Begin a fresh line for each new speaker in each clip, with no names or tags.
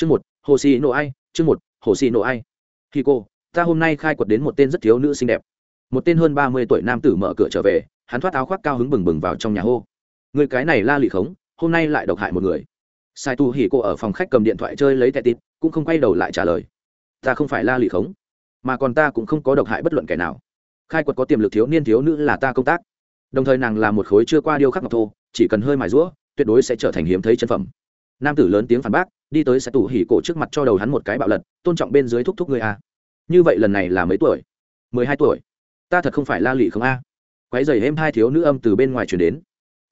chương một, hồ xì nổ ai, chương một, hồ xì nổ ai. Khi cô ta hôm nay khai quật đến một tên rất thiếu nữ xinh đẹp. Một tên hơn ba mươi tuổi nam tử mở cửa trở về, hắn thoát áo khoác cao hứng bừng bừng vào trong nhà hô. Người cái này la lị khống, hôm nay lại độc hại một người. Sai tu hỉ cô ở phòng khách cầm điện thoại chơi lấy tẹt tít cũng không quay đầu lại trả lời. Ta không phải la lị khống, mà còn ta cũng không có độc hại bất luận kẻ nào. Khai quật có tiềm lực thiếu niên thiếu nữ là ta công tác. Đồng thời nàng là một khối chưa qua điêu khắc ngọc thô, chỉ cần hơi mài rũa, tuyệt đối sẽ trở thành hiếm thấy chân phẩm. Nam tử lớn tiếng phản bác đi tới sẽ tủ hỉ cổ trước mặt cho đầu hắn một cái bạo lật, tôn trọng bên dưới thúc thúc người a à. như vậy lần này là mấy tuổi? Mười hai tuổi. Ta thật không phải la lị không a. Quái dày êm hai thiếu nữ âm từ bên ngoài chuyển đến.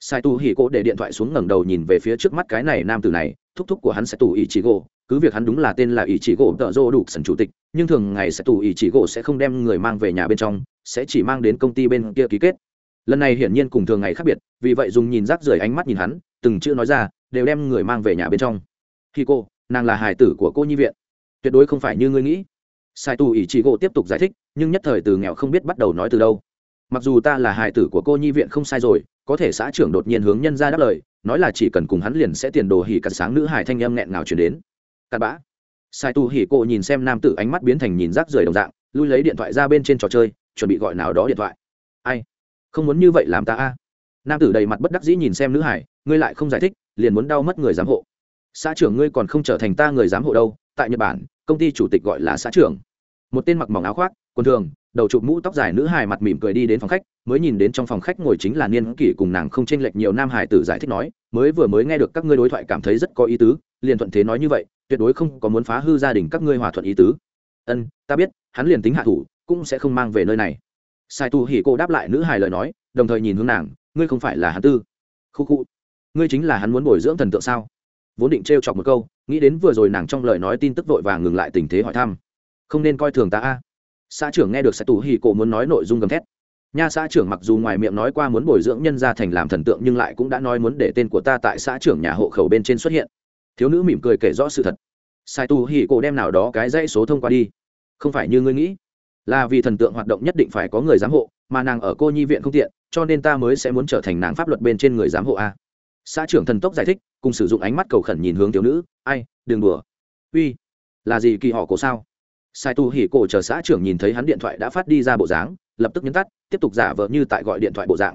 Sai tu hỉ cổ để điện thoại xuống ngẩng đầu nhìn về phía trước mắt cái này nam tử này, thúc thúc của hắn sẽ tù ỷ chỉ gỗ cứ việc hắn đúng là tên là ỷ chỉ gỗ tợ dô đủ sần chủ tịch, nhưng thường ngày sẽ tù ỷ chỉ gỗ sẽ không đem người mang về nhà bên trong, sẽ chỉ mang đến công ty bên kia ký kết. Lần này hiển nhiên cùng thường ngày khác biệt, vì vậy dùng nhìn rác rưởi ánh mắt nhìn hắn, từng chữ nói ra, đều đem người mang về nhà bên trong khi cô, nàng là hài tử của cô nhi viện. Tuyệt đối không phải như ngươi nghĩ. Sai tù ỷ chỉ gỗ tiếp tục giải thích, nhưng nhất thời từ nghèo không biết bắt đầu nói từ đâu. Mặc dù ta là hài tử của cô nhi viện không sai rồi, có thể xã trưởng đột nhiên hướng nhân ra đáp lời, nói là chỉ cần cùng hắn liền sẽ tiền đồ hỉ cặn sáng nữ hài thanh em nghẹn ngào chuyển đến. Cặn bã. Sai tu hỉ cô nhìn xem nam tử ánh mắt biến thành nhìn rác rưởi đồng dạng, lui lấy điện thoại ra bên trên trò chơi, chuẩn bị gọi nào đó điện thoại. Ai? Không muốn như vậy làm ta a. Nam tử đầy mặt bất đắc dĩ nhìn xem nữ hải ngươi lại không giải thích, liền muốn đau mất người giám hộ xã trưởng ngươi còn không trở thành ta người giám hộ đâu, tại nhật bản, công ty chủ tịch gọi là xã trưởng. Một tên mặc mỏng áo khoác, quần thường, đầu chụp mũ tóc dài nữ hài mặt mỉm cười đi đến phòng khách, mới nhìn đến trong phòng khách ngồi chính là niên kỷ cùng nàng không chênh lệch nhiều nam hải tử giải thích nói, mới vừa mới nghe được các ngươi đối thoại cảm thấy rất có ý tứ, liền thuận thế nói như vậy, tuyệt đối không có muốn phá hư gia đình các ngươi hòa thuận ý tứ. Ân, ta biết, hắn liền tính hạ thủ, cũng sẽ không mang về nơi này. Sai tu hỉ cô đáp lại nữ hài lời nói, đồng thời nhìn hướng nàng, ngươi không phải là hắn tư. Khu khu, ngươi chính là hắn muốn bồi dưỡng thần tượng sao? Vốn định t chọc một câu, nghĩ đến vừa rồi nàng trong lời nói tin tức vội vàng ngừng lại tình thế hỏi thăm. Không nên coi thường ta a. Xã trưởng nghe được sẽ tù hì cổ muốn nói nội dung gầm thét. Nha xã trưởng mặc dù ngoài miệng nói qua muốn bồi dưỡng nhân gia thành làm thần tượng nhưng lại cũng đã nói muốn để tên của ta tại xã trưởng nhà hộ khẩu bên trên xuất hiện. Thiếu nữ mỉm cười kể rõ sự thật. Sai tu hì cổ đem nào đó cái dãy số thông qua đi. Không phải như ngươi nghĩ. Là vì thần tượng hoạt động nhất định phải có người giám hộ, mà nàng ở cô nhi viện không tiện, cho nên ta mới sẽ muốn trở thành nàng pháp luật bên trên người giám hộ a xã trưởng thần tốc giải thích, cùng sử dụng ánh mắt cầu khẩn nhìn hướng thiếu nữ, ai, đừng đùa. Uy, là gì kỳ họ cổ sao? Sai tu hỉ cổ chờ xã trưởng nhìn thấy hắn điện thoại đã phát đi ra bộ dáng, lập tức nhấn tắt, tiếp tục giả vờ như tại gọi điện thoại bộ dạng.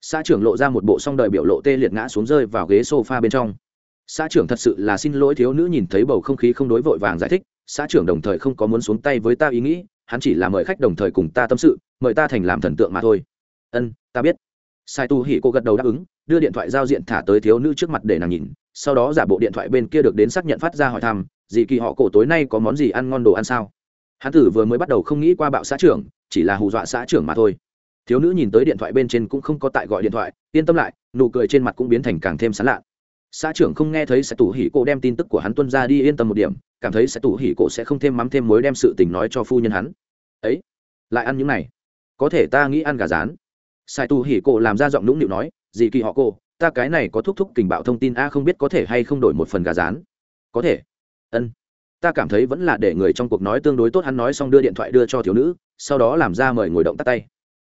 Xã trưởng lộ ra một bộ song đời biểu lộ tê liệt ngã xuống rơi vào ghế sofa bên trong. Xã trưởng thật sự là xin lỗi thiếu nữ nhìn thấy bầu không khí không đối vội vàng giải thích, xã trưởng đồng thời không có muốn xuống tay với ta ý nghĩ, hắn chỉ là mời khách đồng thời cùng ta tâm sự, mời ta thành làm thần tượng mà thôi. Ân, ta biết. Sai tu hỉ cô gật đầu đáp ứng đưa điện thoại giao diện thả tới thiếu nữ trước mặt để nàng nhìn, sau đó giả bộ điện thoại bên kia được đến xác nhận phát ra hỏi thăm, dì kỳ họ cổ tối nay có món gì ăn ngon đồ ăn sao? Hắn tử vừa mới bắt đầu không nghĩ qua bạo xã trưởng, chỉ là hù dọa xã trưởng mà thôi. Thiếu nữ nhìn tới điện thoại bên trên cũng không có tại gọi điện thoại, yên tâm lại, nụ cười trên mặt cũng biến thành càng thêm sán lạ. Xã trưởng không nghe thấy sẽ tủ hỉ cổ đem tin tức của hắn tuân ra đi yên tâm một điểm, cảm thấy sẽ tủ hỉ cổ sẽ không thêm mắm thêm mối đem sự tình nói cho phu nhân hắn. Ấy, lại ăn những này. Có thể ta nghĩ ăn gà rán. Sai tu hỉ cổ làm ra giọng nũng nịu nói Dị kỳ họ cô, ta cái này có thúc thúc tình bạo thông tin a không biết có thể hay không đổi một phần gà rán. Có thể. Ân. Ta cảm thấy vẫn là để người trong cuộc nói tương đối tốt, hắn nói xong đưa điện thoại đưa cho thiếu nữ, sau đó làm ra mời ngồi động tắt tay.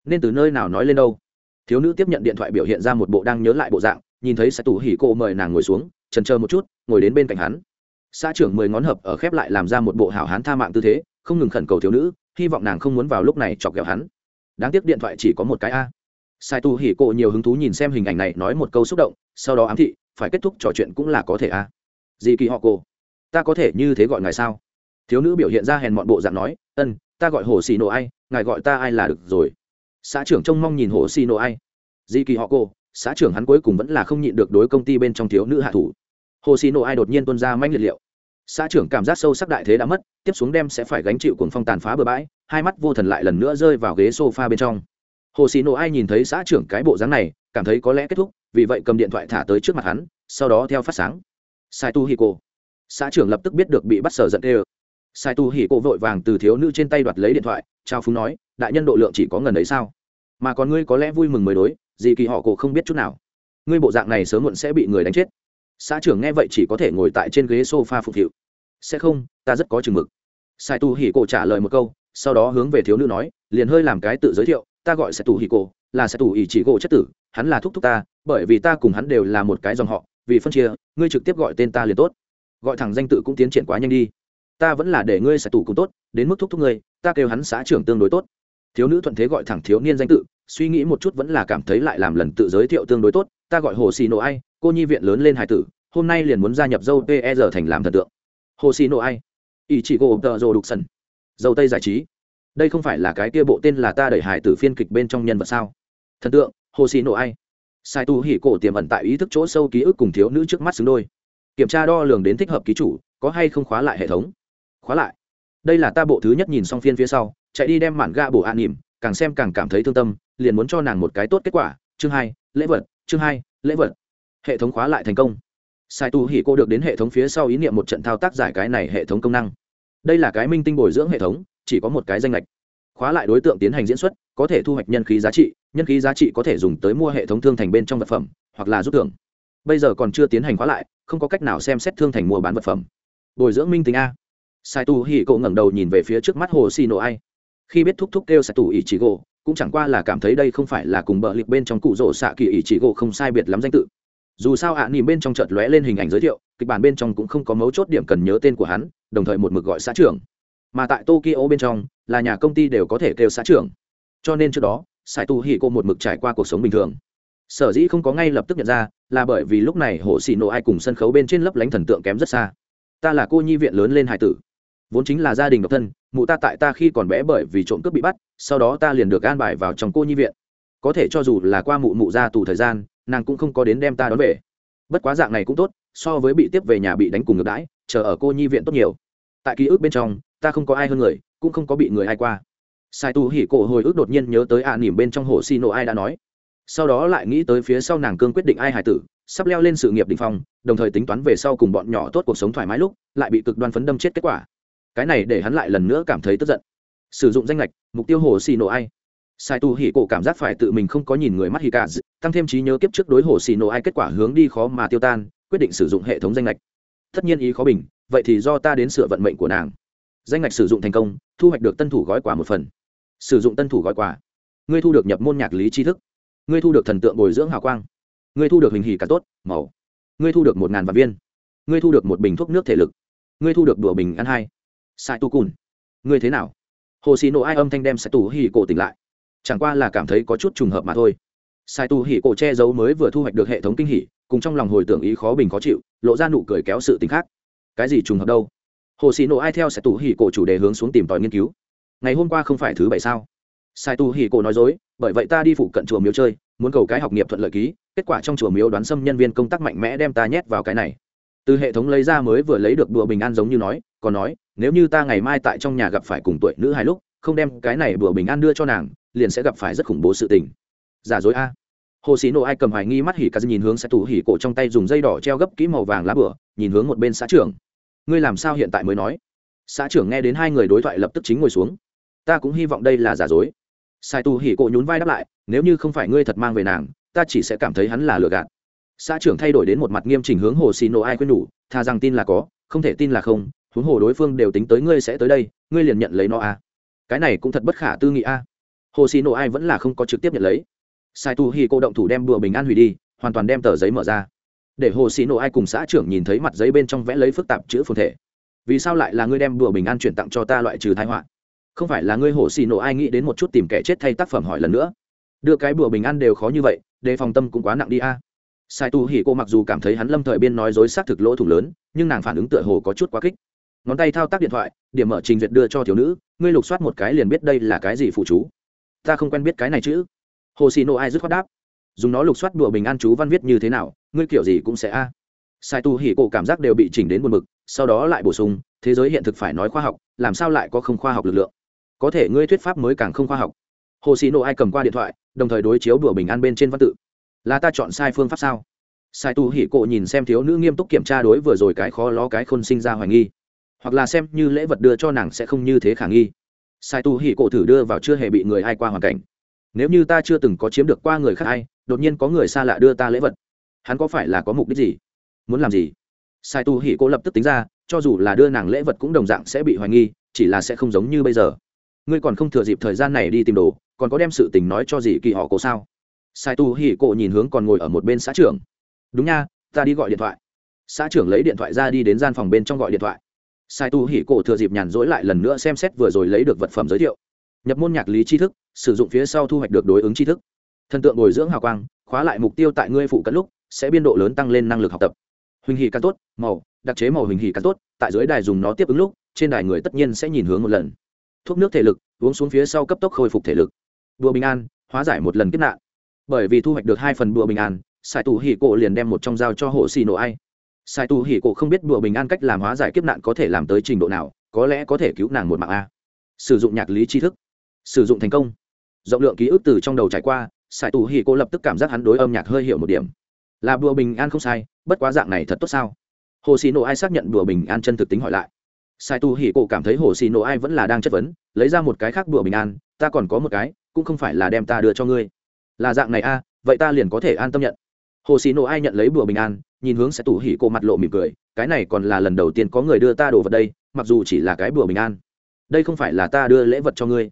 Nên từ nơi nào nói lên đâu? Thiếu nữ tiếp nhận điện thoại biểu hiện ra một bộ đang nhớ lại bộ dạng, nhìn thấy sẽ tủ hỉ cô mời nàng ngồi xuống trần chờ một chút, ngồi đến bên cạnh hắn. Xã trưởng mười ngón hợp ở khép lại làm ra một bộ hảo hán tha mạng tư thế, không ngừng khẩn cầu thiếu nữ, hy vọng nàng không muốn vào lúc này chọc ghẹo hắn. Đáng tiếc điện thoại chỉ có một cái a sai tu hỉ cô nhiều hứng thú nhìn xem hình ảnh này nói một câu xúc động, sau đó ám thị, phải kết thúc trò chuyện cũng là có thể à? Dì kỳ họ cô ta có thể như thế gọi ngài sao? Thiếu nữ biểu hiện ra hèn mọn bộ dạng nói, ân, ta gọi hồ xì nổ ai, ngài gọi ta ai là được rồi. Xã trưởng trông mong nhìn hồ xì nổ ai. Dì kỳ họ cô xã trưởng hắn cuối cùng vẫn là không nhịn được đối công ty bên trong thiếu nữ hạ thủ. Hồ xì nổ ai đột nhiên tuân ra manh liệt liệu. Xã trưởng cảm giác sâu sắc đại thế đã mất, tiếp xuống đem sẽ phải gánh chịu cuồng phong tàn phá bừa bãi, hai mắt vô thần lại lần nữa rơi vào ghế sofa bên trong hồ xì nổ ai nhìn thấy xã trưởng cái bộ dáng này, cảm thấy có lẽ kết thúc, vì vậy cầm điện thoại thả tới trước mặt hắn, sau đó theo phát sáng. Sai tu hi cô xã trưởng lập tức biết được bị bắt sở giận đê ơ. Sai tu hỉ cô vội vàng từ thiếu nữ trên tay đoạt lấy điện thoại, trao phúng nói, đại nhân độ lượng chỉ có ngần ấy sao? Mà còn ngươi có lẽ vui mừng mới đối, gì kỳ họ cổ không biết chút nào. Ngươi bộ dạng này sớm muộn sẽ bị người đánh chết. Xã trưởng nghe vậy chỉ có thể ngồi tại trên ghế s o f a phục hiệu sẽ không, ta rất có chừng mực. Sai tu hỉ cổ trả lời một câu, sau đó hướng về thiếu nữ nói, liền hơi làm cái tự giới thiệu ta gọi sẽ tù hỉ cổ, là sẽ tù ỉ chỉ gỗ chất tử, hắn là thúc thúc ta, bởi vì ta cùng hắn đều là một cái dòng họ, vì phân chia, ngươi trực tiếp gọi tên ta liền tốt. Gọi thẳng danh tự cũng tiến triển quá nhanh đi. Ta vẫn là để ngươi sẽ tủ cùng tốt, đến mức thúc thúc ngươi, ta kêu hắn xã trưởng tương đối tốt. Thiếu nữ thuận thế gọi thẳng thiếu niên danh tự, suy nghĩ một chút vẫn là cảm thấy lại làm lần tự giới thiệu tương đối tốt, ta gọi hồ xì nộ ai, cô nhi viện lớn lên hải tử, hôm nay liền muốn gia nhập dâu per thành làm thần tượng. Hồ xì nộ ai ý chỉ gỗ tờ rồ đục sần. Dâu tây giải trí đây không phải là cái kia bộ tên là ta đẩy hải tử phiên kịch bên trong nhân vật sao? Thần tượng, hồ xì nổ ai. Sai tu hỉ cổ tiềm ẩn tại ý thức chỗ sâu ký ức cùng thiếu nữ trước mắt xứng đôi. Kiểm tra đo lường đến thích hợp ký chủ, có hay không khóa lại hệ thống? Khóa lại. Đây là ta bộ thứ nhất nhìn xong phiên phía sau, chạy đi đem mản ga bộ an nỉm càng xem càng cảm thấy thương tâm, liền muốn cho nàng một cái tốt kết quả. Chương hai, lễ vật, chương hai, lễ vật. Hệ thống khóa lại thành công. Sai tu hỉ cô được đến hệ thống phía sau ý niệm một trận thao tác giải cái này hệ thống công năng. Đây là cái minh tinh bồi dưỡng hệ thống chỉ có một cái danh lệch khóa lại đối tượng tiến hành diễn xuất có thể thu hoạch nhân khí giá trị nhân khí giá trị có thể dùng tới mua hệ thống thương thành bên trong vật phẩm hoặc là rút thưởng. Bây giờ còn chưa tiến hành khóa lại không có cách nào xem xét thương thành mua bán vật phẩm. Bồi dưỡng minh tính a. Sai tu hỉ cậu ngẩng đầu nhìn về phía trước mắt hồ xì nổ ai. Khi biết thúc thúc kêu sai tu ỷ chỉ gỗ cũng chẳng qua là cảm thấy đây không phải là cùng bờ liệt bên trong cụ rỗ xạ kỳ ỷ chỉ gỗ không sai biệt lắm danh tự. Dù sao ạ à, nỉm bên trong chợt lóe lên hình ảnh giới thiệu kịch bản bên trong cũng không có mấu chốt điểm cần nhớ tên của hắn đồng thời một mực gọi xã trưởng mà tại tokyo bên trong, là nhà công ty đều có thể kêu xã trưởng. Cho nên trước đó sài tu hỉ cô một mực trải qua cuộc sống bình thường. Sở dĩ không có ngay lập tức nhận ra, là bởi vì lúc này hồ xì Nộ ai cùng sân khấu bên trên lấp lánh thần tượng kém rất xa. Ta là cô nhi viện lớn lên hải tử. Vốn chính là gia đình độc thân, mụ ta tại ta khi còn bé bởi vì trộm cướp bị bắt, sau đó ta liền được an bài vào trong cô nhi viện. Có thể cho dù là qua mụ mụ ra tù thời gian, nàng cũng không có đến đem ta đón về. Bất quá dạng này cũng tốt, so với bị tiếp về nhà bị đánh cùng ngược đãi, chờ ở cô nhi viện tốt nhiều. Tại ký ức bên trong ta không có ai hơn người, cũng không có bị người ai qua. Sai tu hỉ cổ hồi ức đột nhiên nhớ tới ạ à nỉm bên trong hồ xi nổ ai đã nói. Sau đó lại nghĩ tới phía sau nàng cương quyết định ai hải tử, sắp leo lên sự nghiệp định phong, đồng thời tính toán về sau cùng bọn nhỏ tốt cuộc sống thoải mái lúc, lại bị cực đoan phấn đâm chết kết quả. Cái này để hắn lại lần nữa cảm thấy tức giận. Sử dụng danh lệch, mục tiêu hồ xì nổ ai. Sai tu hỉ cổ cảm giác phải tự mình không có nhìn người mắt hì cả, tăng thêm trí nhớ kiếp trước đối hồ xì nổ ai kết quả hướng đi khó mà tiêu tan, quyết định sử dụng hệ thống danh lệch. Tất nhiên ý khó bình, vậy thì do ta đến sửa vận mệnh của nàng danh ngạch sử dụng thành công, thu hoạch được tân thủ gói quà một phần. Sử dụng tân thủ gói quà. Ngươi thu được nhập môn nhạc lý tri thức. Ngươi thu được thần tượng bồi dưỡng hào quang. Ngươi thu được hình hỉ cả tốt, màu. Ngươi thu được một ngàn vạn viên. Ngươi thu được một bình thuốc nước thể lực. Ngươi thu được đùa bình ăn hai. Sai tu cùn. Ngươi thế nào? Hồ xì nổ ai âm thanh đem sai tu hỉ cổ tỉnh lại. Chẳng qua là cảm thấy có chút trùng hợp mà thôi. Sai tu hỉ cổ che giấu mới vừa thu hoạch được hệ thống kinh hỉ, cùng trong lòng hồi tưởng ý khó bình khó chịu, lộ ra nụ cười kéo sự tính khác. Cái gì trùng hợp đâu? Hồ xì nổ ai theo sẽ tù hỉ cổ chủ đề hướng xuống tìm tòi nghiên cứu. Ngày hôm qua không phải thứ bảy sao? Sai tù hỉ cổ nói dối, bởi vậy ta đi phụ cận chùa miếu chơi, muốn cầu cái học nghiệp thuận lợi ký, kết quả trong chùa miếu đoán xâm nhân viên công tác mạnh mẽ đem ta nhét vào cái này. Từ hệ thống lấy ra mới vừa lấy được đùa bình an giống như nói, còn nói, nếu như ta ngày mai tại trong nhà gặp phải cùng tuổi nữ hai lúc, không đem cái này đùa bình an đưa cho nàng, liền sẽ gặp phải rất khủng bố sự tình. Giả dối a. Hồ sĩ nộ ai cầm hoài nghi mắt hỉ cà nhìn hướng sẽ tủ hỉ cổ trong tay dùng dây đỏ treo gấp kỹ màu vàng lá bửa, nhìn hướng một bên xã trưởng ngươi làm sao hiện tại mới nói? Xã trưởng nghe đến hai người đối thoại lập tức chính ngồi xuống. Ta cũng hy vọng đây là giả dối. Sai tu hỉ cộ nhún vai đáp lại, nếu như không phải ngươi thật mang về nàng, ta chỉ sẽ cảm thấy hắn là lừa gạt. Xã trưởng thay đổi đến một mặt nghiêm chỉnh hướng hồ xì nổ ai quên nhủ thà rằng tin là có, không thể tin là không, huống hồ đối phương đều tính tới ngươi sẽ tới đây, ngươi liền nhận lấy nó à. cái này cũng thật bất khả tư nghị a à. hồ xì nổ ai vẫn là không có trực tiếp nhận lấy. Sai tu hỉ cô động thủ đem bùa bình an hủy đi, hoàn toàn đem tờ giấy mở ra để hồ xì nổ ai cùng xã trưởng nhìn thấy mặt giấy bên trong vẽ lấy phức tạp chữ phồn thể. Vì sao lại là ngươi đem bùa bình an chuyển tặng cho ta loại trừ thái họa? Không phải là ngươi hồ xì nổ ai nghĩ đến một chút tìm kẻ chết thay tác phẩm hỏi lần nữa. Đưa cái bùa bình an đều khó như vậy, đề phòng tâm cũng quá nặng đi a. Sai tu hỉ cô mặc dù cảm thấy hắn lâm thời biên nói dối xác thực lỗ thủng lớn, nhưng nàng phản ứng tựa hồ có chút quá kích ngón tay thao tác điện thoại, điểm mở trình duyệt đưa cho thiếu nữ, ngươi lục soát một cái liền biết đây là cái gì phụ chú. Ta không quen biết cái này chữ hồ xì nổ ai dứt khoát đáp. Dùng nó lục soát đùa bình an chú văn viết như thế nào ngươi kiểu gì cũng sẽ a. Sai tu hỉ cổ cảm giác đều bị chỉnh đến buồn mực sau đó lại bổ sung, thế giới hiện thực phải nói khoa học, làm sao lại có không khoa học lực lượng? Có thể ngươi thuyết pháp mới càng không khoa học. Hồ xì nộ ai cầm qua điện thoại, đồng thời đối chiếu đùa bình an bên trên văn tự. Là ta chọn sai phương pháp sao? Sai tu hỉ cổ nhìn xem thiếu nữ nghiêm túc kiểm tra đối vừa rồi cái khó ló cái khôn sinh ra hoài nghi. Hoặc là xem như lễ vật đưa cho nàng sẽ không như thế khả nghi. Sai tu hỉ cổ thử đưa vào chưa hề bị người ai qua hoàn cảnh. Nếu như ta chưa từng có chiếm được qua người khác ai, đột nhiên có người xa lạ đưa ta lễ vật hắn có phải là có mục đích gì? Muốn làm gì? Sai tu hỉ cô lập tức tính ra, cho dù là đưa nàng lễ vật cũng đồng dạng sẽ bị hoài nghi, chỉ là sẽ không giống như bây giờ. Ngươi còn không thừa dịp thời gian này đi tìm đồ, còn có đem sự tình nói cho gì kỳ họ cô sao? Sai tu hỉ cô nhìn hướng còn ngồi ở một bên xã trưởng. Đúng nha, ta đi gọi điện thoại. Xã trưởng lấy điện thoại ra đi đến gian phòng bên trong gọi điện thoại. Sai tu hỉ cổ thừa dịp nhàn rỗi lại lần nữa xem xét vừa rồi lấy được vật phẩm giới thiệu. Nhập môn nhạc lý tri thức, sử dụng phía sau thu hoạch được đối ứng tri thức. Thần tượng bồi dưỡng hào quang, khóa lại mục tiêu tại ngươi phụ cận lúc sẽ biên độ lớn tăng lên năng lực học tập. Huỳnh hì càng tốt, màu, đặc chế màu huỳnh hì càng tốt, tại dưới đài dùng nó tiếp ứng lúc, trên đài người tất nhiên sẽ nhìn hướng một lần. Thuốc nước thể lực, uống xuống phía sau cấp tốc khôi phục thể lực. Đùa bình an, hóa giải một lần kiếp nạn. Bởi vì thu hoạch được hai phần đùa bình an sai tù hỉ cổ liền đem một trong dao cho hộ xì nổ ai. Sai tù hỉ cổ không biết đùa bình an cách làm hóa giải kiếp nạn có thể làm tới trình độ nào, có lẽ có thể cứu nàng một mạng a. Sử dụng nhạc lý tri thức. Sử dụng thành công. Rộng lượng ký ức từ trong đầu trải qua sai tù hỉ cổ lập tức cảm giác hắn đối âm nhạc hơi hiểu một điểm là đùa bình an không sai, bất quá dạng này thật tốt sao? Hồ xì nổ ai xác nhận đùa bình an chân thực tính hỏi lại. Sai tu hỉ cổ cảm thấy hồ xì nổ ai vẫn là đang chất vấn, lấy ra một cái khác đùa bình an, ta còn có một cái, cũng không phải là đem ta đưa cho ngươi. Là dạng này a, vậy ta liền có thể an tâm nhận. Hồ xì nổ ai nhận lấy bùa bình an, nhìn hướng sai tu hỉ cổ mặt lộ mỉm cười, cái này còn là lần đầu tiên có người đưa ta đồ vật đây, mặc dù chỉ là cái bùa bình an. Đây không phải là ta đưa lễ vật cho ngươi.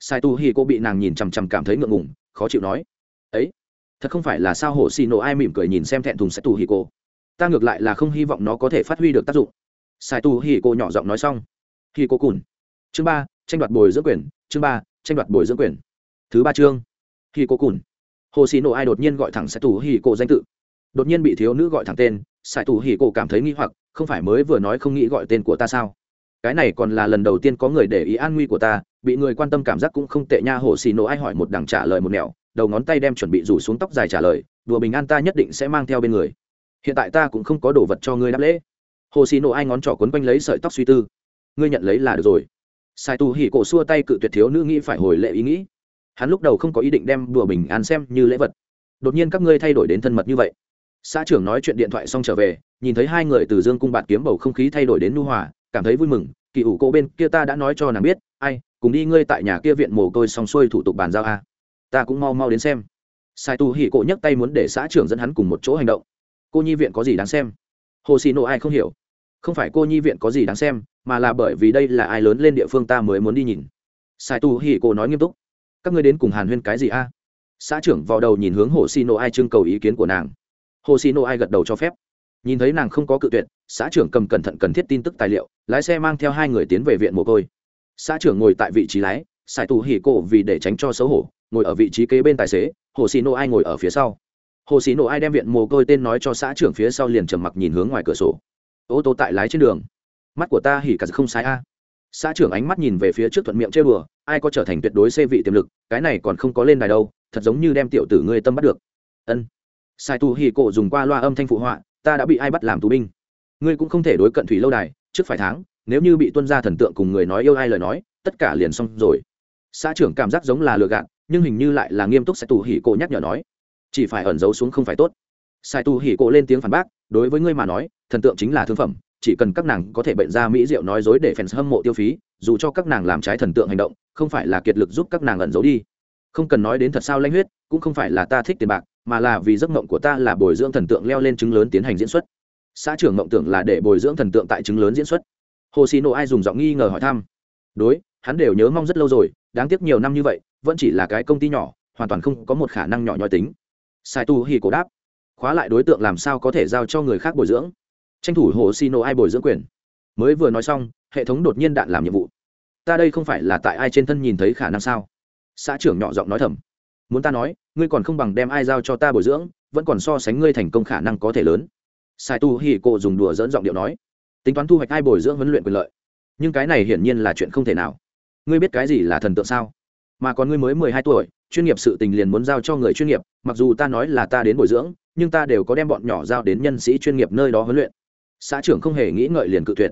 Sai tu hỉ cô bị nàng nhìn chằm chằm cảm thấy ngượng ngùng, khó chịu nói. Ấy thật không phải là sao hồ xì nổ ai mỉm cười nhìn xem thẹn thùng sẽ tù hỉ cô ta ngược lại là không hy vọng nó có thể phát huy được tác dụng. Sai tù hỉ cô nhỏ giọng nói xong. Hỉ cô cùn. Chương ba, tranh đoạt bồi dưỡng quyền. Chương ba, tranh đoạt bồi dưỡng quyền. Thứ ba chương. Hỉ cô cùn. Hồ xì nổ ai đột nhiên gọi thẳng sai tù hỉ cô danh tự. Đột nhiên bị thiếu nữ gọi thẳng tên sai tù hỉ cô cảm thấy nghi hoặc, không phải mới vừa nói không nghĩ gọi tên của ta sao? Cái này còn là lần đầu tiên có người để ý an nguy của ta, bị người quan tâm cảm giác cũng không tệ nha, hồ xì nổ ai hỏi một đằng trả lời một nẻo đầu ngón tay đem chuẩn bị rủ xuống tóc dài trả lời, đùa bình an ta nhất định sẽ mang theo bên người. Hiện tại ta cũng không có đồ vật cho ngươi đáp lễ. Hồ xì nổ ai ngón trỏ quấn quanh lấy sợi tóc suy tư. Ngươi nhận lấy là được rồi. Sai tu hỉ cổ xua tay cự tuyệt thiếu nữ nghĩ phải hồi lệ ý nghĩ. Hắn lúc đầu không có ý định đem đùa bình an xem như lễ vật. Đột nhiên các ngươi thay đổi đến thân mật như vậy. Xã trưởng nói chuyện điện thoại xong trở về, nhìn thấy hai người từ dương cung bạt kiếm bầu không khí thay đổi đến nu hòa, cảm thấy vui mừng. Kỳ ủ cỗ bên kia ta đã nói cho nàng biết, ai, cùng đi ngươi tại nhà kia viện mồ côi xong xuôi thủ tục bàn giao a ta cũng mau mau đến xem. Sai tu hỉ cổ nhấc tay muốn để xã trưởng dẫn hắn cùng một chỗ hành động. Cô nhi viện có gì đáng xem? Hồ xì nộ ai không hiểu. Không phải cô nhi viện có gì đáng xem, mà là bởi vì đây là ai lớn lên địa phương ta mới muốn đi nhìn. Sai tu hỉ cổ nói nghiêm túc. Các ngươi đến cùng hàn huyên cái gì a? Xã trưởng vào đầu nhìn hướng hồ xì nộ ai trưng cầu ý kiến của nàng. Hồ xì nộ ai gật đầu cho phép. Nhìn thấy nàng không có cự tuyệt, xã trưởng cầm cẩn thận cần thiết tin tức tài liệu, lái xe mang theo hai người tiến về viện mồ côi. Xã trưởng ngồi tại vị trí lái, Sai tù hỉ cổ vì để tránh cho xấu hổ ngồi ở vị trí kế bên tài xế, hồ xì nô ai ngồi ở phía sau. Hồ xì nổ ai đem viện mồ côi tên nói cho xã trưởng phía sau liền trầm mặc nhìn hướng ngoài cửa sổ. Ô tô tại lái trên đường. Mắt của ta hỉ cả không sai a. Xã trưởng ánh mắt nhìn về phía trước thuận miệng chơi bừa ai có trở thành tuyệt đối xê vị tiềm lực, cái này còn không có lên đài đâu, thật giống như đem tiểu tử ngươi tâm bắt được. Ân. Sai tu hỉ cổ dùng qua loa âm thanh phụ họa, ta đã bị ai bắt làm tù binh. Ngươi cũng không thể đối cận thủy lâu đài, trước phải tháng nếu như bị tuân gia thần tượng cùng người nói yêu ai lời nói, tất cả liền xong rồi xã trưởng cảm giác giống là lừa gạt, nhưng hình như lại là nghiêm túc sai tù hỉ cổ nhắc nhở nói. Chỉ phải ẩn giấu xuống không phải tốt. Sai tù hỉ cổ lên tiếng phản bác, đối với ngươi mà nói, thần tượng chính là thương phẩm, chỉ cần các nàng có thể bệnh ra mỹ rượu nói dối để fans hâm mộ tiêu phí, dù cho các nàng làm trái thần tượng hành động, không phải là kiệt lực giúp các nàng ẩn giấu đi. Không cần nói đến thật sao lanh huyết, cũng không phải là ta thích tiền bạc, mà là vì giấc mộng của ta là bồi dưỡng thần tượng leo lên chứng lớn tiến hành diễn xuất. Xã trưởng mộng tưởng là để bồi dưỡng thần tượng tại chứng lớn diễn xuất. Hồ xì nộ ai dùng giọng nghi ngờ hỏi thăm. Đối, hắn đều nhớ mong rất lâu rồi đáng tiếc nhiều năm như vậy, vẫn chỉ là cái công ty nhỏ, hoàn toàn không có một khả năng nhỏ nhoi tính. Sai tu hi cổ đáp, khóa lại đối tượng làm sao có thể giao cho người khác bồi dưỡng? Tranh thủ hồ xì nộ ai bồi dưỡng quyền. Mới vừa nói xong, hệ thống đột nhiên đạn làm nhiệm vụ. Ta đây không phải là tại ai trên thân nhìn thấy khả năng sao? Xã trưởng nhỏ giọng nói thầm. Muốn ta nói, ngươi còn không bằng đem ai giao cho ta bồi dưỡng, vẫn còn so sánh ngươi thành công khả năng có thể lớn. Sai tu hi cổ dùng đùa dẫn giọng điệu nói. Tính toán thu hoạch ai bồi dưỡng huấn luyện quyền lợi. Nhưng cái này hiển nhiên là chuyện không thể nào ngươi biết cái gì là thần tượng sao? Mà còn ngươi mới mười hai tuổi, chuyên nghiệp sự tình liền muốn giao cho người chuyên nghiệp, mặc dù ta nói là ta đến bồi dưỡng, nhưng ta đều có đem bọn nhỏ giao đến nhân sĩ chuyên nghiệp nơi đó huấn luyện. Xã trưởng không hề nghĩ ngợi liền cự tuyệt.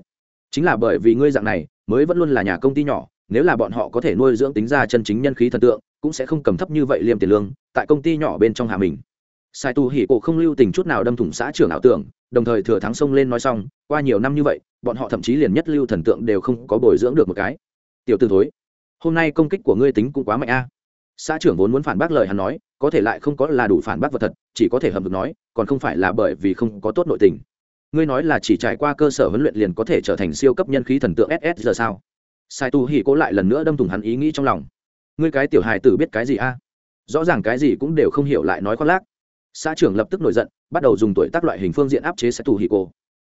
Chính là bởi vì ngươi dạng này, mới vẫn luôn là nhà công ty nhỏ, nếu là bọn họ có thể nuôi dưỡng tính ra chân chính nhân khí thần tượng, cũng sẽ không cầm thấp như vậy liêm tiền lương, tại công ty nhỏ bên trong hạ mình. Sai tu hỉ cổ không lưu tình chút nào đâm thủng xã trưởng ảo tưởng, đồng thời thừa thắng sông lên nói xong, qua nhiều năm như vậy, bọn họ thậm chí liền nhất lưu thần tượng đều không có bồi dưỡng được một cái tiểu t thối, hôm nay công kích của ngươi tính cũng quá mạnh a. À. Xã trưởng vốn muốn phản bác lời hắn nói, có thể lại không có là đủ phản bác vật thật, chỉ có thể hầm được nói, còn không phải là bởi vì không có tốt nội tình. Ngươi nói là chỉ trải qua cơ sở huấn luyện liền có thể trở thành siêu cấp nhân khí thần tượng ss giờ sao? Sai tu hỉ cố lại lần nữa đâm thủng hắn ý nghĩ trong lòng. Ngươi cái tiểu hài tử biết cái gì a? À? Rõ ràng cái gì cũng đều không hiểu lại nói khoác lác. Xã trưởng lập tức nổi giận, bắt đầu dùng tuổi tác loại hình phương diện áp chế sai tu hỉ cô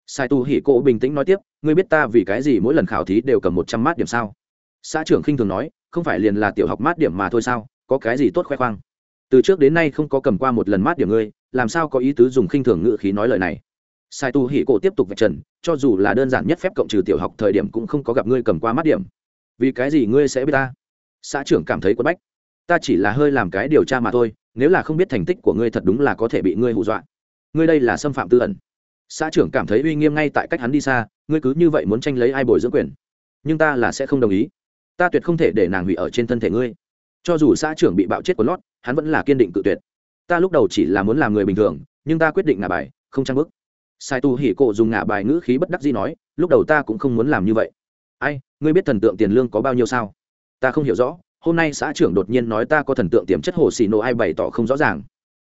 sai tu hỉ cố bình tĩnh nói tiếp, ngươi biết ta vì cái gì mỗi lần khảo thí đều cầm một trăm mát điểm sao? Xã trưởng khinh thường nói, không phải liền là tiểu học mát điểm mà thôi sao, có cái gì tốt khoe khoang? Từ trước đến nay không có cầm qua một lần mát điểm ngươi, làm sao có ý tứ dùng khinh thường ngự khí nói lời này? Sai tu hỉ cổ tiếp tục vạch trần, cho dù là đơn giản nhất phép cộng trừ tiểu học thời điểm cũng không có gặp ngươi cầm qua mát điểm. Vì cái gì ngươi sẽ biết ta? Xã trưởng cảm thấy quất bách. Ta chỉ là hơi làm cái điều tra mà thôi, nếu là không biết thành tích của ngươi thật đúng là có thể bị ngươi hù dọa. Ngươi đây là xâm phạm tư ẩn. Xã trưởng cảm thấy uy nghiêm ngay tại cách hắn đi xa, ngươi cứ như vậy muốn tranh lấy ai bồi dưỡng quyền. Nhưng ta là sẽ không đồng ý ta tuyệt không thể để nàng hủy ở trên thân thể ngươi. Cho dù xã trưởng bị bạo chết của lót, hắn vẫn là kiên định cự tuyệt. Ta lúc đầu chỉ là muốn làm người bình thường, nhưng ta quyết định ngả bài, không trang bức sai tu hỉ cộ dùng ngả bài ngữ khí bất đắc gì nói, lúc đầu ta cũng không muốn làm như vậy. Ai, ngươi biết thần tượng tiền lương có bao nhiêu sao? Ta không hiểu rõ, hôm nay xã trưởng đột nhiên nói ta có thần tượng tiềm chất hồ xì nổ ai bày tỏ không rõ ràng.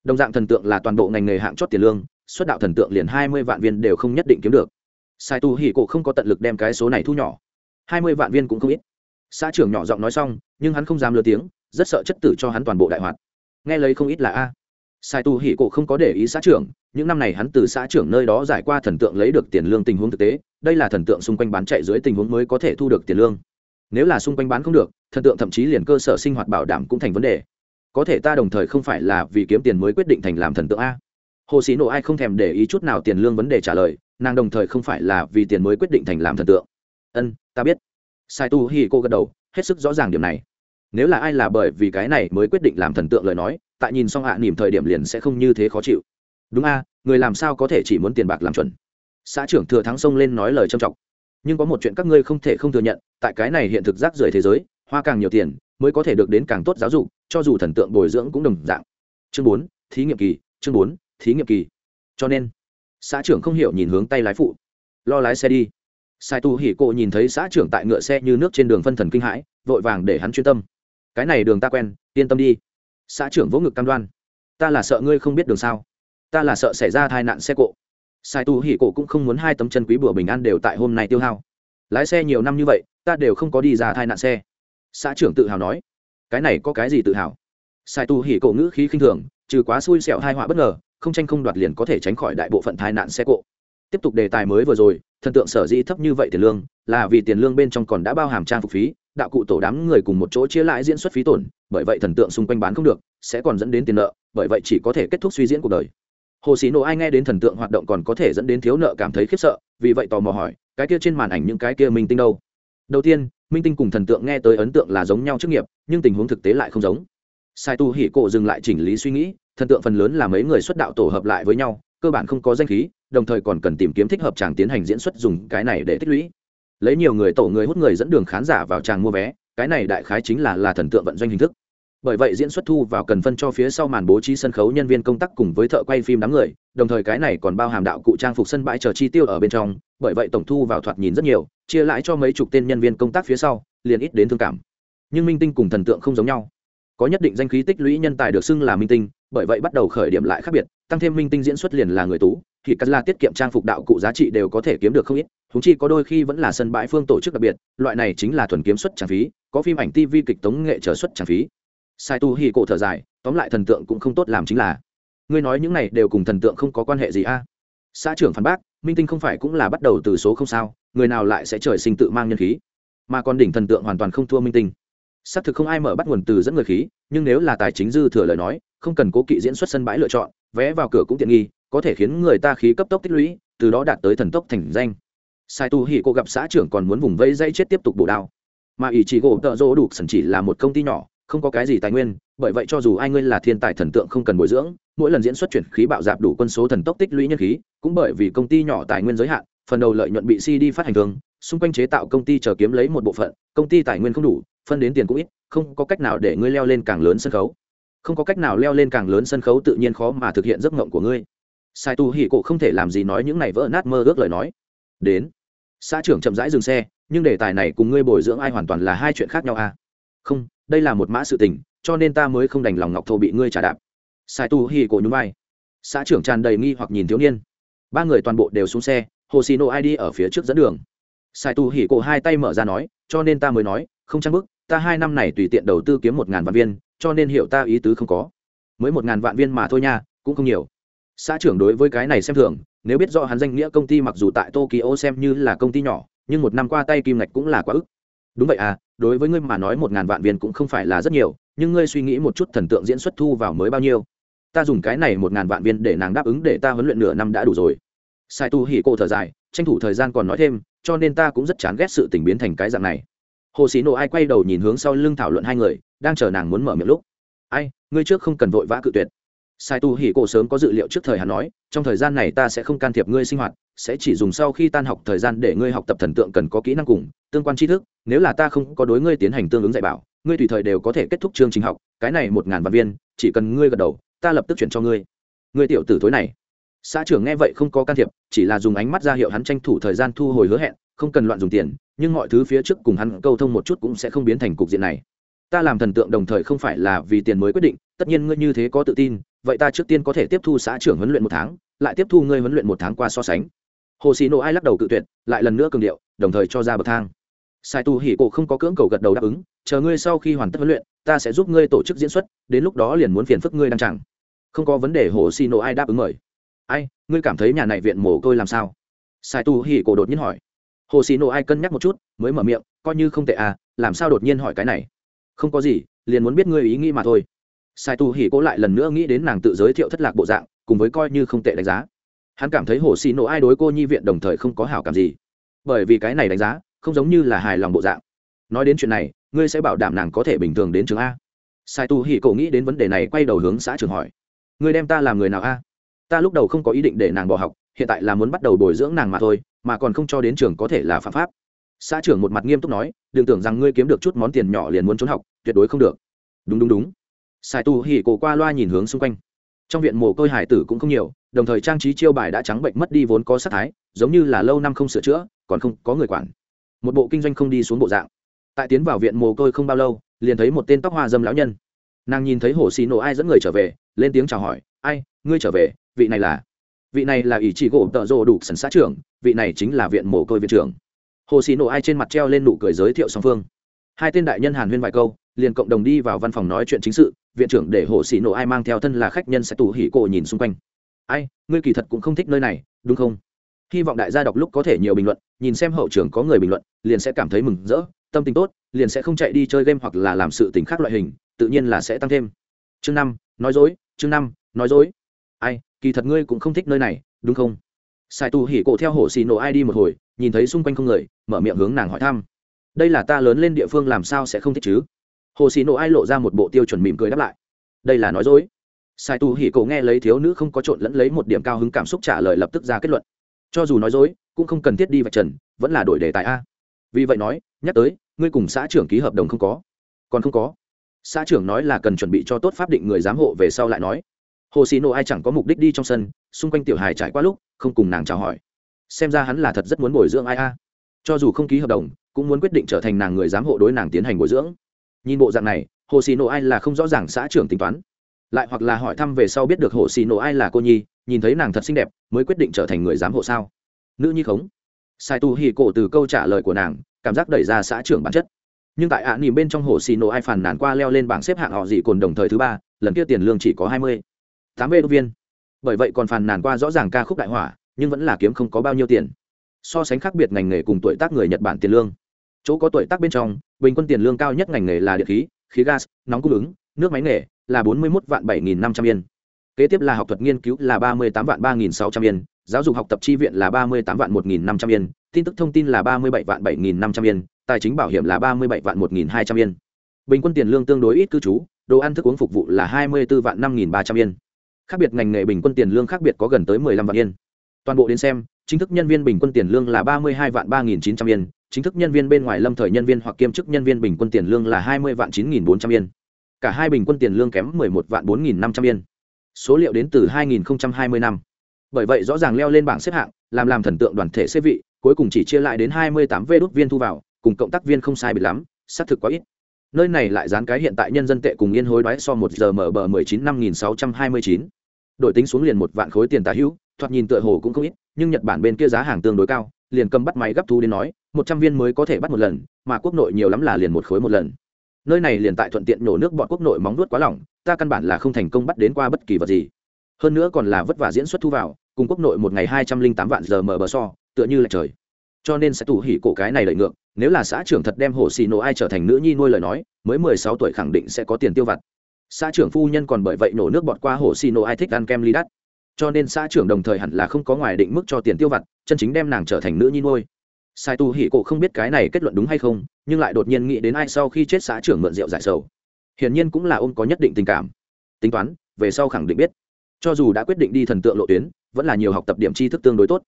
Đồng dạng thần tượng là toàn bộ ngành nghề hạng chót tiền lương, xuất đạo thần tượng liền hai mươi vạn viên đều không nhất định kiếm được. Sai tu hỉ cổ không có tận lực đem cái số này thu nhỏ. hai mươi vạn viên cũng không ít xã trưởng nhỏ giọng nói xong, nhưng hắn không dám lừa tiếng, rất sợ chất tử cho hắn toàn bộ đại hoạt. Nghe lấy không ít là a. Sai tu hỉ cổ không có để ý xã trưởng, những năm này hắn từ xã trưởng nơi đó giải qua thần tượng lấy được tiền lương tình huống thực tế, đây là thần tượng xung quanh bán chạy dưới tình huống mới có thể thu được tiền lương. Nếu là xung quanh bán không được, thần tượng thậm chí liền cơ sở sinh hoạt bảo đảm cũng thành vấn đề. Có thể ta đồng thời không phải là vì kiếm tiền mới quyết định thành làm thần tượng a. Hồ sĩ nộ ai không thèm để ý chút nào tiền lương vấn đề trả lời, nàng đồng thời không phải là vì tiền mới quyết định thành làm thần tượng. Ân, ta biết sai tu hi cô gật đầu hết sức rõ ràng điểm này. Nếu là ai là bởi vì cái này mới quyết định làm thần tượng lời nói tại nhìn xong hạ à, nỉm thời điểm liền sẽ không như thế khó chịu. Đúng a người làm sao có thể chỉ muốn tiền bạc làm chuẩn? Xã trưởng thừa thắng sông lên nói lời trầm trọng. Nhưng có một chuyện các ngươi không thể không thừa nhận tại cái này hiện thực rác rưởi thế giới hoa càng nhiều tiền mới có thể được đến càng tốt giáo dục cho dù thần tượng bồi dưỡng cũng đồng dạng. Chương bốn thí nghiệm kỳ chương bốn thí nghiệm kỳ. Cho nên xã trưởng không hiểu nhìn hướng tay lái phụ. Lo lái xe đi sai tu hỉ cộ nhìn thấy xã trưởng tại ngựa xe như nước trên đường phân thần kinh hãi, vội vàng để hắn chuyên tâm. Cái này đường ta quen, yên tâm đi. Xã trưởng vỗ ngực cam đoan. Ta là sợ ngươi không biết đường sao. Ta là sợ xảy ra tai nạn xe cộ. Sai tu hỉ cổ cũng không muốn hai tấm chân quý bữa bình an đều tại hôm nay tiêu hao. Lái xe nhiều năm như vậy, ta đều không có đi ra tai nạn xe. Xã trưởng tự hào nói. Cái này có cái gì tự hào? Sai tu hỉ cổ ngữ khí khinh thường, trừ quá xui xẻo hai họa bất ngờ, không tranh không đoạt liền có thể tránh khỏi đại bộ phận tai nạn xe cộ. Tiếp tục đề tài mới vừa rồi thần tượng sở dĩ thấp như vậy tiền lương là vì tiền lương bên trong còn đã bao hàm trang phục phí, đạo cụ tổ đám người cùng một chỗ chia lãi diễn xuất phí tổn, bởi vậy thần tượng xung quanh bán không được, sẽ còn dẫn đến tiền nợ, bởi vậy chỉ có thể kết thúc suy diễn cuộc đời. Hồ sĩ nộ ai nghe đến thần tượng hoạt động còn có thể dẫn đến thiếu nợ cảm thấy khiếp sợ, vì vậy tò mò hỏi, cái kia trên màn ảnh những cái kia minh tinh đâu? Đầu tiên, minh tinh cùng thần tượng nghe tới ấn tượng là giống nhau chức nghiệp, nhưng tình huống thực tế lại không giống. Sai tu hỉ cổ dừng lại chỉnh lý suy nghĩ, thần tượng phần lớn là mấy người xuất đạo tổ hợp lại với nhau cơ bản không có danh khí, đồng thời còn cần tìm kiếm thích hợp chàng tiến hành diễn xuất dùng cái này để tích lũy. Lấy nhiều người tổ người hút người dẫn đường khán giả vào chàng mua vé, cái này đại khái chính là là thần tượng vận doanh hình thức. Bởi vậy diễn xuất thu vào cần phân cho phía sau màn bố trí sân khấu, nhân viên công tác cùng với thợ quay phim đám người, đồng thời cái này còn bao hàm đạo cụ trang phục sân bãi chờ chi tiêu ở bên trong, bởi vậy tổng thu vào thoạt nhìn rất nhiều, chia lãi cho mấy chục tên nhân viên công tác phía sau, liền ít đến thương cảm. Nhưng minh tinh cùng thần tượng không giống nhau có nhất định danh khí tích lũy nhân tài được xưng là minh tinh, bởi vậy bắt đầu khởi điểm lại khác biệt, tăng thêm minh tinh diễn xuất liền là người tú, thì cắt la tiết kiệm trang phục đạo cụ giá trị đều có thể kiếm được không ít húng chi có đôi khi vẫn là sân bãi phương tổ chức đặc biệt, loại này chính là thuần kiếm xuất trang phí, có phim ảnh tv kịch tống nghệ trở xuất trang phí. Sai tu hi cổ thở dài, tóm lại thần tượng cũng không tốt làm chính là, ngươi nói những này đều cùng thần tượng không có quan hệ gì a. Xã trưởng phản bác, minh tinh không phải cũng là bắt đầu từ số không sao, người nào lại sẽ trời sinh tự mang nhân khí, mà còn đỉnh thần tượng hoàn toàn không thua minh tinh xác thực không ai mở bắt nguồn từ dẫn người khí, nhưng nếu là tài chính dư thừa lời nói, không cần cố kỵ diễn xuất sân bãi lựa chọn, vé vào cửa cũng tiện nghi, có thể khiến người ta khí cấp tốc tích lũy, từ đó đạt tới thần tốc thành danh. Sai tu hỉ cô gặp xã trưởng còn muốn vùng vây dây chết tiếp tục bổ đao. Mà ỷ chỉ gỗ tợ rỗ đủ sần chỉ là một công ty nhỏ, không có cái gì tài nguyên, bởi vậy cho dù ai ngươi là thiên tài thần tượng không cần bồi dưỡng, mỗi lần diễn xuất chuyển khí bạo dạp đủ quân số thần tốc tích lũy nhân khí, cũng bởi vì công ty nhỏ tài nguyên giới hạn, phần đầu lợi nhuận bị cd phát hành thường, xung quanh chế tạo công ty chờ kiếm lấy một bộ phận, công ty tài nguyên không đủ phân đến tiền cũng ít, không có cách nào để ngươi leo lên càng lớn sân khấu. Không có cách nào leo lên càng lớn sân khấu tự nhiên khó mà thực hiện giấc mộng của ngươi. Sai tu hỉ cổ không thể làm gì nói những này vỡ nát mơ ước lời nói. Đến. Xã trưởng chậm rãi dừng xe, nhưng đề tài này cùng ngươi bồi dưỡng ai hoàn toàn là hai chuyện khác nhau à? Không, đây là một mã sự tình, cho nên ta mới không đành lòng ngọc thô bị ngươi trả đạp. Sai tu hỉ cổ nhún vai. Xã trưởng tràn đầy nghi hoặc nhìn thiếu niên. Ba người toàn bộ đều xuống xe, hồ xì nộ ai đi ở phía trước dẫn đường. Sai tu hỉ cổ hai tay mở ra nói, cho nên ta mới nói, không trang bức ta hai năm này tùy tiện đầu tư kiếm một ngàn vạn viên, cho nên hiểu ta ý tứ không có. Mới một ngàn vạn viên mà thôi nha, cũng không nhiều. Xã trưởng đối với cái này xem thường, nếu biết rõ hắn danh nghĩa công ty mặc dù tại tokyo xem như là công ty nhỏ, nhưng một năm qua tay kim ngạch cũng là quá ức. Đúng vậy à đối với ngươi mà nói một ngàn vạn viên cũng không phải là rất nhiều, nhưng ngươi suy nghĩ một chút thần tượng diễn xuất thu vào mới bao nhiêu? Ta dùng cái này một ngàn vạn viên để nàng đáp ứng để ta huấn luyện nửa năm đã đủ rồi. Sai tu hỉ cô thở dài, tranh thủ thời gian còn nói thêm, cho nên ta cũng rất chán ghét sự tình biến thành cái dạng này hồ sĩ nộ ai quay đầu nhìn hướng sau lưng thảo luận hai người, đang chờ nàng muốn mở miệng lúc. Ai, ngươi trước không cần vội vã cự tuyệt. Sai tu hỉ cổ sớm có dự liệu trước thời hắn nói, trong thời gian này ta sẽ không can thiệp ngươi sinh hoạt, sẽ chỉ dùng sau khi tan học thời gian để ngươi học tập thần tượng cần có kỹ năng cùng, tương quan tri thức, nếu là ta không có đối ngươi tiến hành tương ứng dạy bảo, ngươi tùy thời đều có thể kết thúc chương trình học, cái này một ngàn vạn viên, chỉ cần ngươi gật đầu, ta lập tức chuyển cho ngươi. Ngươi tiểu tử thối này. Xã trưởng nghe vậy không có can thiệp, chỉ là dùng ánh mắt ra hiệu hắn tranh thủ thời gian thu hồi hứa hẹn, không cần loạn dùng tiền nhưng mọi thứ phía trước cùng hắn câu thông một chút cũng sẽ không biến thành cục diện này. Ta làm thần tượng đồng thời không phải là vì tiền mới quyết định, tất nhiên ngươi như thế có tự tin, vậy ta trước tiên có thể tiếp thu xã trưởng huấn luyện một tháng, lại tiếp thu ngươi huấn luyện một tháng qua so sánh. Hồ sĩ nộ ai lắc đầu cự tuyệt, lại lần nữa cường điệu, đồng thời cho ra bậc thang. Sai tu hỉ cổ không có cưỡng cầu gật đầu đáp ứng, chờ ngươi sau khi hoàn tất huấn luyện, ta sẽ giúp ngươi tổ chức diễn xuất, đến lúc đó liền muốn phiền phức ngươi đang chẳng không có vấn đề, hồ sĩ nộ ai đáp ứng mời. Ai, ngươi cảm thấy nhà này viện mồ côi làm sao? Sai tu hỉ cổ đột nhiên hỏi hồ xì nộ ai cân nhắc một chút, mới mở miệng, coi như không tệ à làm sao đột nhiên hỏi cái này? Không có gì, liền muốn biết ngươi ý nghĩ mà thôi. Sai tu hỉ cố lại lần nữa nghĩ đến nàng tự giới thiệu thất lạc bộ dạng, cùng với coi như không tệ đánh giá. Hắn cảm thấy hồ xì nổ ai đối cô nhi viện đồng thời không có hảo cảm gì. Bởi vì cái này đánh giá, không giống như là hài lòng bộ dạng. Nói đến chuyện này, ngươi sẽ bảo đảm nàng có thể bình thường đến trường a. Sai tu hỉ cổ nghĩ đến vấn đề này, quay đầu hướng xã trường hỏi. Ngươi đem ta làm người nào a? Ta lúc đầu không có ý định để nàng bỏ học hiện tại là muốn bắt đầu bồi dưỡng nàng mà thôi, mà còn không cho đến trường có thể là phạm pháp. Xã trưởng một mặt nghiêm túc nói, đừng tưởng rằng ngươi kiếm được chút món tiền nhỏ liền muốn trốn học, tuyệt đối không được. Đúng đúng đúng. Sai tu hỉ cổ qua loa nhìn hướng xung quanh. Trong viện mồ côi hải tử cũng không nhiều, đồng thời trang trí chiêu bài đã trắng bệnh mất đi vốn có sắc thái, giống như là lâu năm không sửa chữa, còn không có người quản. Một bộ kinh doanh không đi xuống bộ dạng. Tại tiến vào viện mồ côi không bao lâu, liền thấy một tên tóc hoa dâm lão nhân. Nàng nhìn thấy hồ xì nổ ai dẫn người trở về, lên tiếng chào hỏi, ai, ngươi trở về, vị này là vị này là ý chỉ gỗ tợ rồ đủ sần xã trưởng, vị này chính là viện mồ côi viện trưởng. Hồ xì nổ ai trên mặt treo lên nụ cười giới thiệu song phương. Hai tên đại nhân hàn huyên vài câu, liền cộng đồng đi vào văn phòng nói chuyện chính sự, viện trưởng để hồ xì nổ ai mang theo thân là khách nhân sẽ tù hỉ cổ nhìn xung quanh. Ai, ngươi kỳ thật cũng không thích nơi này, đúng không? Hy vọng đại gia đọc lúc có thể nhiều bình luận, nhìn xem hậu trưởng có người bình luận, liền sẽ cảm thấy mừng rỡ, tâm tình tốt, liền sẽ không chạy đi chơi game hoặc là làm sự tình khác loại hình, tự nhiên là sẽ tăng thêm. Chương năm, nói dối, chương năm, nói dối kỳ thật ngươi cũng không thích nơi này, đúng không? Sai tù hỉ cổ theo hồ xì nổ ai đi một hồi, nhìn thấy xung quanh không người, mở miệng hướng nàng hỏi thăm. Đây là ta lớn lên địa phương làm sao sẽ không thích chứ? Hồ xì nổ ai lộ ra một bộ tiêu chuẩn mỉm cười đáp lại. Đây là nói dối. Sai tu hỉ cổ nghe lấy thiếu nữ không có trộn lẫn lấy một điểm cao hứng cảm xúc trả lời lập tức ra kết luận. Cho dù nói dối, cũng không cần thiết đi vạch trần, vẫn là đổi đề tài a. Vì vậy nói, nhắc tới, ngươi cùng xã trưởng ký hợp đồng không có. Còn không có. Xã trưởng nói là cần chuẩn bị cho tốt pháp định người giám hộ về sau lại nói hồ xì nổ ai chẳng có mục đích đi trong sân xung quanh tiểu hài trải qua lúc không cùng nàng chào hỏi. Xem ra hắn là thật rất muốn bồi dưỡng ai a. Cho dù không ký hợp đồng cũng muốn quyết định trở thành nàng người giám hộ đối nàng tiến hành bồi dưỡng. Nhìn bộ dạng này hồ xì nổ ai là không rõ ràng xã trưởng tính toán. Lại hoặc là hỏi thăm về sau biết được hồ xì nổ ai là cô nhi nhìn thấy nàng thật xinh đẹp mới quyết định trở thành người giám hộ sao? Nữ nhi khống. Sai tu hì cổ từ câu trả lời của nàng cảm giác đẩy ra xã trưởng bản chất. Nhưng tại ạ à, nỉm bên trong hồ xì nổ ai phản nản qua leo lên bảng xếp hạng họ dị cồn đồng thời thứ ba lần kia tiền lương chỉ có hai mươi tám vê viên. Bởi vậy còn phàn nàn qua rõ ràng ca khúc đại hỏa, nhưng vẫn là kiếm không có bao nhiêu tiền. So sánh khác biệt ngành nghề cùng tuổi tác người nhật bản tiền lương. Chỗ có tuổi tác bên trong, bình quân tiền lương cao nhất ngành nghề là điện khí khí gas, nóng cung ứng, nước máy nghề là bốn mươi một vạn bảy nghìn năm trăm yên. Kế tiếp là học thuật nghiên cứu là ba mươi tám vạn ba nghìn sáu trăm yên, giáo dục học tập tri viện là ba mươi tám vạn một nghìn năm trăm yên, tin tức thông tin là ba mươi bảy vạn bảy nghìn năm trăm yên, tài chính bảo hiểm là ba mươi bảy vạn một nghìn hai trăm yên. Bình quân tiền lương tương đối ít cư trú, đồ ăn thức uống phục vụ là hai mươi bốn vạn năm nghìn ba trăm yên khác biệt ngành nghề bình quân tiền lương khác biệt có gần tới 15 vạn yên. Toàn bộ đến xem, chính thức nhân viên bình quân tiền lương là 32 vạn 3900 yên, chính thức nhân viên bên ngoài lâm thời nhân viên hoặc kiêm chức nhân viên bình quân tiền lương là 20 vạn 9400 yên. Cả hai bình quân tiền lương kém 11 vạn 4500 yên. Số liệu đến từ 2020 năm. Bởi vậy rõ ràng leo lên bảng xếp hạng, làm làm thần tượng đoàn thể xếp vị, cuối cùng chỉ chia lại đến 28 vé đút viên thu vào, cùng cộng tác viên không sai biệt lắm, xác thực quá ít nơi này lại dán cái hiện tại nhân dân tệ cùng yên hối đoái so một giờ mở bờ 19 năm đội tính xuống liền một vạn khối tiền tả hữu, thoạt nhìn tựa hồ cũng không ít, nhưng nhật bản bên kia giá hàng tương đối cao, liền cầm bắt máy gấp thu đến nói, một trăm viên mới có thể bắt một lần, mà quốc nội nhiều lắm là liền một khối một lần. Nơi này liền tại thuận tiện nhổ nước bọn quốc nội móng nuốt quá lỏng, ta căn bản là không thành công bắt đến qua bất kỳ vật gì. Hơn nữa còn là vất vả diễn xuất thu vào, cùng quốc nội một ngày hai trăm linh tám vạn giờ mở bờ so, tựa như là trời. Cho nên sẽ tù hỉ cổ cái này lợi ngược, nếu là xã trưởng thật đem hồ xì nổ ai trở thành nữ nhi nuôi lời nói, mới mười sáu tuổi khẳng định sẽ có tiền tiêu vặt xã trưởng phu nhân còn bởi vậy nổ nước bọt qua hồ xì nổ ai thích ăn kem ly đắt. Cho nên xã trưởng đồng thời hẳn là không có ngoài định mức cho tiền tiêu vặt, chân chính đem nàng trở thành nữ nhi nuôi. Sai tu hỉ cổ không biết cái này kết luận đúng hay không, nhưng lại đột nhiên nghĩ đến ai sau khi chết xã trưởng mượn rượu giải sầu. Hiển nhiên cũng là ôm có nhất định tình cảm. Tính toán, về sau khẳng định biết. Cho dù đã quyết định đi thần tượng lộ tuyến, vẫn là nhiều học tập điểm tri thức tương đối tốt.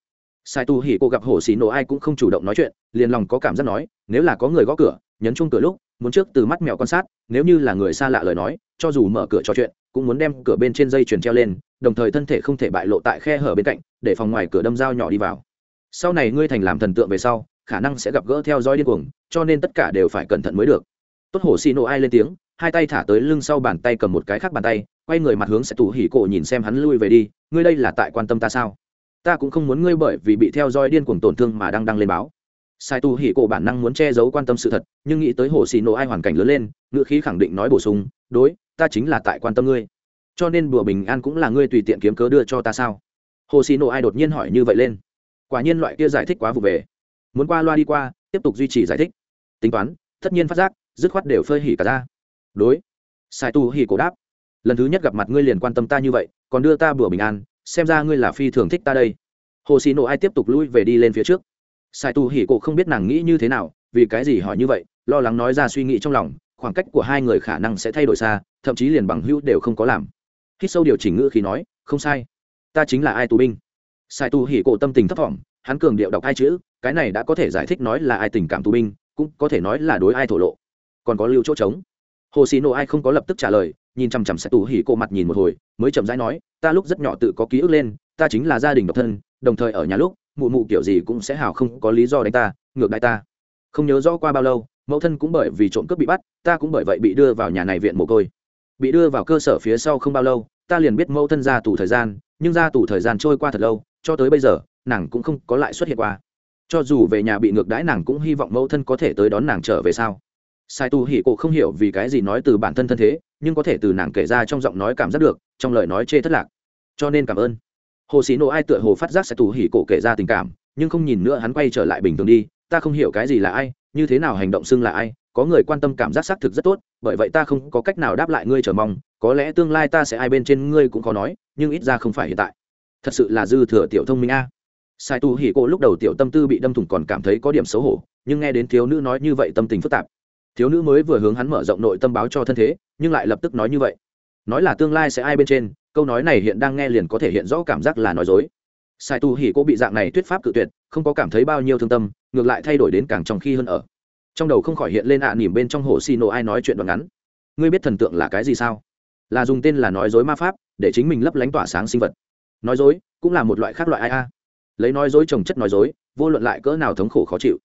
Sai tu hỉ cô gặp hồ xì nổ ai cũng không chủ động nói chuyện, liền lòng có cảm giác nói, nếu là có người gõ cửa, nhấn chung cửa lúc, muốn trước từ mắt mèo quan sát, nếu như là người xa lạ lời nói cho dù mở cửa trò chuyện, cũng muốn đem cửa bên trên dây chuyền treo lên, đồng thời thân thể không thể bại lộ tại khe hở bên cạnh, để phòng ngoài cửa đâm dao nhỏ đi vào. Sau này ngươi thành làm thần tượng về sau, khả năng sẽ gặp gỡ theo dõi điên cuồng, cho nên tất cả đều phải cẩn thận mới được. Tốt hổ xì nổ ai lên tiếng, hai tay thả tới lưng sau bàn tay cầm một cái khác bàn tay, quay người mặt hướng sẽ tù hỉ cổ nhìn xem hắn lui về đi, ngươi đây là tại quan tâm ta sao? Ta cũng không muốn ngươi bởi vì bị theo dõi điên cuồng tổn thương mà đang đăng lên báo. Sai tu hỉ cổ bản năng muốn che giấu quan tâm sự thật, nhưng nghĩ tới hồ xì nổ ai hoàn cảnh lớn lên, ngữ khí khẳng định nói bổ sung, đối ta chính là tại quan tâm ngươi. Cho nên bùa bình an cũng là ngươi tùy tiện kiếm cớ đưa cho ta sao? Hồ xì nổ ai đột nhiên hỏi như vậy lên. Quả nhiên loại kia giải thích quá vụ về. Muốn qua loa đi qua, tiếp tục duy trì giải thích. Tính toán, tất nhiên phát giác, dứt khoát đều phơi hỉ cả ra. Đối. Sai tu hỉ cổ đáp. Lần thứ nhất gặp mặt ngươi liền quan tâm ta như vậy, còn đưa ta bùa bình an, xem ra ngươi là phi thường thích ta đây. Hồ xì nổ ai tiếp tục lui về đi lên phía trước. Sai tu hỉ cổ không biết nàng nghĩ như thế nào, vì cái gì hỏi như vậy, lo lắng nói ra suy nghĩ trong lòng, khoảng cách của hai người khả năng sẽ thay đổi xa thậm chí liền bằng hữu đều không có làm. Hít sâu điều chỉnh ngữ khi nói, không sai, ta chính là ai tù binh? Sai tu hỉ cổ tâm tình thấp thỏm, hắn cường điệu đọc hai chữ, cái này đã có thể giải thích nói là ai tình cảm tù binh, cũng có thể nói là đối ai thổ lộ. Còn có lưu chỗ trống. Hồ xì nộ ai không có lập tức trả lời, nhìn chằm chằm sai tu hỉ cổ mặt nhìn một hồi, mới chậm rãi nói, ta lúc rất nhỏ tự có ký ức lên, ta chính là gia đình độc thân, đồng thời ở nhà lúc, mụ mụ kiểu gì cũng sẽ hào không có lý do đánh ta, ngược đại ta. Không nhớ rõ qua bao lâu, mẫu thân cũng bởi vì trộm cướp bị bắt, ta cũng bởi vậy bị đưa vào nhà này viện mồ côi bị đưa vào cơ sở phía sau không bao lâu, ta liền biết mẫu thân ra tù thời gian, nhưng ra tù thời gian trôi qua thật lâu, cho tới bây giờ, nàng cũng không có lại xuất hiện qua. Cho dù về nhà bị ngược đãi, nàng cũng hy vọng mẫu thân có thể tới đón nàng trở về sau. Sai tu hỉ cổ không hiểu vì cái gì nói từ bản thân thân thế, nhưng có thể từ nàng kể ra trong giọng nói cảm giác được, trong lời nói chê thất lạc. Cho nên cảm ơn. Hồ sĩ nộ ai tựa hồ phát giác sai tu hỉ cổ kể ra tình cảm, nhưng không nhìn nữa hắn quay trở lại bình thường đi ta không hiểu cái gì là ai, như thế nào hành động xưng là ai, có người quan tâm cảm giác xác thực rất tốt, bởi vậy ta không có cách nào đáp lại ngươi chờ mong, có lẽ tương lai ta sẽ ai bên trên ngươi cũng khó nói, nhưng ít ra không phải hiện tại. Thật sự là dư thừa tiểu thông minh a. Sai tu hỉ cô lúc đầu tiểu tâm tư bị đâm thủng còn cảm thấy có điểm xấu hổ, nhưng nghe đến thiếu nữ nói như vậy tâm tình phức tạp. Thiếu nữ mới vừa hướng hắn mở rộng nội tâm báo cho thân thế, nhưng lại lập tức nói như vậy. Nói là tương lai sẽ ai bên trên, câu nói này hiện đang nghe liền có thể hiện rõ cảm giác là nói dối sai tu hỉ cô bị dạng này thuyết pháp cự tuyệt, không có cảm thấy bao nhiêu thương tâm, ngược lại thay đổi đến càng trong khi hơn ở. Trong đầu không khỏi hiện lên ạ à nỉm bên trong hồ xì nổ ai nói chuyện đoạn ngắn. Ngươi biết thần tượng là cái gì sao? Là dùng tên là nói dối ma pháp, để chính mình lấp lánh tỏa sáng sinh vật. Nói dối, cũng là một loại khác loại ai a. Lấy nói dối trồng chất nói dối, vô luận lại cỡ nào thống khổ khó chịu.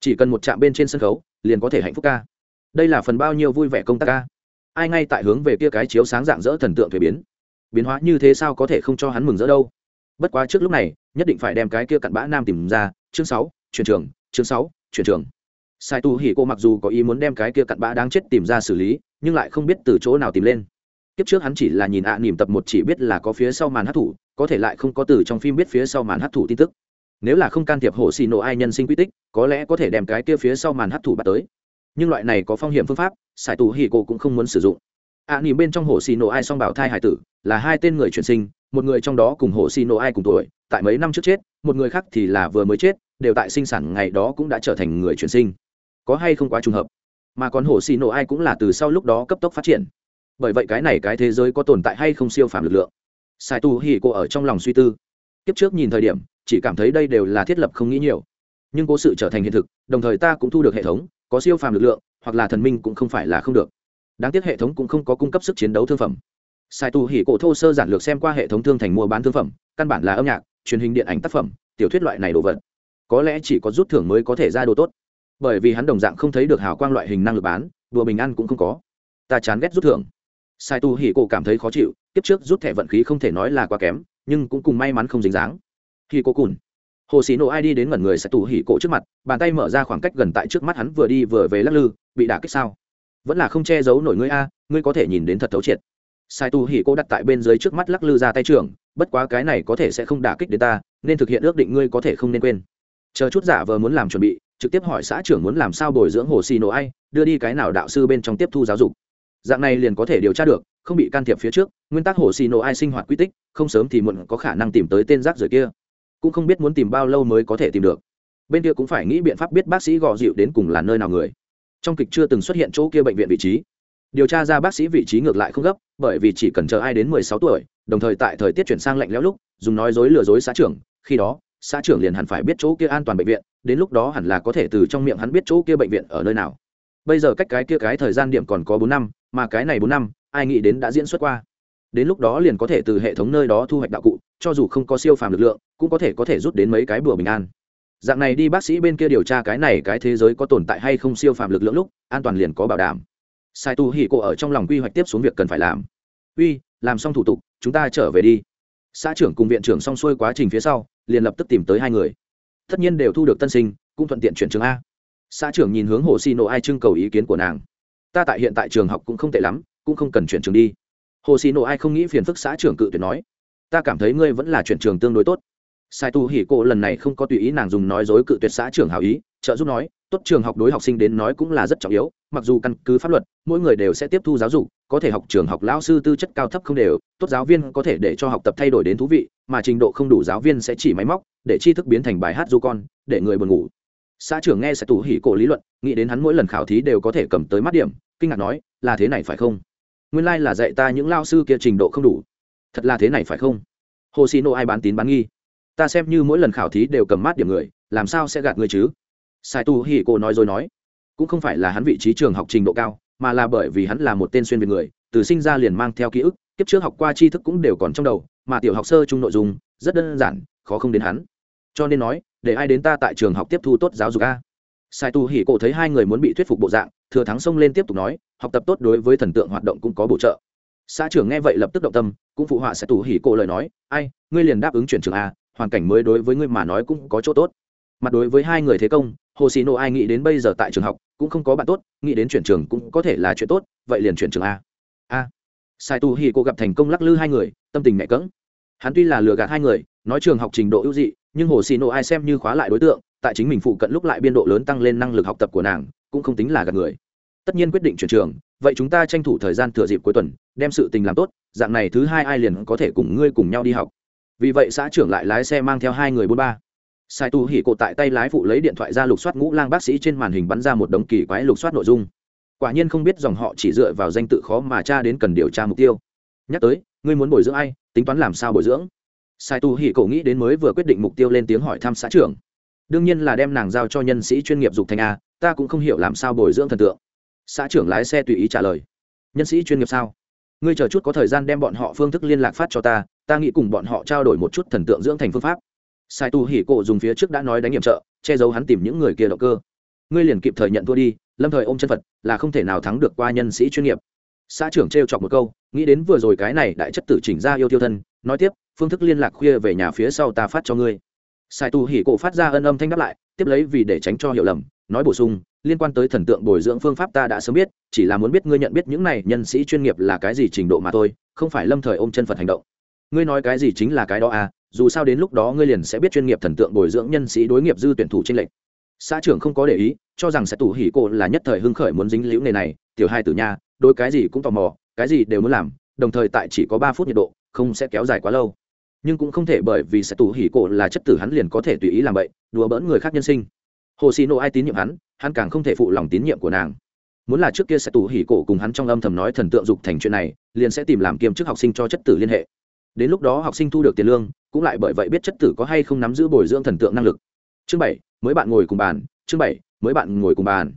Chỉ cần một chạm bên trên sân khấu, liền có thể hạnh phúc ca. Đây là phần bao nhiêu vui vẻ công tác ca. Ai ngay tại hướng về kia cái chiếu sáng dạng dỡ thần tượng thuế biến. Biến hóa như thế sao có thể không cho hắn mừng rỡ đâu? Bất quá trước lúc này nhất định phải đem cái kia cặn bã nam tìm ra. Chương sáu chuyển trường chương sáu chuyển trường. Sai tu hỉ cô mặc dù có ý muốn đem cái kia cặn bã đáng chết tìm ra xử lý nhưng lại không biết từ chỗ nào tìm lên. Kiếp trước hắn chỉ là nhìn ạ à, nỉm tập một chỉ biết là có phía sau màn hát thủ có thể lại không có từ trong phim biết phía sau màn hát thủ tin tức. Nếu là không can thiệp hồ xì nổ ai nhân sinh quy tích có lẽ có thể đem cái kia phía sau màn hát thủ bắt tới. Nhưng loại này có phong hiểm phương pháp sải tù hỉ cô cũng không muốn sử dụng ạ à, nỉm bên trong hồ xì nổ ai song bảo thai hải tử là hai tên người chuyển sinh một người trong đó cùng hồ xì nổ ai cùng tuổi tại mấy năm trước chết một người khác thì là vừa mới chết đều tại sinh sản ngày đó cũng đã trở thành người chuyển sinh. Có hay không quá trùng hợp? Mà còn hồ xì nổ ai cũng là từ sau lúc đó cấp tốc phát triển. Bởi vậy cái này cái thế giới có tồn tại hay không siêu phàm lực lượng? Sai tu hỉ cô ở trong lòng suy tư. Kiếp trước nhìn thời điểm chỉ cảm thấy đây đều là thiết lập không nghĩ nhiều. Nhưng cố sự trở thành hiện thực đồng thời ta cũng thu được hệ thống có siêu phàm lực lượng hoặc là thần minh cũng không phải là không được đáng tiếc hệ thống cũng không có cung cấp sức chiến đấu thương phẩm. Sai tu hỉ cổ thô sơ giản lược xem qua hệ thống thương thành mua bán thương phẩm, căn bản là âm nhạc, truyền hình điện ảnh tác phẩm, tiểu thuyết loại này đồ vật. Có lẽ chỉ có rút thưởng mới có thể ra đồ tốt. Bởi vì hắn đồng dạng không thấy được hào quang loại hình năng lực bán, đùa bình ăn cũng không có. Ta chán ghét rút thưởng. Sai tu hỉ cổ cảm thấy khó chịu kiếp trước rút thẻ vận khí không thể nói là quá kém, nhưng cũng cùng may mắn không dính dáng. Khi cô cùn. Hồ sĩ nổ ai đi đến ngẩn người sai tu hỉ cổ trước mặt, bàn tay mở ra khoảng cách gần tại trước mắt hắn vừa đi vừa về lắc lư, bị đả kích sao? Vẫn là không che giấu nổi ngươi a, ngươi có thể nhìn đến thật thấu triệt. Sai tu hỉ cô đặt tại bên dưới trước mắt lắc lư ra tay trưởng, bất quá cái này có thể sẽ không đả kích đến ta, nên thực hiện ước định ngươi có thể không nên quên. Chờ chút giả vờ muốn làm chuẩn bị, trực tiếp hỏi xã trưởng muốn làm sao bồi dưỡng hồ xì nổ ai, đưa đi cái nào đạo sư bên trong tiếp thu giáo dục. Dạng này liền có thể điều tra được, không bị can thiệp phía trước, nguyên tắc hồ xì nổ ai sinh hoạt quy tích, không sớm thì muộn có khả năng tìm tới tên rác rưởi kia. Cũng không biết muốn tìm bao lâu mới có thể tìm được. Bên kia cũng phải nghĩ biện pháp biết bác sĩ gò dịu đến cùng là nơi nào người trong kịch chưa từng xuất hiện chỗ kia bệnh viện vị trí. Điều tra ra bác sĩ vị trí ngược lại không gấp, bởi vì chỉ cần chờ ai đến mười sáu tuổi, đồng thời tại thời tiết chuyển sang lạnh lẽo lúc, dùng nói dối lừa dối xã trưởng, khi đó, xã trưởng liền hẳn phải biết chỗ kia an toàn bệnh viện, đến lúc đó hẳn là có thể từ trong miệng hắn biết chỗ kia bệnh viện ở nơi nào. Bây giờ cách cái kia cái thời gian điểm còn có bốn năm, mà cái này bốn năm, ai nghĩ đến đã diễn xuất qua. Đến lúc đó liền có thể từ hệ thống nơi đó thu hoạch đạo cụ, cho dù không có siêu phàm lực lượng, cũng có thể có thể rút đến mấy cái bùa bình an dạng này đi bác sĩ bên kia điều tra cái này cái thế giới có tồn tại hay không siêu phàm lực lượng lúc, an toàn liền có bảo đảm. Sai tu hỉ cổ ở trong lòng quy hoạch tiếp xuống việc cần phải làm. Uy, làm xong thủ tục, chúng ta trở về đi. Xã trưởng cùng viện trưởng xong xuôi quá trình phía sau, liền lập tức tìm tới hai người. Tất nhiên đều thu được tân sinh, cũng thuận tiện chuyển trường a. Xã trưởng nhìn hướng hồ xì nộ ai trưng cầu ý kiến của nàng. Ta tại hiện tại trường học cũng không tệ lắm, cũng không cần chuyển trường đi. Hồ xì nộ ai không nghĩ phiền phức xã trưởng cự tuyệt nói. Ta cảm thấy ngươi vẫn là chuyển trường tương đối tốt sai tu hỉ cổ lần này không có tùy ý nàng dùng nói dối cự tuyệt xã trưởng hảo ý, trợ giúp nói, tốt trường học đối học sinh đến nói cũng là rất trọng yếu, mặc dù căn cứ pháp luật, mỗi người đều sẽ tiếp thu giáo dục, có thể học trường học lao sư tư chất cao thấp không đều, tốt giáo viên có thể để cho học tập thay đổi đến thú vị, mà trình độ không đủ giáo viên sẽ chỉ máy móc, để tri thức biến thành bài hát du con, để người buồn ngủ. Xã trưởng nghe sẽ tủ hỉ cổ lý luận, nghĩ đến hắn mỗi lần khảo thí đều có thể cầm tới mắt điểm, kinh ngạc nói, là thế này phải không? Nguyên lai、like、là dạy ta những lao sư kia trình độ không đủ. Thật là thế này phải không? Hồ xì nô ai bán tín bán nghi? Ta xem như mỗi lần khảo thí đều cầm mát điểm người, làm sao sẽ gạt người chứ? Sai tu hỉ Cô nói rồi nói, cũng không phải là hắn vị trí trường học trình độ cao, mà là bởi vì hắn là một tên xuyên việt người, từ sinh ra liền mang theo ký ức, kiếp trước học qua tri thức cũng đều còn trong đầu, mà tiểu học sơ chung nội dung, rất đơn giản, khó không đến hắn. Cho nên nói, để ai đến ta tại trường học tiếp thu tốt giáo dục a? Sai tu hỉ cổ thấy hai người muốn bị thuyết phục bộ dạng, thừa thắng xông lên tiếp tục nói, học tập tốt đối với thần tượng hoạt động cũng có bổ trợ. Xã trưởng nghe vậy lập tức động tâm, cũng phụ họa sai tu hỉ cổ lời nói, ai, ngươi liền đáp ứng chuyển trường a hoàn cảnh mới đối với ngươi mà nói cũng có chỗ tốt. Mặt đối với hai người thế công, hồ xì nộ ai nghĩ đến bây giờ tại trường học cũng không có bạn tốt, nghĩ đến chuyển trường cũng có thể là chuyện tốt, vậy liền chuyển trường a. A. Sai tu hi cô gặp thành công lắc lư hai người, tâm tình mẹ cỡng hắn tuy là lừa gạt hai người, nói trường học trình độ ưu dị, nhưng hồ xì nộ ai xem như khóa lại đối tượng, tại chính mình phụ cận lúc lại biên độ lớn tăng lên năng lực học tập của nàng, cũng không tính là gạt người. Tất nhiên quyết định chuyển trường, vậy chúng ta tranh thủ thời gian thừa dịp cuối tuần, đem sự tình làm tốt, dạng này thứ hai ai liền có thể cùng ngươi cùng nhau đi học vì vậy xã trưởng lại lái xe mang theo hai người bốn ba. Sai tu hỉ cộ tại tay lái phụ lấy điện thoại ra lục soát ngũ lang bác sĩ trên màn hình bắn ra một đống kỳ quái lục soát nội dung. Quả nhiên không biết dòng họ chỉ dựa vào danh tự khó mà cha đến cần điều tra mục tiêu. Nhắc tới, ngươi muốn bồi dưỡng ai, tính toán làm sao bồi dưỡng? Sai tu hỉ cộ nghĩ đến mới vừa quyết định mục tiêu lên tiếng hỏi thăm xã trưởng. Đương nhiên là đem nàng giao cho nhân sĩ chuyên nghiệp dục thành a, ta cũng không hiểu làm sao bồi dưỡng thần tượng. Xã trưởng lái xe tùy ý trả lời. Nhân sĩ chuyên nghiệp sao? Ngươi chờ chút có thời gian đem bọn họ phương thức liên lạc phát cho ta ta nghĩ cùng bọn họ trao đổi một chút thần tượng dưỡng thành phương pháp. Sai tu hỉ cổ dùng phía trước đã nói đánh nhiệm trợ, che giấu hắn tìm những người kia động cơ. Ngươi liền kịp thời nhận thua đi, lâm thời ôm chân phật, là không thể nào thắng được qua nhân sĩ chuyên nghiệp. Xã trưởng trêu chọc một câu, nghĩ đến vừa rồi cái này đại chất tử chỉnh ra yêu tiêu thân, nói tiếp, phương thức liên lạc khuya về nhà phía sau ta phát cho ngươi. Sai tu hỉ cổ phát ra ân âm thanh đáp lại, tiếp lấy vì để tránh cho hiểu lầm, nói bổ sung, liên quan tới thần tượng bồi dưỡng phương pháp ta đã sớm biết, chỉ là muốn biết ngươi nhận biết những này nhân sĩ chuyên nghiệp là cái gì trình độ mà thôi, không phải lâm thời ôm chân phật hành động ngươi nói cái gì chính là cái đó à dù sao đến lúc đó ngươi liền sẽ biết chuyên nghiệp thần tượng bồi dưỡng nhân sĩ đối nghiệp dư tuyển thủ tranh lệch. Xã trưởng không có để ý, cho rằng sẽ tủ hỉ cô là nhất thời hưng khởi muốn dính liễu nghề này, tiểu hai tử nha đôi cái gì cũng tò mò, cái gì đều muốn làm, đồng thời tại chỉ có ba phút nhiệt độ, không sẽ kéo dài quá lâu. Nhưng cũng không thể bởi vì sẽ tủ hỉ cổ là chất tử hắn liền có thể tùy ý làm vậy, đùa bỡn người khác nhân sinh. Hồ xì nộ ai tín nhiệm hắn hắn càng không thể phụ lòng tín nhiệm của nàng. Muốn là trước kia sẽ tủ hỉ cổ cùng hắn trong âm thầm nói thần tượng dục thành chuyện này, liền sẽ tìm làm kiêm chức học sinh cho chất tử liên hệ đến lúc đó học sinh thu được tiền lương, cũng lại bởi vậy biết chất tử có hay không nắm giữ bồi dưỡng thần tượng năng lực. Chương bảy, mới bạn ngồi cùng bàn, chương bảy, mới bạn ngồi cùng bàn.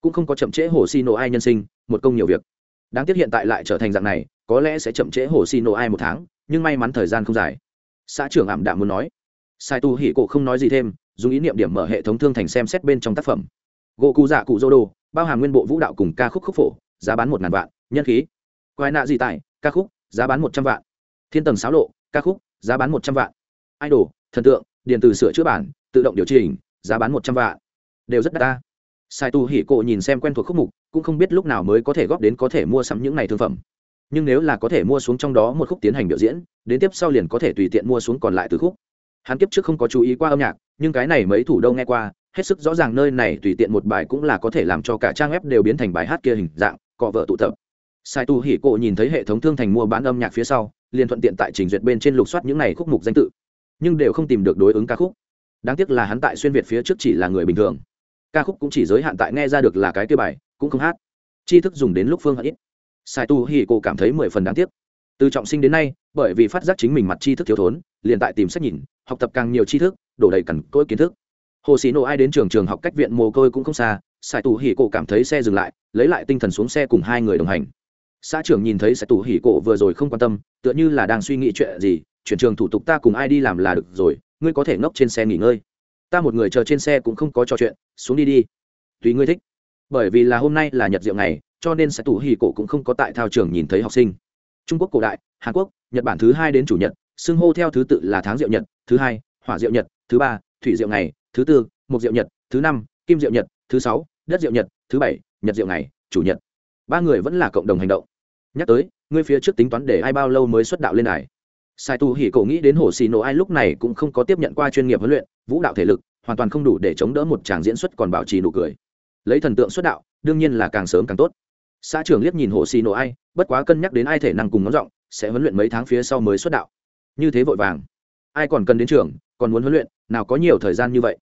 Cũng không có chậm trễ hồ si nộ ai nhân sinh, một công nhiều việc. Đáng tiếc hiện tại lại trở thành dạng này, có lẽ sẽ chậm trễ hồ si nộ ai một tháng, nhưng may mắn thời gian không dài. Xã trưởng ảm đạm muốn nói. Sai tu hỉ cổ không nói gì thêm, dùng ý niệm điểm mở hệ thống thương thành xem xét bên trong tác phẩm. Gỗ cụ dạ cụ dô đồ bao hàm nguyên bộ vũ đạo cùng ca khúc khúc phổ, giá bán một ngàn vạn, nhân khí. Quái nạ gì tại ca khúc, giá bán một trăm vạn thiên tầng sáo lộ, ca khúc, giá bán một trăm vạn. Idol, thần tượng, điện từ sửa chữa bản, tự động điều chỉnh, giá bán một trăm vạn. Đều rất đắt ta. Sai tu hỉ cộ nhìn xem quen thuộc khúc mục, cũng không biết lúc nào mới có thể góp đến có thể mua sắm những này thương phẩm. Nhưng nếu là có thể mua xuống trong đó một khúc tiến hành biểu diễn, đến tiếp sau liền có thể tùy tiện mua xuống còn lại từ khúc. Hắn kiếp trước không có chú ý qua âm nhạc, nhưng cái này mấy thủ đâu nghe qua, hết sức rõ ràng nơi này tùy tiện một bài cũng là có thể làm cho cả trang web đều biến thành bài hát kia hình dạng, cọ vợ tụ tập. Sai tu hỉ cộ nhìn thấy hệ thống thương thành mua bán âm nhạc phía sau liền thuận tiện tại trình duyệt bên trên lục soát những này khúc mục danh tự, nhưng đều không tìm được đối ứng ca khúc. Đáng tiếc là hắn tại xuyên việt phía trước chỉ là người bình thường. Ca khúc cũng chỉ giới hạn tại nghe ra được là cái kia bài, cũng không hát. Tri thức dùng đến lúc phương hận ít. Sai tu hỉ cô cảm thấy mười phần đáng tiếc. Từ trọng sinh đến nay, bởi vì phát giác chính mình mặt tri thức thiếu thốn, liền tại tìm sách nhìn, học tập càng nhiều tri thức, đổ đầy cằn cỗi kiến thức. Hồ sĩ nộ ai đến trường trường học cách viện mồ côi cũng không xa, sai tu hỉ cô cảm thấy xe dừng lại, lấy lại tinh thần xuống xe cùng hai người đồng hành xã trưởng nhìn thấy sẽ tủ hỉ cổ vừa rồi không quan tâm, tựa như là đang suy nghĩ chuyện gì, chuyển trường thủ tục ta cùng ai đi làm là được rồi, ngươi có thể ngốc trên xe nghỉ ngơi. Ta một người chờ trên xe cũng không có trò chuyện, xuống đi đi. Tùy ngươi thích. Bởi vì là hôm nay là nhật diệu ngày, cho nên sẽ tủ hỉ cổ cũng không có tại thao trường nhìn thấy học sinh. Trung quốc cổ đại, hàn quốc, nhật bản thứ hai đến chủ nhật, xưng hô theo thứ tự là tháng diệu nhật, thứ hai, hỏa diệu nhật, thứ ba, thủy diệu ngày, thứ tư mục diệu nhật, thứ năm, kim diệu nhật, thứ sáu, đất diệu nhật, thứ bảy, nhật diệu ngày, chủ nhật. Ba người vẫn là cộng đồng hành động nhắc tới, ngươi phía trước tính toán để ai bao lâu mới xuất đạo lên đài. Sai tu hỉ cổ nghĩ đến hồ xì nổ ai lúc này cũng không có tiếp nhận qua chuyên nghiệp huấn luyện, vũ đạo thể lực, hoàn toàn không đủ để chống đỡ một tràng diễn xuất còn bảo trì nụ cười. Lấy thần tượng xuất đạo, đương nhiên là càng sớm càng tốt. Xã trưởng liếc nhìn hồ xì nổ ai, bất quá cân nhắc đến ai thể năng cùng ngón giọng, sẽ huấn luyện mấy tháng phía sau mới xuất đạo. Như thế vội vàng. Ai còn cần đến trường, còn muốn huấn luyện, nào có nhiều thời gian như vậy.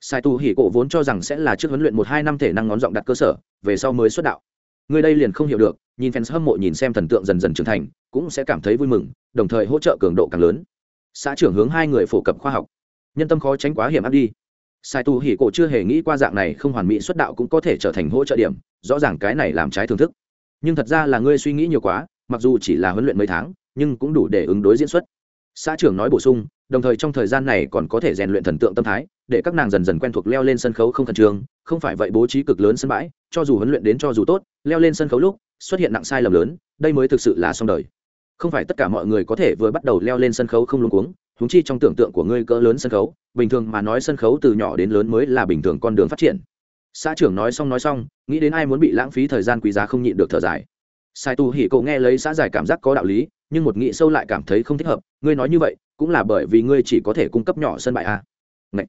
Sai tu hỉ cổ vốn cho rằng sẽ là trước huấn luyện một hai năm thể năng ngón giọng đặt cơ sở, về sau mới xuất đạo người đây liền không hiểu được, nhìn fans hâm mộ nhìn xem thần tượng dần dần trưởng thành, cũng sẽ cảm thấy vui mừng, đồng thời hỗ trợ cường độ càng lớn. Xã trưởng hướng hai người phổ cập khoa học. Nhân tâm khó tránh quá hiểm áp đi. Sai tu hỉ cổ chưa hề nghĩ qua dạng này không hoàn mỹ xuất đạo cũng có thể trở thành hỗ trợ điểm, rõ ràng cái này làm trái thưởng thức. Nhưng thật ra là ngươi suy nghĩ nhiều quá, mặc dù chỉ là huấn luyện mấy tháng, nhưng cũng đủ để ứng đối diễn xuất xã trưởng nói bổ sung, đồng thời trong thời gian này còn có thể rèn luyện thần tượng tâm thái, để các nàng dần dần quen thuộc leo lên sân khấu không khẩn trương, không phải vậy bố trí cực lớn sân bãi, cho dù huấn luyện đến cho dù tốt, leo lên sân khấu lúc, xuất hiện nặng sai lầm lớn, đây mới thực sự là xong đời. Không phải tất cả mọi người có thể vừa bắt đầu leo lên sân khấu không luôn cuống húng chi trong tưởng tượng của ngươi cỡ lớn sân khấu, bình thường mà nói sân khấu từ nhỏ đến lớn mới là bình thường con đường phát triển. Xã trưởng nói xong nói xong, nghĩ đến ai muốn bị lãng phí thời gian quý giá không nhịn được thở dài. Sai tu hỉ cậu nghe lấy xã giải cảm giác có đạo lý nhưng một nghĩ sâu lại cảm thấy không thích hợp, ngươi nói như vậy, cũng là bởi vì ngươi chỉ có thể cung cấp nhỏ sân bãi a. Ngậy.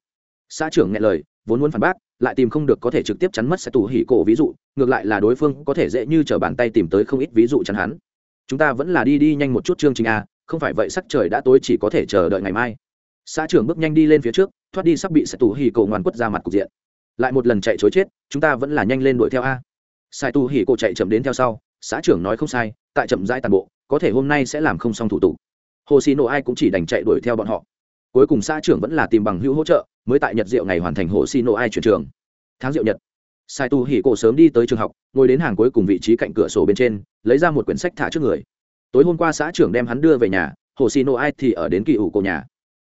xã trưởng nghe lời, vốn muốn phản bác, lại tìm không được có thể trực tiếp chắn mất sẽ tù hỉ cổ ví dụ, ngược lại là đối phương có thể dễ như t bàn tay tìm tới không ít ví dụ chắn hắn. Chúng ta vẫn là đi đi nhanh một chút chương trình a, không phải vậy sắc trời đã tối chỉ có thể chờ đợi ngày mai. Xã trưởng bước nhanh đi lên phía trước, thoát đi sắp bị sẽ tù hỉ cổ ngoan quất ra mặt cục diện. Lại một lần chạy chối chết, chúng ta vẫn là nhanh lên đuổi theo a. Sai tù hỉ cổ chạy chậm đến theo sau, xã trưởng nói không sai, tại chậm rãi toàn bộ có thể hôm nay sẽ làm không xong thủ tục. Hồ xì nổ ai cũng chỉ đành chạy đuổi theo bọn họ. Cuối cùng xã trưởng vẫn là tìm bằng hữu hỗ trợ, mới tại nhật diệu ngày hoàn thành hồ xì nổ ai chuyển trường. Tháng diệu nhật. Sai tu hỉ cổ sớm đi tới trường học, ngồi đến hàng cuối cùng vị trí cạnh cửa sổ bên trên, lấy ra một quyển sách thả trước người. Tối hôm qua xã trưởng đem hắn đưa về nhà, hồ xì nổ ai thì ở đến kỳ ủ cổ nhà.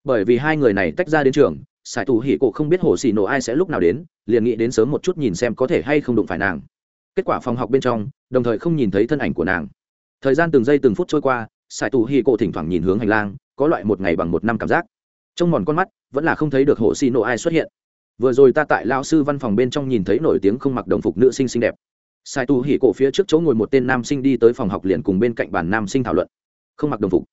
Bởi vì hai người này tách ra đến trường, sai tu hỉ cổ không biết hồ xì nổ ai sẽ lúc nào đến, liền nghĩ đến sớm một chút nhìn xem có thể hay không đụng phải nàng. Kết quả phòng học bên trong, đồng thời không nhìn thấy thân ảnh của nàng thời gian từng giây từng phút trôi qua sài tù hi cổ thỉnh thoảng nhìn hướng hành lang, có loại một ngày bằng một năm cảm giác. Trong mòn con mắt, vẫn là không thấy được hồ xì nộ ai xuất hiện. Vừa rồi ta tại lao sư văn phòng bên trong nhìn thấy nổi tiếng không mặc đồng phục nữ sinh xinh đẹp. Sai tu hỉ cổ phía trước chỗ ngồi một tên nam sinh đi tới phòng học liền cùng bên cạnh bàn nam sinh thảo luận. Không mặc đồng phục.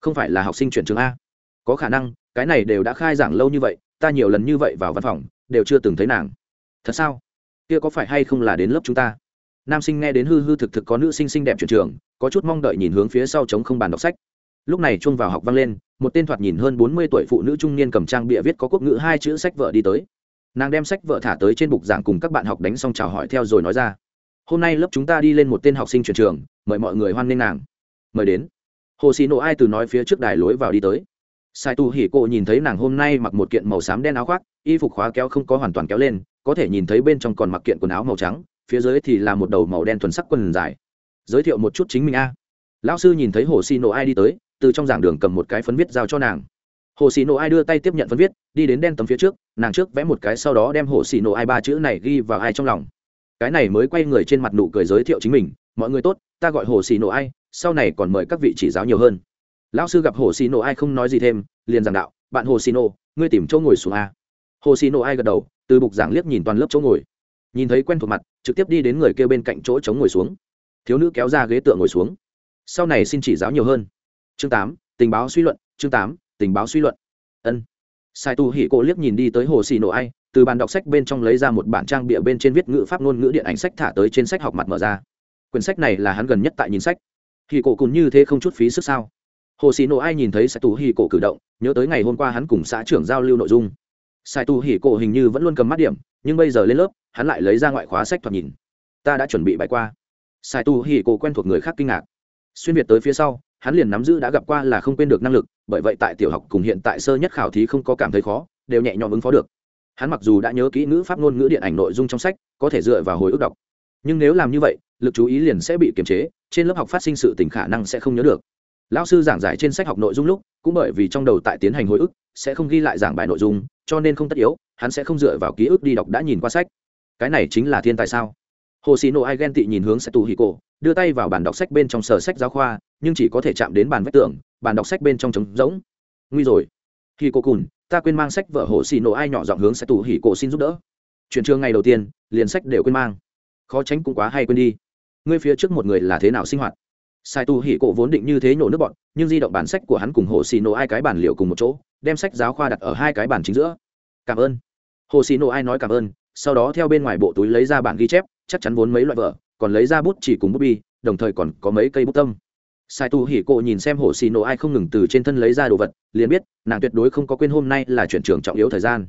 Không phải là học sinh chuyển trường a. Có khả năng, cái này đều đã khai giảng lâu như vậy, ta nhiều lần như vậy vào văn phòng, đều chưa từng thấy nàng. Thật sao? Kia có phải hay không là đến lớp chúng ta? Nam sinh nghe đến hư hư thực thực có nữ sinh xinh đẹp chuyển trường có chút mong đợi nhìn hướng phía sau chống không bàn đọc sách. Lúc này chuông vào học vang lên, một tên thoạt nhìn hơn bốn mươi tuổi phụ nữ trung niên cầm trang bịa viết có quốc ngữ hai chữ sách vợ đi tới. Nàng đem sách vợ thả tới trên bục giảng cùng các bạn học đánh xong chào hỏi theo rồi nói ra. Hôm nay lớp chúng ta đi lên một tên học sinh chuyển trường, mời mọi người hoan nghênh nàng. Mời đến. Hồ xì nộ ai từ nói phía trước đài lối vào đi tới. Sai tu hỉ cô nhìn thấy nàng hôm nay mặc một kiện màu xám đen áo khoác, y phục khóa kéo không có hoàn toàn kéo lên, có thể nhìn thấy bên trong còn mặc kiện quần áo màu trắng, phía dưới thì là một đầu màu đen thuần sắc quần dài giới thiệu một chút chính mình a. Lão sư nhìn thấy hồ xì nổ ai đi tới, từ trong giảng đường cầm một cái phấn viết giao cho nàng. Hồ xì nổ ai đưa tay tiếp nhận phấn viết, đi đến đen tấm phía trước, nàng trước vẽ một cái sau đó đem hồ xì nổ ai ba chữ này ghi vào ai trong lòng. Cái này mới quay người trên mặt nụ cười giới thiệu chính mình, mọi người tốt, ta gọi hồ xì nổ ai, sau này còn mời các vị chỉ giáo nhiều hơn. Lão sư gặp hồ xì nổ ai không nói gì thêm, liền giảng đạo, bạn hồ xì nổ ngươi tìm chỗ ngồi xuống a. Hồ xì nổ ai gật đầu, từ bục giảng liếc nhìn toàn lớp chỗ ngồi. Nhìn thấy quen thuộc mặt, trực tiếp đi đến người kêu bên cạnh chỗ chống ngồi xuống thiếu nữ kéo ra ghế tựa ngồi xuống. Sau này xin chỉ giáo nhiều hơn. Chương tám, tình báo suy luận, chương tám, tình báo suy luận. Ân. Sai tu hỉ cổ liếc nhìn đi tới hồ xì nổ ai, từ bàn đọc sách bên trong lấy ra một bản trang bịa bên trên viết ngữ pháp ngôn ngữ điện ảnh sách thả tới trên sách học mặt mở ra. Quyển sách này là hắn gần nhất tại nhìn sách. Hỉ cổ cùn như thế không chút phí sức sao? Hồ xì nổ ai nhìn thấy sai tu hỉ cổ cử động, nhớ tới ngày hôm qua hắn cùng xã trưởng giao lưu nội dung. Sai tu hỉ cổ hình như vẫn luôn cầm mắt điểm, nhưng bây giờ lên lớp, hắn lại lấy ra ngoại khóa sách thoạt nhìn. Ta đã chuẩn bị bài qua sai tu hỉ cổ quen thuộc người khác kinh ngạc. Xuyên việt tới phía sau, hắn liền nắm giữ đã gặp qua là không quên được năng lực, bởi vậy tại tiểu học cùng hiện tại sơ nhất khảo thí không có cảm thấy khó, đều nhẹ nhõm ứng phó được. Hắn mặc dù đã nhớ kỹ ngữ pháp ngôn ngữ điện ảnh nội dung trong sách, có thể dựa vào hồi ức đọc. Nhưng nếu làm như vậy, lực chú ý liền sẽ bị kiềm chế, trên lớp học phát sinh sự tình khả năng sẽ không nhớ được. Lão sư giảng giải trên sách học nội dung lúc, cũng bởi vì trong đầu tại tiến hành hồi ức, sẽ không ghi lại giảng bài nội dung, cho nên không tất yếu, hắn sẽ không dựa vào ký ức đi đọc đã nhìn qua sách. Cái này chính là thiên tài sao? Hồ xì nổ ai ghen tị nhìn hướng sẽ tù hì cổ, đưa tay vào bàn đọc sách bên trong sở sách giáo khoa, nhưng chỉ có thể chạm đến bàn vách tường, bàn đọc sách bên trong trống rỗng. Nguy rồi. Hì cổ cùn, ta quên mang sách vợ hồ xì nổ ai nhỏ giọng hướng sẽ tù hì cổ xin giúp đỡ. Chuyển trường ngày đầu tiên, liền sách đều quên mang. Khó tránh cũng quá hay quên đi. Ngươi phía trước một người là thế nào sinh hoạt? Sai tu hỉ cổ vốn định như thế nhổ nước bọn, nhưng di động bản sách của hắn cùng hồ xì nổ ai cái bản liệu cùng một chỗ, đem sách giáo khoa đặt ở hai cái bản chính giữa. Cảm ơn. Hồ xì nổ ai nói cảm ơn, sau đó theo bên ngoài bộ túi lấy ra bản ghi chép chắc chắn vốn mấy loại vở, còn lấy ra bút chỉ cùng bút bi, đồng thời còn có mấy cây bút tâm. Sai tu hỉ cộ nhìn xem hồ xì nổ ai không ngừng từ trên thân lấy ra đồ vật, liền biết, nàng tuyệt đối không có quên hôm nay là chuyển trường trọng yếu thời gian.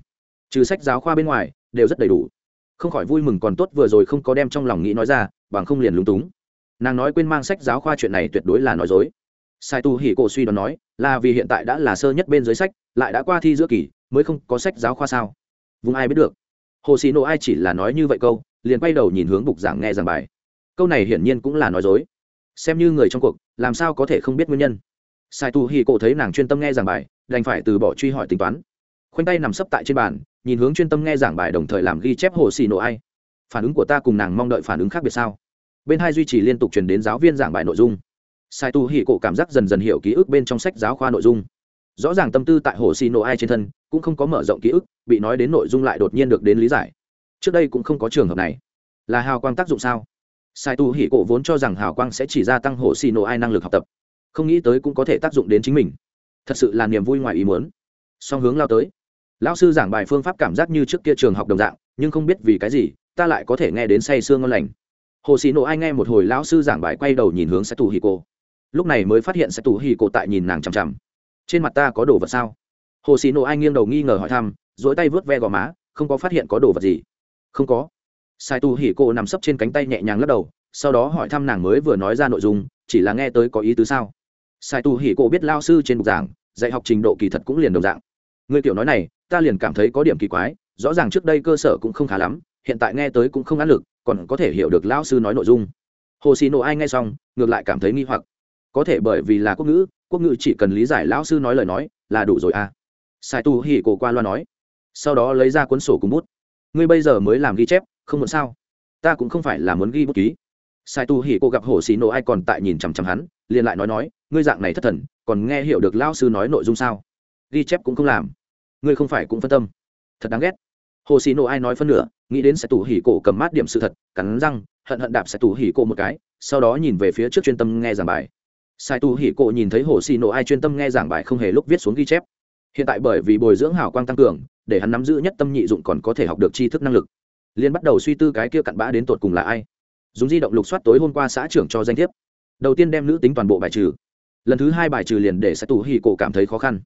Trừ sách giáo khoa bên ngoài, đều rất đầy đủ. Không khỏi vui mừng còn tốt vừa rồi không có đem trong lòng nghĩ nói ra, bằng không liền lúng túng. Nàng nói quên mang sách giáo khoa chuyện này tuyệt đối là nói dối. Sai tu hỉ cổ suy đoán nói, là vì hiện tại đã là sơ nhất bên dưới sách, lại đã qua thi giữa kỳ, mới không có sách giáo khoa sao? Vùng ai biết được? Hồ xì nộ ai chỉ là nói như vậy câu liền quay đầu nhìn hướng bục giảng nghe giảng bài. Câu này hiển nhiên cũng là nói dối. Xem như người trong cuộc, làm sao có thể không biết nguyên nhân? Sai tu hi cổ thấy nàng chuyên tâm nghe giảng bài, đành phải từ bỏ truy hỏi tính toán. Khoanh tay nằm sấp tại trên bàn, nhìn hướng chuyên tâm nghe giảng bài đồng thời làm ghi chép hồ xì nổ ai. Phản ứng của ta cùng nàng mong đợi phản ứng khác biệt sao? Bên hai duy trì liên tục truyền đến giáo viên giảng bài nội dung. Sai tu hi cổ cảm giác dần dần hiểu ký ức bên trong sách giáo khoa nội dung. Rõ ràng tâm tư tại hồ xì nổ ai trên thân, cũng không có mở rộng ký ức, bị nói đến nội dung lại đột nhiên được đến lý giải trước đây cũng không có trường hợp này. Là hào quang tác dụng sao? Sai tu hỉ cổ vốn cho rằng hào quang sẽ chỉ gia tăng hồ xì nổ ai năng lực học tập. Không nghĩ tới cũng có thể tác dụng đến chính mình. Thật sự là niềm vui ngoài ý muốn. Song hướng lao tới. Lão sư giảng bài phương pháp cảm giác như trước kia trường học đồng dạng, nhưng không biết vì cái gì, ta lại có thể nghe đến say sương ngon lành. Hồ xì nổ ai nghe một hồi lão sư giảng bài quay đầu nhìn hướng sai tu hỉ cổ. Lúc này mới phát hiện sai tu hỉ cổ tại nhìn nàng chằm chằm. Trên mặt ta có đồ vật sao? Hồ xì nổ ai nghiêng đầu nghi ngờ hỏi thăm dỗi tay vớt ve gò má, không có phát hiện có đồ vật gì không có. Sai tu hỉ cô nằm sấp trên cánh tay nhẹ nhàng lắc đầu, sau đó hỏi thăm nàng mới vừa nói ra nội dung, chỉ là nghe tới có ý tứ sao? Sai tu hỉ cô biết lao sư trên bục giảng, dạy học trình độ kỳ thật cũng liền đồng dạng. Người kiểu nói này, ta liền cảm thấy có điểm kỳ quái, rõ ràng trước đây cơ sở cũng không khá lắm, hiện tại nghe tới cũng không áp lực, còn có thể hiểu được lão sư nói nội dung. Hồ xì nộ ai nghe xong, ngược lại cảm thấy nghi hoặc. Có thể bởi vì là quốc ngữ quốc ngữ chỉ cần lý giải lão sư nói lời nói là đủ rồi à? Sai tu hỉ cổ qua loa nói. Sau đó lấy ra cuốn sổ cùng bút ngươi bây giờ mới làm ghi chép, không muốn sao? Ta cũng không phải là muốn ghi bút ký. Sai tu hỉ Cô gặp hồ xì nổ ai còn tại nhìn chằm chằm hắn, liền lại nói nói, ngươi dạng này thất thần, còn nghe hiểu được lão sư nói nội dung sao? Ghi chép cũng không làm. Ngươi không phải cũng phân tâm. Thật đáng ghét. Hồ xì nổ ai nói phân nửa, nghĩ đến Sai Tu hỉ cổ cầm mát điểm sự thật, cắn răng, hận hận đạp Sai Tu hỉ cổ một cái, sau đó nhìn về phía trước chuyên tâm nghe giảng bài. Sai Tu hỉ cổ nhìn thấy hồ xì nổ ai chuyên tâm nghe giảng bài không hề lúc viết xuống ghi chép hiện tại bởi vì bồi dưỡng hảo quang tăng cường, để hắn nắm giữ nhất tâm nhị dụng còn có thể học được tri thức năng lực. Liên bắt đầu suy tư cái kia cặn bã đến tột cùng là ai. Dùng di động lục soát tối hôm qua xã trưởng cho danh thiếp. Đầu tiên đem nữ tính toàn bộ bài trừ. Lần thứ hai bài trừ liền để sẽ tù hì cổ cảm thấy khó khăn.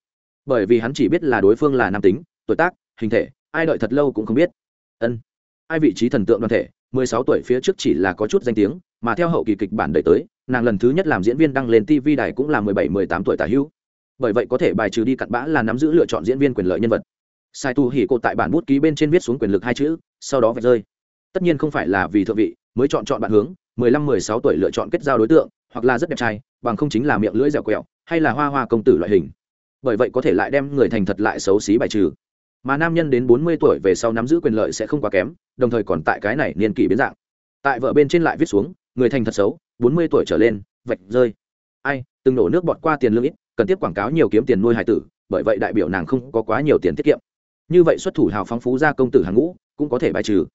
Bởi vì hắn chỉ biết là đối phương là nam tính, tuổi tác, hình thể, ai đợi thật lâu cũng không biết. Ân. Ai vị trí thần tượng đoàn thể, mười sáu tuổi phía trước chỉ là có chút danh tiếng, mà theo hậu kỳ kịch bản đẩy tới, nàng lần thứ nhất làm diễn viên đăng lên tv đài cũng là mười bảy, mười tám tuổi tả hữu bởi vậy có thể bài trừ đi cặn bã là nắm giữ lựa chọn diễn viên quyền lợi nhân vật. Sai tu hỉ cô tại bản bút ký bên trên viết xuống quyền lực hai chữ, sau đó vạch rơi. Tất nhiên không phải là vì thượng vị, mới chọn chọn bạn hướng, mười lăm, mười sáu tuổi lựa chọn kết giao đối tượng, hoặc là rất đẹp trai, bằng không chính là miệng lưỡi dẻo quẹo, hay là hoa hoa công tử loại hình. Bởi vậy có thể lại đem người thành thật lại xấu xí bài trừ. Mà nam nhân đến bốn mươi tuổi về sau nắm giữ quyền lợi sẽ không quá kém, đồng thời còn tại cái này niên kỷ biến dạng. Tại vợ bên trên lại viết xuống, người thành thật xấu, bốn mươi tuổi trở lên, vạch rơi ai, từng nổ nước bọt qua tiền lương ít, cần tiếp quảng cáo nhiều kiếm tiền nuôi hải tử, bởi vậy đại biểu nàng không có quá nhiều tiền tiết kiệm. Như vậy xuất thủ hào phóng phú ra công tử hàng ngũ, cũng có thể bài trừ.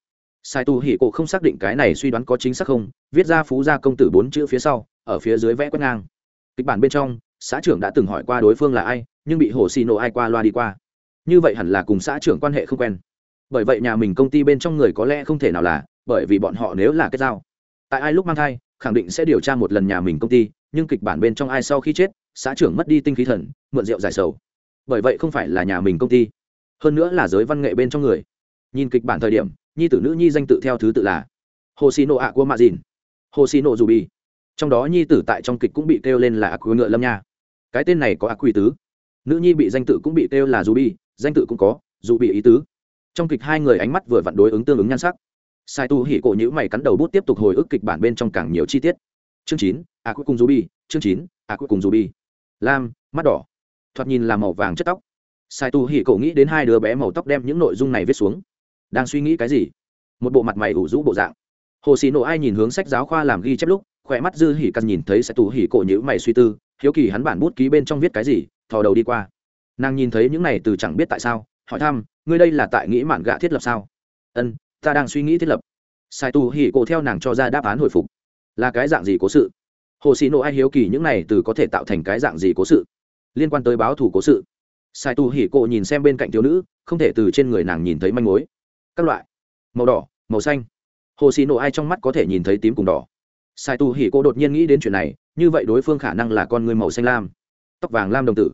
Sai tu hỉ cổ không xác định cái này suy đoán có chính xác không, viết ra phú gia công tử bốn chữ phía sau, ở phía dưới vẽ quét ngang. Kịch bản bên trong, xã trưởng đã từng hỏi qua đối phương là ai, nhưng bị hồ xì nổ ai qua loa đi qua. Như vậy hẳn là cùng xã trưởng quan hệ không quen. Bởi vậy nhà mình công ty bên trong người có lẽ không thể nào là, bởi vì bọn họ nếu là kết giao. Tại ai lúc mang thai, khẳng định sẽ điều tra một lần nhà mình công ty nhưng kịch bản bên trong ai sau khi chết, xã trưởng mất đi tinh khí thần, mượn rượu giải sầu. Bởi vậy không phải là nhà mình công ty, hơn nữa là giới văn nghệ bên trong người. Nhìn kịch bản thời điểm, nhi tử nữ nhi danh tự theo thứ tự là hồ xì nộ ạ của mạ dìn hồ xì nộ dù bi trong đó nhi tử tại trong kịch cũng bị kêu lên là ạ quy ngựa lâm nha. Cái tên này có ạ quỳ tứ. Nữ nhi bị danh tự cũng bị kêu là dù bi danh tự cũng có dù bị ý tứ. Trong kịch hai người ánh mắt vừa vặn đối ứng tương ứng nhan sắc. Sai tu hỉ cổ nhữ mày cắn đầu bút tiếp tục hồi ức kịch bản bên trong càng nhiều chi tiết. Chương chín à cuối cùng Ruby, chương chín à cuối cùng Ruby, lam mắt đỏ. Thoạt nhìn là màu vàng chất tóc. Sai tu hỉ cổ nghĩ đến hai đứa bé màu tóc đem những nội dung này viết xuống. Đang suy nghĩ cái gì? Một bộ mặt mày ủ rũ bộ dạng. Hồ xì nổ ai nhìn hướng sách giáo khoa làm ghi chép lúc khỏe mắt dư hỉ cắt nhìn thấy sai tu hỉ cổ nhữ mày suy tư hiếu kỳ hắn bản bút ký bên trong viết cái gì thò đầu đi qua. Nàng nhìn thấy những này từ chẳng biết tại sao hỏi thăm ngươi đây là tại nghĩ mạn gạ thiết lập sao? Ân ta đang suy nghĩ thiết lập. Sai tu hỉ cổ theo nàng cho ra đáp án hồi phục. Là cái dạng gì cố sự? Hồ sĩ nổ ai hiếu kỳ những này từ có thể tạo thành cái dạng gì cố sự? Liên quan tới báo thủ cố sự. Sai tu hỉ cộ nhìn xem bên cạnh thiếu nữ, không thể từ trên người nàng nhìn thấy manh mối. Các loại. Màu đỏ, màu xanh. Hồ sĩ nổ ai trong mắt có thể nhìn thấy tím cùng đỏ. Sai tu hỉ cộ đột nhiên nghĩ đến chuyện này, như vậy đối phương khả năng là con người màu xanh lam. Tóc vàng lam đồng tử.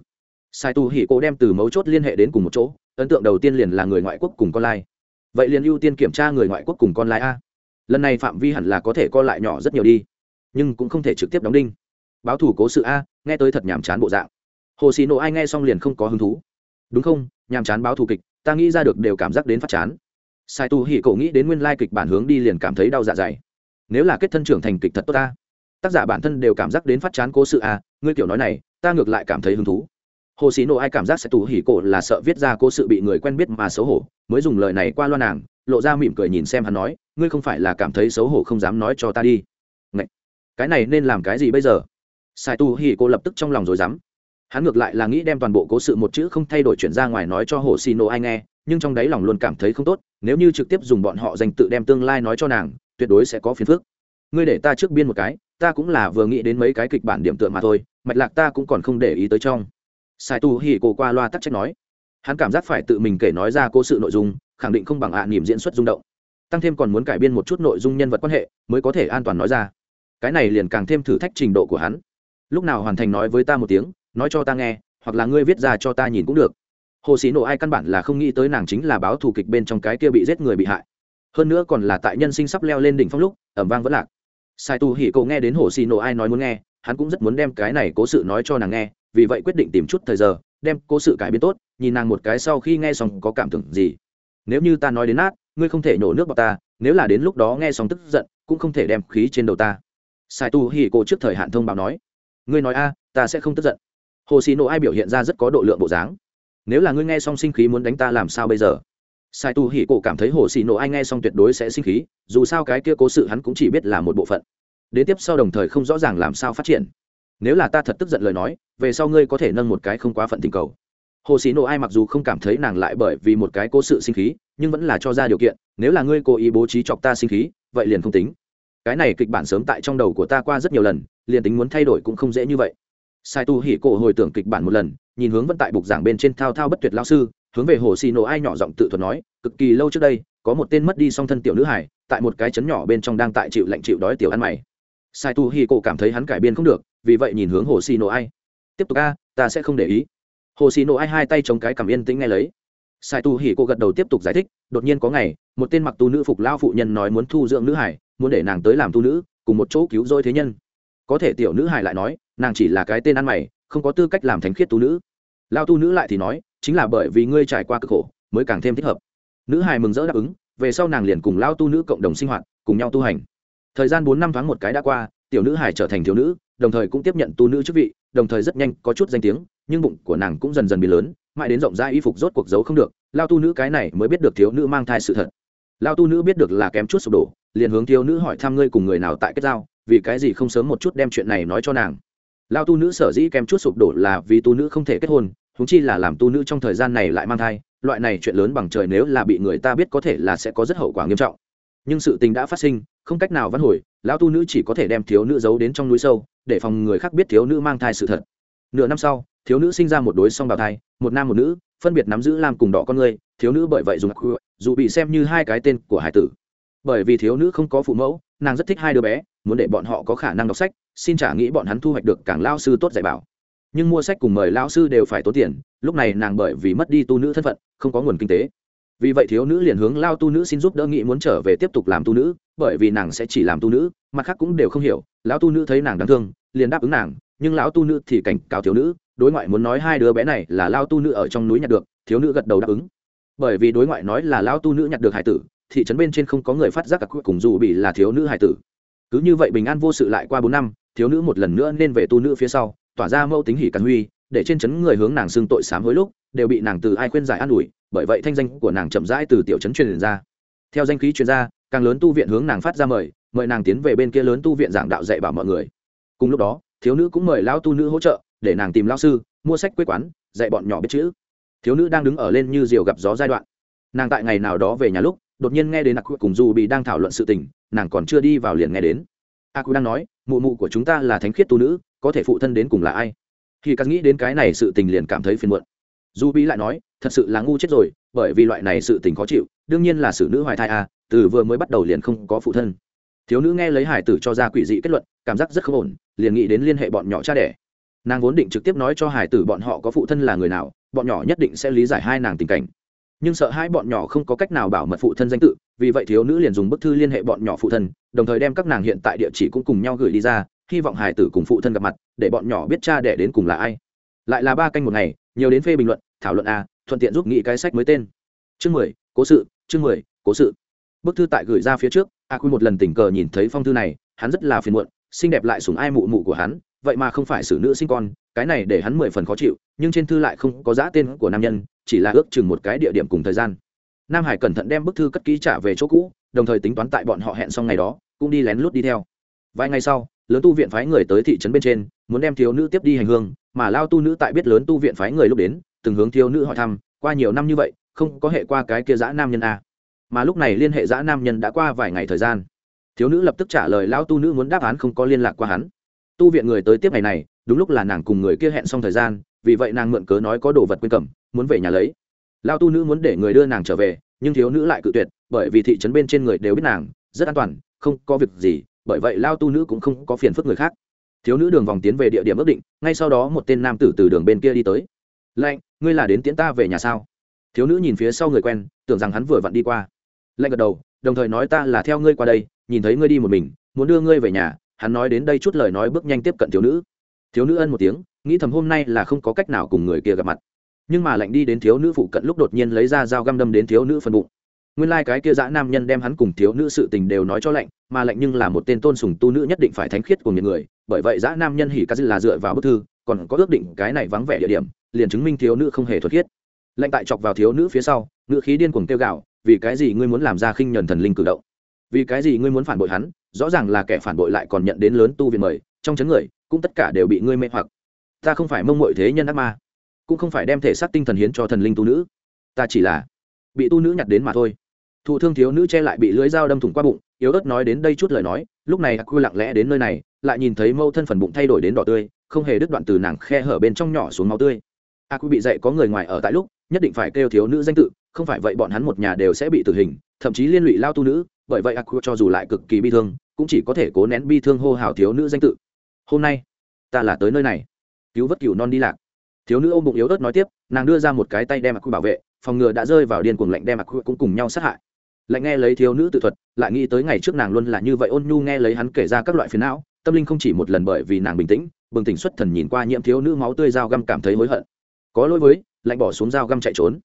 Sai tu hỉ cộ đem từ mấu chốt liên hệ đến cùng một chỗ, ấn tượng đầu tiên liền là người ngoại quốc cùng con lai. Vậy liền ưu tiên kiểm tra người ngoại quốc cùng con lai a. Lần này phạm vi hẳn là có thể co lại nhỏ rất nhiều đi nhưng cũng không thể trực tiếp đóng đinh. Báo thủ cố sự a, nghe tới thật nhàm chán bộ dạng. Hồ xì nộ ai nghe xong liền không có hứng thú. Đúng không, nhàm chán báo thù kịch, ta nghĩ ra được đều cảm giác đến phát chán. Sai tu hỉ cậu nghĩ đến nguyên lai kịch bản hướng đi liền cảm thấy đau dạ dày. Nếu là kết thân trưởng thành kịch thật tốt ta. Tác giả bản thân đều cảm giác đến phát chán cố sự a, ngươi kiểu nói này, ta ngược lại cảm thấy hứng thú. Hồ xì nộ ai cảm giác sẽ tù hỉ cổ là sợ viết ra cố sự bị người quen biết mà xấu hổ, mới dùng lời này qua loa nàng, lộ ra mỉm cười nhìn xem hắn nói, ngươi không phải là cảm thấy xấu hổ không dám nói cho ta đi cái này nên làm cái gì bây giờ? Sai tu hì cô lập tức trong lòng rồi dám. Hắn ngược lại là nghĩ đem toàn bộ cố sự một chữ không thay đổi chuyển ra ngoài nói cho hồ xì Nô ai nghe, nhưng trong đáy lòng luôn cảm thấy không tốt, nếu như trực tiếp dùng bọn họ dành tự đem tương lai nói cho nàng, tuyệt đối sẽ có phiền phức. Ngươi để ta trước biên một cái, ta cũng là vừa nghĩ đến mấy cái kịch bản điểm tựa mà thôi, mạch lạc ta cũng còn không để ý tới trong. Sai tu hì cô qua loa tắc trách nói. Hắn cảm giác phải tự mình kể nói ra cố sự nội dung, khẳng định không bằng ạ à niềm diễn xuất rung động. Tăng thêm còn muốn cải biên một chút nội dung nhân vật quan hệ, mới có thể an toàn nói ra cái này liền càng thêm thử thách trình độ của hắn. Lúc nào hoàn thành nói với ta một tiếng, nói cho ta nghe, hoặc là ngươi viết ra cho ta nhìn cũng được. Hồ sĩ nộ ai căn bản là không nghĩ tới nàng chính là báo thù kịch bên trong cái kia bị giết người bị hại. Hơn nữa còn là tại nhân sinh sắp leo lên đỉnh phong lúc, ẩm vang vẫn lạc. Sai tu hỉ cậu nghe đến hồ sĩ nộ ai nói muốn nghe, hắn cũng rất muốn đem cái này cố sự nói cho nàng nghe, vì vậy quyết định tìm chút thời giờ, đem cố sự cải biến tốt, nhìn nàng một cái sau khi nghe xong có cảm tưởng gì. Nếu như ta nói đến nát, ngươi không thể nhổ nước vào ta, nếu là đến lúc đó nghe xong tức giận, cũng không thể đem khí trên đầu ta sai tu hỉ cổ trước thời hạn thông báo nói, ngươi nói a, ta sẽ không tức giận. Hồ xì nộ ai biểu hiện ra rất có độ lượng bộ dáng. Nếu là ngươi nghe xong sinh khí muốn đánh ta làm sao bây giờ? Sai tu hỉ cổ cảm thấy hồ xì nộ ai nghe xong tuyệt đối sẽ sinh khí, dù sao cái kia cố sự hắn cũng chỉ biết là một bộ phận. Đến tiếp sau đồng thời không rõ ràng làm sao phát triển. Nếu là ta thật tức giận lời nói, về sau ngươi có thể nâng một cái không quá phận tình cầu. Hồ xì nộ ai mặc dù không cảm thấy nàng lại bởi vì một cái cố sự sinh khí, nhưng vẫn là cho ra điều kiện, nếu là ngươi cố ý bố trí chọc ta sinh khí, vậy liền không tính cái này kịch bản sớm tại trong đầu của ta qua rất nhiều lần, liền tính muốn thay đổi cũng không dễ như vậy. Sai tu hỉ cổ hồi tưởng kịch bản một lần, nhìn hướng vẫn tại bục giảng bên trên thao thao bất tuyệt lao sư, hướng về hồ xì nổ ai nhỏ giọng tự thuật nói, cực kỳ lâu trước đây, có một tên mất đi song thân tiểu nữ hải tại một cái chấn nhỏ bên trong đang tại chịu lạnh chịu đói tiểu ăn mày. Sai tu hỉ cổ cảm thấy hắn cải biên không được, vì vậy nhìn hướng hồ xì nổ ai. Tiếp tục a, ta sẽ không để ý. Hồ xì nổ ai hai tay chống cái cảm yên tĩnh nghe lấy sai tu hỉ cô gật đầu tiếp tục giải thích, đột nhiên có ngày, một tên mặc tu nữ phục lao phụ nhân nói muốn thu dưỡng nữ hải, muốn để nàng tới làm tu nữ, cùng một chỗ cứu rỗi thế nhân. Có thể tiểu nữ hải lại nói, nàng chỉ là cái tên ăn mày, không có tư cách làm thánh khiết tu nữ. Lao tu nữ lại thì nói, chính là bởi vì ngươi trải qua cực khổ, mới càng thêm thích hợp. Nữ hải mừng rỡ đáp ứng, về sau nàng liền cùng lao tu nữ cộng đồng sinh hoạt, cùng nhau tu hành. Thời gian bốn năm tháng một cái đã qua, tiểu nữ hải trở thành thiếu nữ, đồng thời cũng tiếp nhận tu nữ chức vị đồng thời rất nhanh có chút danh tiếng, nhưng bụng của nàng cũng dần dần bị lớn, mãi đến rộng rãi y phục rốt cuộc giấu không được, lao tu nữ cái này mới biết được thiếu nữ mang thai sự thật. Lao tu nữ biết được là kém chút sụp đổ, liền hướng thiếu nữ hỏi thăm ngươi cùng người nào tại kết giao, vì cái gì không sớm một chút đem chuyện này nói cho nàng. Lao tu nữ sở dĩ kém chút sụp đổ là vì tu nữ không thể kết hôn húng chi là làm tu nữ trong thời gian này lại mang thai, loại này chuyện lớn bằng trời nếu là bị người ta biết có thể là sẽ có rất hậu quả nghiêm trọng. Nhưng sự tình đã phát sinh, không cách nào vãn hồi, lão tu nữ chỉ có thể đem thiếu nữ giấu đến trong núi sâu để phòng người khác biết thiếu nữ mang thai sự thật. Nửa năm sau, thiếu nữ sinh ra một đối song bào thai, một nam một nữ, phân biệt nắm giữ lam cùng đỏ con người, thiếu nữ bởi vậy dùng dù bị xem như hai cái tên của hải tử. Bởi vì thiếu nữ không có phụ mẫu, nàng rất thích hai đứa bé, muốn để bọn họ có khả năng đọc sách, xin trả nghĩ bọn hắn thu hoạch được càng lao sư tốt dạy bảo. Nhưng mua sách cùng mời lao sư đều phải tốn tiền, lúc này nàng bởi vì mất đi tu nữ thân phận, không có nguồn kinh tế. Vì vậy thiếu nữ liền hướng lao tu nữ xin giúp đỡ nghị muốn trở về tiếp tục làm tu nữ, bởi vì nàng sẽ chỉ làm tu nữ, mặt khác cũng đều không hiểu lão tu nữ thấy nàng đáng thương liền đáp ứng nàng nhưng lão tu nữ thì cảnh cáo thiếu nữ đối ngoại muốn nói hai đứa bé này là lao tu nữ ở trong núi nhặt được thiếu nữ gật đầu đáp ứng. Bởi vì đối ngoại nói là lao tu nữ nhặt được hải tử thị trấn bên trên không có người phát giác cả cùng dù bị là thiếu nữ hải tử. Cứ như vậy bình an vô sự lại qua bốn năm thiếu nữ một lần nữa nên về tu nữ phía sau tỏa ra mâu tính hỉ càn huy để trên trấn người hướng nàng xưng tội sám hối lúc đều bị nàng từ ai khuyên giải an ủi bởi vậy thanh danh của nàng chậm rãi từ tiểu trấn truyền ra. Theo danh khí truyền gia, càng lớn tu viện hướng nàng phát ra mời mời nàng tiến về bên kia lớn tu viện giảng đạo dạy bảo mọi người cùng lúc đó, thiếu nữ cũng mời lao tu nữ hỗ trợ, để nàng tìm lao sư, mua sách quê quán, dạy bọn nhỏ biết chữ. Thiếu nữ đang đứng ở lên như diều gặp gió giai đoạn. Nàng tại ngày nào đó về nhà lúc, đột nhiên nghe đến ác cùng dù bị đang thảo luận sự tình, nàng còn chưa đi vào liền nghe đến. A ác đang nói, mụ mụ của chúng ta là thánh khiết tu nữ, có thể phụ thân đến cùng là ai? Khi cắt nghĩ đến cái này sự tình liền cảm thấy phiền muộn. Dù bị lại nói, thật sự là ngu chết rồi, bởi vì loại này sự tình khó chịu, đương nhiên là xử nữ hoài thai à từ vừa mới bắt đầu liền không có phụ thân. Thiếu nữ nghe lấy hải tử cho ra quỷ dị kết luận cảm giác rất không ổn, liền nghĩ đến liên hệ bọn nhỏ cha đẻ. Nàng vốn định trực tiếp nói cho hải tử bọn họ có phụ thân là người nào, bọn nhỏ nhất định sẽ lý giải hai nàng tình cảnh. Nhưng sợ hai bọn nhỏ không có cách nào bảo mật phụ thân danh tự, vì vậy thiếu nữ liền dùng bức thư liên hệ bọn nhỏ phụ thân, đồng thời đem các nàng hiện tại địa chỉ cũng cùng nhau gửi đi ra, hy vọng hải tử cùng phụ thân gặp mặt, để bọn nhỏ biết cha đẻ đến cùng là ai. Lại là ba canh một ngày, nhiều đến phê bình luận, thảo luận a thuận tiện giúp nghĩ cái sách mới tên. Chương mười, cố sự, chương mười, cố sự. Bức thư tại gửi ra phía trước, a quy một lần tình cờ nhìn thấy phong thư này, hắn rất là phiền muộn xinh đẹp lại sủng ai mụ mụ của hắn, vậy mà không phải xử nữ sinh con, cái này để hắn mười phần khó chịu, nhưng trên thư lại không có giá tên của nam nhân, chỉ là ước chừng một cái địa điểm cùng thời gian. Nam hải cẩn thận đem bức thư cất kỹ trả về chỗ cũ, đồng thời tính toán tại bọn họ hẹn xong ngày đó, cũng đi lén lút đi theo. Vài ngày sau, lớn tu viện phái người tới thị trấn bên trên, muốn đem thiếu nữ tiếp đi hành hương, mà lao tu nữ tại biết lớn tu viện phái người lúc đến, từng hướng thiếu nữ hỏi thăm, qua nhiều năm như vậy, không có hệ qua cái kia dã nam nhân a mà lúc này liên hệ dã nam nhân đã qua vài ngày thời gian thiếu nữ lập tức trả lời, lão tu nữ muốn đáp án không có liên lạc qua hắn. Tu viện người tới tiếp ngày này, đúng lúc là nàng cùng người kia hẹn xong thời gian, vì vậy nàng mượn cớ nói có đồ vật quên cầm, muốn về nhà lấy. Lao tu nữ muốn để người đưa nàng trở về, nhưng thiếu nữ lại cự tuyệt, bởi vì thị trấn bên trên người đều biết nàng, rất an toàn, không có việc gì, bởi vậy lao tu nữ cũng không có phiền phức người khác. Thiếu nữ đường vòng tiến về địa điểm ước định, ngay sau đó một tên nam tử từ đường bên kia đi tới. Lạnh ngươi là đến tiễn ta về nhà sao? Thiếu nữ nhìn phía sau người quen, tưởng rằng hắn vừa vặn đi qua. Lạnh gật đầu, đồng thời nói, ta là theo ngươi qua đây nhìn thấy ngươi đi một mình, muốn đưa ngươi về nhà, hắn nói đến đây chút lời nói bước nhanh tiếp cận thiếu nữ. Thiếu nữ ân một tiếng, nghĩ thầm hôm nay là không có cách nào cùng người kia gặp mặt. Nhưng mà lạnh đi đến thiếu nữ phụ cận lúc đột nhiên lấy ra dao găm đâm đến thiếu nữ phần bụng. Nguyên lai、like、cái kia dã nam nhân đem hắn cùng thiếu nữ sự tình đều nói cho lạnh, mà lạnh nhưng là một tên tôn sùng tu nữ nhất định phải thánh khiết của những người, bởi vậy dã nam nhân hỉ ca dư là dựa vào bức thư, còn có ước định cái này vắng vẻ địa điểm, liền chứng minh thiếu nữ không hề thuật khiết. Lạnh tại chọc vào thiếu nữ phía sau nữ khí điên cuồng kêu gạo vì cái gì ngươi muốn làm ra khinh nhuần thần linh cử động? Vì cái gì ngươi muốn phản bội hắn, rõ ràng là kẻ phản bội lại còn nhận đến lớn tu viện mời, trong chấn người, cũng tất cả đều bị ngươi mê hoặc. Ta không phải mông mội thế nhân ác ma, cũng không phải đem thể xác tinh thần hiến cho thần linh tu nữ. Ta chỉ là bị tu nữ nhặt đến mà thôi. Thụ thương thiếu nữ che lại bị lưới dao đâm thủng qua bụng, yếu ớt nói đến đây chút lời nói, lúc này aku lặng lẽ đến nơi này, lại nhìn thấy mâu thân phần bụng thay đổi đến đỏ tươi, không hề đứt đoạn từ nàng khe hở bên trong nhỏ xuống máu tươi. Aku bị dậy có người ngoài ở tại lúc nhất định phải kêu thiếu nữ danh tự, không phải vậy bọn hắn một nhà đều sẽ bị tử hình, thậm chí liên lụy lao tu nữ, bởi vậy aku cho dù lại cực kỳ bi thương, cũng chỉ có thể cố nén bi thương hô hào thiếu nữ danh tự. Hôm nay, ta là tới nơi này. Cứu vớt cửu non đi lạc. Thiếu nữ ôm bụng yếu ớt nói tiếp, nàng đưa ra một cái tay đem aku bảo vệ, phòng ngừa đã rơi vào điên cuồng lạnh đem aku cũng cùng nhau sát hại. Lạnh nghe lấy thiếu nữ tự thuật, lại nghĩ tới ngày trước nàng luôn là như vậy ôn nhu nghe lấy hắn kể ra các loại phiền não, tâm linh không chỉ một lần bởi vì nàng bình tĩnh, bừng tỉnh xuất thần nhìn qua nhiễm thiếu nữ máu tươi dao găm cảm thấy hối hận. Có lỗi với lạnh bỏ xuống dao găm chạy trốn.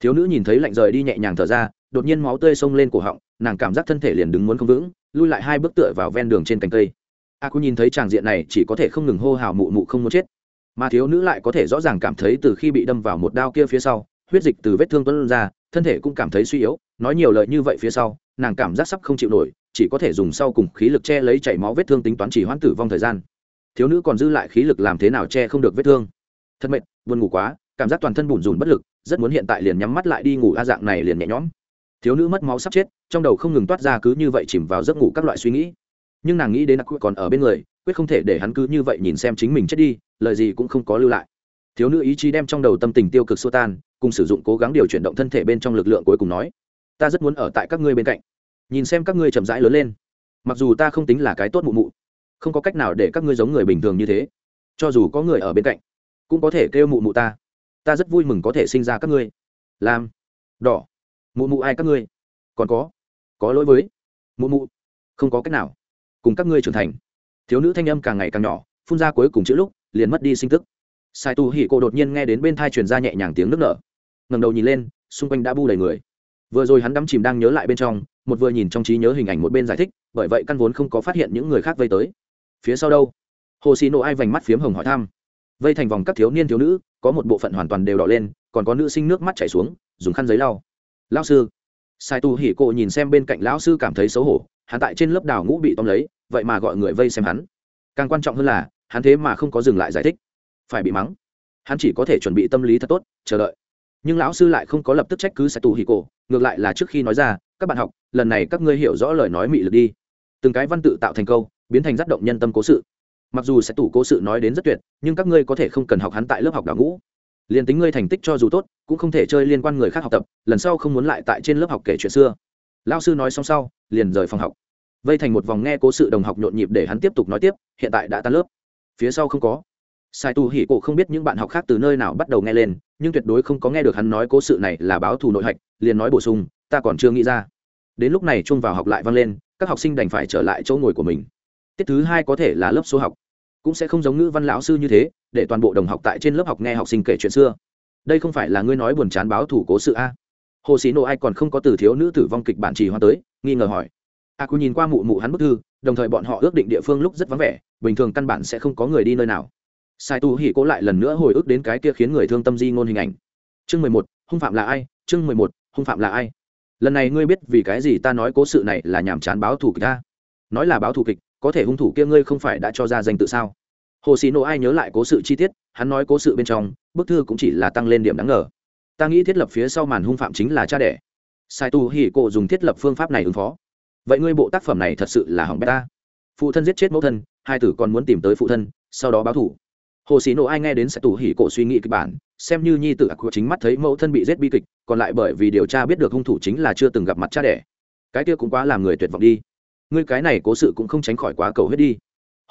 Thiếu nữ nhìn thấy lạnh rời đi nhẹ nhàng thở ra đột nhiên máu tươi xông lên cổ họng nàng cảm giác thân thể liền đứng muốn không vững lui lại hai bước tựa vào ven đường trên cành cây. A à, nhìn thấy tràng diện này chỉ có thể không ngừng hô hào mụ mụ không muốn chết. Mà thiếu nữ lại có thể rõ ràng cảm thấy từ khi bị đâm vào một đao kia phía sau huyết dịch từ vết thương tuân ra thân thể cũng cảm thấy suy yếu nói nhiều lời như vậy phía sau nàng cảm giác sắp không chịu nổi chỉ có thể dùng sau cùng khí lực che lấy chảy máu vết thương tính toán chỉ hoãn tử vong thời gian. Thiếu nữ còn dư lại khí lực làm thế nào che không được vết thương. Thật mệt buồn ngủ quá cảm giác toàn thân bùn rùn bất lực, rất muốn hiện tại liền nhắm mắt lại đi ngủ, a dạng này liền nhẹ nhõm. Thiếu nữ mất máu sắp chết, trong đầu không ngừng toát ra cứ như vậy chìm vào giấc ngủ các loại suy nghĩ. Nhưng nàng nghĩ đến còn ở bên người, quyết không thể để hắn cứ như vậy nhìn xem chính mình chết đi, lời gì cũng không có lưu lại. Thiếu nữ ý chí đem trong đầu tâm tình tiêu cực xô tan, cùng sử dụng cố gắng điều chuyển động thân thể bên trong lực lượng cuối cùng nói, ta rất muốn ở tại các ngươi bên cạnh. Nhìn xem các ngươi chậm rãi lớn lên. Mặc dù ta không tính là cái tốt mụ mụ, không có cách nào để các ngươi giống người bình thường như thế. Cho dù có người ở bên cạnh, cũng có thể kêu mụ mụ ta ta rất vui mừng có thể sinh ra các ngươi. Lam, đỏ, mụ mụ ai các ngươi? Còn có có lỗi với mụ mụ, không có cách nào cùng các ngươi trưởng thành. Thiếu nữ thanh âm càng ngày càng nhỏ, phun ra cuối cùng chữ lúc, liền mất đi sinh tức. Sai tu hỉ cô đột nhiên nghe đến bên thai truyền ra nhẹ nhàng tiếng nước nở. Ngầm đầu nhìn lên, xung quanh đã bu đầy người. Vừa rồi hắn đắm chìm đang nhớ lại bên trong, một vừa nhìn trong trí nhớ hình ảnh một bên giải thích, bởi vậy căn vốn không có phát hiện những người khác vây tới. Phía sau đâu? Hồ xì nổ ai vành mắt phiếm hồng hỏi thăm vây thành vòng các thiếu niên thiếu nữ, có một bộ phận hoàn toàn đều đỏ lên, còn có nữ sinh nước mắt chảy xuống, dùng khăn giấy lau. Lão sư. Sai tu hỉ cô nhìn xem bên cạnh lão sư cảm thấy xấu hổ, hắn tại trên lớp đào ngũ bị tóm lấy, vậy mà gọi người vây xem hắn. Càng quan trọng hơn là, hắn thế mà không có dừng lại giải thích. Phải bị mắng. Hắn chỉ có thể chuẩn bị tâm lý thật tốt, chờ đợi. Nhưng lão sư lại không có lập tức trách cứ sai tu hỉ cô ngược lại là trước khi nói ra, các bạn học, lần này các ngươi hiểu rõ lời nói mị lực đi. Từng cái văn tự tạo thành câu, biến thành tác động nhân tâm cố sự mặc dù sẽ tủ cố sự nói đến rất tuyệt, nhưng các ngươi có thể không cần học hắn tại lớp học đào ngũ. Liền tính ngươi thành tích cho dù tốt, cũng không thể chơi liên quan người khác học tập, lần sau không muốn lại tại trên lớp học kể chuyện xưa. Lao sư nói xong sau, liền rời phòng học. Vây thành một vòng nghe cố sự đồng học nhộn nhịp để hắn tiếp tục nói tiếp, hiện tại đã tan lớp. Phía sau không có. Sai tu hỉ cổ không biết những bạn học khác từ nơi nào bắt đầu nghe lên, nhưng tuyệt đối không có nghe được hắn nói cố sự này là báo thù nội hạch, liền nói bổ sung, ta còn chưa nghĩ ra. Đến lúc này chung vào học lại vang lên, các học sinh đành phải trở lại chỗ ngồi của mình tiết thứ hai có thể là lớp số học. Cũng sẽ không giống ngữ văn lão sư như thế để toàn bộ đồng học tại trên lớp học nghe học sinh kể chuyện xưa. Đây không phải là ngươi nói buồn chán báo thủ cố sự a? Hồ sĩ nộ ai còn không có từ thiếu nữ tử vong kịch bản trì hoa tới nghi ngờ hỏi. A à, nhìn qua mụ mụ hắn bức thư đồng thời bọn họ ước định địa phương lúc rất vắng vẻ bình thường căn bản sẽ không có người đi nơi nào. Sai tu hỉ cố lại lần nữa hồi ức đến cái kia khiến người thương tâm di ngôn hình ảnh. Chương mười một hung phạm là ai? Chương mười một hung phạm là ai? Lần này ngươi biết vì cái gì ta nói cố sự này là nhàm chán báo thủ kịch ta? Nói là báo thủ kịch có thể hung thủ kia ngươi không phải đã cho ra danh tự sao? Hồ xì nộ ai nhớ lại cố sự chi tiết, hắn nói cố sự bên trong, bức thư cũng chỉ là tăng lên điểm đáng ngờ. Ta nghĩ thiết lập phía sau màn hung phạm chính là cha đẻ. Sai tu hỉ cổ dùng thiết lập phương pháp này ứng phó. Vậy ngươi bộ tác phẩm này thật sự là hỏng bé ta. Phụ thân giết chết mẫu thân, hai tử còn muốn tìm tới phụ thân, sau đó báo thủ. Hồ xì nộ ai nghe đến sai tu hỉ cổ suy nghĩ kịch bản, xem như nhi tử ạc chính mắt thấy mẫu thân bị giết bi kịch, còn lại bởi vì điều tra biết được hung thủ chính là chưa từng gặp mặt cha đẻ. Cái kia cũng quá làm người tuyệt vọng đi ngươi cái này cố sự cũng không tránh khỏi quá cầu huyết đi.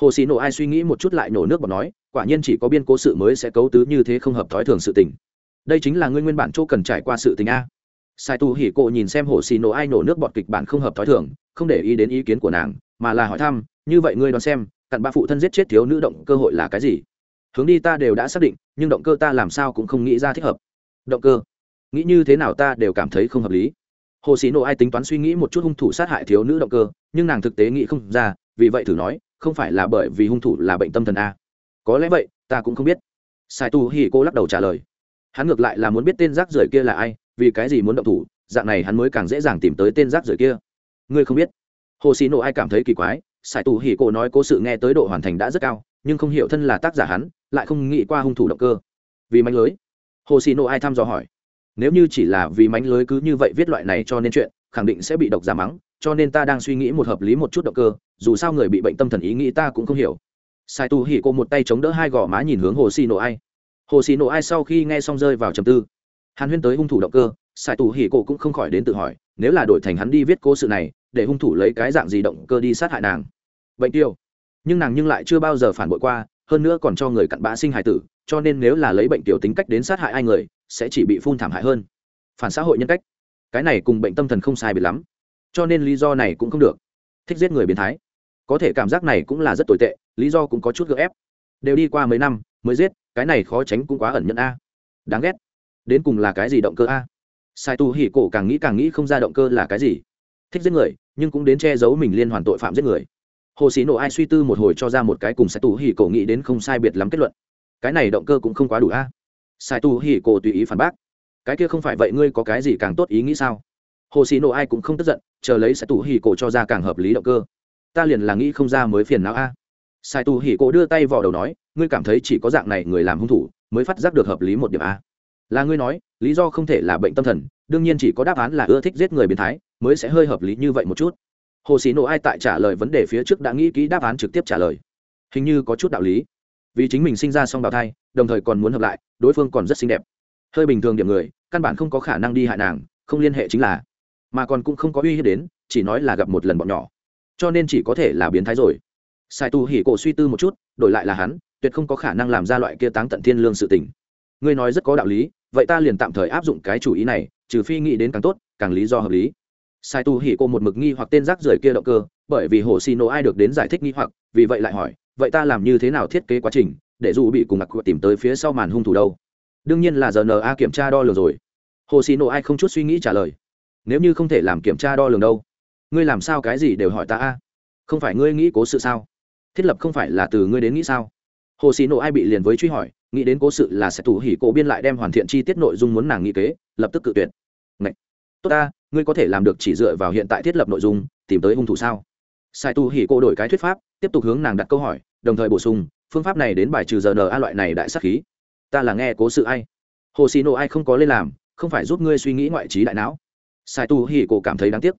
Hồ xì nổ ai suy nghĩ một chút lại nổ nước bọt nói, quả nhiên chỉ có biên cố sự mới sẽ cấu tứ như thế không hợp thói thường sự tình. Đây chính là ngươi nguyên bản chỗ cần trải qua sự tình a. Sai tu hỉ cộ nhìn xem hồ xì nổ ai nổ nước bọt kịch bản không hợp thói thường, không để ý đến ý kiến của nàng, mà là hỏi thăm, như vậy ngươi đoán xem, cặn ba phụ thân giết chết thiếu nữ động cơ hội là cái gì? Hướng đi ta đều đã xác định, nhưng động cơ ta làm sao cũng không nghĩ ra thích hợp. Động cơ? Nghĩ như thế nào ta đều cảm thấy không hợp lý hồ sĩ nộ ai tính toán suy nghĩ một chút hung thủ sát hại thiếu nữ động cơ, nhưng nàng thực tế nghĩ không ra, vì vậy thử nói, không phải là bởi vì hung thủ là bệnh tâm thần a. Có lẽ vậy, ta cũng không biết. Sai tu hi cô lắc đầu trả lời. Hắn ngược lại là muốn biết tên rác rưởi kia là ai, vì cái gì muốn động thủ, dạng này hắn mới càng dễ dàng tìm tới tên rác rưởi kia. Ngươi không biết. Hồ sĩ nộ ai cảm thấy kỳ quái, sai tu hi cô nói cố sự nghe tới độ hoàn thành đã rất cao, nhưng không hiểu thân là tác giả hắn, lại không nghĩ qua hung thủ động cơ. Vì manh lưới, hồ sĩ nộ ai thăm dò hỏi nếu như chỉ là vì mánh lưới cứ như vậy viết loại này cho nên chuyện, khẳng định sẽ bị độc giả mắng, cho nên ta đang suy nghĩ một hợp lý một chút động cơ, dù sao người bị bệnh tâm thần ý nghĩ ta cũng không hiểu. Sai tu hỉ cô một tay chống đỡ hai gò má nhìn hướng hồ xì nổ ai. Hồ xì nổ ai sau khi nghe xong rơi vào trầm tư. Hàn huyên tới hung thủ động cơ, sai tu hỉ cô cũng không khỏi đến tự hỏi, nếu là đổi thành hắn đi viết cố sự này, để hung thủ lấy cái dạng gì động cơ đi sát hại nàng? Bệnh tiêu. Nhưng nàng nhưng lại chưa bao giờ phản bội qua, hơn nữa còn cho người cặn bã sinh hài tử, cho nên nếu là lấy bệnh tiểu tính cách đến sát hại ai người sẽ chỉ bị phun thảm hại hơn. Phản xã hội nhân cách, cái này cùng bệnh tâm thần không sai biệt lắm. Cho nên lý do này cũng không được. Thích giết người biến thái. Có thể cảm giác này cũng là rất tồi tệ, lý do cũng có chút gợ ép. Đều đi qua mấy năm, mới giết, cái này khó tránh cũng quá ẩn nhận a. Đáng ghét. Đến cùng là cái gì động cơ a? Sai tu hỉ cổ càng nghĩ càng nghĩ không ra động cơ là cái gì. Thích giết người, nhưng cũng đến che giấu mình liên hoàn tội phạm giết người. Hồ sĩ nộ ai suy tư một hồi cho ra một cái cùng sai tu hỉ cổ nghĩ đến không sai biệt lắm kết luận. Cái này động cơ cũng không quá đủ a sai tu hỉ cổ tùy ý phản bác. Cái kia không phải vậy ngươi có cái gì càng tốt ý nghĩ sao? Hồ xì nộ ai cũng không tức giận, chờ lấy sai tu hỉ cổ cho ra càng hợp lý động cơ. Ta liền là nghĩ không ra mới phiền não a. Sai tu hỉ cổ đưa tay vào đầu nói, ngươi cảm thấy chỉ có dạng này người làm hung thủ mới phát giác được hợp lý một điểm a. Là ngươi nói, lý do không thể là bệnh tâm thần, đương nhiên chỉ có đáp án là ưa thích giết người biến thái mới sẽ hơi hợp lý như vậy một chút. Hồ sĩ nộ ai tại trả lời vấn đề phía trước đã nghĩ kỹ đáp án trực tiếp trả lời. Hình như có chút đạo lý. Vì chính mình sinh ra xong bào thai đồng thời còn muốn hợp lại, đối phương còn rất xinh đẹp. Hơi bình thường điểm người, căn bản không có khả năng đi hại nàng, không liên hệ chính là. Mà còn cũng không có uy hiếp đến, chỉ nói là gặp một lần bọn nhỏ. Cho nên chỉ có thể là biến thái rồi. Sai tu hỉ cổ suy tư một chút, đổi lại là hắn, tuyệt không có khả năng làm ra loại kia táng tận thiên lương sự tình. Ngươi nói rất có đạo lý, vậy ta liền tạm thời áp dụng cái chủ ý này, trừ phi nghĩ đến càng tốt, càng lý do hợp lý. Sai tu hỉ cô một mực nghi hoặc tên rác rưởi kia động cơ, bởi vì hồ xì nổ ai được đến giải thích nghi hoặc, vì vậy lại hỏi, vậy ta làm như thế nào thiết kế quá trình để dù bị cùng mặc tìm tới phía sau màn hung thủ đâu. Đương nhiên là giờ na kiểm tra đo lường rồi. Hồ xì nộ ai không chút suy nghĩ trả lời. Nếu như không thể làm kiểm tra đo lường đâu, ngươi làm sao cái gì đều hỏi ta a? Không phải ngươi nghĩ cố sự sao? Thiết lập không phải là từ ngươi đến nghĩ sao? Hồ xì nộ ai bị liền với truy hỏi, nghĩ đến cố sự là sẽ tủ hỉ cổ biên lại đem hoàn thiện chi tiết nội dung muốn nàng nghĩ kế, lập tức cự tuyệt. Ngậy! tốt ta, ngươi có thể làm được chỉ dựa vào hiện tại thiết lập nội dung, tìm tới hung thủ sao? Sai tu hỉ cổ đổi cái thuyết pháp, tiếp tục hướng nàng đặt câu hỏi, đồng thời bổ sung phương pháp này đến bài trừ giờ n a loại này đại sắc khí. Ta là nghe cố sự ai? Hồ xì nộ ai không có lên làm, không phải giúp ngươi suy nghĩ ngoại trí đại não. Sai tu hỉ cổ cảm thấy đáng tiếc.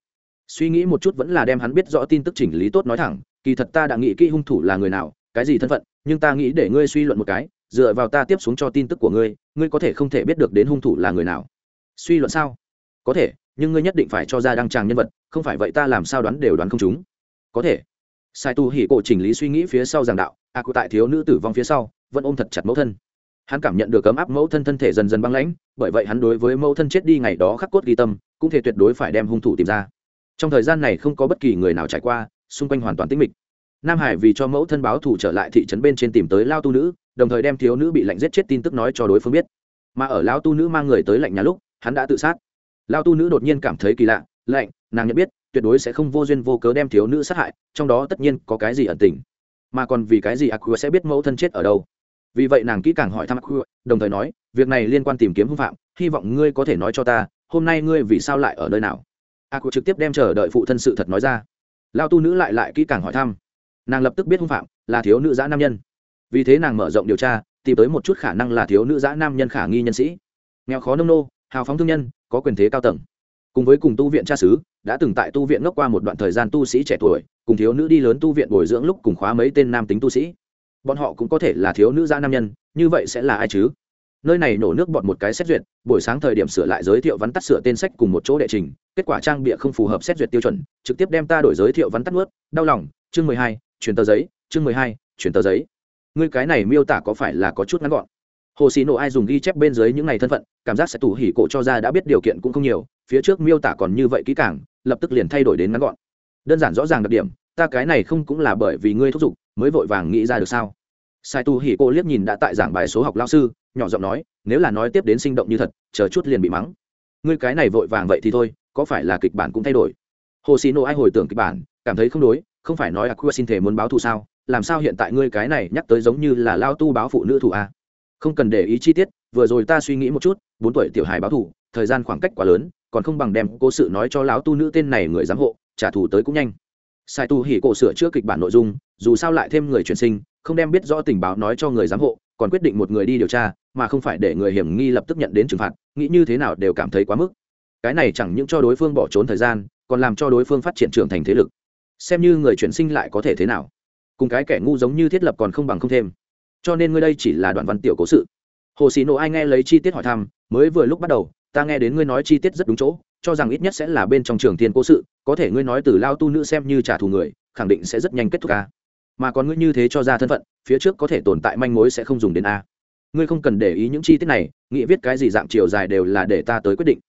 Suy nghĩ một chút vẫn là đem hắn biết rõ tin tức chỉnh lý tốt nói thẳng, kỳ thật ta đã nghĩ kỹ hung thủ là người nào, cái gì thân phận, nhưng ta nghĩ để ngươi suy luận một cái, dựa vào ta tiếp xuống cho tin tức của ngươi ngươi có thể không thể biết được đến hung thủ là người nào. Suy luận sao? Có thể, nhưng ngươi nhất định phải cho ra đăng tràng nhân vật, không phải vậy ta làm sao đoán đều đoán không chúng có thể sai tu hỉ cổ chỉnh lý suy nghĩ phía sau giảng đạo a à, cụ tại thiếu nữ tử vong phía sau vẫn ôm thật chặt mẫu thân. Hắn cảm nhận được ấm áp mẫu thân thân thể dần dần băng lãnh bởi vậy hắn đối với mẫu thân chết đi ngày đó khắc cốt ghi tâm cũng thể tuyệt đối phải đem hung thủ tìm ra. Trong thời gian này không có bất kỳ người nào trải qua xung quanh hoàn toàn tĩnh mịch. Nam hải vì cho mẫu thân báo thủ trở lại thị trấn bên trên tìm tới lao tu nữ đồng thời đem thiếu nữ bị lạnh giết chết tin tức nói cho đối phương biết. Mà ở lao tu nữ mang người tới lạnh nhà lúc hắn đã tự sát. Lao tu nữ đột nhiên cảm thấy kỳ lạ lạnh nàng nhận biết tuyệt đối sẽ không vô duyên vô cớ đem thiếu nữ sát hại, trong đó tất nhiên có cái gì ẩn tình. Mà còn vì cái gì aqua sẽ biết mẫu thân chết ở đâu? Vì vậy nàng kỹ càng hỏi thăm aqua đồng thời nói, việc này liên quan tìm kiếm hung phạm, hy vọng ngươi có thể nói cho ta, hôm nay ngươi vì sao lại ở nơi nào? Aqua trực tiếp đem chờ đợi phụ thân sự thật nói ra. Lao tu nữ lại lại kỹ càng hỏi thăm. Nàng lập tức biết hung phạm là thiếu nữ giã nam nhân. Vì thế nàng mở rộng điều tra, tìm tới một chút khả năng là thiếu nữ giã nam nhân khả nghi nhân sĩ. Nghèo khó nông nô, hào phóng thương nhân, có quyền thế cao tầng cùng với cùng tu viện cha xứ, đã từng tại tu viện ngốc qua một đoạn thời gian tu sĩ trẻ tuổi, cùng thiếu nữ đi lớn tu viện bồi dưỡng lúc cùng khóa mấy tên nam tính tu sĩ. Bọn họ cũng có thể là thiếu nữ gia nam nhân, như vậy sẽ là ai chứ? Nơi này nổ nước bọn một cái xét duyệt, buổi sáng thời điểm sửa lại giới thiệu vắn tắt sửa tên sách cùng một chỗ đệ trình, kết quả trang bịa không phù hợp xét duyệt tiêu chuẩn, trực tiếp đem ta đổi giới thiệu vắn tắt nuốt, đau lòng, chương mười hai, chuyển tờ giấy, chương mười hai, chuyển tờ giấy. Ngươi cái này miêu tả có phải là có chút ngắn gọn? Hồ xì nổ ai dùng ghi chép bên dưới những ngày thân phận, cảm giác sẽ tủ hỉ cổ cho ra đã biết điều kiện cũng không nhiều, phía trước miêu tả còn như vậy kỹ càng, lập tức liền thay đổi đến ngắn gọn. Đơn giản rõ ràng đặc điểm, ta cái này không cũng là bởi vì ngươi thúc giục, mới vội vàng nghĩ ra được sao? Sai tu hỉ cô liếc nhìn đã tại giảng bài số học lao sư, nhỏ giọng nói, nếu là nói tiếp đến sinh động như thật, chờ chút liền bị mắng. Ngươi cái này vội vàng vậy thì thôi, có phải là kịch bản cũng thay đổi? Hồ xì nổ ai hồi tưởng kịch bản, cảm thấy không đối, không phải nói aqua xin thể muốn báo thù sao? Làm sao hiện tại ngươi cái này nhắc tới giống như là lao tu báo phụ nữ thủ à? Không cần để ý chi tiết, vừa rồi ta suy nghĩ một chút, bốn tuổi tiểu hài báo thù thời gian khoảng cách quá lớn, còn không bằng đem cố sự nói cho lão tu nữ tên này người giám hộ, trả thù tới cũng nhanh. Sai tu hỉ cổ sửa chữa kịch bản nội dung, dù sao lại thêm người truyền sinh, không đem biết rõ tình báo nói cho người giám hộ, còn quyết định một người đi điều tra, mà không phải để người hiểm nghi lập tức nhận đến trừng phạt, nghĩ như thế nào đều cảm thấy quá mức. Cái này chẳng những cho đối phương bỏ trốn thời gian, còn làm cho đối phương phát triển trưởng thành thế lực. Xem như người chuyển sinh lại có thể thế nào. Cùng cái kẻ ngu giống như thiết lập còn không bằng không thêm cho nên ngươi đây chỉ là đoạn văn tiểu cố sự. Hồ xì nộ ai nghe lấy chi tiết hỏi thăm, mới vừa lúc bắt đầu, ta nghe đến ngươi nói chi tiết rất đúng chỗ, cho rằng ít nhất sẽ là bên trong trường thiên cố sự, có thể ngươi nói từ lao tu nữ xem như trả thù người, khẳng định sẽ rất nhanh kết thúc ca mà còn ngươi như thế cho ra thân phận, phía trước có thể tồn tại manh mối sẽ không dùng đến a. Ngươi không cần để ý những chi tiết này, nghĩ viết cái gì dạng chiều dài đều là để ta tới quyết định.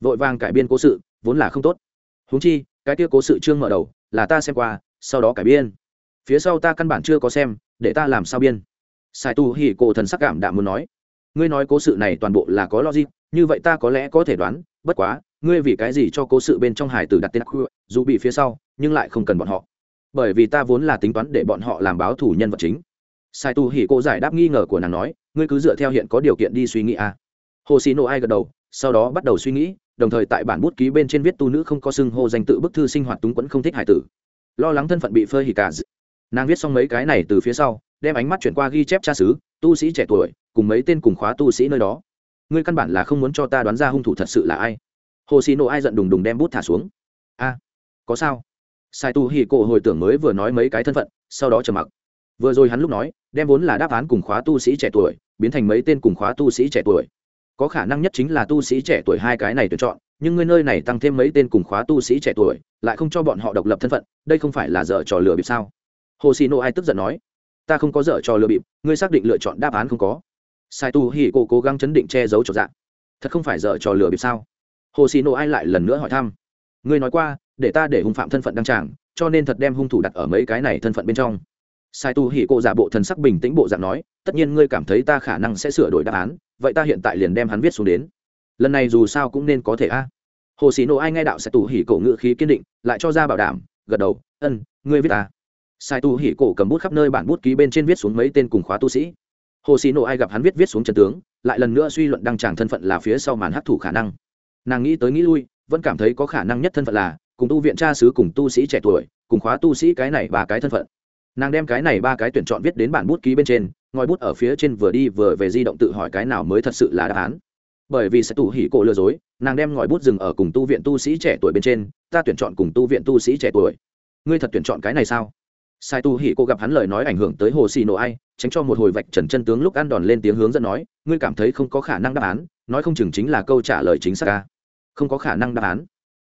Vội vàng cải biên cố sự, vốn là không tốt. Huống chi, cái kia cố sự chương mở đầu, là ta xem qua, sau đó cải biên. Phía sau ta căn bản chưa có xem, để ta làm sao biên? Sai tu hỉ cổ thần sắc cảm đạm muốn nói, ngươi nói cố sự này toàn bộ là có logic, như vậy ta có lẽ có thể đoán, bất quá, ngươi vì cái gì cho cố sự bên trong hải tử đặt tên dù bị phía sau, nhưng lại không cần bọn họ. Bởi vì ta vốn là tính toán để bọn họ làm báo thủ nhân vật chính. Sai tu hỉ cô giải đáp nghi ngờ của nàng nói, ngươi cứ dựa theo hiện có điều kiện đi suy nghĩ à. hồ xì nộ ai gật đầu, sau đó bắt đầu suy nghĩ, đồng thời tại bản bút ký bên trên viết tu nữ không có xưng hô danh tự bức thư sinh hoạt túng quẫn không thích hải tử. Lo lắng thân phận bị phơi hỉ cả nàng viết xong mấy cái này từ phía sau đem ánh mắt chuyển qua ghi chép cha xứ, tu sĩ trẻ tuổi, cùng mấy tên cùng khóa tu sĩ nơi đó. Ngươi căn bản là không muốn cho ta đoán ra hung thủ thật sự là ai. Hồ xì nộ ai giận đùng đùng đem bút thả xuống. A, có sao? Sai tu hì cổ hồi tưởng mới vừa nói mấy cái thân phận, sau đó trầm mặc. Vừa rồi hắn lúc nói, đem vốn là đáp án cùng khóa tu sĩ trẻ tuổi, biến thành mấy tên cùng khóa tu sĩ trẻ tuổi. Có khả năng nhất chính là tu sĩ trẻ tuổi hai cái này tuyển chọn, nhưng ngươi nơi này tăng thêm mấy tên cùng khóa tu sĩ trẻ tuổi, lại không cho bọn họ độc lập thân phận, đây không phải là dở trò lừa bịp sao? Hồ xì nộ ai tức giận nói ta không có dở trò lừa bịp, ngươi xác định lựa chọn đáp án không có. Sai tu hỉ cô cố gắng chấn định che giấu trọn dạng thật không phải dở trò lừa bịp sao? Hồ xì nộ ai lại lần nữa hỏi thăm. Ngươi nói qua, để ta để hung phạm thân phận đăng tràng, cho nên thật đem hung thủ đặt ở mấy cái này thân phận bên trong. Sai tu hỉ cô giả bộ thần sắc bình tĩnh bộ dạng nói, tất nhiên ngươi cảm thấy ta khả năng sẽ sửa đổi đáp án, vậy ta hiện tại liền đem hắn viết xuống đến. Lần này dù sao cũng nên có thể a. Hồ xì nộ ai nghe đạo sẽ tù hỉ cổ ngự khí kiên định, lại cho ra bảo đảm, gật đầu, ân, ngươi viết ta sai tu hỉ cổ cầm bút khắp nơi bản bút ký bên trên viết xuống mấy tên cùng khóa tu sĩ. Hồ sĩ nộ ai gặp hắn viết viết xuống chân tướng, lại lần nữa suy luận đăng tràng thân phận là phía sau màn hấp thủ khả năng. Nàng nghĩ tới nghĩ lui, vẫn cảm thấy có khả năng nhất thân phận là, cùng tu viện cha sứ cùng tu sĩ trẻ tuổi, cùng khóa tu sĩ cái này ba cái thân phận. Nàng đem cái này ba cái tuyển chọn viết đến bản bút ký bên trên, ngòi bút ở phía trên vừa đi vừa về di động tự hỏi cái nào mới thật sự là đáp án. Bởi vì sẽ tù hỉ cổ lừa dối, nàng đem ngòi bút dừng ở cùng tu viện tu sĩ trẻ tuổi bên trên, ta tuyển chọn cùng tu viện tu sĩ trẻ tuổi. Ngươi thật tuyển chọn cái này sao? Sai tu hỉ cô gặp hắn lời nói ảnh hưởng tới hồ xì nổ ai, tránh cho một hồi vạch trần chân tướng lúc ăn đòn lên tiếng hướng dẫn nói, ngươi cảm thấy không có khả năng đáp án, nói không chừng chính là câu trả lời chính xác ca không có khả năng đáp án.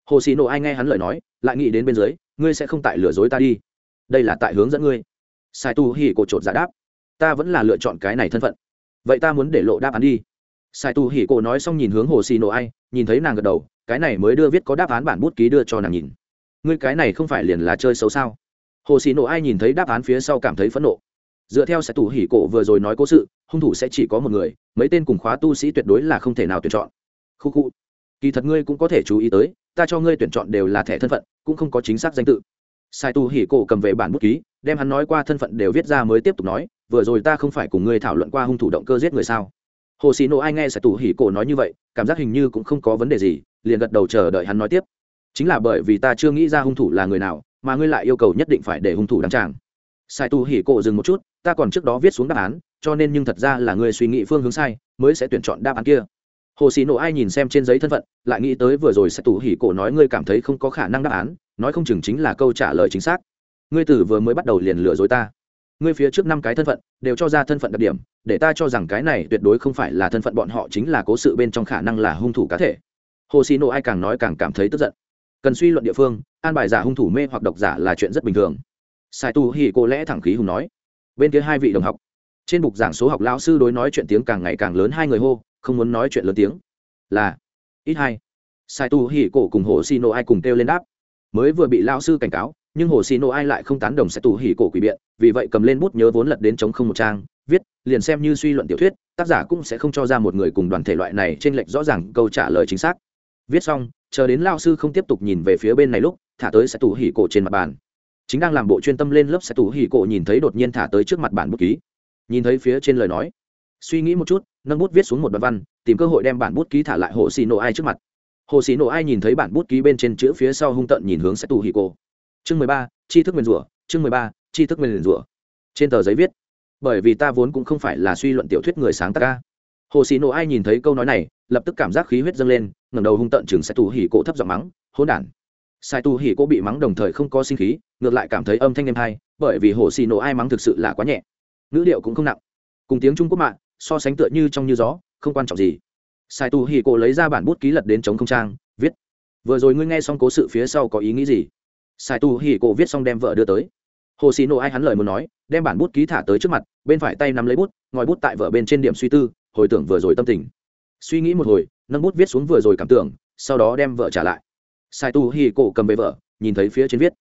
Hồ xì nổ ai nghe hắn lời nói, lại nghĩ đến bên dưới, ngươi sẽ không tại lừa dối ta đi. Đây là tại hướng dẫn ngươi. Sai tu hỉ cô chột giả dạ đáp, ta vẫn là lựa chọn cái này thân phận. Vậy ta muốn để lộ đáp án đi. Sai tu hỉ cô nói xong nhìn hướng hồ xì nổ ai, nhìn thấy nàng gật đầu, cái này mới đưa viết có đáp án bản bút ký đưa cho nàng nhìn. Ngươi cái này không phải liền là chơi xấu sao? Hồ xì nổ ai nhìn thấy đáp án phía sau cảm thấy phẫn nộ. Dựa theo sai tù hỉ cổ vừa rồi nói cố sự, hung thủ sẽ chỉ có một người, mấy tên cùng khóa tu sĩ tuyệt đối là không thể nào tuyển chọn. Khu khu. Kỳ thật ngươi cũng có thể chú ý tới, ta cho ngươi tuyển chọn đều là thẻ thân phận, cũng không có chính xác danh tự. Sai tu hỉ cổ cầm về bản bút ký, đem hắn nói qua thân phận đều viết ra mới tiếp tục nói, vừa rồi ta không phải cùng ngươi thảo luận qua hung thủ động cơ giết người sao? Hồ xì nộ ai nghe sai tu hỉ cổ nói như vậy, cảm giác hình như cũng không có vấn đề gì, liền gật đầu chờ đợi hắn nói tiếp. Chính là bởi vì ta chưa nghĩ ra hung thủ là người nào mà ngươi lại yêu cầu nhất định phải để hung thủ đăng tràng. Sai tu hỉ cổ dừng một chút, ta còn trước đó viết xuống đáp án, cho nên nhưng thật ra là ngươi suy nghĩ phương hướng sai, mới sẽ tuyển chọn đáp án kia. Hồ xì nộ ai nhìn xem trên giấy thân phận, lại nghĩ tới vừa rồi sai tu hỉ cổ nói ngươi cảm thấy không có khả năng đáp án, nói không chừng chính là câu trả lời chính xác. Ngươi tử vừa mới bắt đầu liền lừa dối ta. Ngươi phía trước năm cái thân phận, đều cho ra thân phận đặc điểm, để ta cho rằng cái này tuyệt đối không phải là thân phận bọn họ chính là cố sự bên trong khả năng là hung thủ cá thể. Hồ xì nộ ai càng nói càng cảm thấy tức giận cần suy luận địa phương, an bài giả hung thủ mê hoặc độc giả là chuyện rất bình thường. Sai tu hỉ cô lẽ thẳng khí hùng nói. Bên kia hai vị đồng học. Trên bục giảng số học lão sư đối nói chuyện tiếng càng ngày càng lớn, hai người hô, không muốn nói chuyện lớn tiếng. Là, ít hai sai tu hỉ cổ cùng hồ xì nộ ai cùng kêu lên đáp. Mới vừa bị lao sư cảnh cáo, nhưng hồ xì nộ ai lại không tán đồng sai tu hỉ cổ quỷ biện, vì vậy cầm lên bút nhớ vốn lật đến chống không một trang, viết, liền xem như suy luận tiểu thuyết, tác giả cũng sẽ không cho ra một người cùng đoàn thể loại này trên lệch rõ ràng câu trả lời chính xác. Viết xong chờ đến lao sư không tiếp tục nhìn về phía bên này lúc, thả tới sẽ tù hỉ cổ trên mặt bàn. Chính đang làm bộ chuyên tâm lên lớp sẽ tù hỉ cổ nhìn thấy đột nhiên thả tới trước mặt bản bút ký. Nhìn thấy phía trên lời nói, suy nghĩ một chút, nâng bút viết xuống một đoạn văn, tìm cơ hội đem bản bút ký thả lại hồ xì nổ ai trước mặt. Hồ xì nổ ai nhìn thấy bản bút ký bên trên chữ phía sau hung tận nhìn hướng sẽ tù hì cổ. Chương mười ba, tri thức nguyền rủa, chương mười ba, tri thức nguyền rủa. Trên tờ giấy viết, bởi vì ta vốn cũng không phải là suy luận tiểu thuyết người sáng tác ca hồ xì nổ ai nhìn thấy câu nói này, lập tức cảm giác khí huyết dâng lên, ngẩng đầu hung tận chừng sai tù hỉ cổ thấp giọng mắng, hỗn đản. Sai tù hỉ cổ bị mắng đồng thời không có sinh khí, ngược lại cảm thấy âm thanh êm hay, bởi vì hồ xì nổ ai mắng thực sự là quá nhẹ. Ngữ điệu cũng không nặng. Cùng tiếng trung quốc mạng so sánh tựa như trong như gió, không quan trọng gì. Sai tu hì cổ lấy ra bản bút ký lật đến chống không trang, viết, vừa rồi ngươi nghe xong cố sự phía sau có ý nghĩ gì? Sai tu hì cổ viết xong đem vợ đưa tới. Hồ xì nổ ai hắn lời muốn nói, đem bản bút ký thả tới trước mặt, bên phải tay nắm lấy bút, ngòi bút tại vợ bên trên điểm suy tư hồi tưởng vừa rồi tâm tình. Suy nghĩ một hồi, nâng bút viết xuống vừa rồi cảm tưởng, sau đó đem vợ trả lại. Sai tu hi cổ cầm về vợ, nhìn thấy phía trên viết.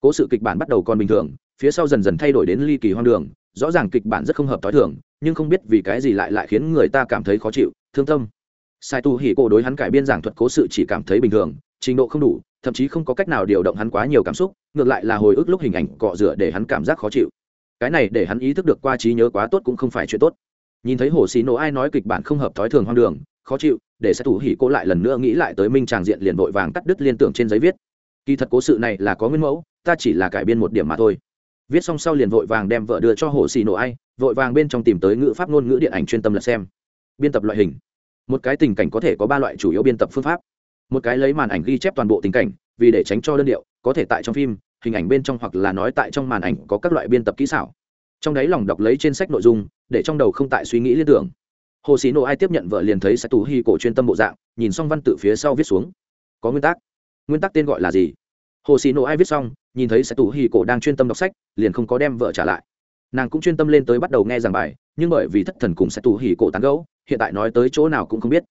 Cố sự kịch bản bắt đầu còn bình thường, phía sau dần dần thay đổi đến ly kỳ hoang đường, rõ ràng kịch bản rất không hợp t h o i thường, nhưng không biết vì cái gì lại lại khiến người ta cảm thấy khó chịu, thương tâm. Sai tu hỉ cổ đối hắn cải biên giảng thuật cố sự chỉ cảm thấy bình thường, trình độ không đủ, thậm chí không có cách nào điều động hắn quá nhiều cảm xúc, ngược lại là hồi ức lúc hình ảnh cọ rửa để hắn cảm giác khó chịu. Cái này để hắn ý thức được qua trí nhớ quá tốt cũng không phải chuyện tốt nhìn thấy hồ xì nổ ai nói kịch bản không hợp thói thường hoang đường, khó chịu, để sẽ thủ hỉ cô lại lần nữa nghĩ lại tới minh tràng diện liền vội vàng cắt đứt liên tưởng trên giấy viết. Kỳ thật cố sự này là có nguyên mẫu, ta chỉ là cải biên một điểm mà thôi. Viết xong sau liền vội vàng đem vợ đưa cho hồ xì nổ ai, vội vàng bên trong tìm tới ngữ pháp ngôn ngữ điện ảnh chuyên tâm lật xem. Biên tập loại hình. Một cái tình cảnh có thể có ba loại chủ yếu biên tập phương pháp. Một cái lấy màn ảnh ghi chép toàn bộ tình cảnh, vì để tránh cho đơn điệu, có thể tại trong phim, hình ảnh bên trong hoặc là nói tại trong màn ảnh có các loại biên tập kỹ xảo. Trong đấy lòng đọc lấy trên sách nội dung để trong đầu không tại suy nghĩ liên tưởng. Hồ sĩ nộ ai tiếp nhận vợ liền thấy sẽ tù hi cổ chuyên tâm bộ dạng, nhìn xong văn tự phía sau viết xuống. Có nguyên tắc. Nguyên tắc tên gọi là gì? Hồ sĩ nộ ai viết xong, nhìn thấy sẽ tù hi cổ đang chuyên tâm đọc sách, liền không có đem vợ trả lại. Nàng cũng chuyên tâm lên tới bắt đầu nghe giảng bài, nhưng bởi vì thất thần cùng sẽ tù hi cổ tán gẫu, hiện tại nói tới chỗ nào cũng không biết.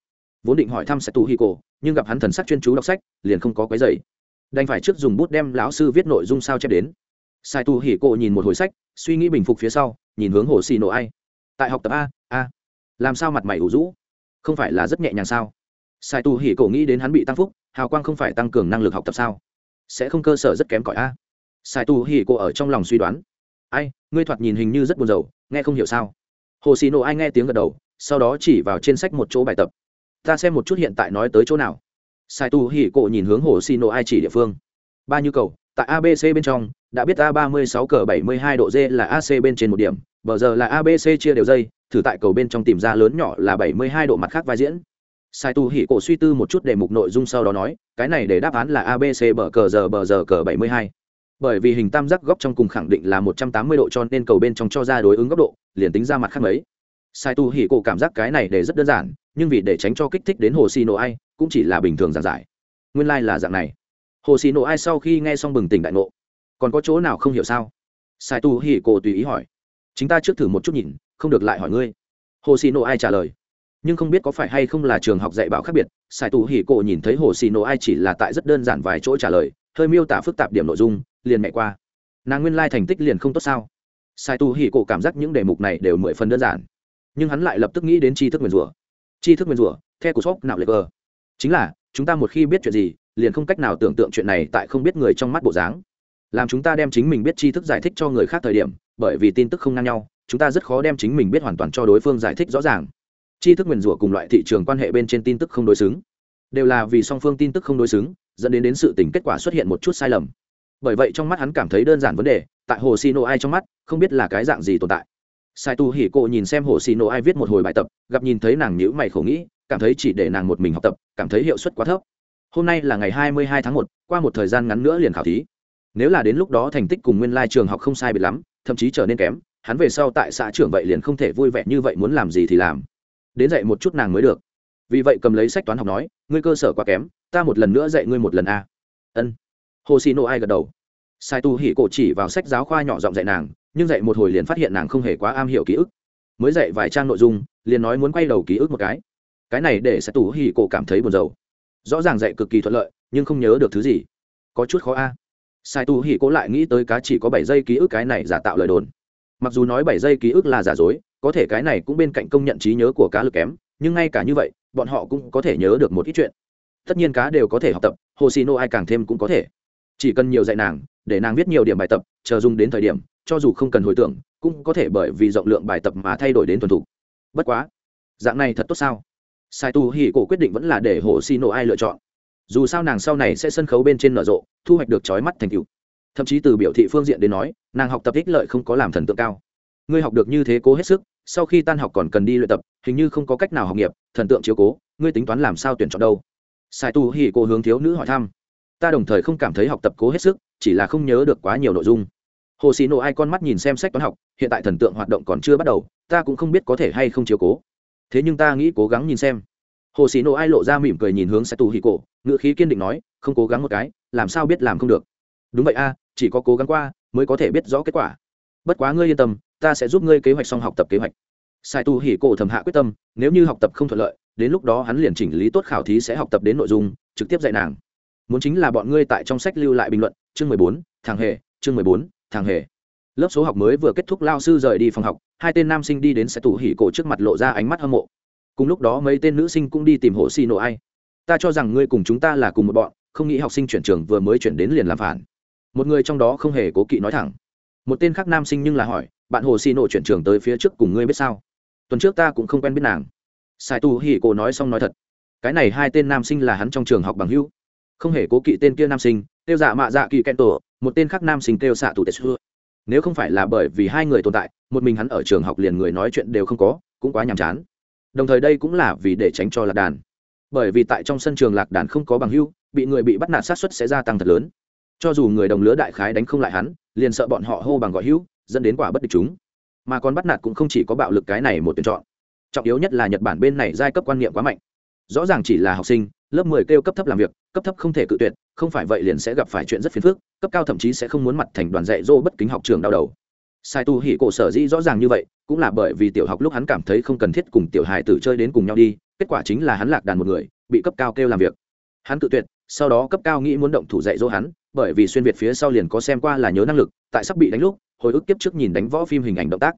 Vốn định hỏi thăm sẽ tù hi cổ, nhưng gặp hắn thần sắc chuyên chú đọc sách, liền không có cái dày đành phải trước dùng bút đem lão sư viết nội dung sao chép đến. Sai tù hỉ cổ nhìn một hồi sách, suy nghĩ bình phục phía sau, nhìn hướng hồ xì nổ ai tại học tập a a. Làm sao mặt mày ủ rũ? Không phải là rất nhẹ nhàng sao? Sai tu hỉ cổ nghĩ đến hắn bị tăng phúc, hào quang không phải tăng cường năng lực học tập sao? Sẽ không cơ sở rất kém cỏi a. Sai tu hỉ cổ ở trong lòng suy đoán. Ai, ngươi thoạt nhìn hình như rất buồn rầu, nghe không hiểu sao? Hồ xì nộ ai nghe tiếng gật đầu, sau đó chỉ vào trên sách một chỗ bài tập. Ta xem một chút hiện tại nói tới chỗ nào. Sai tu hỉ cổ nhìn hướng hồ xì nộ ai chỉ địa phương. Ba nhu cầu, tại abc bên trong, đã biết a 36 cờ 72 độ d là ac bên trên một điểm bờ giờ là abc chia đều dây, thử tại cầu bên trong tìm ra lớn nhỏ là 72 độ mặt khác vai diễn. Sai tu hỉ cổ suy tư một chút đề mục nội dung sau đó nói, cái này để đáp án là abc bờ cờ giờ bờ giờ cờ 72 bởi vì hình tam giác góc trong cùng khẳng định là 180 độ cho nên cầu bên trong cho ra đối ứng góc độ, liền tính ra mặt khác mấy. Sai tu hỉ cổ cảm giác cái này để rất đơn giản, nhưng vì để tránh cho kích thích đến hồ xì nổ ai, cũng chỉ là bình thường giản giải. Nguyên lai là dạng này. Hồ xì nổ ai sau khi nghe xong bừng tỉnh đại ngộ. Còn có chỗ nào không hiểu sao? Sai tu hỉ cổ tùy ý hỏi chúng ta trước thử một chút nhìn, không được lại hỏi ngươi. Hồ xì nổ ai trả lời. Nhưng không biết có phải hay không là trường học dạy bảo khác biệt sai tu hỉ cổ nhìn thấy hồ xì nổ ai chỉ là tại rất đơn giản vài chỗ trả lời, hơi miêu tả phức tạp điểm nội dung, liền mẹ qua. Nàng nguyên lai thành tích liền không tốt sao? Sai tu hỉ cổ cảm giác những đề mục này đều mười phần đơn giản. Nhưng hắn lại lập tức nghĩ đến tri thức nguyền rủa. Tri thức nguyền rủa, theo của shop nào lệ cơ chính là, chúng ta một khi biết chuyện gì, liền không cách nào tưởng tượng chuyện này tại không biết người trong mắt bộ dáng làm chúng ta đem chính mình biết tri thức giải thích cho người khác thời điểm, bởi vì tin tức không ngang nhau, chúng ta rất khó đem chính mình biết hoàn toàn cho đối phương giải thích rõ ràng. Tri thức nguyền rủa cùng loại thị trường quan hệ bên trên tin tức không đối xứng. Đều là vì song phương tin tức không đối xứng, dẫn đến đến sự tình kết quả xuất hiện một chút sai lầm. Bởi vậy trong mắt hắn cảm thấy đơn giản vấn đề, tại hồ xì nổ ai trong mắt, không biết là cái dạng gì tồn tại. Sai tu hỉ cộ nhìn xem hồ xì nổ ai viết một hồi bài tập, gặp nhìn thấy nàng nhữ mày khổ nghĩ, cảm thấy chỉ để nàng một mình học tập, cảm thấy hiệu suất quá thấp. Hôm nay là ngày hai mươi hai tháng một, qua một thời gian ngắn nữa liền khảo thí nếu là đến lúc đó thành tích cùng nguyên lai trường học không sai biệt lắm, thậm chí trở nên kém, hắn về sau tại xã trưởng vậy liền không thể vui vẻ như vậy muốn làm gì thì làm. Đến dạy một chút nàng mới được. Vì vậy cầm lấy sách toán học nói, ngươi cơ sở quá kém, ta một lần nữa dạy ngươi một lần a. Ân. Hồ xì nô ai gật đầu. Sai tu hỉ cổ chỉ vào sách giáo khoa nhỏ giọng dạy nàng, nhưng dạy một hồi liền phát hiện nàng không hề quá am hiểu ký ức. Mới dạy vài trang nội dung, liền nói muốn quay đầu ký ức một cái. Cái này để sai tu hỉ cổ cảm thấy buồn rầu. Rõ ràng dạy cực kỳ thuận lợi, nhưng không nhớ được thứ gì. Có chút khó a sai tu hỉ cố lại nghĩ tới cá chỉ có bảy giây ký ức cái này giả tạo lời đồn. Mặc dù nói bảy giây ký ức là giả dối, có thể cái này cũng bên cạnh công nhận trí nhớ của cá lực kém, nhưng ngay cả như vậy, bọn họ cũng có thể nhớ được một ít chuyện. Tất nhiên cá đều có thể học tập, hồ xì nô ai càng thêm cũng có thể. Chỉ cần nhiều dạy nàng, để nàng viết nhiều điểm bài tập, chờ dùng đến thời điểm, cho dù không cần hồi tưởng, cũng có thể bởi vì rộng lượng bài tập mà thay đổi đến thuần thục. Bất quá, dạng này thật tốt sao? Sai tu hỉ cổ quyết định vẫn là để hồ xì Nô ai lựa chọn dù sao nàng sau này sẽ sân khấu bên trên nở rộ, thu hoạch được trói mắt thành tựu. Thậm chí từ biểu thị phương diện đến nói, nàng học tập ích lợi không có làm thần tượng cao. Ngươi học được như thế cố hết sức, sau khi tan học còn cần đi luyện tập, hình như không có cách nào học nghiệp, thần tượng chiếu cố, ngươi tính toán làm sao tuyển chọn đâu? Sai tu hỉ cô hướng thiếu nữ hỏi thăm. Ta đồng thời không cảm thấy học tập cố hết sức, chỉ là không nhớ được quá nhiều nội dung. Hồ xì nộ ai con mắt nhìn xem sách toán học, hiện tại thần tượng hoạt động còn chưa bắt đầu, ta cũng không biết có thể hay không chiếu cố. Thế nhưng ta nghĩ cố gắng nhìn xem hồ xì nổ ai lộ ra mỉm cười nhìn hướng sai tu hì cổ ngự khí kiên định nói, không cố gắng một cái, làm sao biết làm không được? Đúng vậy a, chỉ có cố gắng qua, mới có thể biết rõ kết quả. Bất quá ngươi yên tâm, ta sẽ giúp ngươi kế hoạch xong học tập kế hoạch. Sai tu hỉ cổ thầm hạ quyết tâm, nếu như học tập không thuận lợi, đến lúc đó hắn liền chỉnh lý tốt khảo thí sẽ học tập đến nội dung, trực tiếp dạy nàng. Muốn chính là bọn ngươi tại trong sách lưu lại bình luận, chương mười bốn, thằng hề, chương mười bốn, thằng hề. Lớp số học mới vừa kết thúc, lao sư rời đi phòng học, hai tên nam sinh đi đến sẽ Tu hỉ cổ trước mặt lộ ra ánh mắt hâm mộ cùng lúc đó mấy tên nữ sinh cũng đi tìm hồ xì nổ ai. Ta cho rằng ngươi cùng chúng ta là cùng một bọn, không nghĩ học sinh chuyển trường vừa mới chuyển đến liền làm phản. Một người trong đó không hề cố kỵ nói thẳng. Một tên khác nam sinh nhưng là hỏi, bạn hồ xì nổ chuyển trường tới phía trước cùng ngươi biết sao? Tuần trước ta cũng không quen biết nàng. Sai tu hỉ cổ nói xong nói thật. Cái này hai tên nam sinh là hắn trong trường học bằng hữu. Không hề cố kỵ tên kia nam sinh, kêu dạ mạ dạ kỳ kẹn tổ, một tên khác nam sinh kêu xạ tù tệ xưa nếu không phải là bởi vì hai người tồn tại, một mình hắn ở trường học liền người nói chuyện đều không có, cũng quá nhàm chán đồng thời đây cũng là vì để tránh cho lạc đàn. Bởi vì tại trong sân trường lạc đàn không có bằng hưu, bị người bị bắt nạt sát xuất sẽ gia tăng thật lớn. Cho dù người đồng lứa đại khái đánh không lại hắn, liền sợ bọn họ hô bằng gọi hữu dẫn đến quả bất địch chúng. Mà còn bắt nạt cũng không chỉ có bạo lực cái này một tuyển chọn. Trọng yếu nhất là nhật bản bên này giai cấp quan niệm quá mạnh. Rõ ràng chỉ là học sinh, lớp mười kêu cấp thấp làm việc, cấp thấp không thể cự tuyệt, không phải vậy liền sẽ gặp phải chuyện rất phiền phức, cấp cao thậm chí sẽ không muốn mặt thành đoàn dạy dỗ bất kính học trường đau đầu sai tu hỉ cổ sở dĩ rõ ràng như vậy, cũng là bởi vì tiểu học lúc hắn cảm thấy không cần thiết cùng tiểu hài tử chơi đến cùng nhau đi, kết quả chính là hắn lạc đàn một người, bị cấp cao kêu làm việc. Hắn tự tuyệt, sau đó cấp cao nghĩ muốn động thủ dạy dỗ hắn, bởi vì xuyên việt phía sau liền có xem qua là nhớ năng lực, tại sắp bị đánh lúc, hồi ức tiếp trước nhìn đánh võ phim hình ảnh động tác.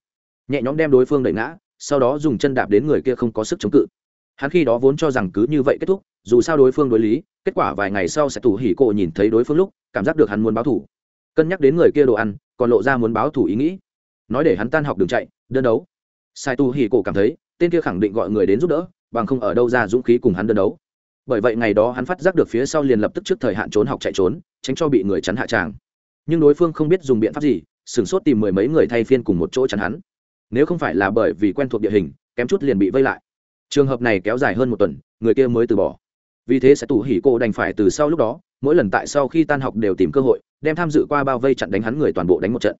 Nhẹ nhõm đem đối phương đẩy ngã, sau đó dùng chân đạp đến người kia không có sức chống cự. Hắn khi đó vốn cho rằng cứ như vậy kết thúc, dù sao đối phương đối lý, kết quả vài ngày sau sẽ tủ hỉ cổ nhìn thấy đối phương lúc, cảm giác được hắn muốn báo thủ cân nhắc đến người kia đồ ăn, còn lộ ra muốn báo thủ ý nghĩ. Nói để hắn tan học đường chạy, đơn đấu. Sai tu hỉ cổ cảm thấy, tên kia khẳng định gọi người đến giúp đỡ, bằng không ở đâu ra dũng khí cùng hắn đơn đấu. Bởi vậy ngày đó hắn phát giác được phía sau liền lập tức trước thời hạn trốn học chạy trốn, tránh cho bị người chắn hạ tràng. Nhưng đối phương không biết dùng biện pháp gì, sửng sốt tìm mười mấy người thay phiên cùng một chỗ chắn hắn. Nếu không phải là bởi vì quen thuộc địa hình, kém chút liền bị vây lại. Trường hợp này kéo dài hơn một tuần, người kia mới từ bỏ. Vì thế sẽ tủ hỉ cô đành phải từ sau lúc đó mỗi lần tại sau khi tan học đều tìm cơ hội, đem tham dự qua bao vây chặn đánh hắn người toàn bộ đánh một trận.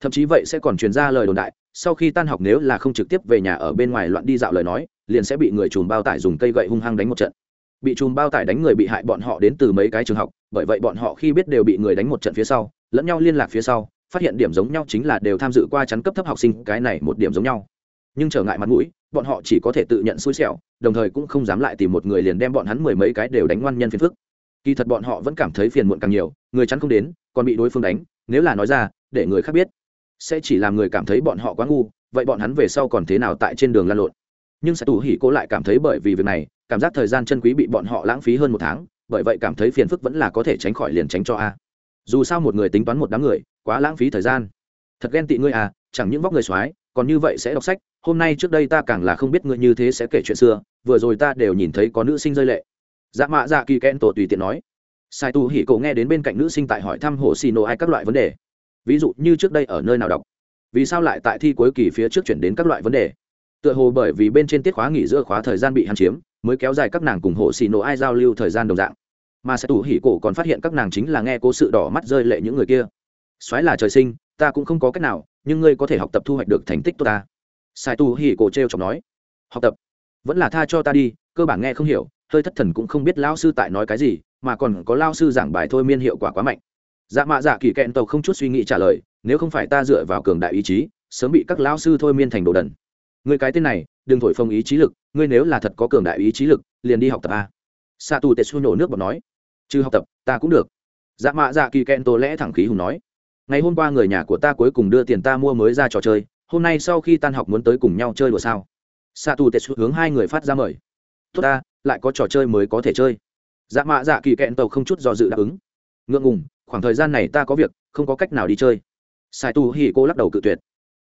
Thậm chí vậy sẽ còn truyền ra lời đồn đại, sau khi tan học nếu là không trực tiếp về nhà ở bên ngoài loạn đi dạo lời nói, liền sẽ bị người chùm bao tải dùng cây gậy hung hăng đánh một trận. Bị chùm bao tải đánh người bị hại bọn họ đến từ mấy cái trường học, bởi vậy bọn họ khi biết đều bị người đánh một trận phía sau, lẫn nhau liên lạc phía sau, phát hiện điểm giống nhau chính là đều tham dự qua chắn cấp thấp học sinh, cái này một điểm giống nhau. Nhưng trở ngại mặt mũi, bọn họ chỉ có thể tự nhận xui xẻo, đồng thời cũng không dám lại tìm một người liền đem bọn hắn mười mấy cái đều đánh ngoan nhân phiền phức kỳ thật bọn họ vẫn cảm thấy phiền muộn càng nhiều, người chắn không đến, còn bị đối phương đánh, nếu là nói ra, để người khác biết. Sẽ chỉ làm người cảm thấy bọn họ quá ngu, vậy bọn hắn về sau còn thế nào tại trên đường lan lộn? Nhưng sẽ tù hỉ cô lại cảm thấy bởi vì việc này, cảm giác thời gian chân quý bị bọn họ lãng phí hơn một tháng, bởi vậy cảm thấy phiền phức vẫn là có thể tránh khỏi liền tránh cho a. Dù sao một người tính toán một đám người, quá lãng phí thời gian. Thật ghen tị ngươi à chẳng những vóc người soái, còn như vậy sẽ đọc sách, hôm nay trước đây ta càng là không biết ngươi như thế sẽ kể chuyện xưa, vừa rồi ta đều nhìn thấy có nữ sinh rơi lệ dạ mạ dạ kỳ kẽn tổ tùy tiện nói. Sai tu hỉ cổ nghe đến bên cạnh nữ sinh tại hỏi thăm hồ xì nổ ai các loại vấn đề. Ví dụ như trước đây ở nơi nào đọc. Vì sao lại tại thi cuối kỳ phía trước chuyển đến các loại vấn đề? Tựa hồ bởi vì bên trên tiết khóa nghỉ giữa khóa thời gian bị hạn chiếm, mới kéo dài các nàng cùng hồ xì nổ ai giao lưu thời gian đồng dạng. Mà sai tu hỉ cổ còn phát hiện các nàng chính là nghe cố sự đỏ mắt rơi lệ những người kia. Xoáy là trời sinh, ta cũng không có cách nào, nhưng ngươi có thể học tập thu hoạch được thành tích tốt ta. Sai tu hỉ cổ trêu chọc nói. Học tập? Vẫn là tha cho ta đi, cơ bản nghe không hiểu hơi thất thần cũng không biết lao sư tại nói cái gì, mà còn có lao sư giảng bài thôi miên hiệu quả quá mạnh. Dạ mạ dạ kỳ kẹn tàu không chút suy nghĩ trả lời, nếu không phải ta dựa vào cường đại ý chí, sớm bị các lao sư thôi miên thành đồ đần. Người cái tên này, đừng thổi phồng ý chí lực, ngươi nếu là thật có cường đại ý chí lực, liền đi học tập a. Sa tu tetsu nổ nước bọt nói chứ học tập, ta cũng được. Dạ mạ dạ kỳ kẹn tổ lẽ thẳng khí hùng nói, ngày hôm qua người nhà của ta cuối cùng đưa tiền ta mua mới ra trò chơi, hôm nay sau khi tan học muốn tới cùng nhau chơi đùa sao? Sa tu tetsu hướng hai người phát ra mời, tốt ta lại có trò chơi mới có thể chơi. Dạ mạ dạ kỳ kẹn tàu không chút do dự đáp ứng. Ngượng ngùng, khoảng thời gian này ta có việc, không có cách nào đi chơi. Sai tu hi cô lắc đầu cự tuyệt.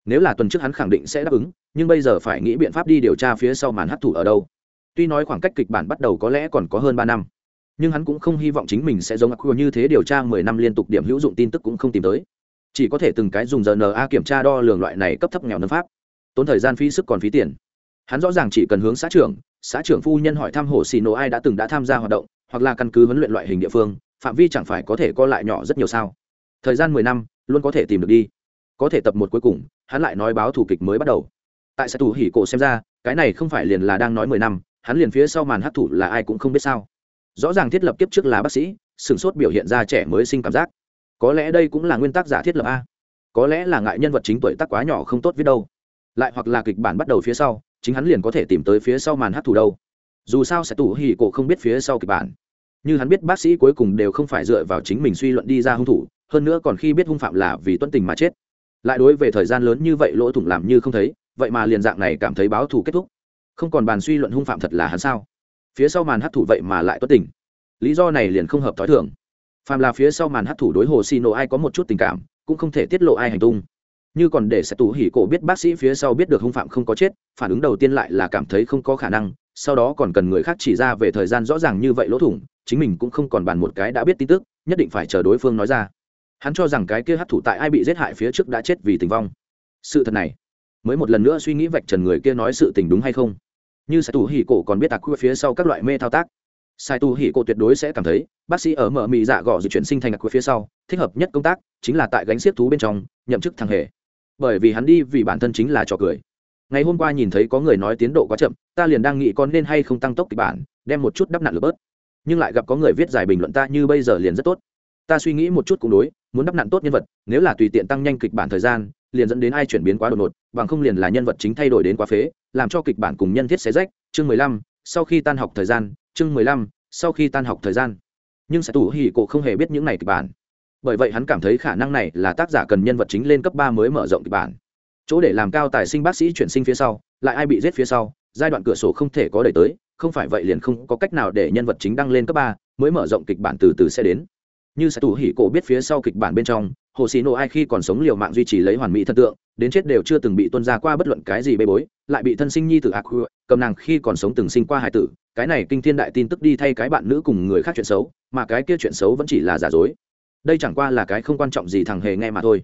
Nếu là tuần trước hắn khẳng định sẽ đáp ứng, nhưng bây giờ phải nghĩ biện pháp đi điều tra phía sau màn hấp thụ ở đâu. Tuy nói khoảng cách kịch bản bắt đầu có lẽ còn có hơn ba năm, nhưng hắn cũng không hy vọng chính mình sẽ giống aqua như thế điều tra mười năm liên tục điểm hữu dụng tin tức cũng không tìm tới. Chỉ có thể từng cái dùng rna kiểm tra đo lường loại này cấp thấp nghèo nâng pháp. Tốn thời gian phí sức còn phí tiền. Hắn rõ ràng chỉ cần hướng xã trưởng xã trưởng phu nhân hỏi thăm hồ xì nổ ai đã từng đã tham gia hoạt động, hoặc là căn cứ huấn luyện loại hình địa phương, phạm vi chẳng phải có thể co lại nhỏ rất nhiều sao? Thời gian mười năm, luôn có thể tìm được đi. Có thể tập một cuối cùng, hắn lại nói báo thủ kịch mới bắt đầu. Tại sao thủ hỉ cổ xem ra, cái này không phải liền là đang nói mười năm, hắn liền phía sau màn hát thủ là ai cũng không biết sao. Rõ ràng thiết lập kiếp trước là bác sĩ sửng sốt biểu hiện ra trẻ mới sinh cảm giác. Có lẽ đây cũng là nguyên tắc giả thiết lập a. Có lẽ là ngại nhân vật chính tuổi tác quá nhỏ không tốt viết đâu. Lại hoặc là kịch bản bắt đầu phía sau chính hắn liền có thể tìm tới phía sau màn hát thủ đâu. Dù sao sẽ tủ hỉ cổ không biết phía sau kịch bản. Như hắn biết bác sĩ cuối cùng đều không phải dựa vào chính mình suy luận đi ra hung thủ, hơn nữa còn khi biết hung phạm là vì tuân tình mà chết. Lại đối về thời gian lớn như vậy lỗ thủng làm như không thấy, vậy mà liền dạng này cảm thấy báo thù kết thúc. Không còn bàn suy luận hung phạm thật là hắn sao? Phía sau màn hấp thụ vậy mà lại tuân tình. Lý do này liền không hợp t h ó i thường. Phàm là phía sau màn hấp thụ đối hồ xì nổ ai có một chút tình cảm, cũng không thể tiết lộ ai hành tung như còn để sẽ tù hỉ cổ biết bác sĩ phía sau biết được hung phạm không có chết, phản ứng đầu tiên lại là cảm thấy không có khả năng, sau đó còn cần người khác chỉ ra về thời gian rõ ràng như vậy lỗ thủng, chính mình cũng không còn bàn một cái đã biết tin tức, nhất định phải chờ đối phương nói ra. Hắn cho rằng cái kia hấp thụ tại ai bị giết hại phía trước đã chết vì tình vong. Sự thật này, mới một lần nữa suy nghĩ vạch trần người kia nói sự tình đúng hay không. Như sài tù hỉ cổ còn biết tạc khuya phía sau các loại mê thao tác. Sai tu hỉ Cổ tuyệt đối sẽ cảm thấy, bác sĩ ở mở mị dạ gõ di chuyển sinh thành của phía sau, thích hợp nhất công tác, chính là tại gánh xiếc thú bên trong, nhậm chức thằng hề bởi vì hắn đi vì bản thân chính là trò cười. Ngày hôm qua nhìn thấy có người nói tiến độ quá chậm, ta liền đang nghĩ con nên hay không tăng tốc kịch bản, đem một chút đắp nặn lửa bớt. Nhưng lại gặp có người viết giải bình luận ta như bây giờ liền rất tốt. Ta suy nghĩ một chút cũng đối, muốn đắp nặn tốt nhân vật, nếu là tùy tiện tăng nhanh kịch bản thời gian, liền dẫn đến ai chuyển biến quá đột ngột, bằng không liền là nhân vật chính thay đổi đến quá phế, làm cho kịch bản cùng nhân thiết xé rách. Chương mười lăm, sau khi tan học thời gian, chương mười lăm, sau khi tan học thời gian. Nhưng sẽ tủ hỉ cổ không hề biết những này kịch bản bởi vậy hắn cảm thấy khả năng này là tác giả cần nhân vật chính lên cấp ba mới mở rộng kịch bản. Chỗ để làm cao tài sinh bác sĩ chuyển sinh phía sau, lại ai bị giết phía sau, giai đoạn cửa sổ không thể có đẩy tới, không phải vậy liền không có cách nào để nhân vật chính đăng lên cấp ba mới mở rộng kịch bản từ từ sẽ đến. Như sẽ tủ hỉ cổ biết phía sau kịch bản bên trong, hồ xì nộ ai khi còn sống liều mạng duy trì lấy hoàn mỹ thần tượng, đến chết đều chưa từng bị tuân ra qua bất luận cái gì bê bối, lại bị thân sinh nhi tử ác cầm nàng khi còn sống từng sinh qua hải tử, cái này kinh thiên đại tin tức đi thay cái bạn nữ cùng người khác chuyện xấu, mà cái kia chuyện xấu vẫn chỉ là giả dối đây chẳng qua là cái không quan trọng gì thằng hề nghe mà thôi.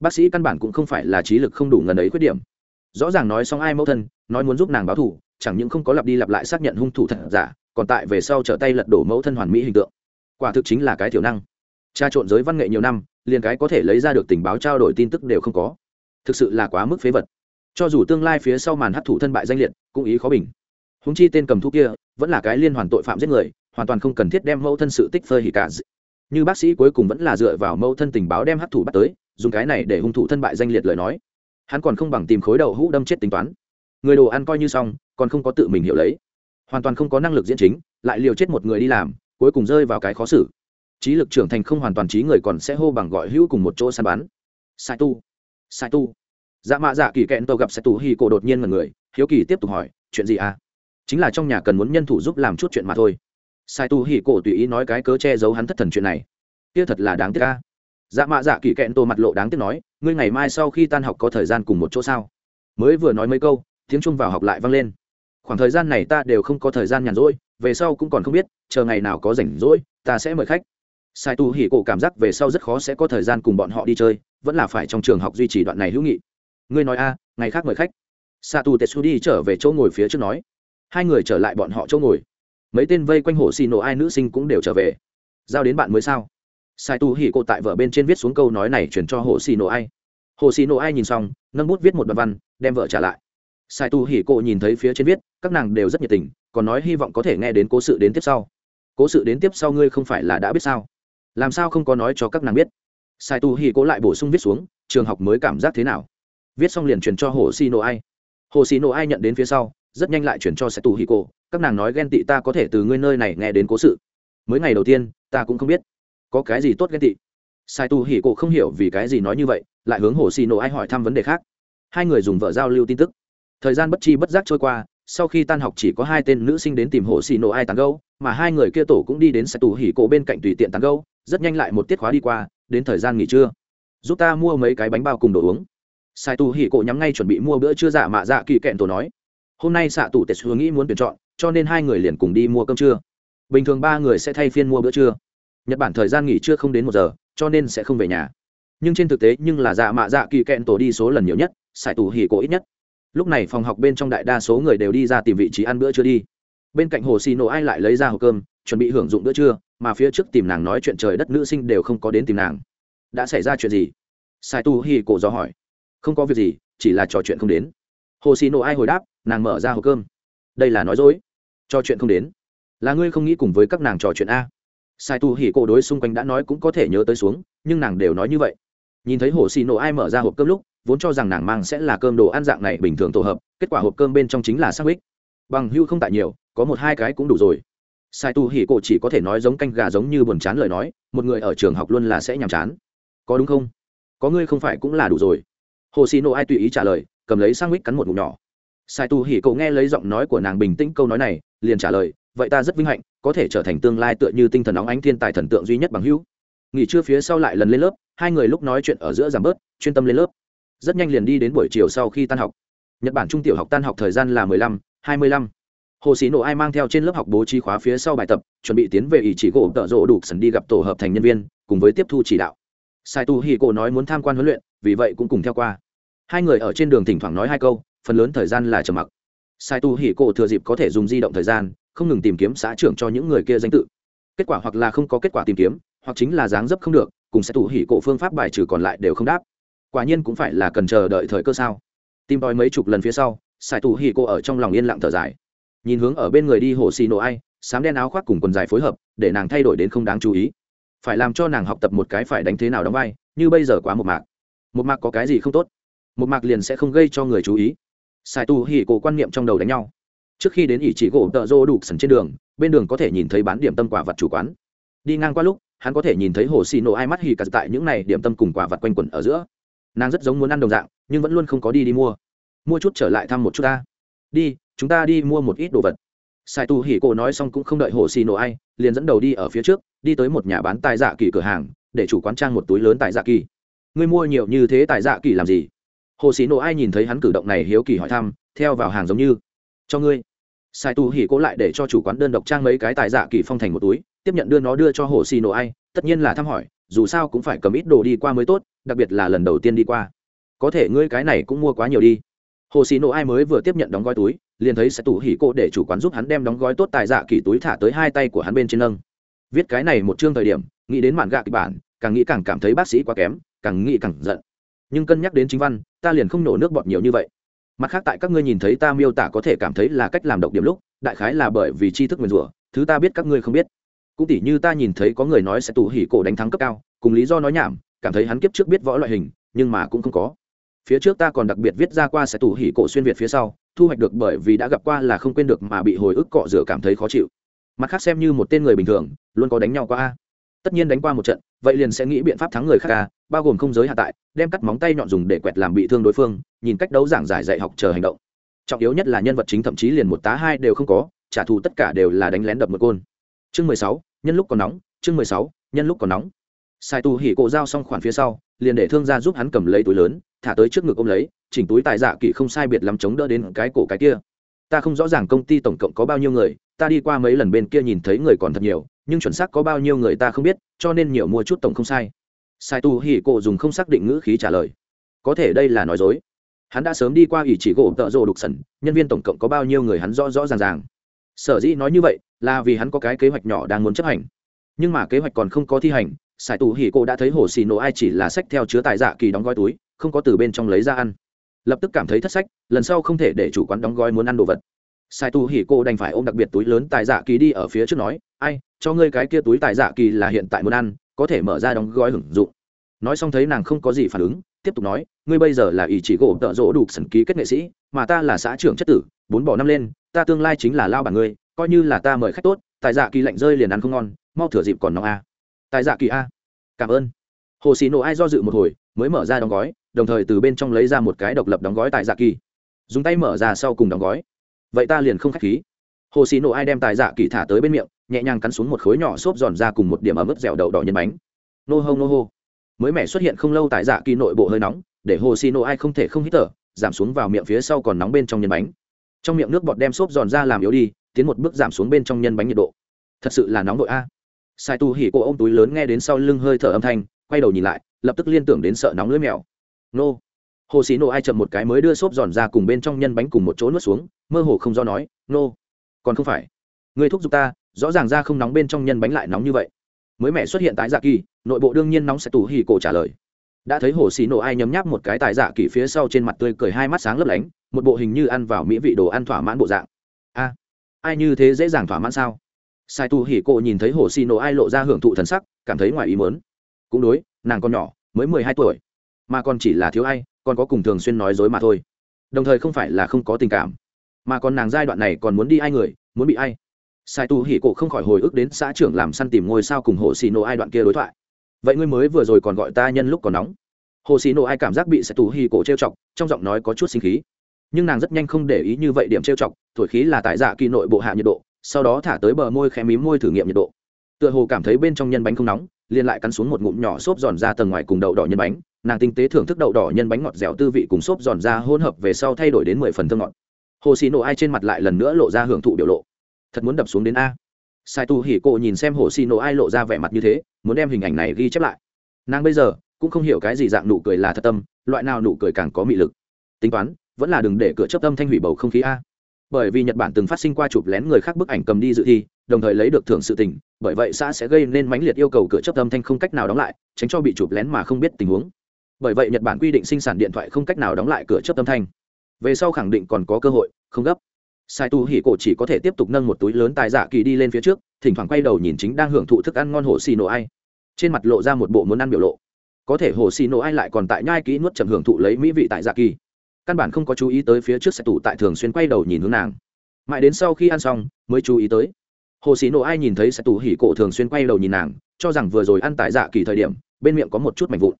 Bác sĩ căn bản cũng không phải là trí lực không đủ ngần ấy khuyết điểm. Rõ ràng nói xong ai mẫu thân, nói muốn giúp nàng báo thù, chẳng những không có lặp đi lặp lại xác nhận hung thủ thật giả, còn tại về sau trở tay lật đổ mẫu thân hoàn mỹ hình tượng. Quả thực chính là cái thiểu năng. Tra trộn giới văn nghệ nhiều năm, liền cái có thể lấy ra được tình báo trao đổi tin tức đều không có. Thực sự là quá mức phế vật. Cho dù tương lai phía sau màn hấp thụ thân bại danh liệt, cũng ý khó bình. Húng chi tên cầm thú kia, vẫn là cái liên hoàn tội phạm giết người, hoàn toàn không cần thiết đem mẫu thân sự tích phơi hỉ cả như bác sĩ cuối cùng vẫn là dựa vào mâu thân tình báo đem hấp thụ bắt tới, dùng cái này để hung thủ thân bại danh liệt lời nói. Hắn còn không bằng tìm khối đậu hũ đâm chết tính toán. Người đồ ăn coi như xong, còn không có tự mình hiểu lấy. Hoàn toàn không có năng lực diễn chính, lại liều chết một người đi làm, cuối cùng rơi vào cái khó xử. Trí lực trưởng thành không hoàn toàn trí người còn sẽ hô bằng gọi hữu cùng một chỗ săn bắn. Sai tu. Sai tu. Dạ mạ dạ kỳ kẹn tàu gặp sai tu hi cổ đột nhiên mọi người, hiếu kỳ tiếp tục hỏi, chuyện gì à? Chính là trong nhà cần muốn nhân thủ giúp làm chút chuyện mà thôi sai tu hỉ cổ tùy ý nói cái cớ che giấu hắn thất thần chuyện này. Kia thật là đáng tiếc ca dạ mạ dạ kỳ kẹn tô mặt lộ đáng tiếc nói, ngươi ngày mai sau khi tan học có thời gian cùng một chỗ sao? Mới vừa nói mấy câu, tiếng chung vào học lại vang lên. Khoảng thời gian này ta đều không có thời gian nhàn rỗi, về sau cũng còn không biết, chờ ngày nào có rảnh rỗi, ta sẽ mời khách. Sai tu hỉ cổ cảm giác về sau rất khó sẽ có thời gian cùng bọn họ đi chơi, vẫn là phải trong trường học duy trì đoạn này hữu nghị. Ngươi nói a, ngày khác mời khách. Sa tu tetsu đi trở về chỗ ngồi phía trước nói. Hai người trở lại bọn họ chỗ ngồi mấy tên vây quanh hồ xì nổ ai nữ sinh cũng đều trở về. Giao đến bạn mới sao? Sai tu hỉ cộ tại vợ bên trên viết xuống câu nói này chuyển cho hồ xì nổ ai. Hồ xì nổ ai nhìn xong, nâng bút viết một đoạn văn, đem vợ trả lại. Sai tu hỉ cộ nhìn thấy phía trên viết, các nàng đều rất nhiệt tình, còn nói hy vọng có thể nghe đến cố sự đến tiếp sau. Cố sự đến tiếp sau ngươi không phải là đã biết sao? Làm sao không có nói cho các nàng biết? Sai tu hỉ cộ lại bổ sung viết xuống, trường học mới cảm giác thế nào? Viết xong liền truyền cho hồ xì nổ ai. Hồ xì nổ ai nhận đến phía sau rất nhanh lại chuyển cho sẽ tù hì cổ các nàng nói ghen tị ta có thể từ ngươi nơi này nghe đến cố sự. Mới ngày đầu tiên, ta cũng không biết có cái gì tốt ghen tị. Sai tù hì cổ không hiểu vì cái gì nói như vậy, lại hướng hồ xì nổ ai hỏi thăm vấn đề khác. Hai người dùng vợ giao lưu tin tức. Thời gian bất chi bất giác trôi qua, sau khi tan học chỉ có hai tên nữ sinh đến tìm hồ xì nổ ai tán gâu mà hai người kia tổ cũng đi đến sai tù hì cổ bên cạnh tùy tiện tán gâu rất nhanh lại một tiết khóa đi qua, đến thời gian nghỉ trưa. Giúp ta mua mấy cái bánh bao cùng đồ uống. Sai tù hì cổ nhắm ngay chuẩn bị mua bữa trưa giả mạ dạ kỳ kẹn tổ nói hôm nay xạ tù tết hướng nghĩ muốn tuyển chọn, cho nên hai người liền cùng đi mua cơm trưa. Bình thường ba người sẽ thay phiên mua bữa trưa. Nhật bản thời gian nghỉ trưa không đến một giờ, cho nên sẽ không về nhà. Nhưng trên thực tế, nhưng là dạ mạ dạ kỳ kẹn tổ đi số lần nhiều nhất, xài tù hỉ cổ ít nhất. Lúc này phòng học bên trong đại đa số người đều đi ra tìm vị trí ăn bữa trưa đi. Bên cạnh hồ xì nổ ai lại lấy ra hộp cơm, chuẩn bị hưởng dụng bữa trưa, mà phía trước tìm nàng nói chuyện trời đất nữ sinh đều không có đến tìm nàng. Đã xảy ra chuyện gì? Sai tu hi cổ do hỏi. Không có việc gì, chỉ là trò chuyện không đến. Hồ xì nổ ai hồi đáp nàng mở ra hộp cơm. Đây là nói dối. Trò chuyện không đến. Là ngươi không nghĩ cùng với các nàng trò chuyện a. Sai tu hỉ cổ đối xung quanh đã nói cũng có thể nhớ tới xuống, nhưng nàng đều nói như vậy. Nhìn thấy hồ xì nổ ai mở ra hộp cơm lúc, vốn cho rằng nàng mang sẽ là cơm đồ ăn dạng này bình thường tổ hợp, kết quả hộp cơm bên trong chính là xác ích bằng hưu không tại nhiều, có một hai cái cũng đủ rồi. Sai tu hỉ cổ chỉ có thể nói giống canh gà giống như buồn chán lời nói, một người ở trường học luôn là sẽ nhàm chán. Có đúng không? Có ngươi không phải cũng là đủ rồi. Hồ xì nộ ai tùy ý trả lời, cầm lấy sang mít cắn một ngụm nhỏ sai tu hỉ cổ nghe lấy giọng nói của nàng bình tĩnh câu nói này, liền trả lời, vậy ta rất vinh hạnh, có thể trở thành tương lai tựa như tinh thần óng ánh thiên tài thần tượng duy nhất bằng hữu. Nghỉ trưa phía sau lại lần lên lớp, hai người lúc nói chuyện ở giữa giảm bớt, chuyên tâm lên lớp. Rất nhanh liền đi đến buổi chiều sau khi tan học. Nhật bản trung tiểu học tan học thời gian là mười lăm, hai mươi lăm. Hồ sĩ nổ ai mang theo trên lớp học bố trí khóa phía sau bài tập, chuẩn bị tiến về ý chỉ gỗ tợ rộ đủ sần đi gặp tổ hợp thành nhân viên, cùng với tiếp thu chỉ đạo. Sai tu hi cổ nói muốn tham quan huấn luyện, vì vậy cũng cùng theo qua. Hai người ở trên đường thỉnh thoảng nói hai câu phần lớn thời gian là trầm mặc. Sai tu hỉ cổ thừa dịp có thể dùng di động thời gian, không ngừng tìm kiếm xã trưởng cho những người kia danh tự. Kết quả hoặc là không có kết quả tìm kiếm, hoặc chính là dáng dấp không được, cùng sẽ tủ hỉ cổ phương pháp bài trừ còn lại đều không đáp. Quả nhiên cũng phải là cần chờ đợi thời cơ sao? Tìm tòi mấy chục lần phía sau, sai tu hỉ cổ ở trong lòng yên lặng thở dài. Nhìn hướng ở bên người đi hồ xì nổ ai, sám đen áo khoác cùng quần dài phối hợp, để nàng thay đổi đến không đáng chú ý. Phải làm cho nàng học tập một cái phải đánh thế nào đóng vai, như bây giờ quá một mạc. Một mạc có cái gì không tốt? Một mạc liền sẽ không gây cho người chú ý sai tu hỉ cổ quan niệm trong đầu đánh nhau. Trước khi đến ỷ chỉ gỗ tợ rô đủ sần trên đường, bên đường có thể nhìn thấy bán điểm tâm quả vật chủ quán. Đi ngang qua lúc, hắn có thể nhìn thấy hồ xì nổ ai mắt hì cả tại những này điểm tâm cùng quả vật quanh quẩn ở giữa. Nàng rất giống muốn ăn đồng dạng, nhưng vẫn luôn không có đi đi mua. Mua chút trở lại thăm một chút ta. Đi, chúng ta đi mua một ít đồ vật. Sai tu hỉ cổ nói xong cũng không đợi hồ xì nổ ai, liền dẫn đầu đi ở phía trước, đi tới một nhà bán tài dạ kỳ cửa hàng, để chủ quán trang một túi lớn tài dạ kỳ ngươi mua nhiều như thế tài dạ kỳ làm gì? Hồ sĩ nộ ai nhìn thấy hắn cử động này hiếu kỳ hỏi thăm, theo vào hàng giống như, cho ngươi. Sai tu hỉ cố lại để cho chủ quán đơn độc trang mấy cái tài dạ kỳ phong thành một túi, tiếp nhận đưa nó đưa cho hồ sĩ nộ ai, tất nhiên là thăm hỏi, dù sao cũng phải cầm ít đồ đi qua mới tốt, đặc biệt là lần đầu tiên đi qua. Có thể ngươi cái này cũng mua quá nhiều đi. Hồ sĩ nộ ai mới vừa tiếp nhận đóng gói túi, liền thấy sai tu hỉ cố để chủ quán giúp hắn đem đóng gói tốt tài dạ kỳ túi thả tới hai tay của hắn bên trên nâng. Viết cái này một chương thời điểm, nghĩ đến mạn gạ kịch bản, càng nghĩ càng cảm thấy bác sĩ quá kém, càng nghĩ càng giận nhưng cân nhắc đến chính văn, ta liền không nổ nước bọt nhiều như vậy. Mặt khác tại các ngươi nhìn thấy ta miêu tả có thể cảm thấy là cách làm độc điểm lúc, đại khái là bởi vì tri thức nguyền rủa, thứ ta biết các ngươi không biết. Cũng tỉ như ta nhìn thấy có người nói sẽ tù hỉ cổ đánh thắng cấp cao, cùng lý do nói nhảm, cảm thấy hắn kiếp trước biết võ loại hình, nhưng mà cũng không có. Phía trước ta còn đặc biệt viết ra qua sẽ tù hỉ cổ xuyên việt phía sau, thu hoạch được bởi vì đã gặp qua là không quên được mà bị hồi ức cọ rửa cảm thấy khó chịu. Mặt khác xem như một tên người bình thường, luôn có đánh nhau qua a tất nhiên đánh qua một trận, vậy liền sẽ nghĩ biện pháp thắng người khác ca bao gồm không giới hạ tại, đem cắt móng tay nhọn dùng để quẹt làm bị thương đối phương, nhìn cách đấu giảng giải dạy học chờ hành động. Trọng yếu nhất là nhân vật chính thậm chí liền một tá hai đều không có, trả thù tất cả đều là đánh lén đập một côn chương mười sáu, nhân lúc còn nóng, chương mười sáu, nhân lúc còn nóng. Sai tu hỉ cổ giao xong khoản phía sau, liền để thương gia giúp hắn cầm lấy túi lớn, thả tới trước ngực ôm lấy, chỉnh túi tài dạ kỵ không sai biệt lắm chống đỡ đến cái cổ cái kia. Ta không rõ ràng công ty tổng cộng có bao nhiêu người, ta đi qua mấy lần bên kia nhìn thấy người còn thật nhiều nhưng chuẩn xác có bao nhiêu người ta không biết, cho nên nhiều mua chút tổng không sai. Sai tu hỉ cổ dùng không xác định ngữ khí trả lời. Có thể đây là nói dối. Hắn đã sớm đi qua ủy chỉ gỗ tợ rộ đục sần nhân viên tổng cộng có bao nhiêu người hắn rõ rõ ràng ràng. Sở dĩ nói như vậy là vì hắn có cái kế hoạch nhỏ đang muốn chấp hành. Nhưng mà kế hoạch còn không có thi hành sài tù hỉ cô đã thấy hồ xì nổ ai chỉ là sách theo chứa tài dạ kỳ đóng gói túi, không có từ bên trong lấy ra ăn. Lập tức cảm thấy thất sách, lần sau không thể để chủ quán đóng gói muốn ăn đồ vật sai tu hỉ cô đành phải ôm đặc biệt túi lớn tài dạ kỳ đi ở phía trước nói, ai, cho ngươi cái kia túi tài dạ kỳ là hiện tại muốn ăn, có thể mở ra đóng gói hưởng dụng. Nói xong thấy nàng không có gì phản ứng, tiếp tục nói, ngươi bây giờ là ý chỉ gỗ tợ rỗ đủ sần ký kết nghệ sĩ, mà ta là xã trưởng chất tử, bốn bỏ năm lên, ta tương lai chính là lao bản ngươi, coi như là ta mời khách tốt, tài dạ kỳ lạnh rơi liền ăn không ngon, mau thửa dịp còn nóng a. Tài dạ kỳ a, cảm ơn. Hồ xì nổ ai do dự một hồi, mới mở ra đóng gói, đồng thời từ bên trong lấy ra một cái độc lập đóng gói tài dạ kỳ. Dùng tay mở ra sau cùng đóng gói vậy ta liền không k h á c h khí. Hồ xì nổ ai đem tài dạ kỳ thả tới bên miệng, nhẹ nhàng cắn xuống một khối nhỏ xốp giòn ra cùng một điểm ấm ướt dẻo đậu đỏ nhân bánh. Nô hô nô hô. Mới mẻ xuất hiện không lâu tại dạ kỳ nội bộ hơi nóng, để hồ xì nổ ai không thể không hít thở, giảm xuống vào miệng phía sau còn nóng bên trong nhân bánh. Trong miệng nước bọt đem xốp giòn ra làm yếu đi, tiến một bước giảm xuống bên trong nhân bánh nhiệt độ. Thật sự là nóng đội a. Sai tu hỉ cô ô m túi lớn nghe đến sau lưng hơi thở âm thanh, quay đầu nhìn lại, lập tức liên tưởng đến sợ nóng lưỡi mèo. Nô hồ xì nổ ai chậm một cái mới đưa xốp giòn ra cùng bên trong nhân bánh cùng một chỗ nuốt xuống, mơ hồ không do nói, nô, còn không phải. Người thúc giục ta, rõ ràng ra không nóng bên trong nhân bánh lại nóng như vậy. Mới mẹ xuất hiện tại dạ kỳ, nội bộ đương nhiên nóng sẽ tù hì cổ trả lời. Đã thấy hồ xì nổ ai nhấm nháp một cái tại dạ kỳ phía sau trên mặt tươi cười hai mắt sáng lấp lánh, một bộ hình như ăn vào mỹ vị đồ ăn thỏa mãn bộ dạng. A, ai như thế dễ dàng thỏa mãn sao? Sai tu hỉ cổ nhìn thấy hồ xì nổ ai lộ ra hưởng thụ thần sắc, cảm thấy ngoài ý mớn cũng đối, nàng còn nhỏ, mới mười hai tuổi, mà còn chỉ là thiếu ai còn có cùng thường xuyên nói dối mà thôi. Đồng thời không phải là không có tình cảm, mà còn nàng giai đoạn này còn muốn đi ai người, muốn bị ai. Sai tu hỉ cổ không khỏi hồi ức đến xã trưởng làm săn tìm ngôi sao cùng hồ xì nổ ai đoạn kia đối thoại. Vậy ngươi mới vừa rồi còn gọi ta nhân lúc còn nóng. Hồ xì nổ ai cảm giác bị sai tu hỉ cổ trêu chọc, trong giọng nói có chút sinh khí. Nhưng nàng rất nhanh không để ý như vậy điểm trêu chọc, thổi khí là tại dạ kỳ nội bộ hạ nhiệt độ, sau đó thả tới bờ môi khẽ mím môi thử nghiệm nhiệt độ. Tựa hồ cảm thấy bên trong nhân bánh không nóng, liền lại cắn xuống một ngụm nhỏ xốp giòn ra tầng ngoài cùng đậu đỏ nhân bánh nàng tinh tế thưởng thức đậu đỏ nhân bánh ngọt dẻo tư vị cùng xốp giòn ra hỗn hợp về sau thay đổi đến mười phần thơm ngọt. Hồ xì nổ ai trên mặt lại lần nữa lộ ra hưởng thụ biểu lộ. Thật muốn đập xuống đến a. Sai tu hỉ cộ nhìn xem hồ xì nổ ai lộ ra vẻ mặt như thế, muốn đem hình ảnh này ghi chép lại. Nàng bây giờ cũng không hiểu cái gì dạng nụ cười là thật tâm, loại nào nụ cười càng có mị lực. Tính toán, vẫn là đừng để cửa chấp tâm thanh hủy bầu không khí a. Bởi vì nhật bản từng phát sinh qua chụp lén người khác bức ảnh cầm đi dự thi, đồng thời lấy được thưởng sự tình, bởi vậy xã sẽ gây nên mãnh liệt yêu cầu cửa chấp tâm thanh không cách nào đóng lại, tránh cho bị chụp lén mà không biết tình huống bởi vậy nhật bản quy định sinh sản điện thoại không cách nào đóng lại cửa chớp âm thanh. Về sau khẳng định còn có cơ hội, không gấp. Sai tu hỉ cổ chỉ có thể tiếp tục nâng một túi lớn tài giả kỳ đi lên phía trước, thỉnh thoảng quay đầu nhìn chính đang hưởng thụ thức ăn ngon hồ xì nổ ai. Trên mặt lộ ra một bộ muốn ăn biểu lộ. Có thể hồ xì nổ ai lại còn tại nhai kỹ nuốt chậm hưởng thụ lấy mỹ vị tại dạ kỳ. Căn bản không có chú ý tới phía trước sai tủ tại thường xuyên quay đầu nhìn hướng nàng. Mãi đến sau khi ăn xong, mới chú ý tới. Hồ xì nổ ai nhìn thấy sai tủ hỉ cổ thường xuyên quay đầu nhìn nàng, cho rằng vừa rồi ăn tại dạ kỳ thời điểm, bên miệng có một chút mảnh vụn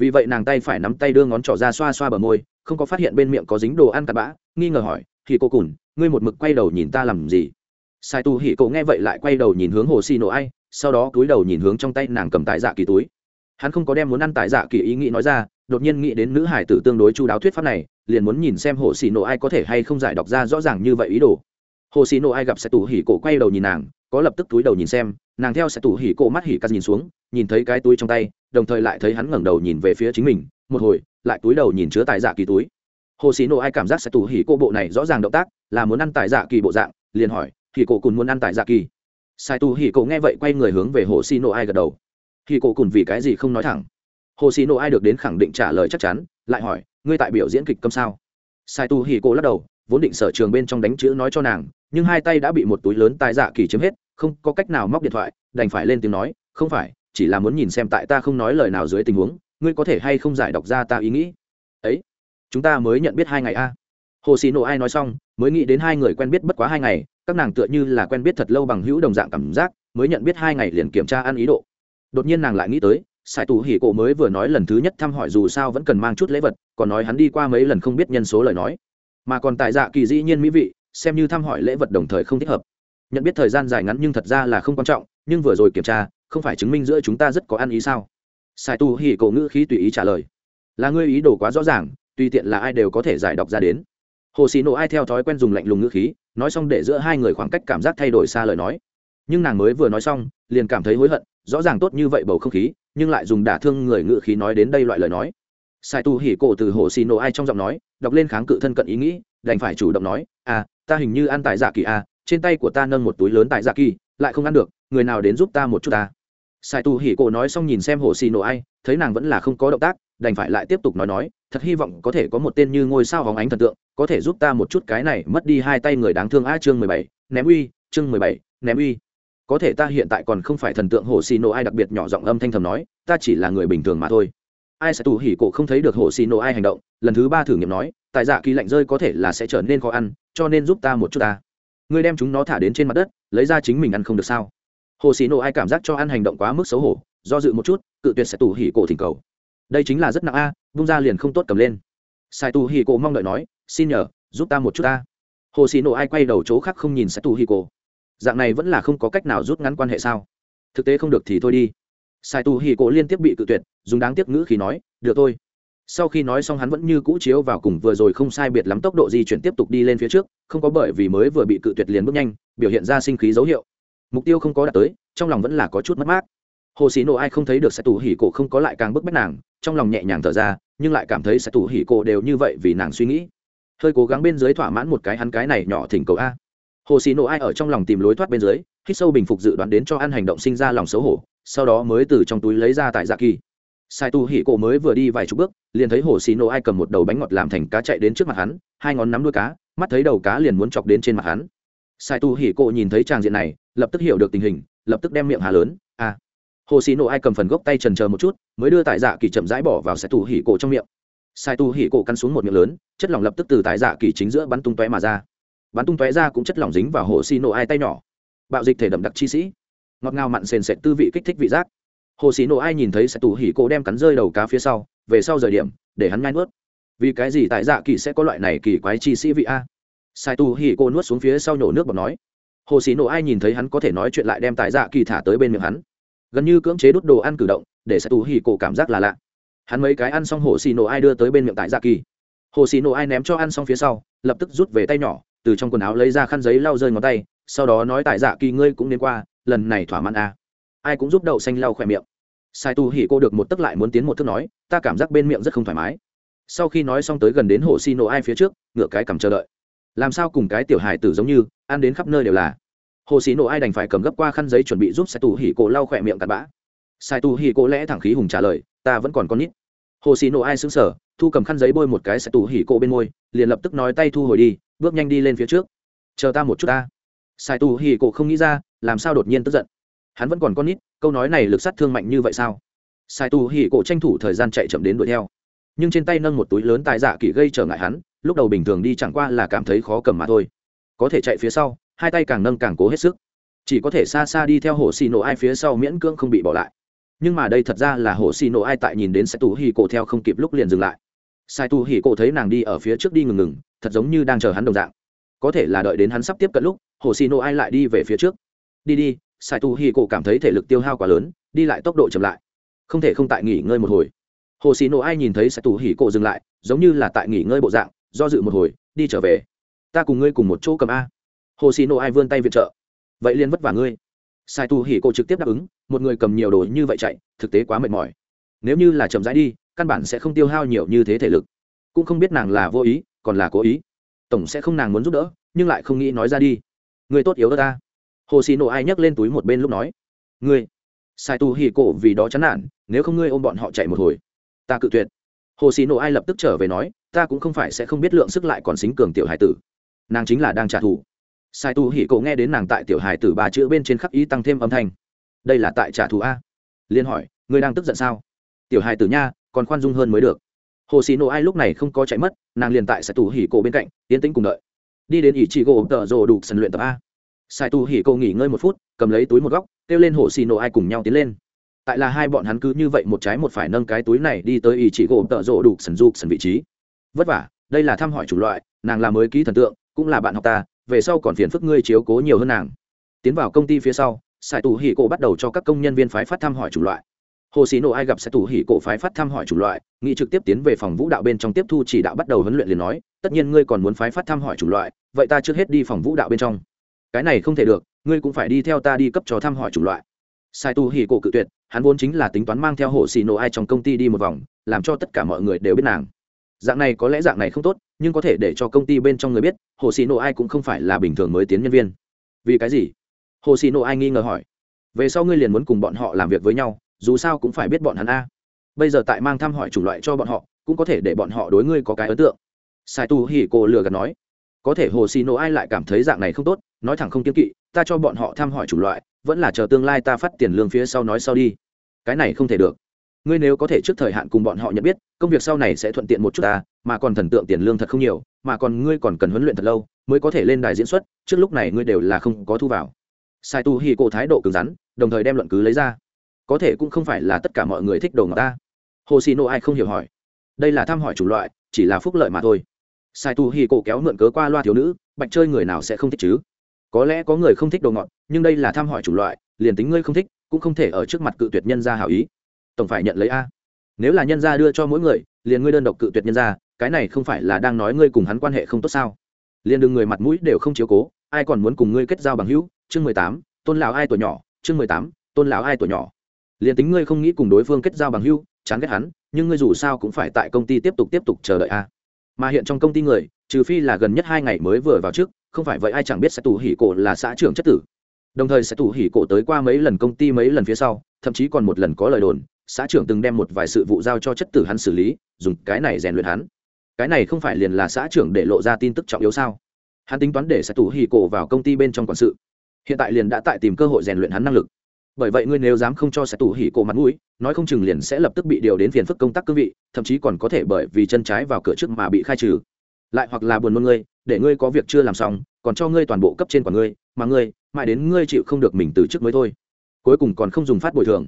vì vậy nàng tay phải nắm tay đưa ngón trỏ ra xoa xoa bờ môi, không có phát hiện bên miệng có dính đồ ăn cặn bã, nghi ngờ hỏi thì cô cùn, ngươi một mực quay đầu nhìn ta làm gì? Sai tu hỉ cậu nghe vậy lại quay đầu nhìn hướng hồ xì nổ ai, sau đó cúi đầu nhìn hướng trong tay nàng cầm tại dạ kỳ túi. Hắn không có đem muốn ăn tại dạ kỳ ý nghĩ nói ra, đột nhiên nghĩ đến nữ hải tử tương đối chu đáo thuyết pháp này, liền muốn nhìn xem hồ xì nổ ai có thể hay không giải đọc ra rõ ràng như vậy ý đồ. Hồ xì nổ ai gặp sai tu hỉ cậu quay đầu nhìn nàng, có lập tức túi đầu nhìn xem, nàng theo sẽ tủ hỉ cổ mắt hỉ cắt nhìn xuống, nhìn thấy cái túi trong tay đồng thời lại thấy hắn ngẩng đầu nhìn về phía chính mình, một hồi, lại túi đầu nhìn chứa tài dạ kỳ túi. Hồ xì nổ ai cảm giác sẽ tù hỉ cô bộ này rõ ràng động tác, là muốn ăn tài dạ kỳ bộ dạng, liền hỏi thì cổ cùng muốn ăn tài dạ kỳ? Sai tu hỉ cổ nghe vậy quay người hướng về hồ xì nổ ai gật đầu. Thì cổ cùng vì cái gì không nói thẳng? Hồ xì nổ ai được đến khẳng định trả lời chắc chắn, lại hỏi, ngươi tại biểu diễn kịch câm sao? Sai tu hỉ cổ lắc đầu, vốn định sở trường bên trong đánh chữ nói cho nàng, nhưng hai tay đã bị một túi lớn tài dạ kỳ chiếm hết, không có cách nào móc điện thoại, đành phải lên tiếng nói, không phải chỉ là muốn nhìn xem tại ta không nói lời nào dưới tình huống, ngươi có thể hay không giải đọc ra ta ý nghĩ? Ấy, chúng ta mới nhận biết hai ngày a. Hồ xì nổ ai nói xong, mới nghĩ đến hai người quen biết bất quá hai ngày, các nàng tựa như là quen biết thật lâu bằng hữu đồng dạng cảm giác, mới nhận biết hai ngày liền kiểm tra ăn ý độ. Đột nhiên nàng lại nghĩ tới sài tù hỉ cổ mới vừa nói lần thứ nhất thăm hỏi dù sao vẫn cần mang chút lễ vật, còn nói hắn đi qua mấy lần không biết nhân số lời nói. Mà còn tại dạ kỳ dĩ nhiên mỹ vị, xem như thăm hỏi lễ vật đồng thời không thích hợp. Nhận biết thời gian dài ngắn nhưng thật ra là không quan trọng, nhưng vừa rồi kiểm tra không phải chứng minh giữa chúng ta rất có ăn ý sao? Sai tu hỉ cổ ngữ khí tùy ý trả lời. Là ngươi ý đồ quá rõ ràng, tùy tiện là ai đều có thể giải đọc ra đến. Hồ xì nổ ai theo thói quen dùng lạnh lùng ngữ khí, nói xong để giữa hai người khoảng cách cảm giác thay đổi xa lời nói. Nhưng nàng mới vừa nói xong, liền cảm thấy hối hận, rõ ràng tốt như vậy bầu không khí, nhưng lại dùng đả thương người ngữ khí nói đến đây loại lời nói. Sai tu hỉ cổ từ hồ xì nổ ai trong giọng nói, đọc lên kháng cự thân cận ý nghĩ, đành phải chủ động nói à ta hình như ăn tại dạ kỳ à trên tay của ta nâng một túi lớn tại dạ kỳ, lại không ăn được, người nào đến giúp ta một chút ta? Sai tu hỉ cổ nói xong nhìn xem hồ xì nổ ai, thấy nàng vẫn là không có động tác, đành phải lại tiếp tục nói nói, thật hy vọng có thể có một tên như ngôi sao hóng ánh thần tượng, có thể giúp ta một chút cái này mất đi hai tay người đáng thương a chương mười bảy, ném uy, chương mười bảy, ném uy. Có thể ta hiện tại còn không phải thần tượng hồ xì nổ ai đặc biệt nhỏ giọng âm thanh thầm nói, ta chỉ là người bình thường mà thôi. Ai sẽ tù hỉ cổ không thấy được hồ xì nổ ai hành động, lần thứ ba thử nghiệm nói, tại dạ kỳ lạnh rơi có thể là sẽ trở nên khó ăn, cho nên giúp ta một chút ta. Ngươi đem chúng nó thả đến trên mặt đất, lấy ra chính mình ăn không được sao? Hồ xì nổ ai cảm giác cho ăn hành động quá mức xấu hổ do dự một chút cự tuyệt sẽ tù hỉ cổ thỉnh cầu. Đây chính là rất nặng a à, bung ra liền không tốt cầm lên. Sai tù hỉ cổ mong đợi nói xin nhờ giúp ta một chút ta. Hồ xì nổ ai quay đầu chỗ khác không nhìn sai tù hỉ cổ. Dạng này vẫn là không có cách nào rút ngắn quan hệ sao? Thực tế không được thì thôi đi. Sai tù hỉ cổ liên tiếp bị cự tuyệt dùng đáng tiếc ngữ khi nói được thôi. Sau khi nói xong hắn vẫn như cũ chiếu vào cùng vừa rồi không sai biệt lắm tốc độ di chuyển tiếp tục đi lên phía trước không có bởi vì mới vừa bị cự tuyệt liền bước nhanh biểu hiện ra sinh khí dấu hiệu mục tiêu không có đạt tới, trong lòng vẫn là có chút mất mát. Hồ sĩ nộ ai không thấy được sẽ tù hỉ cổ không có lại càng bức bách nàng, trong lòng nhẹ nhàng thở ra, nhưng lại cảm thấy sẽ tù hỉ cổ đều như vậy vì nàng suy nghĩ. Hơi cố gắng bên dưới thỏa mãn một cái hắn cái này nhỏ thỉnh cầu a. Hồ sĩ nộ ai ở trong lòng tìm lối thoát bên dưới, hít sâu bình phục dự đoán đến cho ăn hành động sinh ra lòng xấu hổ, sau đó mới từ trong túi lấy ra tại dạ kỳ. Sai tu hỉ cổ mới vừa đi vài chục bước, liền thấy hồ xì nổ ai cầm một đầu bánh ngọt làm thành cá chạy đến trước mặt hắn, hai ngón nắm đuôi cá, mắt thấy đầu cá liền muốn chọc đến trên mặt hắn. Sai tu hỉ cổ nhìn thấy tràng diện này lập tức hiểu được tình hình, lập tức đem miệng hà lớn a hồ xì nổ ai cầm phần gốc tay trần chờ một chút, mới đưa tại dạ kỳ chậm rãi bỏ vào sai tu hỉ cổ trong miệng. Sai tu hỉ cổ cắn xuống một miệng lớn, chất lỏng lập tức từ tại dạ kỳ chính giữa bắn tung tóe mà ra. Bắn tung tóe ra cũng chất lỏng dính vào hồ xì nổ ai tay nhỏ. Bạo dịch thể đậm đặc chi sĩ. Ngọt ngào mặn sền sệt tư vị kích thích vị giác. Hồ xì nổ ai nhìn thấy sai tù hỉ cổ đem cắn rơi đầu cá phía sau, về sau rời điểm, để hắn nhai nuốt. Vì cái gì tại dạ kỳ sẽ có loại này kỳ quái chi sĩ vị a? Sai tù hỉ cổ nuốt xuống phía sau nhổ nước bọt nói hồ xì nổ ai nhìn thấy hắn có thể nói chuyện lại đem tài dạ kỳ thả tới bên miệng hắn. Gần như cưỡng chế đút đồ ăn cử động, để sai tù hỉ cổ cảm giác là lạ. Hắn mấy cái ăn xong hồ xì nổ ai đưa tới bên miệng tại dạ kỳ. Hồ xì nổ ai ném cho ăn xong phía sau, lập tức rút về tay nhỏ, từ trong quần áo lấy ra khăn giấy lau rơi ngón tay, sau đó nói tại dạ kỳ ngươi cũng đến qua, lần này thỏa mãn a ai cũng giúp đậu xanh lau khỏe miệng. Sai tu hỉ cô được một tức lại muốn tiến một thức nói, ta cảm giác bên miệng rất không thoải mái. Sau khi nói xong tới gần đến hồ xì nổ ai phía trước, ngựa cái cầm chờ đợi. Làm sao cùng cái tiểu hài tử giống như, ăn đến khắp nơi đều là hồ sĩ nổ ai đành phải cầm gấp qua khăn giấy chuẩn bị giúp sai tù hỉ cổ lau khỏe miệng cặn bã. Sai tù hỉ cổ lẽ thẳng khí hùng trả lời, ta vẫn còn con nít. Hồ sĩ nổ ai xứng sở thu cầm khăn giấy bôi một cái sai tù hỉ cổ bên môi, liền lập tức nói tay thu hồi đi, bước nhanh đi lên phía trước. Chờ ta một chút ta. Sai tù hỉ cổ không nghĩ ra, làm sao đột nhiên tức giận. Hắn vẫn còn con nít, câu nói này lực sát thương mạnh như vậy sao? Sai tù hỉ cổ tranh thủ thời gian chạy chậm đến đuổi theo. Nhưng trên tay nâng một túi lớn tài dạ kỳ gây trở ngại hắn, lúc đầu bình thường đi chẳng qua là cảm thấy khó cầm mà thôi. Có thể chạy phía sau hai tay càng nâng càng cố hết sức. Chỉ có thể xa xa đi theo hồ xì nổ ai phía sau miễn cưỡng không bị bỏ lại. Nhưng mà đây thật ra là hồ xì nổ ai tại nhìn đến sai tù hì cổ theo không kịp lúc liền dừng lại. Sai tù hì cổ thấy nàng đi ở phía trước đi ngừng ngừng, thật giống như đang chờ hắn đồng dạng. Có thể là đợi đến hắn sắp tiếp cận lúc, hồ xì nổ ai lại đi về phía trước. Đi đi sai tù hì cổ cảm thấy thể lực tiêu hao quá lớn, đi lại tốc độ chậm lại. Không thể không tại nghỉ ngơi một hồi. Hồ xì nổ ai nhìn thấy sai tù hì cổ dừng lại, giống như là tại nghỉ ngơi bộ dạng, do dự một hồi, đi trở về. Ta cùng ngươi cùng một chỗ cầm a hồ xì nộ ai vươn tay viện trợ? Vậy liền vất vả ngươi. Sai tu hỉ cô trực tiếp đáp ứng, một người cầm nhiều đồ như vậy chạy, thực tế quá mệt mỏi. Nếu như là chậm rãi đi, căn bản sẽ không tiêu hao nhiều như thế thể lực. Cũng không biết nàng là vô ý, còn là cố ý. Tổng sẽ không nàng muốn giúp đỡ, nhưng lại không nghĩ nói ra đi. Người tốt yếu đó ta. Hồ xì nộ ai nhấc lên túi một bên lúc nói. Ngươi. Sai tu hỉ cổ vì đó chán nản, nếu không ngươi ôm bọn họ chạy một hồi. Ta cự tuyệt. Hồ xì nộ ai lập tức trở về nói, ta cũng không phải sẽ không biết lượng sức lại còn xính cường tiểu hải tử. Nàng chính là đang trả thù sai tu hỉ cổ nghe đến nàng tại tiểu hải tử ba chữ bên trên khắc ý tăng thêm âm thanh. Đây là tại trả thù a. Liên hỏi, ngươi đang tức giận sao? Tiểu hải tử nha, còn khoan dung hơn mới được. Hồ xì nổ ai lúc này không có chạy mất, nàng liền tại sai tu hỉ cổ bên cạnh, tiến tĩnh cùng đợi. Đi đến ỷ chỉ gỗ tợ rồ đủ sân luyện tập a. Sai tu hỉ cổ nghỉ ngơi một phút, cầm lấy túi một góc, kêu lên hồ xì nổ ai cùng nhau tiến lên. Tại là hai bọn hắn cứ như vậy một trái một phải nâng cái túi này đi tới ỷ chỉ gỗ tợ rộ đủ sần du sần vị trí. Vất vả, đây là thăm hỏi chủ loại, nàng là mới ký thần tượng, cũng là bạn học ta về sau còn phiền phức ngươi chiếu cố nhiều hơn nàng. Tiến vào công ty phía sau, sài tù hỉ cổ bắt đầu cho các công nhân viên phái phát thăm hỏi chủ loại. Hồ sĩ nổ ai gặp sài tù hỉ cổ phái phát thăm hỏi chủ loại nghị trực tiếp tiến về phòng vũ đạo bên trong tiếp thu chỉ đạo bắt đầu huấn luyện liền nói, tất nhiên ngươi còn muốn phái phát thăm hỏi chủ loại, vậy ta trước hết đi phòng vũ đạo bên trong. Cái này không thể được, ngươi cũng phải đi theo ta đi cấp cho thăm hỏi chủ loại. Sai tu hỉ cổ cự tuyệt, hắn vốn chính là tính toán mang theo hồ xì nổ ai trong công ty đi một vòng, làm cho tất cả mọi người đều biết nàng dạng này có lẽ dạng này không tốt, nhưng có thể để cho công ty bên trong người biết, hồ xì nộ ai cũng không phải là bình thường mới tiến nhân viên. Vì cái gì? Hồ xì nộ ai nghi ngờ hỏi. Về sau ngươi liền muốn cùng bọn họ làm việc với nhau, dù sao cũng phải biết bọn hắn a. Bây giờ tại mang thăm hỏi chủng loại cho bọn họ, cũng có thể để bọn họ đối ngươi có cái ấn tượng. Sai tu hỉ cô lừa gạt nói. Có thể hồ xì nộ ai lại cảm thấy dạng này không tốt, nói thẳng không kiên kỵ, ta cho bọn họ thăm hỏi chủng loại, vẫn là chờ tương lai ta phát tiền lương phía sau nói sau đi. Cái này không thể được ngươi nếu có thể trước thời hạn cùng bọn họ nhận biết, công việc sau này sẽ thuận tiện một chút ta, mà còn thần tượng tiền lương thật không nhiều, mà còn ngươi còn cần huấn luyện thật lâu, mới có thể lên đài diễn xuất, trước lúc này ngươi đều là không có thu vào. Sai tu hi cổ thái độ cứng rắn, đồng thời đem luận cứ lấy ra. Có thể cũng không phải là tất cả mọi người thích đồ ngọt ta. Hồ xì nộ ai không hiểu hỏi. Đây là thăm hỏi chủng loại, chỉ là phúc lợi mà thôi. Sai tu hi cổ kéo mượn cớ qua loa thiếu nữ, bạch chơi người nào sẽ không thích chứ? Có lẽ có người không thích đồ ngọt, nhưng đây là thăm hỏi chủng loại, liền tính ngươi không thích, cũng không thể ở trước mặt cự tuyệt nhân gia hảo ý tổng phải nhận lấy a. Nếu là nhân gia đưa cho mỗi người, liền ngươi đơn độc cự tuyệt nhân gia, cái này không phải là đang nói ngươi cùng hắn quan hệ không tốt sao? Liền đừng người mặt mũi đều không chiếu cố, ai còn muốn cùng ngươi kết giao bằng hữu? Chương mười tám, tôn lão ai tuổi nhỏ, chương mười tám, tôn lão ai tuổi nhỏ. Liền tính ngươi không nghĩ cùng đối phương kết giao bằng hữu, chán ghét hắn, nhưng ngươi dù sao cũng phải tại công ty tiếp tục tiếp tục chờ đợi a. Mà hiện trong công ty người, trừ phi là gần nhất hai ngày mới vừa vào trước, không phải vậy ai chẳng biết sẽ tù hỉ cổ là xã trưởng chất tử. Đồng thời sẽ tù hỉ cổ tới qua mấy lần công ty mấy lần phía sau, thậm chí còn một lần có lời đồn xã trưởng từng đem một vài sự vụ giao cho chất tử hắn xử lý, dùng cái này rèn luyện hắn. Cái này không phải liền là xã trưởng để lộ ra tin tức trọng yếu sao? Hắn tính toán để sẽ tù hỉ cổ vào công ty bên trong quản sự. Hiện tại liền đã tại tìm cơ hội rèn luyện hắn năng lực. Bởi vậy ngươi nếu dám không cho sẽ tù hỉ cổ mặt mũi, nói không chừng liền sẽ lập tức bị điều đến phiền phức công tác cương vị, thậm chí còn có thể bởi vì chân trái vào cửa trước mà bị khai trừ. Lại hoặc là buồn nôn ngươi, để ngươi có việc chưa làm xong, còn cho ngươi toàn bộ cấp trên của ngươi, mà ngươi, mãi đến ngươi chịu không được mình từ chức mới thôi. Cuối cùng còn không dùng phát bồi thường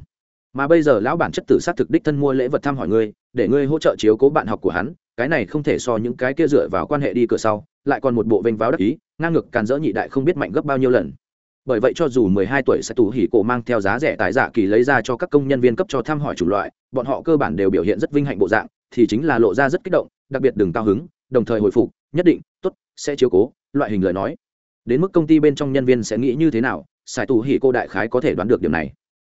mà bây giờ lão bản chất tử sát thực đích thân mua lễ vật thăm hỏi ngươi, để ngươi hỗ trợ chiếu cố bạn học của hắn, cái này không thể so những cái kia dựa vào quan hệ đi cửa sau, lại còn một bộ vênh váo đắc ý, ngang ngược càn dỡ nhị đại không biết mạnh gấp bao nhiêu lần. Bởi vậy cho dù mười hai tuổi sẽ tù hỉ cổ mang theo giá rẻ tài giả kỳ lấy ra cho các công nhân viên cấp cho thăm hỏi chủng loại, bọn họ cơ bản đều biểu hiện rất vinh hạnh bộ dạng, thì chính là lộ ra rất kích động, đặc biệt đừng cao hứng, đồng thời hồi phục, nhất định, tốt, sẽ chiếu cố, loại hình lời nói. Đến mức công ty bên trong nhân viên sẽ nghĩ như thế nào sài tù hỉ cô đại khái có thể đoán được điểm này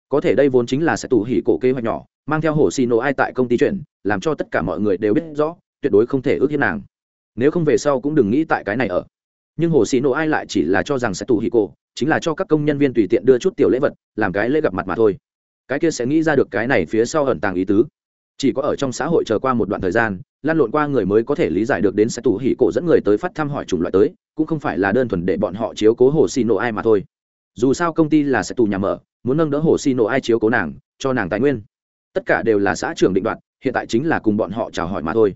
có thể đây vốn chính là sẽ tù hỉ cổ kế hoạch nhỏ, mang theo hồ xì nổ ai tại công ty chuyển làm cho tất cả mọi người đều biết rõ, tuyệt đối không thể ước hiếp nàng. Nếu không về sau cũng đừng nghĩ tại cái này ở. Nhưng hồ xì nổ ai lại chỉ là cho rằng sẽ tù hỉ cổ, chính là cho các công nhân viên tùy tiện đưa chút tiểu lễ vật, làm cái lễ gặp mặt mà thôi. Cái kia sẽ nghĩ ra được cái này phía sau ẩn tàng ý tứ. Chỉ có ở trong xã hội chờ qua một đoạn thời gian, lan lộn qua người mới có thể lý giải được đến sẽ tù hỉ cổ dẫn người tới phát thăm hỏi chủng loại tới, cũng không phải là đơn thuần để bọn họ chiếu cố hồ xì nổ ai mà thôi. Dù sao công ty là sẽ tù nhà mở muốn nâng đỡ hồ xi nộ ai chiếu cố nàng, cho nàng tài nguyên. Tất cả đều là xã trưởng định đoạt, hiện tại chính là cùng bọn họ chào hỏi mà thôi.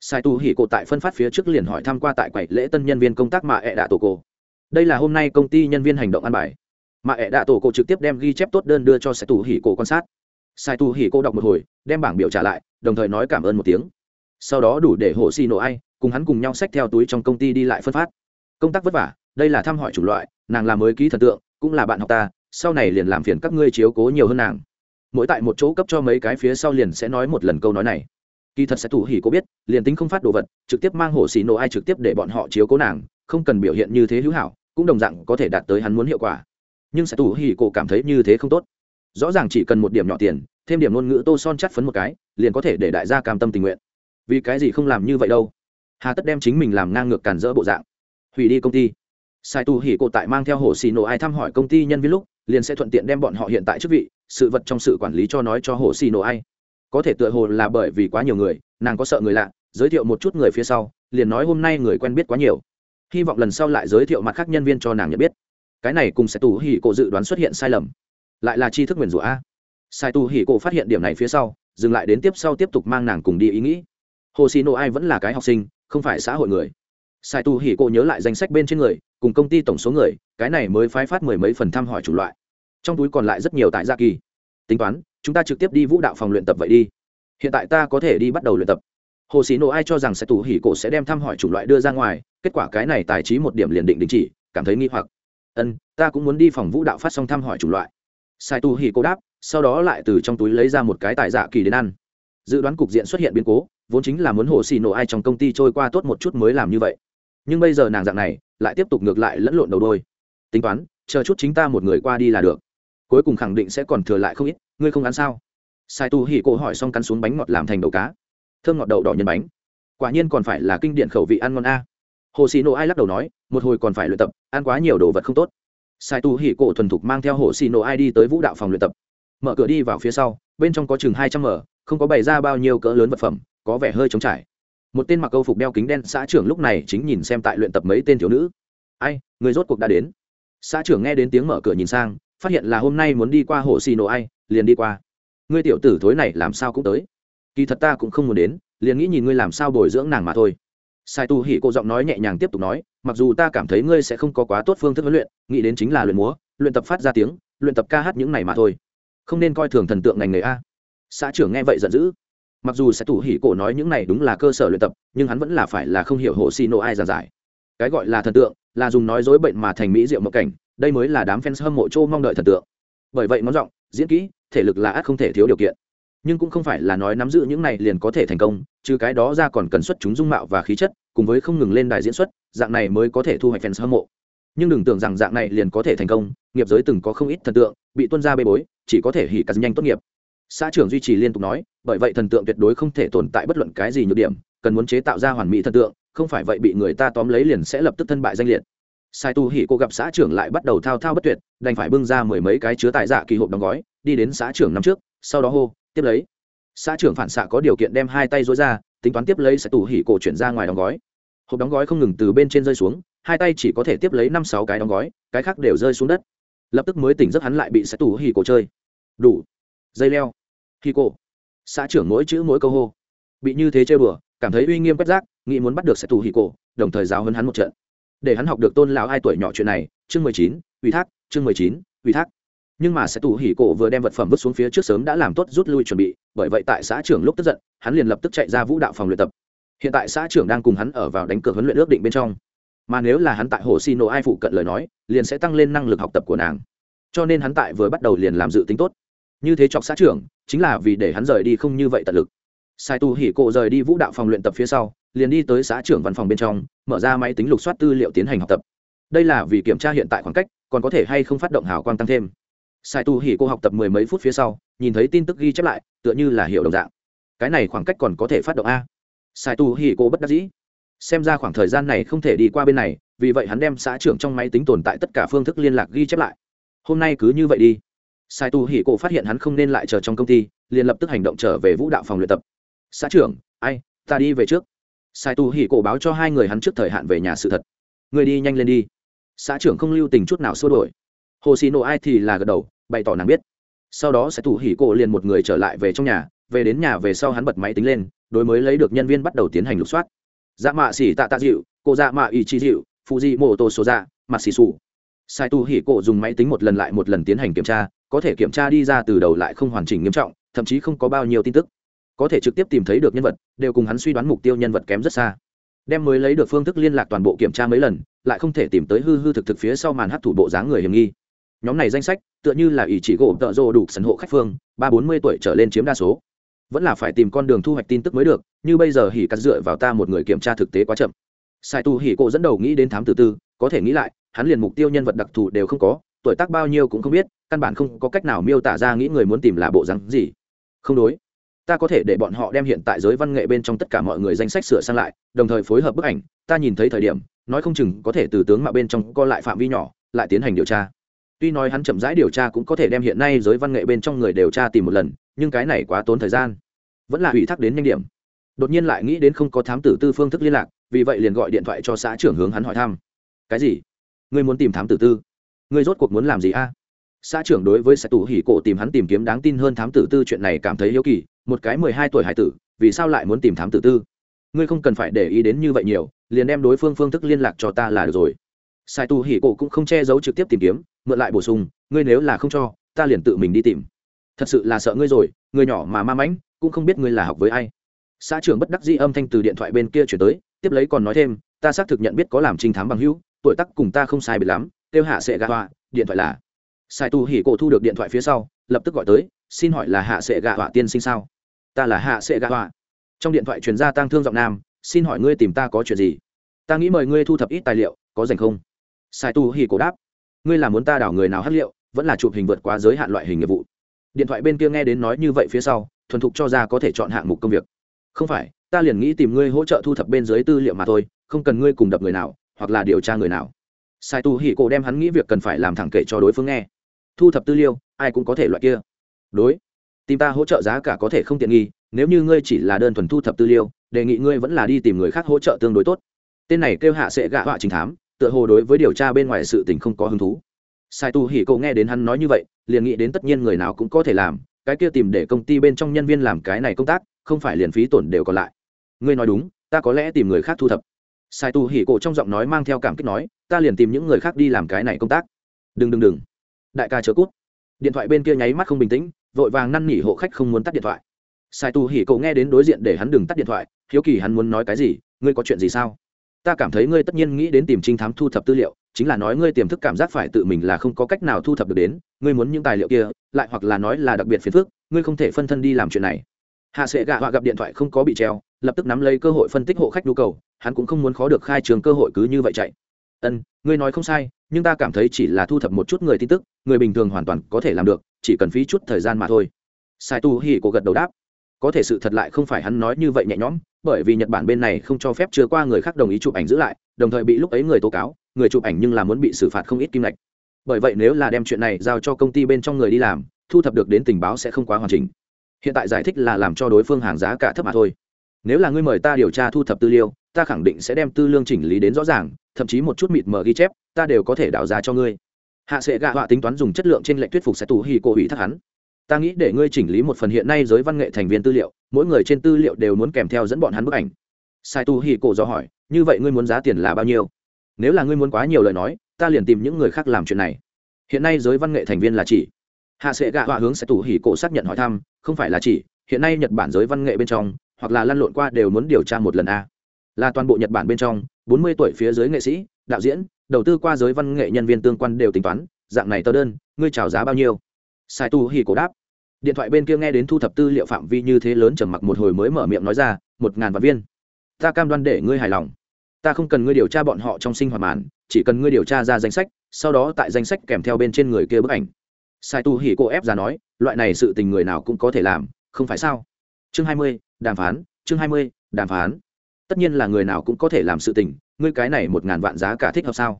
Sai tu hỉ cổ tại phân phát phía trước liền hỏi tham q u a tại quầy lễ tân nhân viên công tác mà ẹ đạ tổ cổ. Đây là hôm nay công ty nhân viên hành động ăn bài. Mà ẹ đạ tổ cổ trực tiếp đem ghi chép tốt đơn đưa cho sai tu hỉ cổ quan sát. Sai tu hỉ cổ đọc một hồi, đem bảng biểu trả lại, đồng thời nói cảm ơn một tiếng. Sau đó đủ để hồ xi nộ ai, cùng hắn cùng nhau xách theo túi trong công ty đi lại phân phát. Công tác vất vả, đây là thăm hỏi chủng loại, nàng là mới ký thần tượng, cũng là bạn học ta sau này liền làm phiền các ngươi chiếu cố nhiều hơn nàng. Mỗi tại một chỗ cấp cho mấy cái phía sau liền sẽ nói một lần câu nói này. Kỳ thật sẽ thủ hỉ cô biết, liền tính không phát đồ vật, trực tiếp mang hồ xì nổ ai trực tiếp để bọn họ chiếu cố nàng, không cần biểu hiện như thế hữu hảo, cũng đồng dạng có thể đạt tới hắn muốn hiệu quả. Nhưng sẽ thủ hỉ cô cảm thấy như thế không tốt. Rõ ràng chỉ cần một điểm nhỏ tiền, thêm điểm ngôn ngữ tô son chắt phấn một cái, liền có thể để đại gia cam tâm tình nguyện. Vì cái gì không làm như vậy đâu? Hà tất đem chính mình làm ngang ngược cản rỡ bộ dạng. Hủy đi công ty sai tu hỉ cổ tại mang theo hồ xì nổ ai thăm hỏi công ty nhân viên lúc, liền sẽ thuận tiện đem bọn họ hiện tại chức vị, sự vật trong sự quản lý cho nói cho hồ xì nổ ai. Có thể tựa hồ là bởi vì quá nhiều người, nàng có sợ người lạ, giới thiệu một chút người phía sau, liền nói hôm nay người quen biết quá nhiều. Hy vọng lần sau lại giới thiệu mặt khác nhân viên cho nàng nhận biết. Cái này cùng Sai tù hỉ cổ dự đoán xuất hiện sai lầm. Lại là tri thức nguyền rủa a. Sai tù hỉ cổ phát hiện điểm này phía sau, dừng lại đến tiếp sau tiếp tục mang nàng cùng đi ý nghĩ. Hồ xì nổ ai vẫn là cái học sinh, không phải xã hội người. Sai tù hỉ cổ nhớ lại danh sách bên trên người cùng công ty tổng số người, cái này mới phái phát mười mấy phần thăm hỏi chủ loại. Trong túi còn lại rất nhiều tại gia kỳ. Tính toán, chúng ta trực tiếp đi vũ đạo phòng luyện tập vậy đi. Hiện tại ta có thể đi bắt đầu luyện tập. Hồ sĩ nộ ai cho rằng sẽ tù hỉ cổ sẽ đem thăm hỏi chủ loại đưa ra ngoài, kết quả cái này tài trí một điểm liền định đình chỉ, cảm thấy nghi hoặc. Ân, ta cũng muốn đi phòng vũ đạo phát xong thăm hỏi chủ loại. Sai tu hỉ cổ đáp, sau đó lại từ trong túi lấy ra một cái tài dạ kỳ đến ăn. Dự đoán cục diện xuất hiện biến cố, vốn chính là muốn hồ xì nổ ai trong công ty trôi qua tốt một chút mới làm như vậy. Nhưng bây giờ nàng dạng này lại tiếp tục ngược lại lẫn lộn đầu đôi. Tính toán, chờ chút chính ta một người qua đi là được. Cuối cùng khẳng định sẽ còn thừa lại không ít, ngươi không ăn sao? Sai tu hỉ cổ hỏi xong cắn xuống bánh ngọt làm thành đầu cá. Thơm ngọt đậu đỏ nhân bánh. Quả nhiên còn phải là kinh điển khẩu vị ăn ngon a. Hồ xì nổ ai lắc đầu nói, một hồi còn phải luyện tập, ăn quá nhiều đồ vật không tốt. Sai tu hỉ cổ thuần thục mang theo hồ xì nổ ai đi tới vũ đạo phòng luyện tập. Mở cửa đi vào phía sau, bên trong có chừng hai trăm mở, không có bày ra bao nhiêu cỡ lớn vật phẩm, có vẻ hơi trống trải một tên mặc câu phục đeo kính đen xã trưởng lúc này chính nhìn xem tại luyện tập mấy tên thiếu nữ. Ai, người rốt cuộc đã đến? Xã trưởng nghe đến tiếng mở cửa nhìn sang, phát hiện là hôm nay muốn đi qua hồ xì nổ ai, liền đi qua. Ngươi tiểu tử thối này làm sao cũng tới? Kỳ thật ta cũng không muốn đến, liền nghĩ nhìn ngươi làm sao bồi dưỡng nàng mà thôi. Sai tu hỉ cô giọng nói nhẹ nhàng tiếp tục nói, mặc dù ta cảm thấy ngươi sẽ không có quá tốt phương thức huấn luyện, nghĩ đến chính là luyện múa, luyện tập phát ra tiếng, luyện tập ca hát những này mà thôi. Không nên coi thường thần tượng ngành nghề a. Xã trưởng nghe vậy giận dữ mặc dù sẽ tủ hỉ cổ nói những này đúng là cơ sở luyện tập, nhưng hắn vẫn là phải là không hiểu hồ xì nộ ai giàn giải. Cái gọi là thần tượng, là dùng nói dối bệnh mà thành mỹ diệu mộng cảnh, đây mới là đám fans hâm mộ châu mong đợi thần tượng. Bởi vậy món giọng, diễn kỹ, thể lực là ắt không thể thiếu điều kiện. Nhưng cũng không phải là nói nắm giữ những này liền có thể thành công, trừ cái đó ra còn cần xuất chúng dung mạo và khí chất, cùng với không ngừng lên đài diễn xuất, dạng này mới có thể thu hoạch fans hâm mộ. Nhưng đừng tưởng rằng dạng này liền có thể thành công, nghiệp giới từng có không ít thần tượng, bị tuân ra bê bối, chỉ có thể hỉ cắt nhanh tốt nghiệp. Xã trưởng duy trì liên tục nói bởi vậy thần tượng tuyệt đối không thể tồn tại bất luận cái gì nhược điểm, cần muốn chế tạo ra hoàn mỹ thần tượng, không phải vậy bị người ta tóm lấy liền sẽ lập tức thân bại danh liệt. Sai tu hỉ cô gặp xã trưởng lại bắt đầu thao thao bất tuyệt, đành phải bưng ra mười mấy cái chứa tại dạ kỳ hộp đóng gói, đi đến xã trưởng năm trước, sau đó hô, tiếp lấy. Xã trưởng phản xạ có điều kiện đem hai tay dối ra, tính toán tiếp lấy sẽ tù hỉ cổ chuyển ra ngoài đóng gói. Hộp đóng gói không ngừng từ bên trên rơi xuống, hai tay chỉ có thể tiếp lấy năm sáu cái đóng gói, cái khác đều rơi xuống đất. Lập tức mới tỉnh giấc hắn lại bị sẽ tù hỉ cổ chơi. Đủ. Dây leo. Hỉ cổ xã trưởng mỗi chữ mỗi câu hô. Bị như thế chơi bừa, cảm thấy uy nghiêm quét rác, nghĩ muốn bắt được sẽ tù hỉ cổ, đồng thời giáo hơn hắn một trận. Để hắn học được tôn lão hai tuổi nhỏ chuyện này, chương mười chín, ủy thác, chương mười chín, ủy thác. Nhưng mà sẽ tù hỉ cổ vừa đem vật phẩm vứt xuống phía trước sớm đã làm tốt rút lui chuẩn bị, bởi vậy tại xã trưởng lúc tức giận, hắn liền lập tức chạy ra vũ đạo phòng luyện tập. Hiện tại xã trưởng đang cùng hắn ở vào đánh cược huấn luyện ước định bên trong. Mà nếu là hắn tại hồ xì nổ ai phụ cận lời nói, liền sẽ tăng lên năng lực học tập của nàng. Cho nên hắn tại vừa bắt đầu liền làm dự tính tốt như thế chọc xã trưởng, chính là vì để hắn rời đi không như vậy tận lực. Sai tu hỉ cộ rời đi vũ đạo phòng luyện tập phía sau, liền đi tới xã trưởng văn phòng bên trong, mở ra máy tính lục soát tư liệu tiến hành học tập. Đây là vì kiểm tra hiện tại khoảng cách, còn có thể hay không phát động hào quang tăng thêm. Sai tu hỉ cô học tập mười mấy phút phía sau, nhìn thấy tin tức ghi chép lại, tựa như là hiểu đồng dạng. Cái này khoảng cách còn có thể phát động a? Sai tu hỉ cô bất đắc dĩ. Xem ra khoảng thời gian này không thể đi qua bên này, vì vậy hắn đem xã trưởng trong máy tính tồn tại tất cả phương thức liên lạc ghi chép lại. Hôm nay cứ như vậy đi sai tu hỉ cổ phát hiện hắn không nên lại chờ trong công ty, liền lập tức hành động trở về vũ đạo phòng luyện tập. Xã trưởng, ai, ta đi về trước. Sai tu hỉ cổ báo cho hai người hắn trước thời hạn về nhà sự thật. Người đi nhanh lên đi. Xã trưởng không lưu tình chút nào xua đổi hồ xì nộ ai thì là gật đầu, bày tỏ nàng biết. Sau đó sẽ thủ hỉ cổ liền một người trở lại về trong nhà, về đến nhà về sau hắn bật máy tính lên, đối mới lấy được nhân viên bắt đầu tiến hành lục soát. Dạ mạ xỉ tạ tạ dịu, cô dạ mạ ý chi dịu phụ di mô tô số dạ mặt xì xù. Sai tu hỉ cổ dùng máy tính một lần lại một lần tiến hành kiểm tra có thể kiểm tra đi ra từ đầu lại không hoàn chỉnh nghiêm trọng, thậm chí không có bao nhiêu tin tức. Có thể trực tiếp tìm thấy được nhân vật, đều cùng hắn suy đoán mục tiêu nhân vật kém rất xa. Đem mới lấy được phương thức liên lạc toàn bộ kiểm tra mấy lần, lại không thể tìm tới hư hư thực thực phía sau màn hát thủ bộ dáng người hiểm nghi. Nhóm này danh sách, tựa như là ý chỉ gỗ tợ rô đủ sân hộ khách phương, ba bốn mươi tuổi trở lên chiếm đa số. Vẫn là phải tìm con đường thu hoạch tin tức mới được, như bây giờ hỉ cắt dựa vào ta một người kiểm tra thực tế quá chậm. Sai tu hỉ cộ dẫn đầu nghĩ đến thám tử tư, có thể nghĩ lại, hắn liền mục tiêu nhân vật đặc thù đều không có tuổi tác bao nhiêu cũng không biết, căn bản không có cách nào miêu tả ra nghĩ người muốn tìm là bộ rắn gì. Không đối. Ta có thể để bọn họ đem hiện tại giới văn nghệ bên trong tất cả mọi người danh sách sửa sang lại, đồng thời phối hợp bức ảnh. Ta nhìn thấy thời điểm, nói không chừng có thể từ tướng mà bên trong co lại phạm vi nhỏ, lại tiến hành điều tra. Tuy nói hắn chậm rãi điều tra cũng có thể đem hiện nay giới văn nghệ bên trong người điều tra tìm một lần, nhưng cái này quá tốn thời gian. Vẫn là ủy thác đến nhanh điểm. Đột nhiên lại nghĩ đến không có thám tử tư phương thức liên lạc, vì vậy liền gọi điện thoại cho xã trưởng hướng hắn hỏi thăm. Cái gì? Ngươi muốn tìm thám tử tư? Ngươi rốt cuộc muốn làm gì a? Xã trưởng đối với xã tù hỉ cổ tìm hắn tìm kiếm đáng tin hơn thám tử tư chuyện này cảm thấy hiếu kỳ, một cái mười hai tuổi hải tử, vì sao lại muốn tìm thám tử tư? Ngươi không cần phải để ý đến như vậy nhiều, liền đem đối phương phương thức liên lạc cho ta là được rồi. Sai tu hỉ cổ cũng không che giấu trực tiếp tìm kiếm, mượn lại bổ sung, ngươi nếu là không cho, ta liền tự mình đi tìm. Thật sự là sợ ngươi rồi, người nhỏ mà ma mãnh, cũng không biết ngươi là học với ai. Xã trưởng bất đắc dĩ âm thanh từ điện thoại bên kia chuyển tới, tiếp lấy còn nói thêm, ta xác thực nhận biết có làm trinh thám bằng hữu, tuổi tác cùng ta không sai biệt lắm kêu hạ sệ gạ họa điện thoại là. Sai tu hỉ cổ thu được điện thoại phía sau, lập tức gọi tới, xin hỏi là hạ sệ gạ họa tiên sinh sao? Ta là hạ sệ gạ họa trong điện thoại truyền ra tang thương giọng nam, xin hỏi ngươi tìm ta có chuyện gì? Ta nghĩ mời ngươi thu thập ít tài liệu, có dành không? Sai tu hỉ cổ đáp, ngươi là muốn ta đảo người nào hát liệu, vẫn là chụp hình vượt quá giới hạn loại hình nghiệp vụ? Điện thoại bên kia nghe đến nói như vậy phía sau, thuần thục cho ra có thể chọn hạng mục công việc. Không phải, ta liền nghĩ tìm ngươi hỗ trợ thu thập bên dưới tư liệu mà thôi, không cần ngươi cùng đập người nào, hoặc là điều tra người nào sai tu hỉ cổ đem hắn nghĩ việc cần phải làm thẳng kể cho đối phương nghe. Thu thập tư liệu, ai cũng có thể loại kia. Đối, tìm ta hỗ trợ giá cả có thể không tiện nghi, nếu như ngươi chỉ là đơn thuần thu thập tư liệu, đề nghị ngươi vẫn là đi tìm người khác hỗ trợ tương đối tốt. Tên này kêu hạ sẽ gạ họa trình thám, tựa hồ đối với điều tra bên ngoài sự tình không có hứng thú. Sai tu hỉ cậu nghe đến hắn nói như vậy, liền nghĩ đến tất nhiên người nào cũng có thể làm, cái kia tìm để công ty bên trong nhân viên làm cái này công tác, không phải liền phí tổn đều còn lại. Ngươi nói đúng, ta có lẽ tìm người khác thu thập sai tu hỉ cổ trong giọng nói mang theo cảm kích nói, ta liền tìm những người khác đi làm cái này công tác. Đừng đừng đừng. Đại ca chớ cút. Điện thoại bên kia nháy mắt không bình tĩnh, vội vàng năn nỉ hộ khách không muốn tắt điện thoại. Sai tu hỉ cổ nghe đến đối diện để hắn đừng tắt điện thoại, hiếu kỳ hắn muốn nói cái gì, ngươi có chuyện gì sao? Ta cảm thấy ngươi tất nhiên nghĩ đến tìm trinh thám thu thập tư liệu, chính là nói ngươi tiềm thức cảm giác phải tự mình là không có cách nào thu thập được đến, ngươi muốn những tài liệu kia, lại hoặc là nói là đặc biệt phiền phức, ngươi không thể phân thân đi làm chuyện này hạ sệ gạ họa gặp điện thoại không có bị treo, lập tức nắm lấy cơ hội phân tích hộ khách nhu cầu, hắn cũng không muốn khó được khai trường cơ hội cứ như vậy chạy. Ân, ngươi nói không sai, nhưng ta cảm thấy chỉ là thu thập một chút người tin tức, người bình thường hoàn toàn có thể làm được, chỉ cần phí chút thời gian mà thôi. Sai tu hỉ cổ gật đầu đáp. Có thể sự thật lại không phải hắn nói như vậy nhẹ nhõm, bởi vì nhật bản bên này không cho phép chưa qua người khác đồng ý chụp ảnh giữ lại, đồng thời bị lúc ấy người tố cáo, người chụp ảnh nhưng là muốn bị xử phạt không ít kim lệch bởi vậy nếu là đem chuyện này giao cho công ty bên trong người đi làm, thu thập được đến tình báo sẽ không quá hoàn chỉnh hiện tại giải thích là làm cho đối phương hàng giá cả thấp mà thôi. Nếu là ngươi mời ta điều tra thu thập tư liệu, ta khẳng định sẽ đem tư lương chỉnh lý đến rõ ràng, thậm chí một chút mịt mờ ghi chép, ta đều có thể đảo giá cho ngươi. Hạ sệ gạ họa tính toán dùng chất lượng trên lệnh thuyết phục sẽ tù hì cổ ủy thác hắn. Ta nghĩ để ngươi chỉnh lý một phần hiện nay giới văn nghệ thành viên tư liệu, mỗi người trên tư liệu đều muốn kèm theo dẫn bọn hắn bức ảnh. Sai tu hì cổ do hỏi, như vậy ngươi muốn giá tiền là bao nhiêu? Nếu là ngươi muốn quá nhiều lời nói, ta liền tìm những người khác làm chuyện này. Hiện nay giới văn nghệ thành viên là chỉ hạ sệ gạ họa hướng sẽ tù hỉ cổ xác nhận hỏi thăm, không phải là chỉ, hiện nay nhật bản giới văn nghệ bên trong, hoặc là lăn lộn qua đều muốn điều tra một lần a. Là toàn bộ nhật bản bên trong, bốn mươi tuổi phía dưới nghệ sĩ, đạo diễn, đầu tư qua giới văn nghệ nhân viên tương quan đều tính toán, dạng này tờ đơn, ngươi trào giá bao nhiêu? Sai tu hỉ cổ đáp. Điện thoại bên kia nghe đến thu thập tư liệu phạm vi như thế lớn trầm mặc một hồi mới mở miệng nói ra, một ngàn vạn viên. Ta cam đoan để ngươi hài lòng. Ta không cần ngươi điều tra bọn họ trong sinh hoạt màn, chỉ cần ngươi điều tra ra danh sách, sau đó tại danh sách kèm theo bên trên người kia bức ảnh sai tu hỉ cô ép ra nói, loại này sự tình người nào cũng có thể làm, không phải sao? Chương hai mươi, đàm phán, chương hai mươi, đàm phán. Tất nhiên là người nào cũng có thể làm sự tình, ngươi cái này một ngàn vạn giá cả thích hợp sao?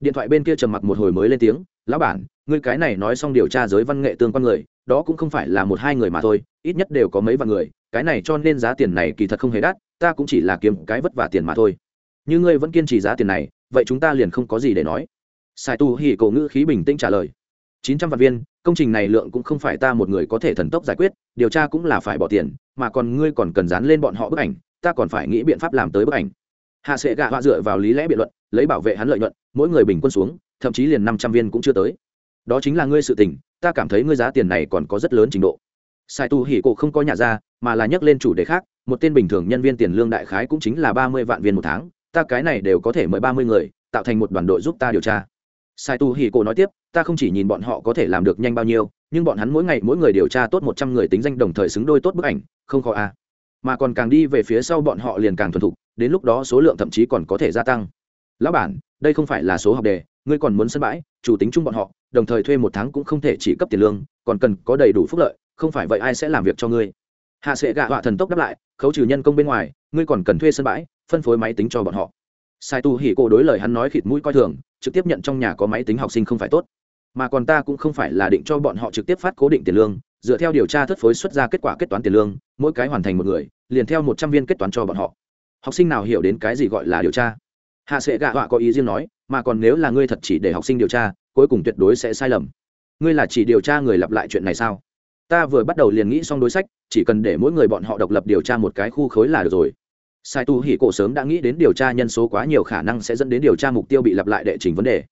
Điện thoại bên kia trầm mặc một hồi mới lên tiếng, lão bản, ngươi cái này nói xong điều tra giới văn nghệ tương quan người, đó cũng không phải là một hai người mà thôi, ít nhất đều có mấy vạn người, cái này cho nên giá tiền này kỳ thật không hề đắt, ta cũng chỉ là kiếm cái vất vả tiền mà thôi. Như ngươi vẫn kiên trì giá tiền này, vậy chúng ta liền không có gì để nói. Sai tu hỉ cổ ngữ khí bình tĩnh trả lời chín trăm vạn viên, công trình này lượng cũng không phải ta một người có thể thần tốc giải quyết, điều tra cũng là phải bỏ tiền, mà còn ngươi còn cần dán lên bọn họ bức ảnh, ta còn phải nghĩ biện pháp làm tới bức ảnh. Hạ Sệ gạ họa dựa vào lý lẽ biện luận, lấy bảo vệ hắn lợi nhuận, mỗi người bình quân xuống, thậm chí liền năm trăm viên cũng chưa tới. Đó chính là ngươi sự tình, ta cảm thấy ngươi giá tiền này còn có rất lớn trình độ. Sai tu hỉ cổ không có nhà ra, mà là nhắc lên chủ đề khác, một tên bình thường nhân viên tiền lương đại khái cũng chính là ba mươi vạn viên một tháng, ta cái này đều có thể mời ba mươi người, tạo thành một đoàn đội giúp ta điều tra. Sai tu hỉ cổ nói tiếp ta không chỉ nhìn bọn họ có thể làm được nhanh bao nhiêu, nhưng bọn hắn mỗi ngày mỗi người điều tra tốt một trăm người tính danh đồng thời xứng đôi tốt bức ảnh, không khó à. Mà còn càng đi về phía sau bọn họ liền càng thuần thục, đến lúc đó số lượng thậm chí còn có thể gia tăng. Lão bản, đây không phải là số học đề, ngươi còn muốn sân bãi, chủ tính chung bọn họ, đồng thời thuê một tháng cũng không thể chỉ cấp tiền lương, còn cần có đầy đủ phúc lợi, không phải vậy ai sẽ làm việc cho ngươi? Hạ sệ gạ họa thần tốc đáp lại, khấu trừ nhân công bên ngoài, ngươi còn cần thuê sân bãi, phân phối máy tính cho bọn họ. Sai tu hỉ cô đối lời hắn nói khịt mũi coi thường, trực tiếp nhận trong nhà có máy tính học sinh không phải tốt mà còn ta cũng không phải là định cho bọn họ trực tiếp phát cố định tiền lương, dựa theo điều tra thất phối xuất ra kết quả kết toán tiền lương, mỗi cái hoàn thành một người, liền theo một trăm viên kết toán cho bọn họ. Học sinh nào hiểu đến cái gì gọi là điều tra? Hạ sẽ gạ họa có ý riêng nói, mà còn nếu là ngươi thật chỉ để học sinh điều tra, cuối cùng tuyệt đối sẽ sai lầm. Ngươi là chỉ điều tra người lặp lại chuyện này sao? Ta vừa bắt đầu liền nghĩ xong đối sách, chỉ cần để mỗi người bọn họ độc lập điều tra một cái khu khối là được rồi. Sai tu hỉ cổ sớm đã nghĩ đến điều tra nhân số quá nhiều khả năng sẽ dẫn đến điều tra mục tiêu bị lặp lại đệ trình vấn đề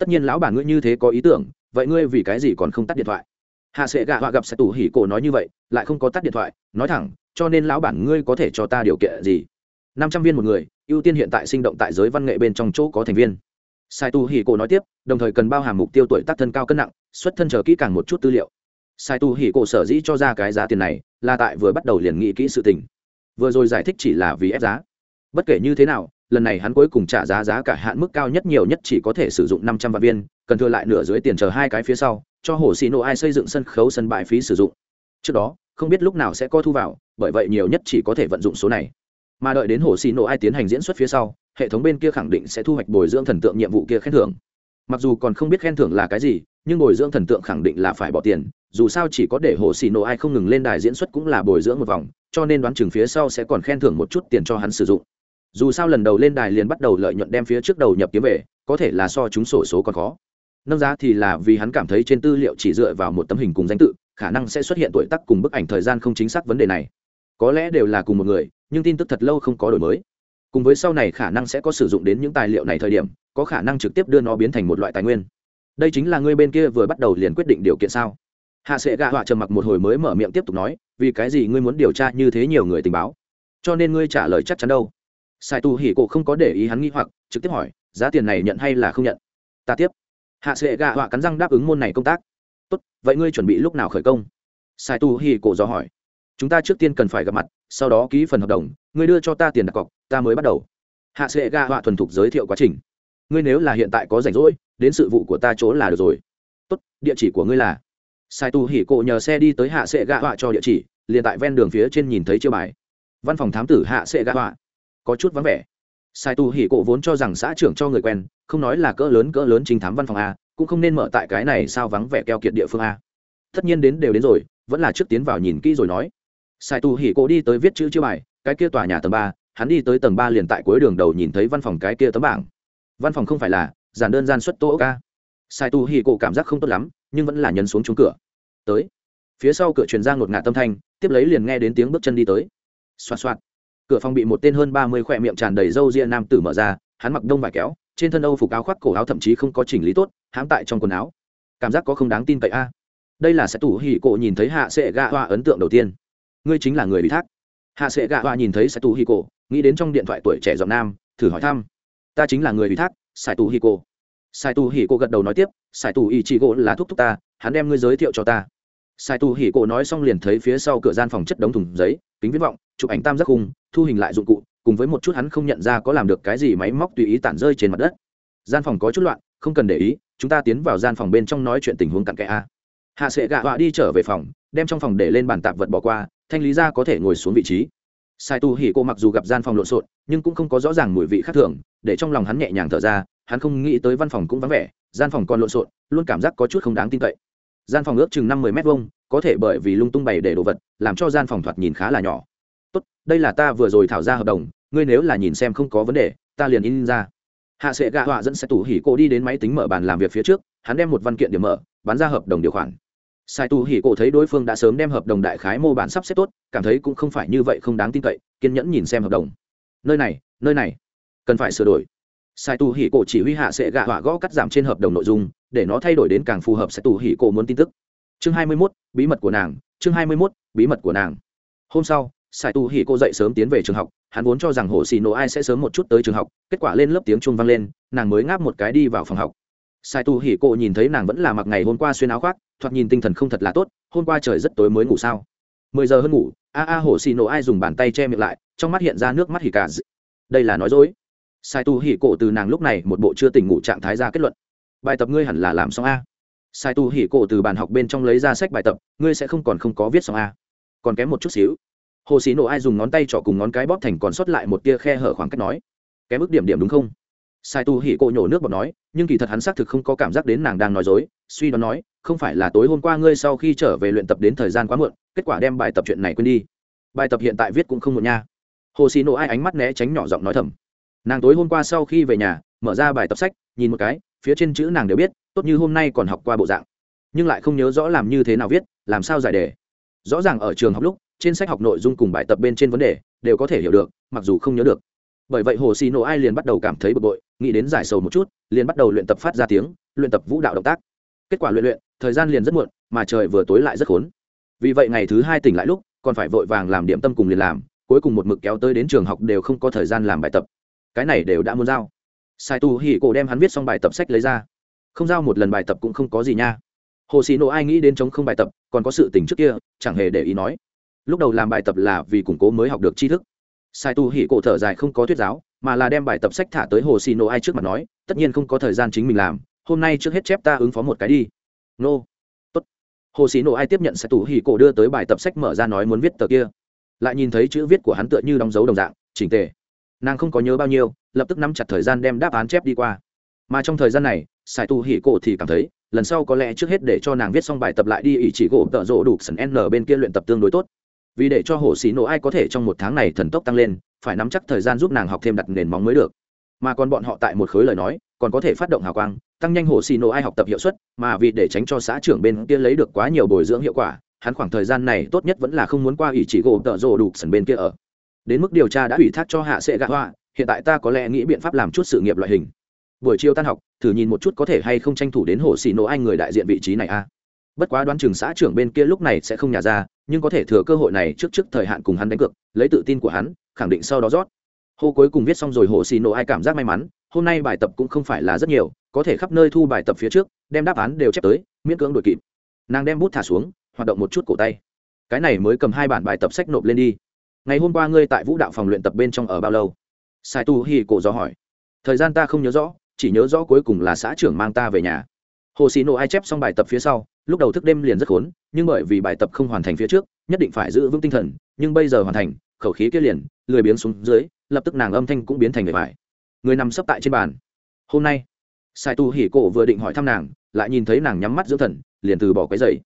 tất nhiên lão bản ngươi như thế có ý tưởng, vậy ngươi vì cái gì còn không tắt điện thoại? Hạ sệ gạ họa gặp sai tu hỉ cổ nói như vậy, lại không có tắt điện thoại, nói thẳng, cho nên lão bản ngươi có thể cho ta điều kiện gì? Năm trăm viên một người, ưu tiên hiện tại sinh động tại giới văn nghệ bên trong chỗ có thành viên. Sai tu hỉ cổ nói tiếp, đồng thời cần bao hàm mục tiêu tuổi tác thân cao cân nặng, xuất thân chờ kỹ càng một chút tư liệu. Sai tu hỉ cổ sở dĩ cho ra cái giá tiền này, là tại vừa bắt đầu liền nghĩ kỹ sự tình. Vừa rồi giải thích chỉ là vì ép giá. Bất kể như thế nào lần này hắn cuối cùng trả giá giá cả hạn mức cao nhất nhiều nhất chỉ có thể sử dụng năm trăm vạn viên, cần thừa lại nửa dưới tiền chờ hai cái phía sau, cho hồ xì nổ ai xây dựng sân khấu sân bãi phí sử dụng. Trước đó, không biết lúc nào sẽ có thu vào, bởi vậy nhiều nhất chỉ có thể vận dụng số này. Mà đợi đến hồ xì nổ ai tiến hành diễn xuất phía sau, hệ thống bên kia khẳng định sẽ thu hoạch bồi dưỡng thần tượng nhiệm vụ kia khen thưởng. Mặc dù còn không biết khen thưởng là cái gì, nhưng bồi dưỡng thần tượng khẳng định là phải bỏ tiền, dù sao chỉ có để hồ xì nổ ai không ngừng lên đài diễn xuất cũng là bồi dưỡng một vòng, cho nên đoán chừng phía sau sẽ còn khen thưởng một chút tiền cho hắn sử dụng dù sao lần đầu lên đài liền bắt đầu lợi nhuận đem phía trước đầu nhập kiếm về, có thể là so chúng sổ số còn khó. Nâng giá thì là vì hắn cảm thấy trên tư liệu chỉ dựa vào một tấm hình cùng danh tự, khả năng sẽ xuất hiện tuổi tác cùng bức ảnh thời gian không chính xác vấn đề này. Có lẽ đều là cùng một người, nhưng tin tức thật lâu không có đổi mới. Cùng với sau này khả năng sẽ có sử dụng đến những tài liệu này thời điểm, có khả năng trực tiếp đưa nó biến thành một loại tài nguyên. Đây chính là ngươi bên kia vừa bắt đầu liền quyết định điều kiện sao? Hạ sệ gạ họa trầm mặc một hồi mới mở miệng tiếp tục nói, vì cái gì ngươi muốn điều tra như thế nhiều người tình báo? Cho nên ngươi trả lời chắc chắn đâu? Sai tu hỉ cổ không có để ý hắn nghi hoặc, trực tiếp hỏi, giá tiền này nhận hay là không nhận? Ta tiếp. Hạ sệ gạ họa cắn răng đáp ứng môn này công tác. Tốt, vậy ngươi chuẩn bị lúc nào khởi công? Sai tu hỉ cổ do hỏi. Chúng ta trước tiên cần phải gặp mặt, sau đó ký phần hợp đồng, ngươi đưa cho ta tiền đặt cọc, ta mới bắt đầu. Hạ sệ gạ họa thuần thục giới thiệu quá trình. Ngươi nếu là hiện tại có rảnh rỗi, đến sự vụ của ta chỗ là được rồi. Tốt, địa chỉ của ngươi là? Sai tu hỉ cổ nhờ xe đi tới hạ sệ gạ họa cho địa chỉ, liền tại ven đường phía trên nhìn thấy chiêu bài. Văn phòng thám tử hạ sệ gạ họa có chút vắng vẻ. Sai tu hỉ cổ vốn cho rằng xã trưởng cho người quen, không nói là cỡ lớn cỡ lớn trình thám văn phòng a, cũng không nên mở tại cái này sao vắng vẻ keo kiệt địa phương a. Tất nhiên đến đều đến rồi, vẫn là trước tiến vào nhìn kỹ rồi nói. Sai tu hỉ cổ đi tới viết chữ chữ bài, cái kia tòa nhà tầng ba, hắn đi tới tầng ba liền tại cuối đường đầu nhìn thấy văn phòng cái kia tấm bảng. Văn phòng không phải là giản đơn gian xuất tô ca. Sai tu hỉ cổ cảm giác không tốt lắm, nhưng vẫn là nhấn xuống chống cửa. Tới. Phía sau cửa truyền ra ngột ngạt tâm thanh, tiếp lấy liền nghe đến tiếng bước chân đi tới. Xoạt xoạt cửa phòng bị một tên hơn ba mươi khỏe miệng tràn đầy râu ria nam tử mở ra, hắn mặc đông vải kéo, trên thân âu phục áo khoác cổ áo thậm chí không có chỉnh lý tốt, hãm tại trong quần áo. Cảm giác có không đáng tin cậy a. À? Đây là sẽ tủ hỉ cổ nhìn thấy hạ sệ gạ hoa ấn tượng đầu tiên. Ngươi chính là người bị thác. Hạ sệ gạ hoa nhìn thấy sẽ tủ hỉ cổ, nghĩ đến trong điện thoại tuổi trẻ giọng nam, thử hỏi thăm. Ta chính là người bị thác sai tù hỉ cổ. Sai tù hỉ cổ gật đầu nói tiếp sai tù ý chị gỗ là thúc thúc ta, hắn đem ngươi giới thiệu cho ta. Sai tù hỉ cổ nói xong liền thấy phía sau cửa gian phòng chất đống thùng giấy kính viễn vọng, chụp ảnh tam giác khung, thu hình lại dụng cụ, cùng với một chút hắn không nhận ra có làm được cái gì máy móc tùy ý tản rơi trên mặt đất. Gian phòng có chút loạn, không cần để ý, chúng ta tiến vào gian phòng bên trong nói chuyện tình huống cặn kẽ a. Hạ sệ gạ họa đi trở về phòng, đem trong phòng để lên bàn tạp vật bỏ qua, thanh lý ra có thể ngồi xuống vị trí. Sai tu hỉ cô mặc dù gặp gian phòng lộn xộn, nhưng cũng không có rõ ràng mùi vị khác thường, để trong lòng hắn nhẹ nhàng thở ra, hắn không nghĩ tới văn phòng cũng vắng vẻ, gian phòng còn lộn xộn, luôn cảm giác có chút không đáng tin cậy. Gian phòng ước chừng năm mươi m hai có thể bởi vì lung tung bày để đồ vật, làm cho gian phòng thoạt nhìn khá là nhỏ. Tốt, đây là ta vừa rồi thảo ra hợp đồng, ngươi nếu là nhìn xem không có vấn đề, ta liền in ra. Hạ sệ gạ họa dẫn xe tù hỉ cổ đi đến máy tính mở bàn làm việc phía trước, hắn đem một văn kiện điểm mở, bán ra hợp đồng điều khoản. Sai tù hỉ cổ thấy đối phương đã sớm đem hợp đồng đại khái mô bản sắp xếp tốt, cảm thấy cũng không phải như vậy không đáng tin cậy, kiên nhẫn nhìn xem hợp đồng. Nơi này nơi này, cần phải sửa đổi. Sai tù hỉ cổ chỉ huy hạ sệ gạ họa gõ cắt giảm trên hợp đồng nội dung, để nó thay đổi đến càng phù hợp, sai tù hỉ cổ muốn tin tức chương hai mươi 21, bí mật của nàng chương hai mươi 21, bí mật của nàng. Hôm sau sai Tu hỉ cô dậy sớm tiến về trường học hắn vốn cho rằng hồ xì nổ ai sẽ sớm một chút tới trường học kết quả lên lớp tiếng chuông vang lên nàng mới ngáp một cái đi vào phòng học. Sai tu hỉ cô nhìn thấy nàng vẫn là mặc ngày hôm qua xuyên áo khoác thoạt nhìn tinh thần không thật là tốt hôm qua trời rất tối mới ngủ sao? Mười giờ hơn ngủ a a hồ xì nổ ai dùng bàn tay che miệng lại trong mắt hiện ra nước mắt hỉ cả. Đây là nói dối. Sai tu hỉ cô từ nàng lúc này một bộ chưa tỉnh ngủ trạng thái ra kết luận. Bài tập ngươi hẳn là làm xong a sai tu hỉ cổ từ bàn học bên trong lấy ra sách bài tập, ngươi sẽ không còn không có viết xong a còn kém một chút xíu. Hồ Sĩ nổ ai dùng ngón tay trỏ cùng ngón cái bóp thành còn sót lại một tia khe hở khoảng cách nói. Kém mức điểm điểm đúng không? Sai tu hỉ cổ nhổ nước bọt nói, nhưng kỳ thật hắn xác thực không có cảm giác đến nàng đang nói dối, suy đoán nói, không phải là tối hôm qua ngươi sau khi trở về luyện tập đến thời gian quá muộn, kết quả đem bài tập chuyện này quên đi. Bài tập hiện tại viết cũng không muộn nha. Hồ xì nổ ai ánh mắt né tránh nhỏ giọng nói thầm. Nàng tối hôm qua sau khi về nhà, mở ra bài tập sách, nhìn một cái phía trên chữ nàng đều biết, tốt như hôm nay còn học qua bộ dạng. Nhưng lại không nhớ rõ làm như thế nào viết, làm sao giải đề. Rõ ràng ở trường học lúc, trên sách học nội dung cùng bài tập bên trên vấn đề, đều có thể hiểu được, mặc dù không nhớ được. Bởi vậy hồ xì nổ ai liền bắt đầu cảm thấy bực bội, nghĩ đến giải sầu một chút, liền bắt đầu luyện tập phát ra tiếng, luyện tập vũ đạo động tác. Kết quả luyện luyện, thời gian liền rất muộn, mà trời vừa tối lại rất khốn. Vì vậy ngày thứ hai tỉnh lại lúc, còn phải vội vàng làm điểm tâm cùng liền làm, cuối cùng một mực kéo tới đến trường học đều không có thời gian làm bài tập. Cái này đều đã muốn giao sai tu hỉ cổ đem hắn viết xong bài tập sách lấy ra. Không giao một lần bài tập cũng không có gì nha. Hồ xì nộ ai nghĩ đến chống không bài tập, còn có sự tình trước kia, chẳng hề để ý nói. Lúc đầu làm bài tập là vì củng cố mới học được tri thức. Sai tu hỉ cổ thở dài không có thuyết giáo, mà là đem bài tập sách thả tới hồ xì nộ ai trước mặt nói, tất nhiên không có thời gian chính mình làm, hôm nay trước hết chép ta ứng phó một cái đi. Nô. Tốt. Hồ xì nộ ai tiếp nhận sai tu hỉ cổ đưa tới bài tập sách mở ra nói muốn viết tờ kia. Lại nhìn thấy chữ viết của hắn tựa như đóng dấu đồng dạng, chỉnh tề. Nàng không có nhớ bao nhiêu lập tức nắm chặt thời gian đem đáp án chép đi qua. Mà trong thời gian này, sài tu hỉ cổ thì cảm thấy, lần sau có lẽ trước hết để cho nàng viết xong bài tập lại đi ý chỉ gỗ tợ rỗ đủ sần n bên kia luyện tập tương đối tốt. Vì để cho hồ xì nổ ai có thể trong một tháng này thần tốc tăng lên, phải nắm chắc thời gian giúp nàng học thêm đặt nền móng mới được. Mà còn bọn họ tại một khối lời nói, còn có thể phát động hào quang, tăng nhanh hồ xì nổ ai học tập hiệu suất, mà vì để tránh cho xã trưởng bên kia lấy được quá nhiều bồi dưỡng hiệu quả, hắn khoảng thời gian này tốt nhất vẫn là không muốn qua ủy chỉ gỗ tợ rồ đủ sần bên kia ở. Đến mức điều tra đã ủy thác cho hạ sẽ gạ hoa hiện tại ta có lẽ nghĩ biện pháp làm chút sự nghiệp loại hình. Buổi chiều tan học, thử nhìn một chút có thể hay không tranh thủ đến hồ xì nổ ai người đại diện vị trí này a. Bất quá đoán trường xã trưởng bên kia lúc này sẽ không nhả ra, nhưng có thể thừa cơ hội này trước trước thời hạn cùng hắn đánh cược, lấy tự tin của hắn, khẳng định sau đó rót. Hô cuối cùng viết xong rồi hồ xì nổ ai cảm giác may mắn, hôm nay bài tập cũng không phải là rất nhiều, có thể khắp nơi thu bài tập phía trước, đem đáp án đều chép tới, miễn cưỡng đội kịp. Nàng đem bút thả xuống, hoạt động một chút cổ tay. Cái này mới cầm hai bản bài tập sách nộp lên đi. Ngày hôm qua ngươi tại vũ đạo phòng luyện tập bên trong ở bao lâu? Sai tu hi cổ do hỏi. Thời gian ta không nhớ rõ, chỉ nhớ rõ cuối cùng là xã trưởng mang ta về nhà. Hồ xì nổ ai chép xong bài tập phía sau, lúc đầu thức đêm liền rất khốn, nhưng bởi vì bài tập không hoàn thành phía trước, nhất định phải giữ vững tinh thần, nhưng bây giờ hoàn thành, khẩu khí kia liền, lười biếng xuống dưới, lập tức nàng âm thanh cũng biến thành người vải người nằm sấp tại trên bàn. Hôm nay, sai tu hỉ cổ vừa định hỏi thăm nàng, lại nhìn thấy nàng nhắm mắt dưỡng thần, liền từ bỏ cái giày.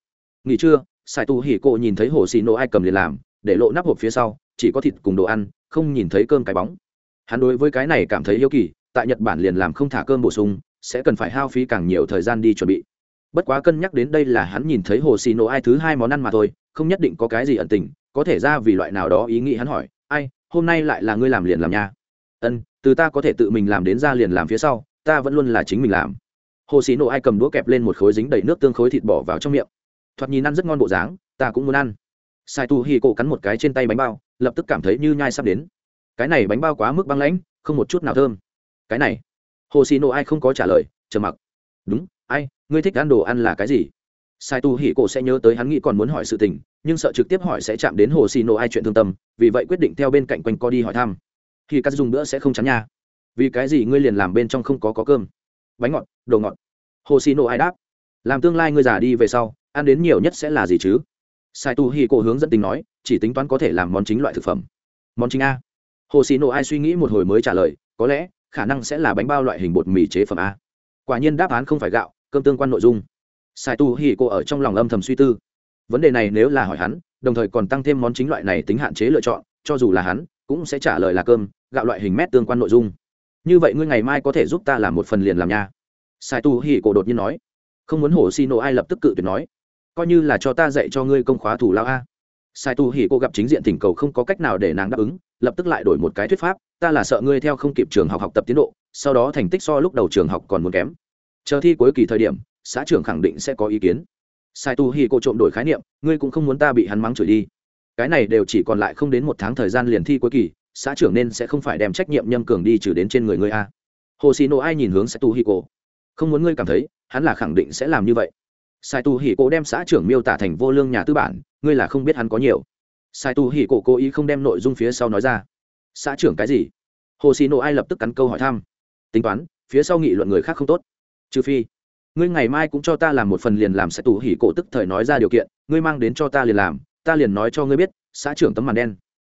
Nghỉ trưa, sai tu hỉ cổ nhìn thấy hồ xì nổ ai cầm liền làm, để lộ nắp hộp phía sau, chỉ có thịt cùng đồ ăn, không nhìn thấy cơm cái bóng hắn đối với cái này cảm thấy yêu kỳ, tại nhật bản liền làm không thả cơm bổ sung, sẽ cần phải hao phí càng nhiều thời gian đi chuẩn bị. Bất quá cân nhắc đến đây là hắn nhìn thấy hồ xì nổ ai thứ hai món ăn mà thôi, không nhất định có cái gì ẩn tình, có thể ra vì loại nào đó ý nghĩ hắn hỏi, ai, hôm nay lại là ngươi làm liền làm nha? Ân, từ ta có thể tự mình làm đến ra liền làm phía sau, ta vẫn luôn là chính mình làm. Hồ xì nổ ai cầm đũa kẹp lên một khối dính đầy nước tương khối thịt bỏ vào trong miệng. Thoạt nhìn ăn rất ngon bộ dáng, ta cũng muốn ăn. Sai tu hi cổ cắn một cái trên tay bánh bao, lập tức cảm thấy như nhai sắp đến cái này bánh bao quá mức băng lãnh, không một chút nào thơm. Cái này? Hồ xì nộ ai không có trả lời chờ mặc. Đúng, ai, ngươi thích ăn đồ ăn là cái gì? Sai tu hỉ cổ sẽ nhớ tới hắn nghĩ còn muốn hỏi sự tình, nhưng sợ trực tiếp hỏi sẽ chạm đến hồ xì nộ ai chuyện thương tâm, vì vậy quyết định theo bên cạnh quanh co đi hỏi thăm. Khi cắt dùng bữa sẽ không chắn nha. Vì cái gì ngươi liền làm bên trong không có có cơm? Bánh ngọt, đồ ngọt. Hồ xì nộ ai đáp. Làm tương lai ngươi già đi về sau, ăn đến nhiều nhất sẽ là gì chứ? Sai tu hỉ cổ hướng dẫn tình nói, chỉ tính toán có thể làm món chính loại thực phẩm. Món chính a hồ xì nổ ai suy nghĩ một hồi mới trả lời, có lẽ, khả năng sẽ là bánh bao loại hình bột mì chế phẩm a. Quả nhiên đáp án không phải gạo, cơm tương quan nội dung. Sai tu hì cô ở trong lòng âm thầm suy tư. Vấn đề này nếu là hỏi hắn, đồng thời còn tăng thêm món chính loại này tính hạn chế lựa chọn, cho dù là hắn, cũng sẽ trả lời là cơm, gạo loại hình mét tương quan nội dung. Như vậy ngươi ngày mai có thể giúp ta làm một phần liền làm nha. Sai tu hì cổ đột nhiên nói. Không muốn hổ xì nổ ai lập tức cự tuyệt nói. Coi như là cho ta dạy cho ngươi công khóa thủ lao a. Sai tu hì cô gặp chính diện thỉnh cầu không có cách nào để nàng đáp ứng lập tức lại đổi một cái thuyết pháp, ta là sợ ngươi theo không kịp trường học học tập tiến độ, sau đó thành tích so lúc đầu trường học còn muốn kém. Chờ thi cuối kỳ thời điểm, xã trưởng khẳng định sẽ có ý kiến. Sai tu hi cô trộm đổi khái niệm, ngươi cũng không muốn ta bị hắn mắng chửi đi. Cái này đều chỉ còn lại không đến một tháng thời gian liền thi cuối kỳ, xã trưởng nên sẽ không phải đem trách nhiệm nhâm cường đi trừ đến trên người ngươi a. Hồ xì nộ ai nhìn hướng sai tu hi cô? Không muốn ngươi cảm thấy, hắn là khẳng định sẽ làm như vậy. Sai tu hi cô đem xã trưởng miêu tả thành vô lương nhà tư bản, ngươi là không biết hắn có nhiều sai tu hì cổ cố ý không đem nội dung phía sau nói ra. Xã trưởng cái gì? Hồ xì nộ ai lập tức cắn câu hỏi thăm. Tính toán, phía sau nghị luận người khác không tốt. Trừ phi, ngươi ngày mai cũng cho ta làm một phần liền làm sẽ tù hỉ cổ tức thời nói ra điều kiện, ngươi mang đến cho ta liền làm, ta liền nói cho ngươi biết, xã trưởng tấm màn đen.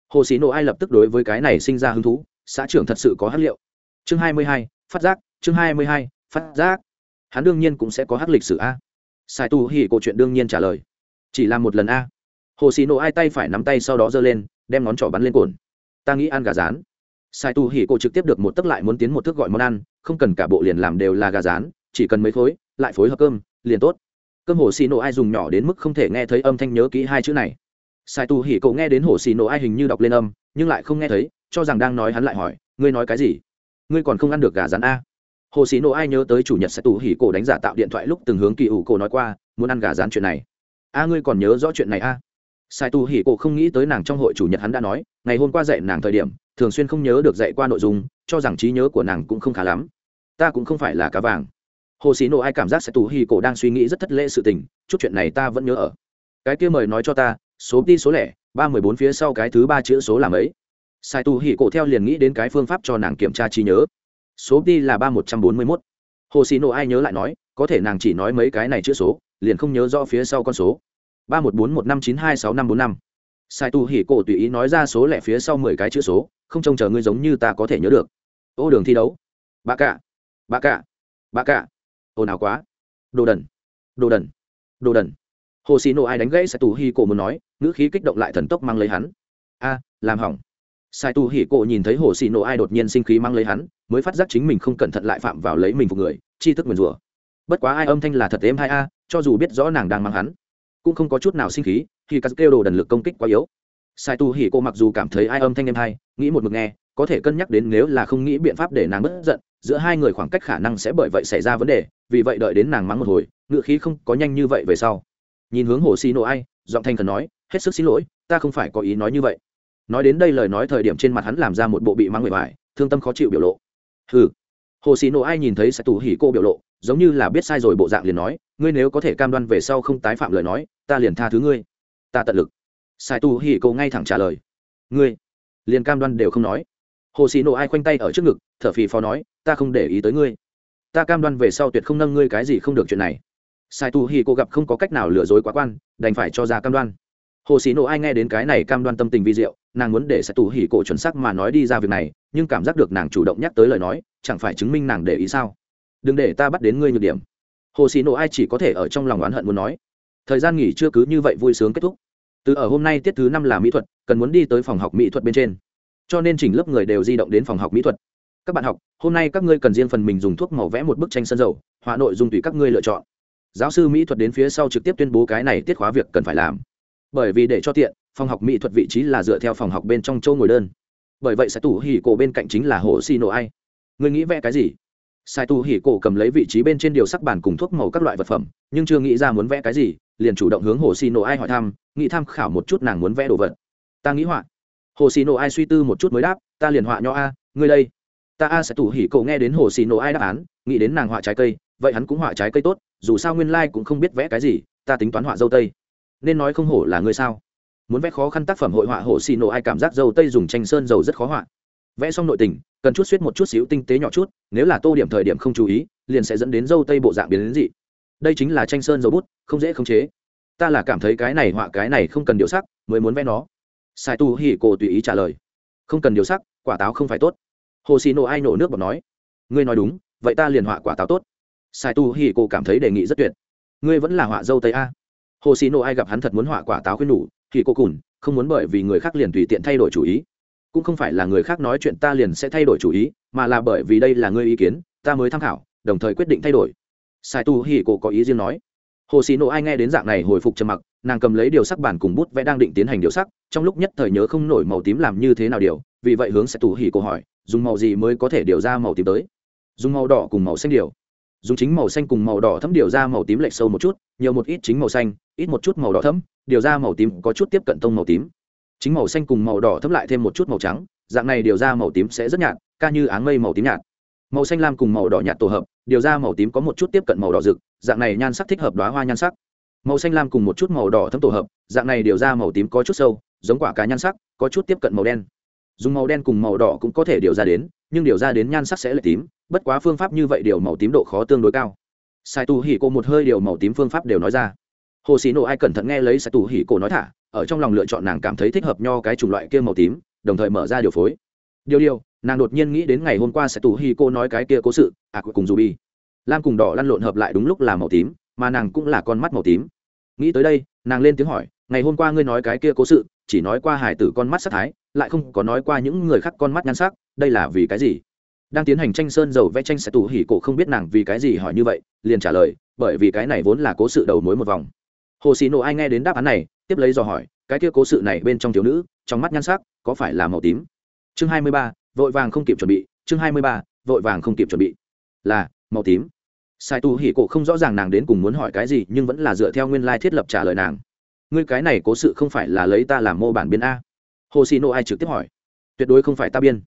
Hồ sĩ nộ ai lập tức đối với cái này sinh ra hứng thú, xã trưởng thật sự có hát liệu. Chương hai mươi hai, phát giác, chương hai mươi hai, phát giác. Hắn đương nhiên cũng sẽ có hát lịch sử a. Sai tu hỉ cổ chuyện đương nhiên trả lời. Chỉ làm một lần a hồ xì nộ ai tay phải nắm tay sau đó giơ lên, đem ngón trỏ bắn lên cồn. Ta nghĩ ăn gà rán. Sai tu hỉ cổ trực tiếp được một tấc lại muốn tiến một thước gọi món ăn, không cần cả bộ liền làm đều là gà rán, chỉ cần mấy khối, lại phối hợp cơm, liền tốt. Cơm hồ xì nổ ai dùng nhỏ đến mức không thể nghe thấy âm thanh nhớ kỹ hai chữ này. Sai tu hỉ cô nghe đến hồ xì nổ ai hình như đọc lên âm, nhưng lại không nghe thấy, cho rằng đang nói hắn lại hỏi, ngươi nói cái gì? Ngươi còn không ăn được gà rán a hồ xì nổ ai nhớ tới chủ nhật sai tu hỉ cổ đánh giả tạo điện thoại lúc từng hướng kỳ ủ cổ nói qua, muốn ăn gà rán chuyện này. A, ngươi còn nhớ rõ chuyện này a sai tu hỉ cổ không nghĩ tới nàng trong hội chủ nhật hắn đã nói, ngày hôm qua dạy nàng thời điểm, thường xuyên không nhớ được dạy qua nội dung, cho rằng trí nhớ của nàng cũng không khá lắm. Ta cũng không phải là cá vàng. Hồ Sĩ Nộ ai cảm giác Sai Tu Hỉ cổ đang suy nghĩ rất thất lễ sự tình, chút chuyện này ta vẫn nhớ ở. Cái kia mời nói cho ta, số đi số lẻ, ba mười bốn phía sau cái thứ ba chữ số làm ấy sai Tu Hỉ cổ theo liền nghĩ đến cái phương pháp cho nàng kiểm tra trí nhớ. Số đi là ba một trăm bốn mươi mốt. Hồ Sĩ Nộ ai nhớ lại nói, có thể nàng chỉ nói mấy cái này chữ số, liền không nhớ rõ phía sau con số ba một bốn một năm chín hai sáu năm bốn năm. Sai tu hỉ cổ tùy ý nói ra số lẻ phía sau mười cái chữ số, không trông chờ ngươi giống như ta có thể nhớ được. Ô đường thi đấu. Bà cả bà cả bà cả ồn ào quá. Đồ đần. Đồ đần. Đồ đần. Hồ xì nổ ai đánh gãy sai Tu Hỉ cổ muốn nói, ngữ khí kích động lại thần tốc mang lấy hắn. A, làm hỏng. Sai Tu Hỉ cổ nhìn thấy hồ xì nổ ai đột nhiên sinh khí mang lấy hắn, mới phát giác chính mình không cẩn thận lại phạm vào lấy mình phục người chi thức nguyền rủa. Bất quá ai âm thanh là thật êm hai a, cho dù biết rõ nàng đang mang hắn cũng không có chút nào sinh khí khi cắt kêu đồ đần lực công kích quá yếu. Sai tu hỉ cô mặc dù cảm thấy ai âm thanh em hay, nghĩ một mực nghe, có thể cân nhắc đến nếu là không nghĩ biện pháp để nàng bất giận, giữa hai người khoảng cách khả năng sẽ bởi vậy xảy ra vấn đề, vì vậy đợi đến nàng mắng một hồi, ngựa khí không có nhanh như vậy về sau. Nhìn hướng hồ xì nổ ai, giọng thanh cần nói, hết sức xin lỗi, ta không phải có ý nói như vậy. Nói đến đây lời nói thời điểm trên mặt hắn làm ra một bộ bị mang người vải thương tâm khó chịu biểu lộ. Hừ. Hồ xì nổ ai nhìn thấy sẽ tù hỉ cô biểu lộ giống như là biết sai rồi bộ dạng liền nói, ngươi nếu có thể cam đoan về sau không tái phạm lời nói, ta liền tha thứ ngươi. Ta tận lực. Sai Tu hỉ cô ngay thẳng trả lời. Ngươi liền cam đoan đều không nói. Hồ xì Nộ ai khoanh tay ở trước ngực, thở phì phò nói, ta không để ý tới ngươi. Ta cam đoan về sau tuyệt không nâng ngươi cái gì không được chuyện này. Sai tu hi cô gặp không có cách nào lừa dối quá quan, đành phải cho ra cam đoan. Hồ sĩ nộ ai nghe đến cái này cam đoan tâm tình vi diệu, nàng muốn để sai tu hi cổ chuẩn xác mà nói đi ra việc này, nhưng cảm giác được nàng chủ động nhắc tới lời nói, chẳng phải chứng minh nàng để ý sao? Đừng để ta bắt đến ngươi nhược điểm. Hồ sĩ nộ ai chỉ có thể ở trong lòng oán hận muốn nói. Thời gian nghỉ chưa cứ như vậy vui sướng kết thúc. Từ ở hôm nay tiết thứ năm là mỹ thuật, cần muốn đi tới phòng học mỹ thuật bên trên. Cho nên chỉnh lớp người đều di động đến phòng học mỹ thuật. Các bạn học, hôm nay các ngươi cần riêng phần mình dùng thuốc màu vẽ một bức tranh sân dầu, họa nội dung tùy các ngươi lựa chọn. Giáo sư mỹ thuật đến phía sau trực tiếp tuyên bố cái này tiết khóa việc cần phải làm. Bởi vì để cho tiện, phòng học mỹ thuật vị trí là dựa theo phòng học bên trong châu ngồi đơn. Bởi vậy sẽ tủ hỉ cổ bên cạnh chính là hồ xì nổ ai. Người nghĩ vẽ cái gì? Sai tu hỉ cổ cầm lấy vị trí bên trên điều sắc bản cùng thuốc màu các loại vật phẩm, nhưng chưa nghĩ ra muốn vẽ cái gì, liền chủ động hướng hồ xì nổ ai hỏi thăm, nghĩ tham khảo một chút nàng muốn vẽ đồ vật. Ta nghĩ họa. Hồ xì nổ ai suy tư một chút mới đáp, ta liền họa nho a, ngươi đây. Ta a sẽ tủ hỉ cậu nghe đến hồ xì nổ ai đáp án, nghĩ đến nàng họa trái cây, vậy hắn cũng họa trái cây tốt, dù sao nguyên lai cũng không biết vẽ cái gì, ta tính toán họa dâu tây. Nên nói không hổ là ngươi sao? Muốn vẽ khó khăn tác phẩm hội họa hồ xì nổ ai cảm giác dâu tây dùng tranh sơn dầu rất khó họa vẽ xong nội tình, cần chút suýt một chút xíu tinh tế nhỏ chút, nếu là tô điểm thời điểm không chú ý, liền sẽ dẫn đến dâu tây bộ dạng biến đến dị. Đây chính là tranh sơn dầu bút, không dễ khống chế. Ta là cảm thấy cái này họa, cái này không cần điều sắc, mới muốn vẽ nó. Sai tu hỉ cổ tùy ý trả lời. Không cần điều sắc, quả táo không phải tốt. Hồ xì nổ ai nổ nước bọt nói. Ngươi nói đúng, vậy ta liền họa quả táo tốt. Sai tu hì cô cảm thấy đề nghị rất tuyệt. Ngươi vẫn là họa dâu tây a. Hồ xì nổ ai gặp hắn thật muốn họa quả táo khuyên nhủ thì cô cùn, không muốn bởi vì người khác liền tùy tiện thay đổi chủ ý cũng không phải là người khác nói chuyện ta liền sẽ thay đổi chủ ý, mà là bởi vì đây là ngươi ý kiến, ta mới tham khảo, đồng thời quyết định thay đổi. Sai tu hì Cổ có ý riêng nói. Hồ xì Nộ ai nghe đến dạng này hồi phục trầm mặc, nàng cầm lấy điều sắc bản cùng bút vẽ đang định tiến hành điều sắc, trong lúc nhất thời nhớ không nổi màu tím làm như thế nào điều, vì vậy hướng sẽ tù hỉ Cổ hỏi, dùng màu gì mới có thể điều ra màu tím tới? Dùng màu đỏ cùng màu xanh điều. Dùng chính màu xanh cùng màu đỏ thấm điều ra màu tím lệch sâu một chút, nhiều một ít chính màu xanh, ít một chút màu đỏ thấm, điều ra màu tím có chút tiếp cận tông màu tím chính màu xanh cùng màu đỏ thấm lại thêm một chút màu trắng, dạng này điều ra màu tím sẽ rất nhạt, ca như áng mây màu tím nhạt. Màu xanh lam cùng màu đỏ nhạt tổ hợp, điều ra màu tím có một chút tiếp cận màu đỏ rực, dạng này nhan sắc thích hợp đoá hoa nhan sắc. Màu xanh lam cùng một chút màu đỏ thấm tổ hợp, dạng này điều ra màu tím có chút sâu, giống quả cá nhan sắc, có chút tiếp cận màu đen. Dùng màu đen cùng màu đỏ cũng có thể điều ra đến, nhưng điều ra đến nhan sắc sẽ là tím, bất quá phương pháp như vậy điều màu tím độ khó tương đối cao. Sai tu hỉ cô một hơi điều màu tím phương pháp đều nói ra. Hồ sĩ nộ ai cẩn thận nghe lấy sai tu hỉ cô nói thả ở trong lòng lựa chọn nàng cảm thấy thích hợp nho cái chủng loại kia màu tím, đồng thời mở ra điều phối. Điều điều, nàng đột nhiên nghĩ đến ngày hôm qua sẽ tù hi cô nói cái kia cố sự à cùng dù bi lam cùng đỏ lăn lộn hợp lại đúng lúc là màu tím, mà nàng cũng là con mắt màu tím. Nghĩ tới đây, nàng lên tiếng hỏi, ngày hôm qua ngươi nói cái kia cố sự, chỉ nói qua hải tử con mắt sắc thái, lại không có nói qua những người khác con mắt nhan sắc, đây là vì cái gì? Đang tiến hành tranh sơn dầu vẽ tranh sẽ tù hỉ cổ không biết nàng vì cái gì hỏi như vậy, liền trả lời, bởi vì cái này vốn là cố sự đầu mối một vòng. Hồ xì nộ ai nghe đến đáp án này tiếp lấy dò hỏi, cái kia cố sự này bên trong thiếu nữ, trong mắt nhan sắc, có phải là màu tím? Chương hai mươi ba, vội vàng không kịp chuẩn bị, chương hai mươi ba, vội vàng không kịp chuẩn bị. Là, màu tím. Sai tu hỉ cổ không rõ ràng nàng đến cùng muốn hỏi cái gì, nhưng vẫn là dựa theo nguyên lai thiết lập trả lời nàng. Ngươi cái này cố sự không phải là lấy ta làm mô bản biên a? Hồ xì nô ai trực tiếp hỏi. Tuyệt đối không phải ta biên.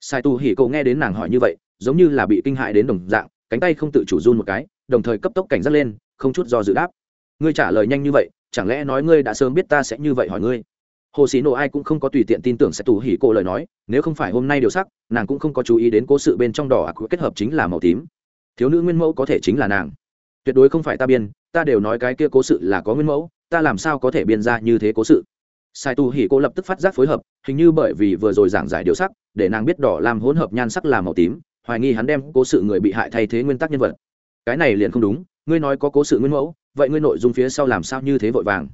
Sai tu hỉ cổ nghe đến nàng hỏi như vậy, giống như là bị kinh hại đến đồng dạng, cánh tay không tự chủ run một cái, đồng thời cấp tốc cảnh giác lên, không chút do dự đáp ngươi trả lời nhanh như vậy, chẳng lẽ nói ngươi đã sớm biết ta sẽ như vậy hỏi ngươi? Hồ xì nộ ai cũng không có tùy tiện tin tưởng sẽ tù hỉ cổ lời nói, nếu không phải hôm nay điều sắc, nàng cũng không có chú ý đến cố sự bên trong đỏ ạc kết hợp chính là màu tím. Thiếu nữ nguyên mẫu có thể chính là nàng. Tuyệt đối không phải ta biên, ta đều nói cái kia cố sự là có nguyên mẫu, ta làm sao có thể biên ra như thế cố sự? Sai tu hỉ cô lập tức phát giác phối hợp, hình như bởi vì vừa rồi giảng giải điều sắc, để nàng biết đỏ làm hỗn hợp nhan sắc là màu tím, hoài nghi hắn đem cố sự người bị hại thay thế nguyên tắc nhân vật. Cái này liền không đúng, ngươi nói có cố sự nguyên mẫu vậy ngươi nội dung phía sau làm sao như thế vội vàng?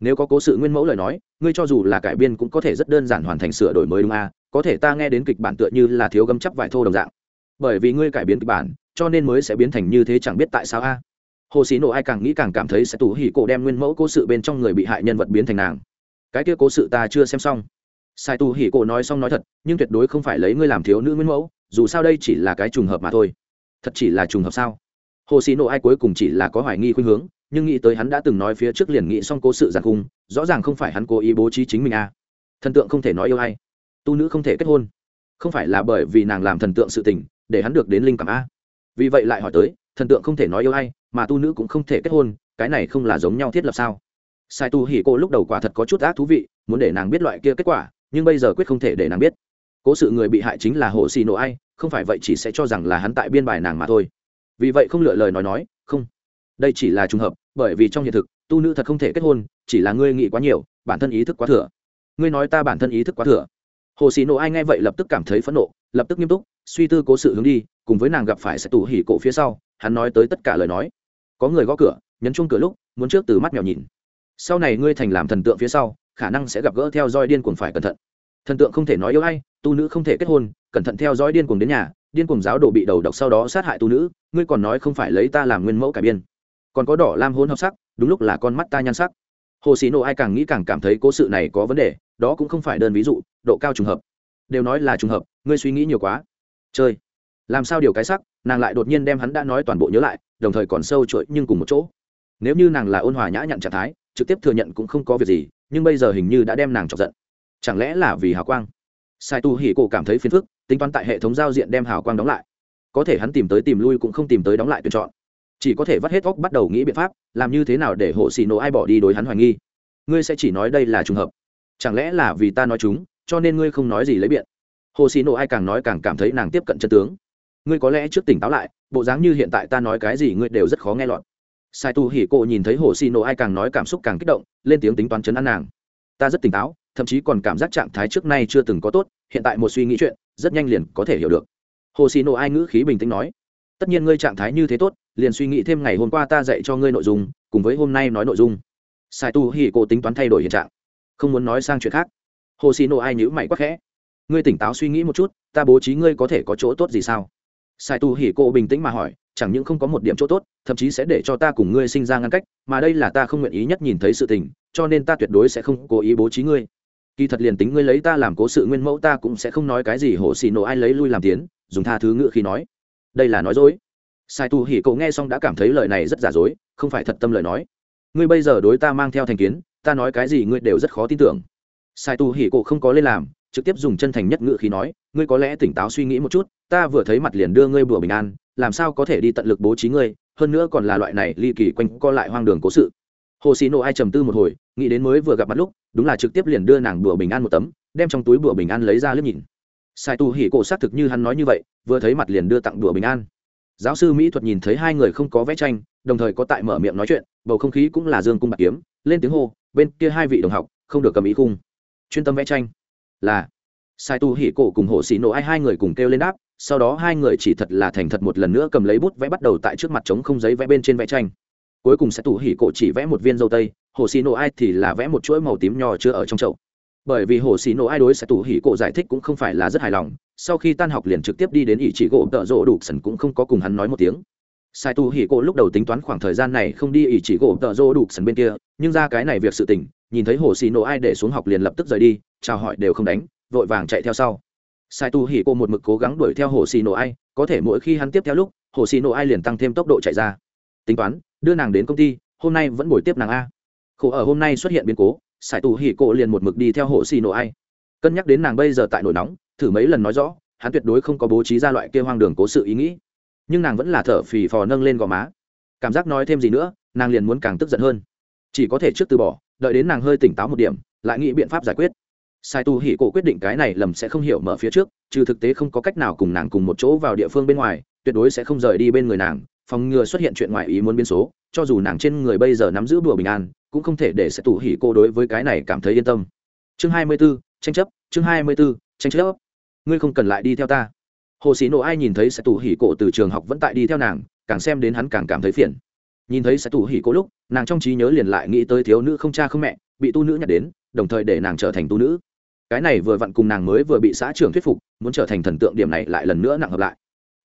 Nếu có cố sự nguyên mẫu lời nói, ngươi cho dù là cải biên cũng có thể rất đơn giản hoàn thành sửa đổi mới đúng a à? có thể ta nghe đến kịch bản tựa như là thiếu gấm chắp vải thô đồng dạng. Bởi vì ngươi cải biến kịch bản, cho nên mới sẽ biến thành như thế chẳng biết tại sao a. Hồ sĩ nộ ai càng nghĩ càng cảm thấy sẽ tủ hỉ cổ đem nguyên mẫu cố sự bên trong người bị hại nhân vật biến thành nàng. Cái kia cố sự ta chưa xem xong. Sai tu hỉ cổ nói xong nói thật, nhưng tuyệt đối không phải lấy ngươi làm thiếu nữ nguyên mẫu, dù sao đây chỉ là cái trùng hợp mà thôi. Thật chỉ là trùng hợp sao? Hồ xì nộ ai cuối cùng chỉ là có hoài nghi khuynh hướng, nhưng nghĩ tới hắn đã từng nói phía trước liền nghĩ xong cố sự giàn khung rõ ràng không phải hắn cố ý bố trí chính mình a thần tượng không thể nói yêu hay tu nữ không thể kết hôn. Không phải là bởi vì nàng làm thần tượng sự tình, để hắn được đến linh cảm a. Vì vậy lại hỏi tới, thần tượng không thể nói yêu hay mà tu nữ cũng không thể kết hôn, cái này không là giống nhau thiết lập sao? Sai tu hỉ cô lúc đầu quả thật có chút ác thú vị, muốn để nàng biết loại kia kết quả, nhưng bây giờ quyết không thể để nàng biết. Cố sự người bị hại chính là hồ xì nổ ai, không phải vậy chỉ sẽ cho rằng là hắn tại biên bài nàng mà thôi vì vậy không lựa lời nói nói, không, đây chỉ là trùng hợp, bởi vì trong hiện thực, tu nữ thật không thể kết hôn, chỉ là ngươi nghĩ quá nhiều, bản thân ý thức quá thừa. Ngươi nói ta bản thân ý thức quá thừa. Hồ xì nổ ai nghe vậy lập tức cảm thấy phẫn nộ, lập tức nghiêm túc, suy tư cố sự hướng đi, cùng với nàng gặp phải sẽ tủ hỉ cổ phía sau, hắn nói tới tất cả lời nói. Có người gõ cửa, nhấn chung cửa lúc, muốn trước từ mắt mèo nhìn. Sau này ngươi thành làm thần tượng phía sau, khả năng sẽ gặp gỡ theo dõi điên cuồng phải cẩn thận thần tượng không thể nói yêu ai, tu nữ không thể kết hôn, cẩn thận theo dõi điên cuồng đến nhà, điên cuồng giáo đồ bị đầu độc sau đó sát hại tu nữ, ngươi còn nói không phải lấy ta làm nguyên mẫu cải biên. Còn có đỏ lam hôn hợp sắc, đúng lúc là con mắt ta nhan sắc. Hồ sĩ nộ ai càng nghĩ càng cảm thấy cố sự này có vấn đề, đó cũng không phải đơn ví dụ, độ cao trùng hợp. Đều nói là trùng hợp, ngươi suy nghĩ nhiều quá. Chơi. Làm sao điều cái sắc, nàng lại đột nhiên đem hắn đã nói toàn bộ nhớ lại, đồng thời còn sâu chuỗi nhưng cùng một chỗ. Nếu như nàng là ôn hòa nhã nhặn trạng thái, trực tiếp thừa nhận cũng không có việc gì, nhưng bây giờ hình như đã đem nàng chọc giận chẳng lẽ là vì hào quang? Sai tu hỉ cổ cảm thấy phiền phức, tính toán tại hệ thống giao diện đem hào quang đóng lại. Có thể hắn tìm tới tìm lui cũng không tìm tới đóng lại tuyển chọn. Chỉ có thể vắt hết óc bắt đầu nghĩ biện pháp, làm như thế nào để hộ xì nổ ai bỏ đi đối hắn hoài nghi. Ngươi sẽ chỉ nói đây là trùng hợp. Chẳng lẽ là vì ta nói chúng, cho nên ngươi không nói gì lấy biện? Hồ xì nổ ai càng nói càng cảm thấy nàng tiếp cận chân tướng. Ngươi có lẽ trước tỉnh táo lại, bộ dáng như hiện tại ta nói cái gì ngươi đều rất khó nghe lọt. Sai tu hỉ cộ nhìn thấy hồ xì nổ ai càng nói cảm xúc càng kích động, lên tiếng tính toán chấn an nàng. Ta rất tỉnh táo thậm chí còn cảm giác trạng thái trước nay chưa từng có tốt, hiện tại một suy nghĩ chuyện, rất nhanh liền có thể hiểu được. Hồ xì nộ ai ngữ khí bình tĩnh nói, tất nhiên ngươi trạng thái như thế tốt, liền suy nghĩ thêm ngày hôm qua ta dạy cho ngươi nội dung, cùng với hôm nay nói nội dung. Sai tu hỉ cô tính toán thay đổi hiện trạng, không muốn nói sang chuyện khác. Hồ xì nộ ai nhữ mày quắc khẽ, ngươi tỉnh táo suy nghĩ một chút, ta bố trí ngươi có thể có chỗ tốt gì sao? Sai tu hỉ cô bình tĩnh mà hỏi, chẳng những không có một điểm chỗ tốt, thậm chí sẽ để cho ta cùng ngươi sinh ra ngăn cách, mà đây là ta không nguyện ý nhất nhìn thấy sự tình, cho nên ta tuyệt đối sẽ không cố ý bố trí ngươi kỳ thật liền tính ngươi lấy ta làm cố sự nguyên mẫu ta cũng sẽ không nói cái gì hồ xì nổ ai lấy lui làm tiến, dùng tha thứ ngữ khi nói. Đây là nói dối. Sai tu hỉ cậu nghe xong đã cảm thấy lời này rất giả dối, không phải thật tâm lời nói. Ngươi bây giờ đối ta mang theo thành kiến, ta nói cái gì ngươi đều rất khó tin tưởng. Sai tu hỉ cậu không có lên làm, trực tiếp dùng chân thành nhất ngữ khí nói, ngươi có lẽ tỉnh táo suy nghĩ một chút, ta vừa thấy mặt liền đưa ngươi bùa bình an, làm sao có thể đi tận lực bố trí ngươi, hơn nữa còn là loại này ly kỳ quanh co lại hoang đường cố sự hồ xì nộ ai trầm tư một hồi, nghĩ đến mới vừa gặp mặt lúc, đúng là trực tiếp liền đưa nàng bùa bình an một tấm, đem trong túi bùa bình an lấy ra liếc nhìn. Sai tu hỉ cổ xác thực như hắn nói như vậy, vừa thấy mặt liền đưa tặng bùa bình an giáo sư mỹ thuật nhìn thấy hai người không có vẽ tranh, đồng thời có tại mở miệng nói chuyện, bầu không khí cũng là dương cung bạc kiếm, lên tiếng hô, bên kia hai vị đồng học, không được cầm ý cung chuyên tâm vẽ tranh. Là. Sai tu hỉ cổ cùng hồ xì nổ ai hai người cùng kêu lên đáp, sau đó hai người chỉ thật là thành thật một lần nữa cầm lấy bút vẽ bắt đầu tại trước mặt trống không giấy vẽ bên trên vẽ tranh cuối cùng sẽ tủ hỉ cổ chỉ vẽ một viên dâu tây, hồ xì nổ ai thì là vẽ một chuỗi màu tím nhỏ chưa ở trong chậu. Bởi vì hồ xì nổ ai đối sẽ tủ hỉ cổ giải thích cũng không phải là rất hài lòng, sau khi tan học liền trực tiếp đi đến ỷ chỉ gỗ tợ rỗ đủ sần cũng không có cùng hắn nói một tiếng. Sai tu hỉ cổ lúc đầu tính toán khoảng thời gian này không đi ỷ chỉ gỗ tợ rỗ đủ sần bên kia, nhưng ra cái này việc sự tình, nhìn thấy hồ xì nổ ai để xuống học liền lập tức rời đi, chào hỏi đều không đánh, vội vàng chạy theo sau. Sai tu hỉ cổ một mực cố gắng đuổi theo hồ xì nổ ai, có thể mỗi khi hắn tiếp theo lúc, hồ xì nổ ai liền tăng thêm tốc độ chạy ra. Tính toán đưa nàng đến công ty, hôm nay vẫn buổi tiếp nàng a. Khổ ở hôm nay xuất hiện biến cố, sải tù hỉ cổ liền một mực đi theo hộ xì nổ ai. Cân nhắc đến nàng bây giờ tại nổi nóng, thử mấy lần nói rõ, hắn tuyệt đối không có bố trí ra loại kia hoang đường cố sự ý nghĩ. Nhưng nàng vẫn là thở phì phò nâng lên gò má. Cảm giác nói thêm gì nữa, nàng liền muốn càng tức giận hơn. Chỉ có thể trước từ bỏ, đợi đến nàng hơi tỉnh táo một điểm, lại nghĩ biện pháp giải quyết. Sai tu hỉ cổ quyết định cái này lầm sẽ không hiểu mở phía trước, trừ thực tế không có cách nào cùng nàng cùng một chỗ vào địa phương bên ngoài, tuyệt đối sẽ không rời đi bên người nàng phòng ngừa xuất hiện chuyện ngoài ý muốn biến số cho dù nàng trên người bây giờ nắm giữ bùa bình an cũng không thể để sẽ tủ hỉ cô đối với cái này cảm thấy yên tâm. Chương hai mươi 24, tranh chấp chương hai mươi 24, tranh chấp. Ngươi không cần lại đi theo ta. Hồ sĩ nộ ai nhìn thấy sẽ tủ hỉ cổ từ trường học vẫn tại đi theo nàng càng xem đến hắn càng cảm thấy phiền. Nhìn thấy sẽ tủ hỉ cổ lúc nàng trong trí nhớ liền lại nghĩ tới thiếu nữ không cha không mẹ bị tu nữ nhặt đến đồng thời để nàng trở thành tu nữ. Cái này vừa vặn cùng nàng mới vừa bị xã trưởng thuyết phục muốn trở thành thần tượng điểm này lại lần nữa nặng hợp lại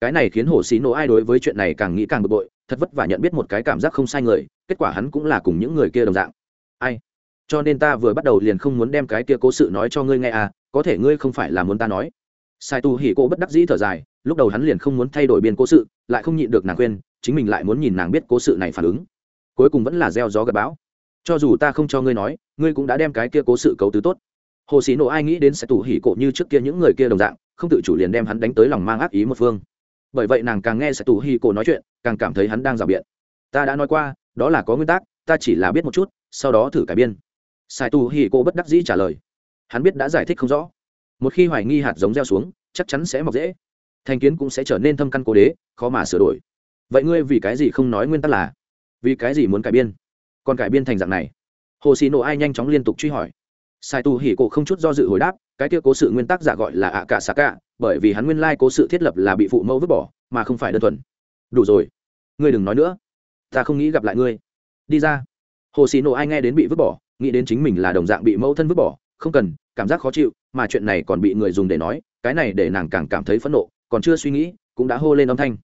cái này khiến hồ xí nổ ai đối với chuyện này càng nghĩ càng bực bội, thật vất vả nhận biết một cái cảm giác không sai người, kết quả hắn cũng là cùng những người kia đồng dạng. Ai? Cho nên ta vừa bắt đầu liền không muốn đem cái kia cố sự nói cho ngươi nghe à có thể ngươi không phải là muốn ta nói. Sai tu hỉ cô bất đắc dĩ thở dài, lúc đầu hắn liền không muốn thay đổi biên cố sự, lại không nhịn được nàng khuyên, chính mình lại muốn nhìn nàng biết cố sự này phản ứng. Cuối cùng vẫn là gieo gió gặp bão. Cho dù ta không cho ngươi nói, ngươi cũng đã đem cái kia cố sự cấu tứ tốt. Hồ sĩ nổ ai nghĩ đến sẽ tủ hỉ cổ như trước kia những người kia đồng dạng, không tự chủ liền đem hắn đánh tới lòng mang ác ý một phương bởi vậy nàng càng nghe sẽ tù hi cổ nói chuyện, càng cảm thấy hắn đang rào biện. Ta đã nói qua, đó là có nguyên tắc, ta chỉ là biết một chút, sau đó thử cải biên. Sai tu hi cổ bất đắc dĩ trả lời. Hắn biết đã giải thích không rõ. Một khi hoài nghi hạt giống gieo xuống, chắc chắn sẽ mọc dễ. Thành kiến cũng sẽ trở nên thâm căn cố đế, khó mà sửa đổi. Vậy ngươi vì cái gì không nói nguyên tắc là? Vì cái gì muốn cải biên? Còn cải biên thành dạng này? Hồ xì nổ ai nhanh chóng liên tục truy hỏi. Sai tu hỉ cổ không chút do dự hồi đáp, cái kia cố sự nguyên tắc giả gọi là ạ cả xạ cả bởi vì hắn nguyên lai cố sự thiết lập là bị phụ mẫu vứt bỏ, mà không phải đơn thuần. Đủ rồi. Ngươi đừng nói nữa. Ta không nghĩ gặp lại ngươi. Đi ra. Hồ xì nổ ai nghe đến bị vứt bỏ, nghĩ đến chính mình là đồng dạng bị mẫu thân vứt bỏ, không cần, cảm giác khó chịu, mà chuyện này còn bị người dùng để nói, cái này để nàng càng cảm thấy phẫn nộ, còn chưa suy nghĩ, cũng đã hô lên âm thanh.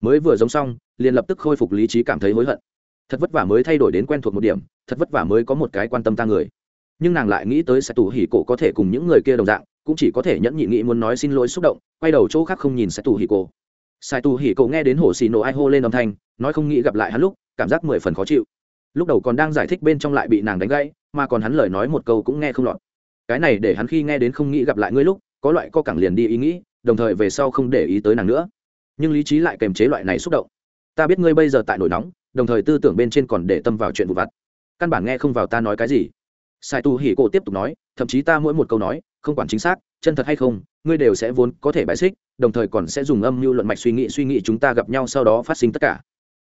Mới vừa giống xong, liền lập tức khôi phục lý trí cảm thấy hối hận. Thật vất vả mới thay đổi đến quen thuộc một điểm, thật vất vả mới có một cái quan tâm ta người nhưng nàng lại nghĩ tới sẽ tù hỉ cổ có thể cùng những người kia đồng dạng, cũng chỉ có thể nhẫn nhị nghĩ muốn nói xin lỗi xúc động, quay đầu chỗ khác không nhìn sẽ tù hỉ cổ. Sai tù hỉ cổ nghe đến hồ xì nổ ai hô lên âm thanh, nói không nghĩ gặp lại hắn lúc, cảm giác mười phần khó chịu. Lúc đầu còn đang giải thích bên trong lại bị nàng đánh gãy, mà còn hắn lời nói một câu cũng nghe không lọt. Cái này để hắn khi nghe đến không nghĩ gặp lại ngươi lúc, có loại co cẳng liền đi ý nghĩ, đồng thời về sau không để ý tới nàng nữa. Nhưng lý trí lại kềm chế loại này xúc động. Ta biết ngươi bây giờ tại nổi nóng, đồng thời tư tưởng bên trên còn để tâm vào chuyện vụ vặt. Căn bản nghe không vào ta nói cái gì sai tu hỉ cổ tiếp tục nói, thậm chí ta mỗi một câu nói, không quản chính xác, chân thật hay không, ngươi đều sẽ vốn có thể bài xích, đồng thời còn sẽ dùng âm mưu luận mạch suy nghĩ suy nghĩ chúng ta gặp nhau sau đó phát sinh tất cả.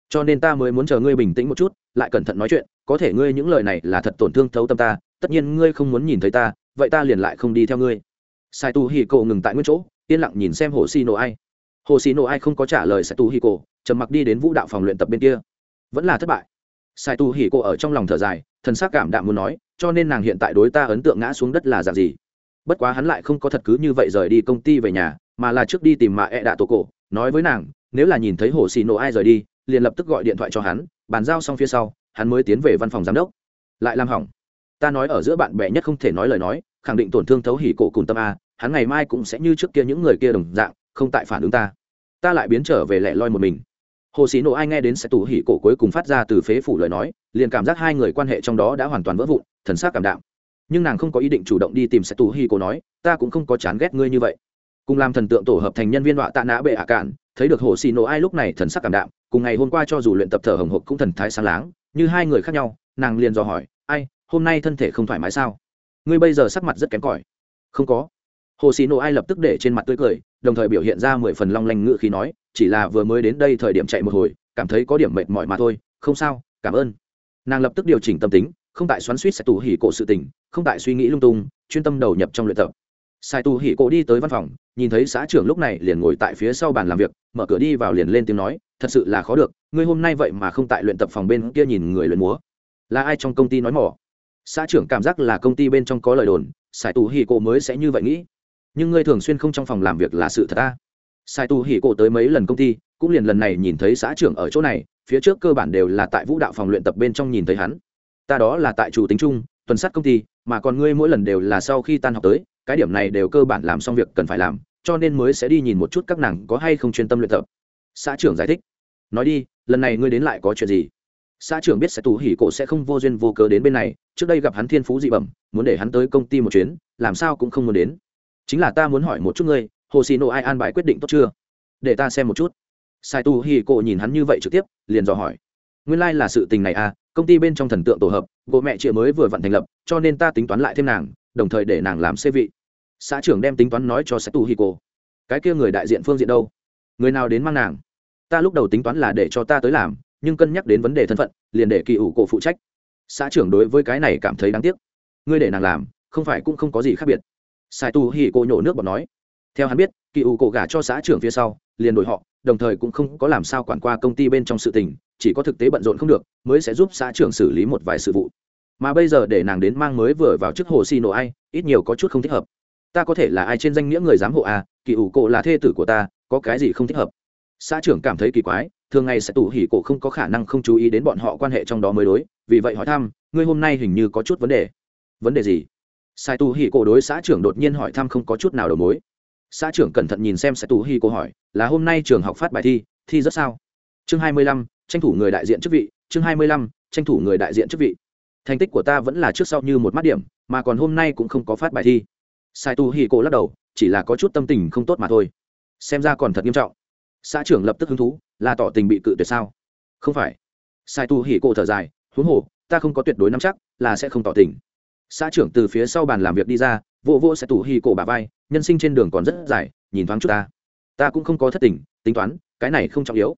Cho nên ta mới muốn chờ ngươi bình tĩnh một chút, lại cẩn thận nói chuyện, có thể ngươi những lời này là thật tổn thương thấu tâm ta, tất nhiên ngươi không muốn nhìn thấy ta, vậy ta liền lại không đi theo ngươi. Sai tu Hỉ cô ngừng tại nguyên chỗ, yên lặng nhìn xem hồ xì nổ ai. Hồ xì nổ ai không có trả lời sai tu Hỉ cô trầm mặc đi đến vũ đạo phòng luyện tập bên kia. Vẫn là thất bại. Sai tu Hỉ cô ở trong lòng thở dài, thần sắc cảm đạm muốn nói cho nên nàng hiện tại đối ta ấn tượng ngã xuống đất là dạng gì? Bất quá hắn lại không có thật cứ như vậy rời đi công ty về nhà, mà là trước đi tìm mạ ẹ đạ tổ cổ, nói với nàng, nếu là nhìn thấy hồ xì nổ ai rời đi, liền lập tức gọi điện thoại cho hắn, bàn giao xong phía sau, hắn mới tiến về văn phòng giám đốc. Lại làm hỏng. Ta nói ở giữa bạn bè nhất không thể nói lời nói, khẳng định tổn thương thấu hỉ cổ cùng tâm a, hắn ngày mai cũng sẽ như trước kia những người kia đồng dạng, không tại phản ứng ta. Ta lại biến trở về lẻ loi một mình. Hồ sĩ nổ ai nghe đến sẽ tủ hỉ cổ cuối cùng phát ra từ phế phủ lời nói liền cảm giác hai người quan hệ trong đó đã hoàn toàn vỡ vụn, thần sắc cảm đạm. Nhưng nàng không có ý định chủ động đi tìm sẽ tù hi cô nói, ta cũng không có chán ghét ngươi như vậy. Cùng làm thần tượng tổ hợp thành nhân viên đọa tạ nã bệ hạ cạn, thấy được hồ xì nổ ai lúc này thần sắc cảm đạm, cùng ngày hôm qua cho dù luyện tập thở hồng hộc cũng thần thái sáng láng, như hai người khác nhau, nàng liền dò hỏi, ai, hôm nay thân thể không thoải mái sao? Ngươi bây giờ sắc mặt rất kém cỏi. Không có. Hồ xì nổ ai lập tức để trên mặt tươi cười, đồng thời biểu hiện ra mười phần long lanh ngự khí nói, chỉ là vừa mới đến đây thời điểm chạy một hồi, cảm thấy có điểm mệt mỏi mà thôi, không sao, cảm ơn nàng lập tức điều chỉnh tâm tính, không tại xoắn suýt sẽ tù hỉ cổ sự tình, không tại suy nghĩ lung tung, chuyên tâm đầu nhập trong luyện tập. Sai tù hỉ cổ đi tới văn phòng, nhìn thấy xã trưởng lúc này liền ngồi tại phía sau bàn làm việc, mở cửa đi vào liền lên tiếng nói, thật sự là khó được, ngươi hôm nay vậy mà không tại luyện tập phòng bên kia nhìn người luyện múa. Là ai trong công ty nói mỏ? Xã trưởng cảm giác là công ty bên trong có lời đồn Sai tù hỉ cổ mới sẽ như vậy nghĩ. Nhưng ngươi thường xuyên không trong phòng làm việc là sự thật ta. Sai tu hỉ cổ tới mấy lần công ty, cũng liền lần này nhìn thấy xã trưởng ở chỗ này phía trước cơ bản đều là tại vũ đạo phòng luyện tập bên trong nhìn thấy hắn. Ta đó là tại chủ tính chung tuần sát công ty, mà còn ngươi mỗi lần đều là sau khi tan học tới, cái điểm này đều cơ bản làm xong việc cần phải làm, cho nên mới sẽ đi nhìn một chút các nàng có hay không chuyên tâm luyện tập. Xã trưởng giải thích. Nói đi, lần này ngươi đến lại có chuyện gì? Xã trưởng biết sẽ tù hỉ cổ sẽ không vô duyên vô cớ đến bên này, trước đây gặp hắn thiên phú dị bẩm, muốn để hắn tới công ty một chuyến, làm sao cũng không muốn đến. Chính là ta muốn hỏi một chút ngươi, hồ xì nộ ai an bài quyết định tốt chưa? Để ta xem một chút sai tu hỉ cổ nhìn hắn như vậy trực tiếp, liền dò hỏi. Nguyên lai、like、là sự tình này à công ty bên trong thần tượng tổ hợp bộ mẹ chị mới vừa vặn thành lập, cho nên ta tính toán lại thêm nàng, đồng thời để nàng làm xê vị. Xã trưởng đem tính toán nói cho sai tu hỉ cổ cái kia người đại diện phương diện đâu? Người nào đến mang nàng? Ta lúc đầu tính toán là để cho ta tới làm, nhưng cân nhắc đến vấn đề thân phận, liền để kỳ ủ cổ phụ trách. Xã trưởng đối với cái này cảm thấy đáng tiếc. Ngươi để nàng làm, không phải cũng không có gì khác biệt. Sai tu hỉ cổ nhổ nước bọt nói. Theo hắn biết, kỳ ủ cổ gả cho xã trưởng phía sau, liền đổi họ đồng thời cũng không có làm sao quản qua công ty bên trong sự tình, chỉ có thực tế bận rộn không được, mới sẽ giúp xã trưởng xử lý một vài sự vụ. Mà bây giờ để nàng đến mang mới vừa vào chức hồ xì nổ ai, ít nhiều có chút không thích hợp. Ta có thể là ai trên danh nghĩa người giám hộ à kỳ ủ cổ là thê tử của ta, có cái gì không thích hợp? Xã trưởng cảm thấy kỳ quái, thường ngày sẽ tủ hỉ cổ không có khả năng không chú ý đến bọn họ quan hệ trong đó mới đối, vì vậy hỏi thăm, ngươi hôm nay hình như có chút vấn đề. Vấn đề gì? Sai tu hỉ cổ đối xã trưởng đột nhiên hỏi thăm không có chút nào đầu mối xã trưởng cẩn thận nhìn xem sai tu Hi cô hỏi, là hôm nay trường học phát bài thi thi rất sao? Chương hai mươi lăm, tranh thủ người đại diện chức vị, chương hai mươi lăm, tranh thủ người đại diện chức vị. Thành tích của ta vẫn là trước sau như một mắt điểm, mà còn hôm nay cũng không có phát bài thi. Sai tu Hi cô lắc đầu, chỉ là có chút tâm tình không tốt mà thôi. Xem ra còn thật nghiêm trọng. Xã trưởng lập tức hứng thú, là tỏ tình bị cự tuyệt sao? Không phải. Sai tu hỉ cổ thở dài, huống hồ, ta không có tuyệt đối nắm chắc, là sẽ không tỏ tình. Xã trưởng từ phía sau bàn làm việc đi ra vô vô sẽ tù hỉ cổ bà vai nhân sinh trên đường còn rất dài nhìn thoáng chút ta. Ta cũng không có thất tình tính toán cái này không trọng yếu.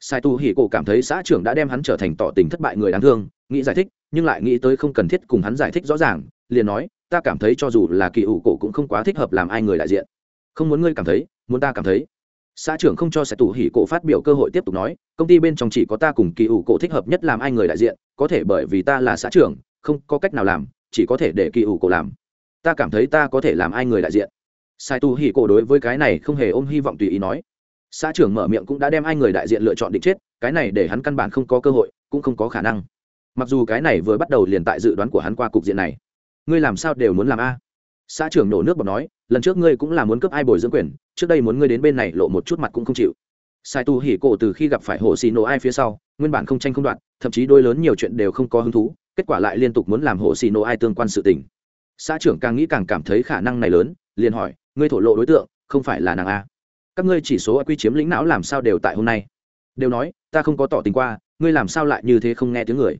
Sai tu hỉ cổ cảm thấy xã trưởng đã đem hắn trở thành tỏ tình thất bại người đáng thương nghĩ giải thích nhưng lại nghĩ tới không cần thiết cùng hắn giải thích rõ ràng liền nói ta cảm thấy cho dù là kỳ ủ cổ cũng không quá thích hợp làm ai người đại diện. Không muốn ngươi cảm thấy muốn ta cảm thấy. Xã trưởng không cho sẽ tủ hỉ cổ phát biểu cơ hội tiếp tục nói công ty bên trong chỉ có ta cùng kỳ ủ cổ thích hợp nhất làm ai người đại diện có thể bởi vì ta là xã trưởng không có cách nào làm chỉ có thể để kỳ ủ cổ làm. Ta cảm thấy ta có thể làm ai người đại diện sai tu hỉ cổ đối với cái này không hề ôm hy vọng tùy ý nói. Xã trưởng mở miệng cũng đã đem hai người đại diện lựa chọn định chết, cái này để hắn căn bản không có cơ hội, cũng không có khả năng. Mặc dù cái này vừa bắt đầu liền tại dự đoán của hắn qua cục diện này. Ngươi làm sao đều muốn làm a? Xã trưởng nổ nước bọt nói, lần trước ngươi cũng là muốn cướp ai bồi dưỡng quyền, trước đây muốn ngươi đến bên này lộ một chút mặt cũng không chịu. Sai tu hỉ cổ từ khi gặp phải hồ xì nổ ai phía sau, nguyên bản không tranh không đoạn thậm chí đôi lớn nhiều chuyện đều không có hứng thú, kết quả lại liên tục muốn làm hồ xì nổ ai tương quan sự tình. Xã trưởng càng nghĩ càng cảm thấy khả năng này lớn, liền hỏi ngươi thổ lộ đối tượng, không phải là nàng a. Các ngươi chỉ số quy chiếm lĩnh não làm sao đều tại hôm nay. Đều nói, ta không có tỏ tình qua, ngươi làm sao lại như thế không nghe tiếng người?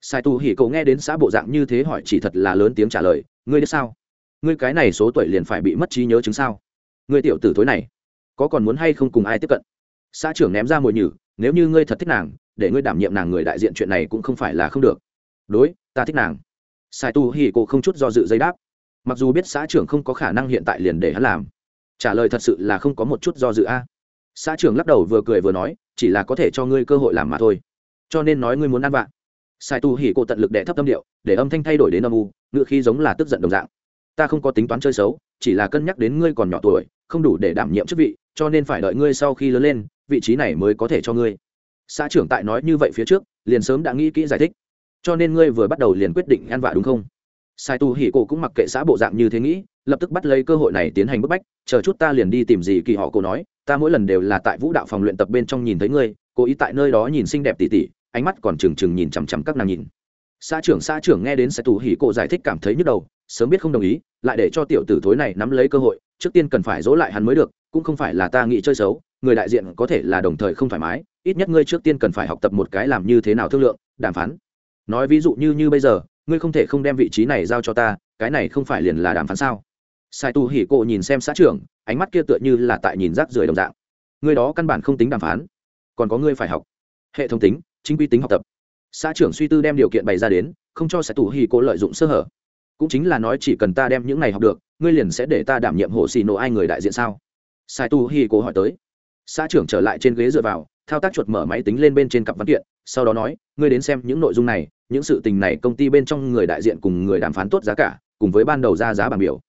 Sai tu hỉ cậu nghe đến xã bộ dạng như thế hỏi chỉ thật là lớn tiếng trả lời, ngươi biết sao? Ngươi cái này số tuổi liền phải bị mất trí nhớ chứng sao? Ngươi tiểu tử thối này, có còn muốn hay không cùng ai tiếp cận? Xã trưởng ném ra mồi nhử, nếu như ngươi thật thích nàng, để ngươi đảm nhiệm nàng người đại diện chuyện này cũng không phải là không được. Đối, ta thích nàng. Sai tu hỉ cổ không chút do dự giấy đáp mặc dù biết xã trưởng không có khả năng hiện tại liền để hắn làm. Trả lời thật sự là không có một chút do dự a. Xã trưởng lắc đầu vừa cười vừa nói, chỉ là có thể cho ngươi cơ hội làm mà thôi. Cho nên nói ngươi muốn ăn vạ. Sai tu hỉ cô tận lực đệ thấp tâm điệu, để âm thanh thay đổi đến âm u ngựa khi giống là tức giận đồng dạng. Ta không có tính toán chơi xấu, chỉ là cân nhắc đến ngươi còn nhỏ tuổi, không đủ để đảm nhiệm chức vị, cho nên phải đợi ngươi sau khi lớn lên, vị trí này mới có thể cho ngươi. Xã trưởng tại nói như vậy phía trước, liền sớm đã nghĩ kỹ giải thích. Cho nên ngươi vừa bắt đầu liền quyết định ăn vạ đúng không? Sai tu hỉ cổ cũng mặc kệ xã bộ dạng như thế nghĩ, lập tức bắt lấy cơ hội này tiến hành bức bách, chờ chút ta liền đi tìm gì kỳ họ cô nói, ta mỗi lần đều là tại vũ đạo phòng luyện tập bên trong nhìn thấy ngươi, cố ý tại nơi đó nhìn xinh đẹp tỉ tỉ, ánh mắt còn trừng trừng nhìn chằm chằm các nàng nhìn. Xã trưởng xã trưởng nghe đến sai tu hỉ cổ giải thích cảm thấy nhức đầu, sớm biết không đồng ý, lại để cho tiểu tử thối này nắm lấy cơ hội, trước tiên cần phải dỗ lại hắn mới được, cũng không phải là ta nghĩ chơi xấu, người đại diện có thể là đồng thời không thoải mái, ít nhất ngươi trước tiên cần phải học tập một cái làm như thế nào thương lượng, đàm phán. Nói ví dụ như như bây giờ ngươi không thể không đem vị trí này giao cho ta, cái này không phải liền là đàm phán sao? Sai tu hỉ cộ nhìn xem xã trưởng, ánh mắt kia tựa như là tại nhìn rác rưởi đồng dạng. Ngươi đó căn bản không tính đàm phán, còn có ngươi phải học. Hệ thống tính, chính quy tính học tập. Xã trưởng suy tư đem điều kiện bày ra đến, không cho sai tu hỉ cộ lợi dụng sơ hở. Cũng chính là nói chỉ cần ta đem những này học được, ngươi liền sẽ để ta đảm nhiệm hồ xì nổ ai người đại diện sao? Sai tu hỉ cộ hỏi tới. Xã trưởng trở lại trên ghế dựa vào, thao tác chuột mở máy tính lên bên trên cặp văn kiện, sau đó nói, ngươi đến xem những nội dung này những sự tình này công ty bên trong người đại diện cùng người đàm phán tốt giá cả, cùng với ban đầu ra giá bảng biểu.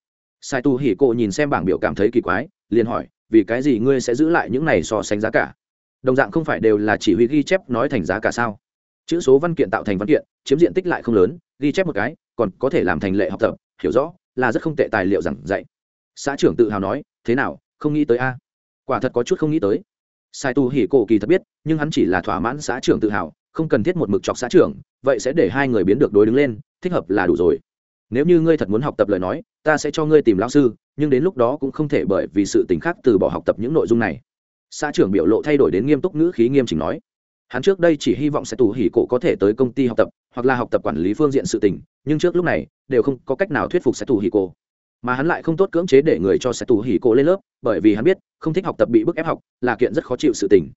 Sai tu hỉ cộ nhìn xem bảng biểu cảm thấy kỳ quái, liền hỏi, vì cái gì ngươi sẽ giữ lại những này so sánh giá cả? Đồng dạng không phải đều là chỉ huy ghi chép nói thành giá cả sao? Chữ số văn kiện tạo thành văn kiện, chiếm diện tích lại không lớn, ghi chép một cái, còn có thể làm thành lệ học tập, hiểu rõ, là rất không tệ tài liệu giảng dạy. Xã trưởng tự hào nói, thế nào, không nghĩ tới a? Quả thật có chút không nghĩ tới. Sai tu hỉ cổ kỳ thật biết, nhưng hắn chỉ là thỏa mãn xã trưởng tự hào không cần thiết một mực chọc xã trưởng, vậy sẽ để hai người biến được đối đứng lên, thích hợp là đủ rồi. Nếu như ngươi thật muốn học tập lời nói, ta sẽ cho ngươi tìm lão sư, nhưng đến lúc đó cũng không thể bởi vì sự tình khác từ bỏ học tập những nội dung này. Xã trưởng biểu lộ thay đổi đến nghiêm túc ngữ khí nghiêm chỉnh nói. Hắn trước đây chỉ hy vọng sẽ tù hỉ cổ có thể tới công ty học tập, hoặc là học tập quản lý phương diện sự tình, nhưng trước lúc này, đều không có cách nào thuyết phục sẽ tù hỉ cổ. Mà hắn lại không tốt cưỡng chế để người cho sẽ tù hỉ cổ lên lớp, bởi vì hắn biết, không thích học tập bị bức ép học, là kiện rất khó chịu sự tình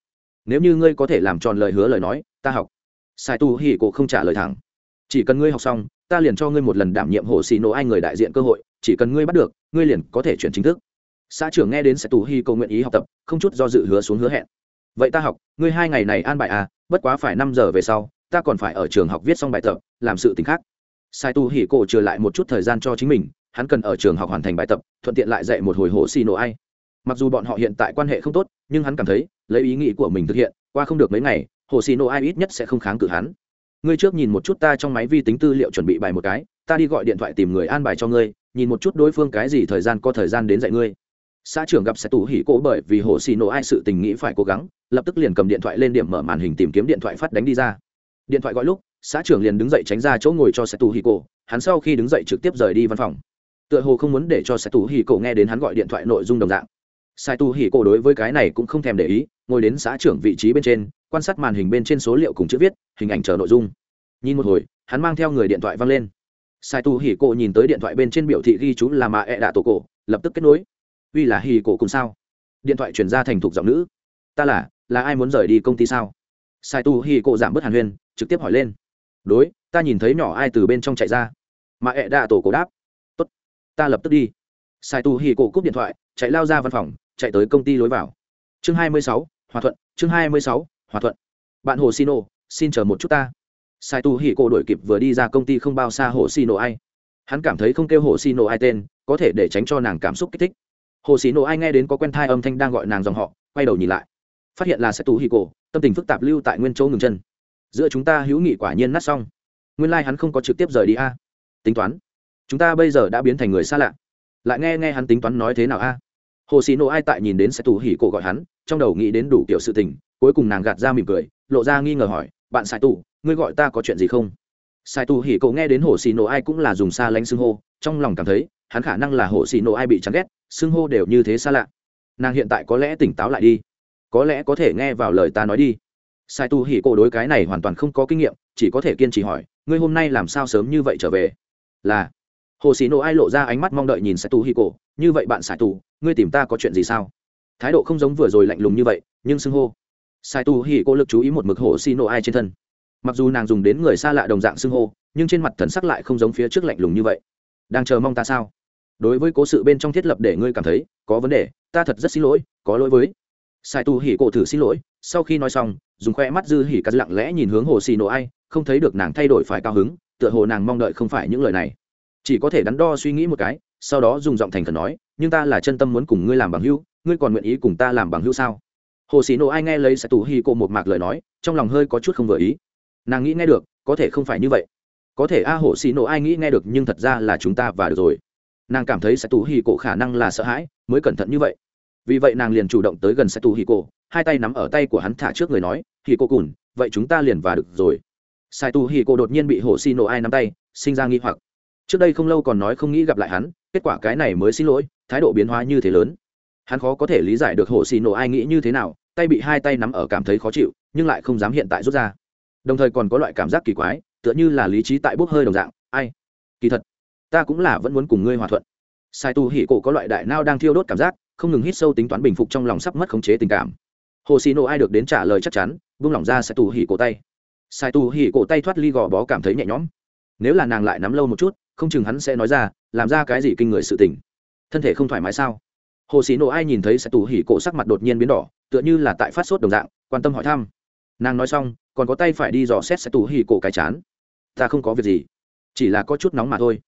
nếu như ngươi có thể làm tròn lời hứa lời nói, ta học. Sai tu hỉ cổ không trả lời thẳng. Chỉ cần ngươi học xong, ta liền cho ngươi một lần đảm nhiệm hồ xì nổ ai người đại diện cơ hội, chỉ cần ngươi bắt được, ngươi liền có thể chuyển chính thức. Xã trưởng nghe đến sai tu hì cổ nguyện ý học tập, không chút do dự hứa xuống hứa hẹn. Vậy ta học, ngươi hai ngày này an bài à bất quá phải năm giờ về sau, ta còn phải ở trường học viết xong bài tập, làm sự t khác. Sai tu hỉ cổ trừ lại một chút thời gian cho chính mình, hắn cần ở trường học hoàn thành bài tập, thuận tiện lại dạy một hồi hồ xì nổ ai. Mặc dù bọn họ hiện tại quan hệ không tốt nhưng hắn cảm thấy, lấy ý nghĩ của mình thực hiện, qua không được mấy ngày, hồ xì nổ ai ít nhất sẽ không kháng cự hắn. Ngươi trước nhìn một chút ta trong máy vi tính tư liệu chuẩn bị bài một cái, ta đi gọi điện thoại tìm người an bài cho ngươi, nhìn một chút đối phương cái gì thời gian có thời gian đến dạy ngươi. Xã trưởng gặp sẽ tủ hỉ cổ bởi vì hồ xì nổ ai sự tình nghĩ phải cố gắng, lập tức liền cầm điện thoại lên điểm mở màn hình tìm kiếm điện thoại phát đánh đi ra. Điện thoại gọi lúc, xã trưởng liền đứng dậy tránh ra chỗ ngồi cho sẽ tù hỉ cổ, hắn sau khi đứng dậy trực tiếp rời đi văn phòng. Tựa hồ không muốn để cho sẽ tù hỉ cổ nghe đến hắn gọi điện thoại nội dung đồng dạng sai Tu Hỉ cổ đối với cái này cũng không thèm để ý, ngồi đến xã trưởng vị trí bên trên, quan sát màn hình bên trên số liệu cùng chữ viết, hình ảnh chờ nội dung. Nhìn một hồi, hắn mang theo người điện thoại văng lên. Sai tu hỉ cổ nhìn tới điện thoại bên trên biểu thị ghi chú là mạ ẹ e đạ tổ cổ, lập tức kết nối. Uy là hỉ cổ cùng sao? Điện thoại chuyển ra thành thục giọng nữ. Ta là là ai muốn rời đi công ty sao? Sai tu hỉ cổ giảm bớt hàn huyên, trực tiếp hỏi lên. Đối, ta nhìn thấy nhỏ ai từ bên trong chạy ra. Mạ ẹ e đạ tổ cổ đáp. Tốt, ta lập tức đi. Sai tu hỉ cổ cúp điện thoại, chạy lao ra văn phòng chạy tới công ty lối vào. Chương hai mươi sáu, hòa thuận, chương hai mươi sáu, hòa thuận. Bạn hồ xin ô xin chờ một chút ta. Sai tu hỉ cô đổi kịp vừa đi ra công ty không bao xa hồ xin ô ai. Hắn cảm thấy không kêu hồ xin ô ai tên, có thể để tránh cho nàng cảm xúc kích thích. Hồ xin ô ai nghe đến có quen thai âm thanh đang gọi nàng dòng họ, quay đầu nhìn lại. Phát hiện là sai tu hỉ cô tâm tình phức tạp lưu tại nguyên chỗ ngừng chân. Giữa chúng ta hữu nghị quả nhiên nát xong. Nguyên lai、like、hắn không có trực tiếp rời đi a. Tính toán. Chúng ta bây giờ đã biến thành người xa lạ. Lại nghe nghe hắn tính toán nói thế nào a? Hồ xì nổ ai tại nhìn đến sẽ tu hỉ cổ gọi hắn, trong đầu nghĩ đến đủ kiểu sự tình, cuối cùng nàng gạt ra mỉm cười, lộ ra nghi ngờ hỏi, bạn sai tu ngươi gọi ta có chuyện gì không? Sai tu hỉ Cổ nghe đến hồ xì nổ ai cũng là dùng xa lánh xưng hô, trong lòng cảm thấy, hắn khả năng là hồ xì nổ ai bị chán ghét, xưng hô đều như thế xa lạ. Nàng hiện tại có lẽ tỉnh táo lại đi. Có lẽ có thể nghe vào lời ta nói đi. Sai tu hỉ Cổ đối cái này hoàn toàn không có kinh nghiệm, chỉ có thể kiên trì hỏi, ngươi hôm nay làm sao sớm như vậy trở về? Là hồ xì nổ ai lộ ra ánh mắt mong đợi nhìn sai tu hỉ Cổ. như vậy bạn sai tù, ngươi tìm ta có chuyện gì sao? Thái độ không giống vừa rồi lạnh lùng như vậy nhưng xưng hô. Sai tu hỉ Cổ lực chú ý một mực hồ xì nổ ai trên thân. Mặc dù nàng dùng đến người xa lạ đồng dạng xưng hô nhưng trên mặt thần sắc lại không giống phía trước lạnh lùng như vậy. Đang chờ mong ta sao? Đối với cố sự bên trong thiết lập để ngươi cảm thấy có vấn đề ta thật rất xin lỗi có lỗi với. Sai tu hỉ cổ thử xin lỗi sau khi nói xong dùng khoe mắt dư hỉ cắt lặng lẽ nhìn hướng hồ xì nổ ai không thấy được nàng thay đổi phải cao hứng tựa hồ nàng mong đợi không phải những lời này chỉ có thể đắn đo suy nghĩ một cái, sau đó dùng giọng thành khẩn nói, nhưng ta là chân tâm muốn cùng ngươi làm bằng hữu, ngươi còn nguyện ý cùng ta làm bằng hữu sao? Hồ sĩ nổ ai nghe lấy sẽ tu hỉ cô một mạc lời nói, trong lòng hơi có chút không vừa ý. Nàng nghĩ nghe được, có thể không phải như vậy. Có thể a, hồ sĩ nổ ai nghĩ nghe được, nhưng thật ra là chúng ta và được rồi. Nàng cảm thấy sẽ tu hỉ cổ khả năng là sợ hãi, mới cẩn thận như vậy. Vì vậy nàng liền chủ động tới gần sẽ tu hỉ cổ, hai tay nắm ở tay của hắn thả trước người nói hỉ cô cùn, vậy chúng ta liền và được rồi. Sai tu hỉ cô đột nhiên bị hồ sĩ nổ ai nắm tay, sinh ra nghi hoặc trước đây không lâu còn nói không nghĩ gặp lại hắn, kết quả cái này mới xin lỗi, thái độ biến hóa như thế lớn. Hắn khó có thể lý giải được hồ xì nổ ai nghĩ như thế nào, tay bị hai tay nắm ở cảm thấy khó chịu, nhưng lại không dám hiện tại rút ra. Đồng thời còn có loại cảm giác kỳ quái, tựa như là lý trí tại bốc hơi đồng dạng, ai? Kỳ thật, ta cũng là vẫn muốn cùng ngươi hòa thuận. Sai tu hỉ cổ có loại đại nao đang thiêu đốt cảm giác, không ngừng hít sâu tính toán bình phục trong lòng sắp mất khống chế tình cảm. Hồ xì nổ ai được đến trả lời chắc chắn vung lòng ra sai tu hỉ cổ tay. Sai tu hỉ cổ tay thoát ly gò bó cảm thấy nhẹ nhõm. Nếu là nàng lại nắm lâu một chút không chừng hắn sẽ nói ra, làm ra cái gì kinh người sự tình. Thân thể không thoải mái sao? Hồ xì nộ ai nhìn thấy sẽ tù hỉ cổ sắc mặt đột nhiên biến đỏ, tựa như là tại phát sốt đồng dạng, quan tâm hỏi thăm. Nàng nói xong, còn có tay phải đi dò xét sẽ tù hỉ cổ cái chán. Ta không có việc gì, chỉ là có chút nóng mà thôi.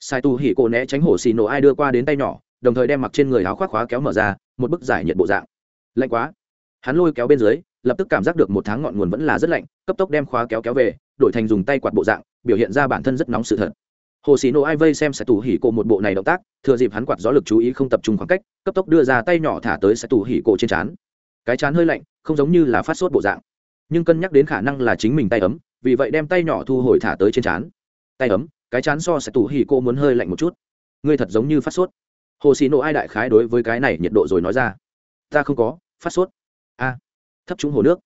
Sai tù hỉ cổ né tránh hồ xì nộ ai đưa qua đến tay nhỏ, đồng thời đem mặc trên người áo khoác khóa kéo mở ra, một bức giải nhiệt bộ dạng. Lạnh quá. Hắn lôi kéo bên dưới, lập tức cảm giác được một tháng ngọn nguồn vẫn là rất lạnh, cấp tốc đem khóa kéo kéo về, đổi thành dùng tay quạt bộ dạng, biểu hiện ra bản thân rất nóng sự thật hồ xì nổ ai vây xem sẽ tủ hỉ cổ một bộ này động tác, thừa dịp hắn quạt gió lực chú ý không tập trung khoảng cách, cấp tốc đưa ra tay nhỏ thả tới sẽ tủ hỉ cổ trên trán. Cái chán hơi lạnh, không giống như là phát sốt bộ dạng. Nhưng cân nhắc đến khả năng là chính mình tay ấm, vì vậy đem tay nhỏ thu hồi thả tới trên trán. Tay ấm, cái chán so sẽ tủ hỉ cổ muốn hơi lạnh một chút. Ngươi thật giống như phát sốt. Hồ xì nổ ai đại khái đối với cái này nhiệt độ rồi nói ra. Ta không có, phát sốt. A, thấp trúng hồ nước.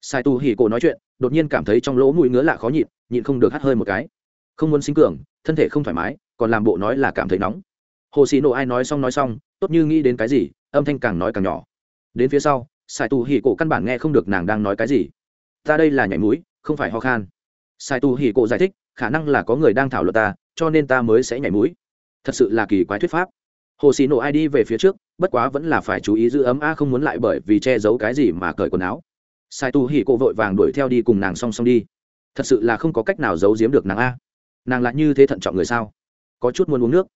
Sai tu hỉ cổ nói chuyện, đột nhiên cảm thấy trong lỗ mũi ngứa lạ khó nhịn nhịn không được hắt hơi một cái. Không muốn sinh cường thân thể không thoải mái, còn làm bộ nói là cảm thấy nóng. Hồ xì nổ ai nói xong nói xong, tốt như nghĩ đến cái gì, âm thanh càng nói càng nhỏ. Đến phía sau sai tu hỉ cổ căn bản nghe không được nàng đang nói cái gì. Ta đây là nhảy mũi, không phải ho khan. Sai tu hỉ cổ giải thích, khả năng là có người đang thảo luận ta, cho nên ta mới sẽ nhảy mũi. Thật sự là kỳ quái thuyết pháp. Hồ xì nổ ai đi về phía trước, bất quá vẫn là phải chú ý giữ ấm a, không muốn lại bởi vì che giấu cái gì mà cởi quần áo. Sai tu hỉ cổ vội vàng đuổi theo đi cùng nàng song song đi. Thật sự là không có cách nào giấu giếm được nàng a nàng lại như thế thận trọng người sao? Có chút muốn uống nước.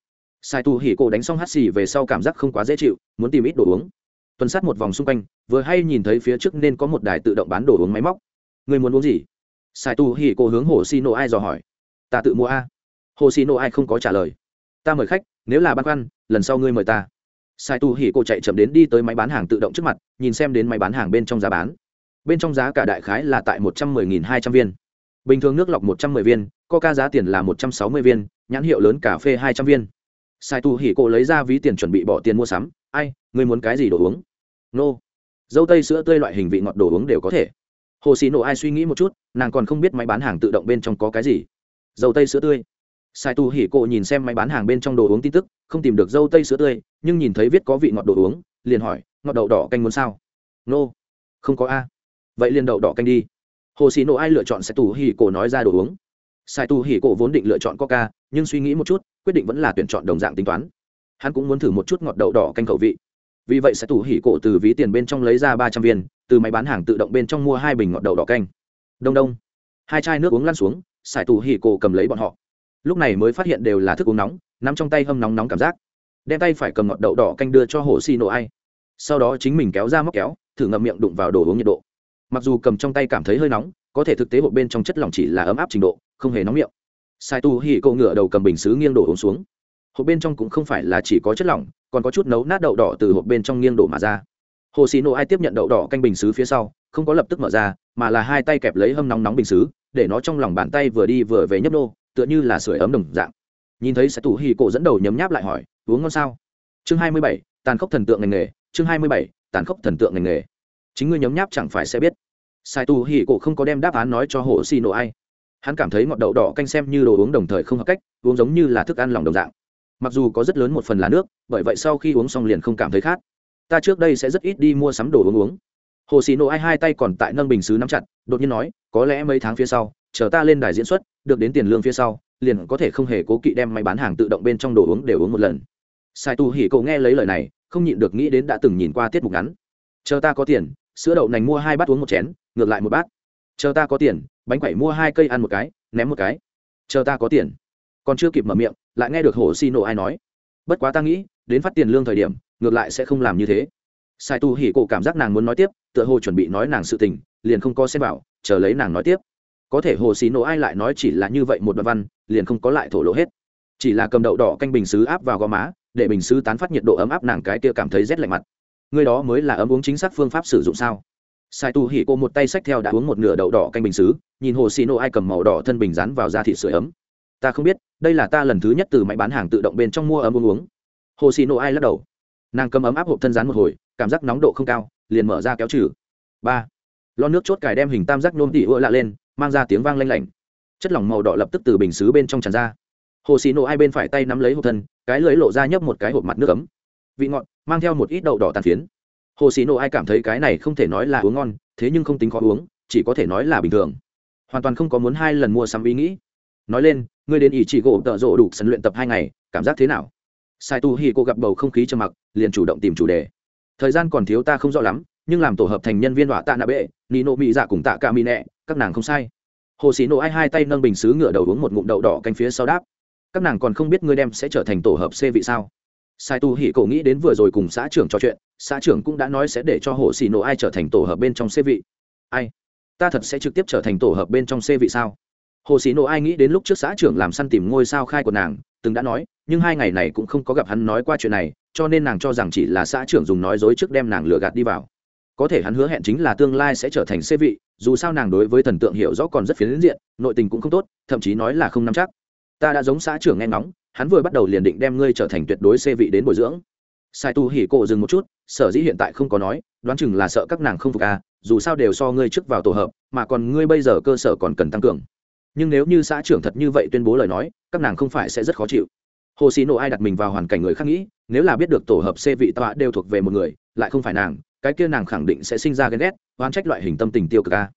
Sai tu hỉ cổ đánh xong hắt xì về sau cảm giác không quá dễ chịu, muốn tìm ít đồ uống. Tuần sát một vòng xung quanh, vừa hay nhìn thấy phía trước nên có một đài tự động bán đồ uống máy móc. Người muốn uống gì? Sai tu hỉ cổ hướng hồ xì nổ ai dò hỏi. Ta tự mua a. Hồ xì nổ ai không có trả lời. Ta mời khách, nếu là băn khoăn, lần sau ngươi mời ta. Sai tu hỉ cô chạy chậm đến đi tới máy bán hàng tự động trước mặt, nhìn xem đến máy bán hàng bên trong giá bán. Bên trong giá cả đại khái là tại một trăm mười nghìn hai trăm viên bình thường nước lọc một trăm mười viên, coca giá tiền là một trăm sáu mươi viên, nhãn hiệu lớn cà phê hai trăm viên. Sai tu hỉ cô lấy ra ví tiền chuẩn bị bỏ tiền mua sắm. Ai, ngươi muốn cái gì đồ uống? Nô. Dâu tây sữa tươi loại hình vị ngọt đồ uống đều có thể. Hồ xì nổ ai suy nghĩ một chút, nàng còn không biết máy bán hàng tự động bên trong có cái gì. Dâu tây sữa tươi. Sai tu hỉ cổ nhìn xem máy bán hàng bên trong đồ uống tin tức, không tìm được dâu tây sữa tươi, nhưng nhìn thấy viết có vị ngọt đồ uống, liền hỏi, ngọt đậu đỏ canh muốn sao? Nô、no. không có a. Vậy liền đậu đỏ canh đi hồ xì nổ ai lựa chọn sai tù hỉ cổ nói ra đồ uống? Sai tù hỉ cổ vốn định lựa chọn coca, nhưng suy nghĩ một chút, quyết định vẫn là tuyển chọn đồng dạng tính toán. Hắn cũng muốn thử một chút ngọt đậu đỏ canh khẩu vị. Vì vậy sai tù hỉ cổ từ ví tiền bên trong lấy ra ba trăm viên, từ máy bán hàng tự động bên trong mua hai bình ngọt đậu đỏ canh. Đông đông. Hai chai nước uống lăn xuống sai tù hỉ cổ cầm lấy bọn họ. Lúc này mới phát hiện đều là thức uống nóng, nắm trong tay hâm nóng nóng cảm giác. Đem tay phải cầm ngọt đậu đỏ canh đưa cho hồ xì nổ ai. Sau đó chính mình kéo ra móc kéo, thử ngậm miệng đụng vào đồ uống nhiệt độ mặc dù cầm trong tay cảm thấy hơi nóng, có thể thực tế hộp bên trong chất lỏng chỉ là ấm áp trình độ, không hề nóng miệng. Sai tu hỉ cậu ngựa đầu cầm bình xứ nghiêng đổ uống xuống. Hộp bên trong cũng không phải là chỉ có chất lỏng, còn có chút nấu nát đậu đỏ từ hộp bên trong nghiêng đổ mà ra. Hồ xì nổ ai tiếp nhận đậu đỏ canh bình xứ phía sau, không có lập tức mở ra, mà là hai tay kẹp lấy hâm nóng nóng bình xứ, để nó trong lòng bàn tay vừa đi vừa về nhấp nô, tựa như là sưởi ấm đồng dạng. Nhìn thấy Sai Tu hì cậu dẫn đầu nhấm nháp lại hỏi, uống ngon sao? Chương hai mươi bảy, tàn khốc thần tượng ngành nghề, chương hai mươi bảy, tàn khốc thần tượng ngành nghề chính ngươi nhấm nháp chẳng phải sẽ biết. Sai tu hì cổ không có đem đáp án nói cho hồ xì nổ ai. Hắn cảm thấy ngọt đậu đỏ canh xem như đồ uống đồng thời không hợp cách, uống giống như là thức ăn lòng đồng dạng. Mặc dù có rất lớn một phần là nước, bởi vậy sau khi uống xong liền không cảm thấy khát. Ta trước đây sẽ rất ít đi mua sắm đồ uống uống. Hồ xì nổ ai hai tay còn tại nâng bình xứ nắm chặt, đột nhiên nói, có lẽ mấy tháng phía sau, chờ ta lên đài diễn xuất, được đến tiền lương phía sau, liền có thể không hề cố kỵ đem máy bán hàng tự động bên trong đồ uống đều uống một lần. Sai tu hỉ cậu nghe lấy lời này, không nhịn được nghĩ đến đã từng nhìn qua tiết mục ngắn. Chờ ta có tiền sữa đậu nành mua hai bát uống một chén, ngược lại một bát. Chờ ta có tiền, bánh quẩy mua hai cây ăn một cái, ném một cái. Chờ ta có tiền. Còn chưa kịp mở miệng, lại nghe được hồ xì nổ ai nói. Bất quá ta nghĩ, đến phát tiền lương thời điểm, ngược lại sẽ không làm như thế. Sai tu hỉ cổ cảm giác nàng muốn nói tiếp, tựa hồ chuẩn bị nói nàng sự tình, liền không có xem bảo chờ lấy nàng nói tiếp. Có thể hồ xì nổ ai lại nói chỉ là như vậy một đoạn văn, liền không có lại thổ lộ hết. Chỉ là cầm đậu đỏ canh bình xứ áp vào gò má, để bình xứ tán phát nhiệt độ ấm áp nàng cái kia cảm thấy rét lạnh mặt người đó mới là ấm uống chính xác phương pháp sử dụng sao? Sai tu hỉ cô một tay xách theo đã uống một nửa đậu đỏ canh bình xứ nhìn hồ xì nô ai cầm màu đỏ thân bình rán vào da thịt sửa ấm. Ta không biết, đây là ta lần thứ nhất từ máy bán hàng tự động bên trong mua ấm uống uống. Hồ xì nô ai lắc đầu. Nàng cầm ấm áp hộp thân rán một hồi, cảm giác nóng độ không cao, liền mở ra kéo trừ. Ba. Lon nước chốt cài đem hình tam giác nôm tỉ ưa lạ lên, mang ra tiếng vang lanh lảnh. Chất lỏng màu đỏ lập tức từ bình xứ bên trong tràn ra. Hồ xì nổ ai bên phải tay nắm lấy hộp thân, cái lưới lộ ra nhấp một cái hộp mặt nước ấm. Vị ngọt mang theo một ít đậu đỏ tàn phiến. Hồ xì nổ ai cảm thấy cái này không thể nói là uống ngon, thế nhưng không tính khó uống, chỉ có thể nói là bình thường. Hoàn toàn không có muốn hai lần mua sắm ý nghĩ. Nói lên, ngươi đến ý chỉ gỗ tợ rộ đủ sân luyện tập hai ngày, cảm giác thế nào? Sai tu hi cô gặp bầu không khí trầm mặc, liền chủ động tìm chủ đề. Thời gian còn thiếu ta không rõ lắm, nhưng làm tổ hợp thành nhân viên đọa tạ nạ bệ ni nộ mỹ dạ cùng tạ ca mỹ nẹ, các nàng không sai. Hồ sĩ nộ ai hai tay nâng bình xứ ngựa đầu uống một ngụm đậu đỏ canh phía sau đáp. Các nàng còn không biết ngươi đem sẽ trở thành tổ hợp c vị sao? Sai tu hỉ cổ nghĩ đến vừa rồi cùng xã trưởng trò chuyện, xã trưởng cũng đã nói sẽ để cho hồ sĩ nổ ai trở thành tổ hợp bên trong c vị. Ai? Ta thật sẽ trực tiếp trở thành tổ hợp bên trong c vị sao? Hồ sĩ nổ ai nghĩ đến lúc trước xã trưởng làm săn tìm ngôi sao khai của nàng, từng đã nói, nhưng hai ngày này cũng không có gặp hắn nói qua chuyện này, cho nên nàng cho rằng chỉ là xã trưởng dùng nói dối trước đem nàng lừa gạt đi vào. Có thể hắn hứa hẹn chính là tương lai sẽ trở thành xê vị, dù sao nàng đối với thần tượng hiểu rõ còn rất phiến diện, nội tình cũng không tốt, thậm chí nói là không nắm chắc. Ta đã giống xã trưởng nghe ngóng hắn vừa bắt đầu liền định đem ngươi trở thành tuyệt đối xê vị đến bồi dưỡng. Sai tu hỉ cổ dừng một chút, sở dĩ hiện tại không có nói, đoán chừng là sợ các nàng không phục à dù sao đều so ngươi trước vào tổ hợp, mà còn ngươi bây giờ cơ sở còn cần tăng cường. Nhưng nếu như xã trưởng thật như vậy tuyên bố lời nói, các nàng không phải sẽ rất khó chịu. Hồ xì nộ ai đặt mình vào hoàn cảnh người khác nghĩ, nếu là biết được tổ hợp c vị tọa đều thuộc về một người, lại không phải nàng, cái kia nàng khẳng định sẽ sinh ra ghen ghét, oán trách loại hình tâm tình tiêu cực a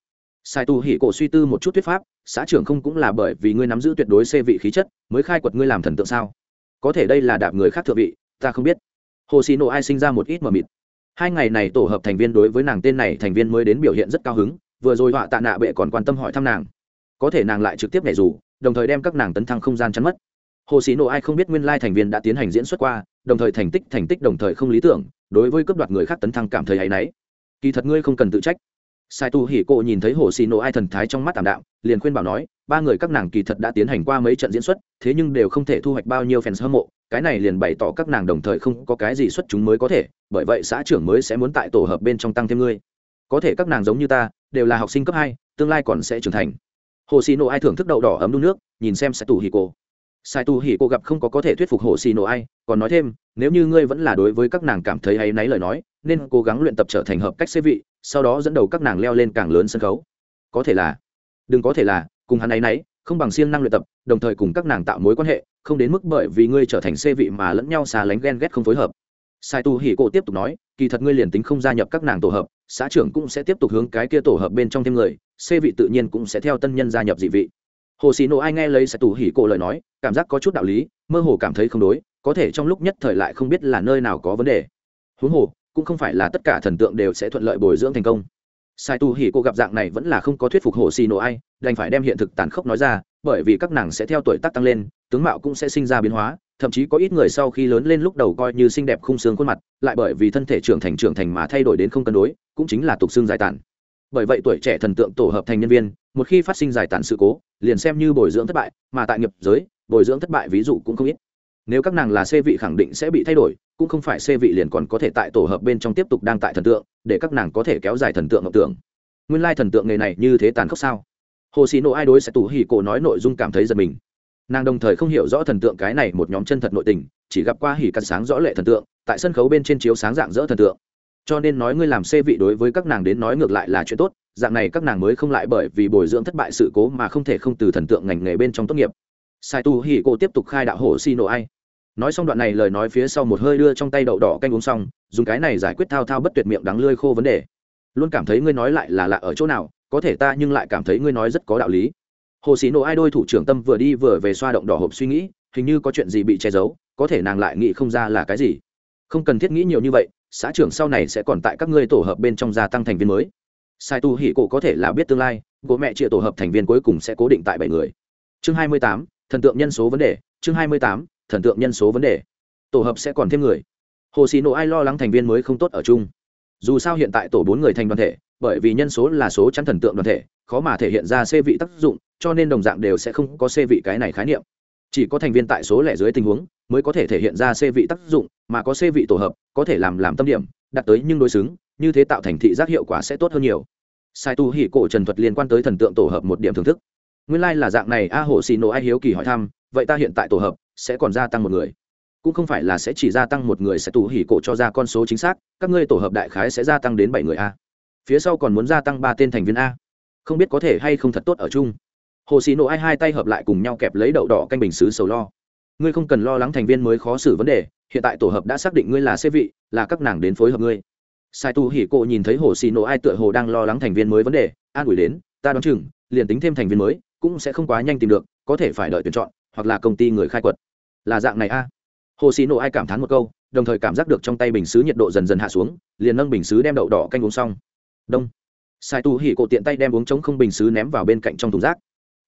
sai tu hỉ cổ suy tư một chút thuyết pháp xã trưởng không cũng là bởi vì ngươi nắm giữ tuyệt đối xê vị khí chất, mới khai quật ngươi làm thần tượng sao? Có thể đây là đạp người khác thượng vị, ta không biết. Hồ xì nộ ai sinh ra một ít mờ mịt. Hai ngày này tổ hợp thành viên đối với nàng tên này thành viên mới đến biểu hiện rất cao hứng, vừa rồi họa tạ nạ bệ còn quan tâm hỏi thăm nàng. Có thể nàng lại trực tiếp nhảy dù, đồng thời đem các nàng tấn thăng không gian chắn mất. Hồ xì nộ ai không biết nguyên lai thành viên đã tiến hành diễn xuất qua, đồng thời thành tích thành tích đồng thời không lý tưởng, đối với cấp đoạt người khác tấn thăng cảm thấy hay náy. Kỳ thật ngươi không cần tự trách sai tu hỉ cộ nhìn thấy hồ xì nổ ai thần thái trong mắt tảm đạm, liền khuyên bảo nói, ba người các nàng kỳ thật đã tiến hành qua mấy trận diễn xuất, thế nhưng đều không thể thu hoạch bao nhiêu fans hâm mộ, cái này liền bày tỏ các nàng đồng thời không có cái gì xuất chúng mới có thể, bởi vậy xã trưởng mới sẽ muốn tại tổ hợp bên trong tăng thêm ngươi. Có thể các nàng giống như ta, đều là học sinh cấp hai, tương lai còn sẽ trưởng thành. Hồ xì nổ ai thưởng thức đậu đỏ ấm đun nước, nhìn xem sai tu hỉ cộ sai tu hỉ Cô gặp không có có thể thuyết phục hồ xì nổ ai, còn nói thêm, nếu như ngươi vẫn là đối với các nàng cảm thấy hay náy lời nói, nên cố gắng luyện tập trở thành hợp cách xế vị sau đó dẫn đầu các nàng leo lên càng lớn sân khấu. Có thể là, đừng có thể là, cùng hắn ấy náy không bằng siêng năng luyện tập, đồng thời cùng các nàng tạo mối quan hệ, không đến mức bởi vì ngươi trở thành xê vị mà lẫn nhau xa lánh ghen ghét không phối hợp. Sai tu hỉ cổ tiếp tục nói, kỳ thật ngươi liền tính không gia nhập các nàng tổ hợp, xã trưởng cũng sẽ tiếp tục hướng cái kia tổ hợp bên trong thêm người, xê vị tự nhiên cũng sẽ theo tân nhân gia nhập dị vị. Hồ xì nộ ai nghe lấy sai tu hỉ cổ lời nói, cảm giác có chút đạo lý, mơ hồ cảm thấy không đối, có thể trong lúc nhất thời lại không biết là nơi nào có vấn đề. Huống hồ cũng không phải là tất cả thần tượng đều sẽ thuận lợi bồi dưỡng thành công sai tu hỉ cô gặp dạng này vẫn là không có thuyết phục hồ xì nổ ai, đành phải đem hiện thực tàn khốc nói ra, bởi vì các nàng sẽ theo tuổi tác tăng lên, tướng mạo cũng sẽ sinh ra biến hóa, thậm chí có ít người sau khi lớn lên lúc đầu coi như xinh đẹp khung xương khuôn mặt, lại bởi vì thân thể trưởng thành trưởng thành mà thay đổi đến không cân đối, cũng chính là tục xương giải tản. bởi vậy tuổi trẻ thần tượng tổ hợp thành nhân viên, một khi phát sinh giải tản sự cố, liền xem như bồi dưỡng thất bại, mà tại nghiệp giới, bồi dưỡng thất bại ví dụ cũng không ít nếu các nàng là xê vị khẳng định sẽ bị thay đổi, cũng không phải xê vị liền còn có thể tại tổ hợp bên trong tiếp tục đang tại thần tượng, để các nàng có thể kéo dài thần tượng ngọc tưởng. Nguyên lai thần tượng nghề này như thế tàn khốc sao? Hồ xì nộ ai đối sẽ tủ hỉ cổ nói nội dung cảm thấy giật mình. Nàng đồng thời không hiểu rõ thần tượng cái này một nhóm chân thật nội tình, chỉ gặp qua hỉ cắt sáng rõ lệ thần tượng, tại sân khấu bên trên chiếu sáng dạng dỡ thần tượng. Cho nên nói ngươi làm xê vị đối với các nàng đến nói ngược lại là chuyện tốt, dạng này các nàng mới không lại bởi vì bồi dưỡng thất bại sự cố mà không thể không từ thần tượng ngành nghề bên trong tốt nghiệp. Sai tu hỉ cổ tiếp tục khai đạo hồ xì nộ ai nói xong đoạn này lời nói phía sau một hơi đưa trong tay đậu đỏ canh uống xong, dùng cái này giải quyết thao thao bất tuyệt miệng đắng lươi khô vấn đề. Luôn cảm thấy ngươi nói lại là lạ ở chỗ nào, có thể ta nhưng lại cảm thấy ngươi nói rất có đạo lý. Hồ sĩ nộ ai đôi thủ trưởng tâm vừa đi vừa về xoa động đỏ hộp suy nghĩ, hình như có chuyện gì bị che giấu, có thể nàng lại nghĩ không ra là cái gì. Không cần thiết nghĩ nhiều như vậy, xã trưởng sau này sẽ còn tại các ngươi tổ hợp bên trong gia tăng thành viên mới. Sai tu hỉ cổ có thể là biết tương lai, bố mẹ chia tổ hợp thành viên cuối cùng sẽ cố định tại bảy người. Chương hai mươi tám, thần tượng nhân số vấn đề, chương hai mươi tám thần tượng nhân số vấn đề. Tổ hợp sẽ còn thêm người. Hồ xì nộ ai lo lắng thành viên mới không tốt ở chung. Dù sao hiện tại tổ bốn người thành đoàn thể, bởi vì nhân số là số chắn thần tượng đoàn thể, khó mà thể hiện ra xê vị tác dụng, cho nên đồng dạng đều sẽ không có xê vị cái này khái niệm. Chỉ có thành viên tại số lẻ dưới tình huống, mới có thể thể hiện ra xê vị tác dụng, mà có xê vị tổ hợp, có thể làm làm tâm điểm đặt tới nhưng đối xứng, như thế tạo thành thị giác hiệu quả sẽ tốt hơn nhiều. Sai tu hỉ cổ trần thuật liên quan tới thần tượng tổ hợp một điểm thưởng thức nguyên lai、like、là dạng này, a hồ xì nổ ai hiếu kỳ hỏi thăm, vậy ta hiện tại tổ hợp, sẽ còn gia tăng một người. Cũng không phải là sẽ chỉ gia tăng một người sẽ tù hỉ cổ cho ra con số chính xác, các ngươi tổ hợp đại khái sẽ gia tăng đến bảy người a. Phía sau còn muốn gia tăng ba tên thành viên a. Không biết có thể hay không thật tốt ở chung. Hồ xì nổ ai hai tay hợp lại cùng nhau kẹp lấy đậu đỏ canh bình xứ sầu lo. Ngươi không cần lo lắng thành viên mới khó xử vấn đề, hiện tại tổ hợp đã xác định ngươi là xế vị, là các nàng đến phối hợp ngươi. Sai tu hỉ cộ nhìn thấy hồ xì nổ ai tựa hồ đang lo lắng thành viên mới vấn đề, an ủi đến, ta đoán chừng, liền tính thêm thành viên mới cũng sẽ không quá nhanh tìm được, có thể phải đợi tuyển chọn, hoặc là công ty người khai quật. Là dạng này a. Hồ xì nổ ai cảm thán một câu, đồng thời cảm giác được trong tay bình xứ nhiệt độ dần dần hạ xuống, liền nâng bình xứ đem đậu đỏ canh uống xong. Đông. Sai tu hỉ cổ tiện tay đem uống trống không bình xứ ném vào bên cạnh trong thùng rác.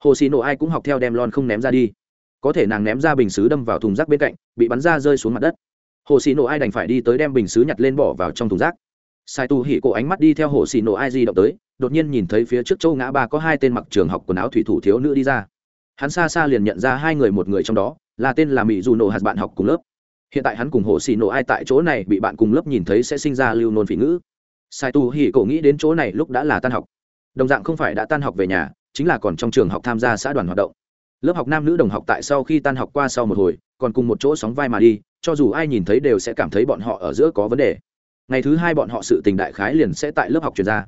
Hồ xì nổ ai cũng học theo đem lon không ném ra đi. Có thể nàng ném ra bình xứ đâm vào thùng rác bên cạnh, bị bắn ra rơi xuống mặt đất. Hồ xì nổ ai đành phải đi tới đem bình xứ nhặt lên bỏ vào trong thùng rác. Sai tu hỉ cổ ánh mắt đi theo hồ xì nổ ai di động tới đột nhiên nhìn thấy phía trước châu ngã ba có hai tên mặc trường học quần áo thủy thủ thiếu nữ đi ra. Hắn xa xa liền nhận ra hai người một người trong đó, là tên là mỹ dù nổ hạt bạn học cùng lớp. Hiện tại hắn cùng hồ xì nổ ai tại chỗ này bị bạn cùng lớp nhìn thấy sẽ sinh ra lưu nôn phỉ ngữ. Sai tu hỉ cổ nghĩ đến chỗ này lúc đã là tan học. Đồng dạng không phải đã tan học về nhà, chính là còn trong trường học tham gia xã đoàn hoạt động. Lớp học nam nữ đồng học tại sau khi tan học qua sau một hồi, còn cùng một chỗ sóng vai mà đi, cho dù ai nhìn thấy đều sẽ cảm thấy bọn họ ở giữa có vấn đề. Ngày thứ hai bọn họ sự tình đại khái liền sẽ tại lớp học truyền ra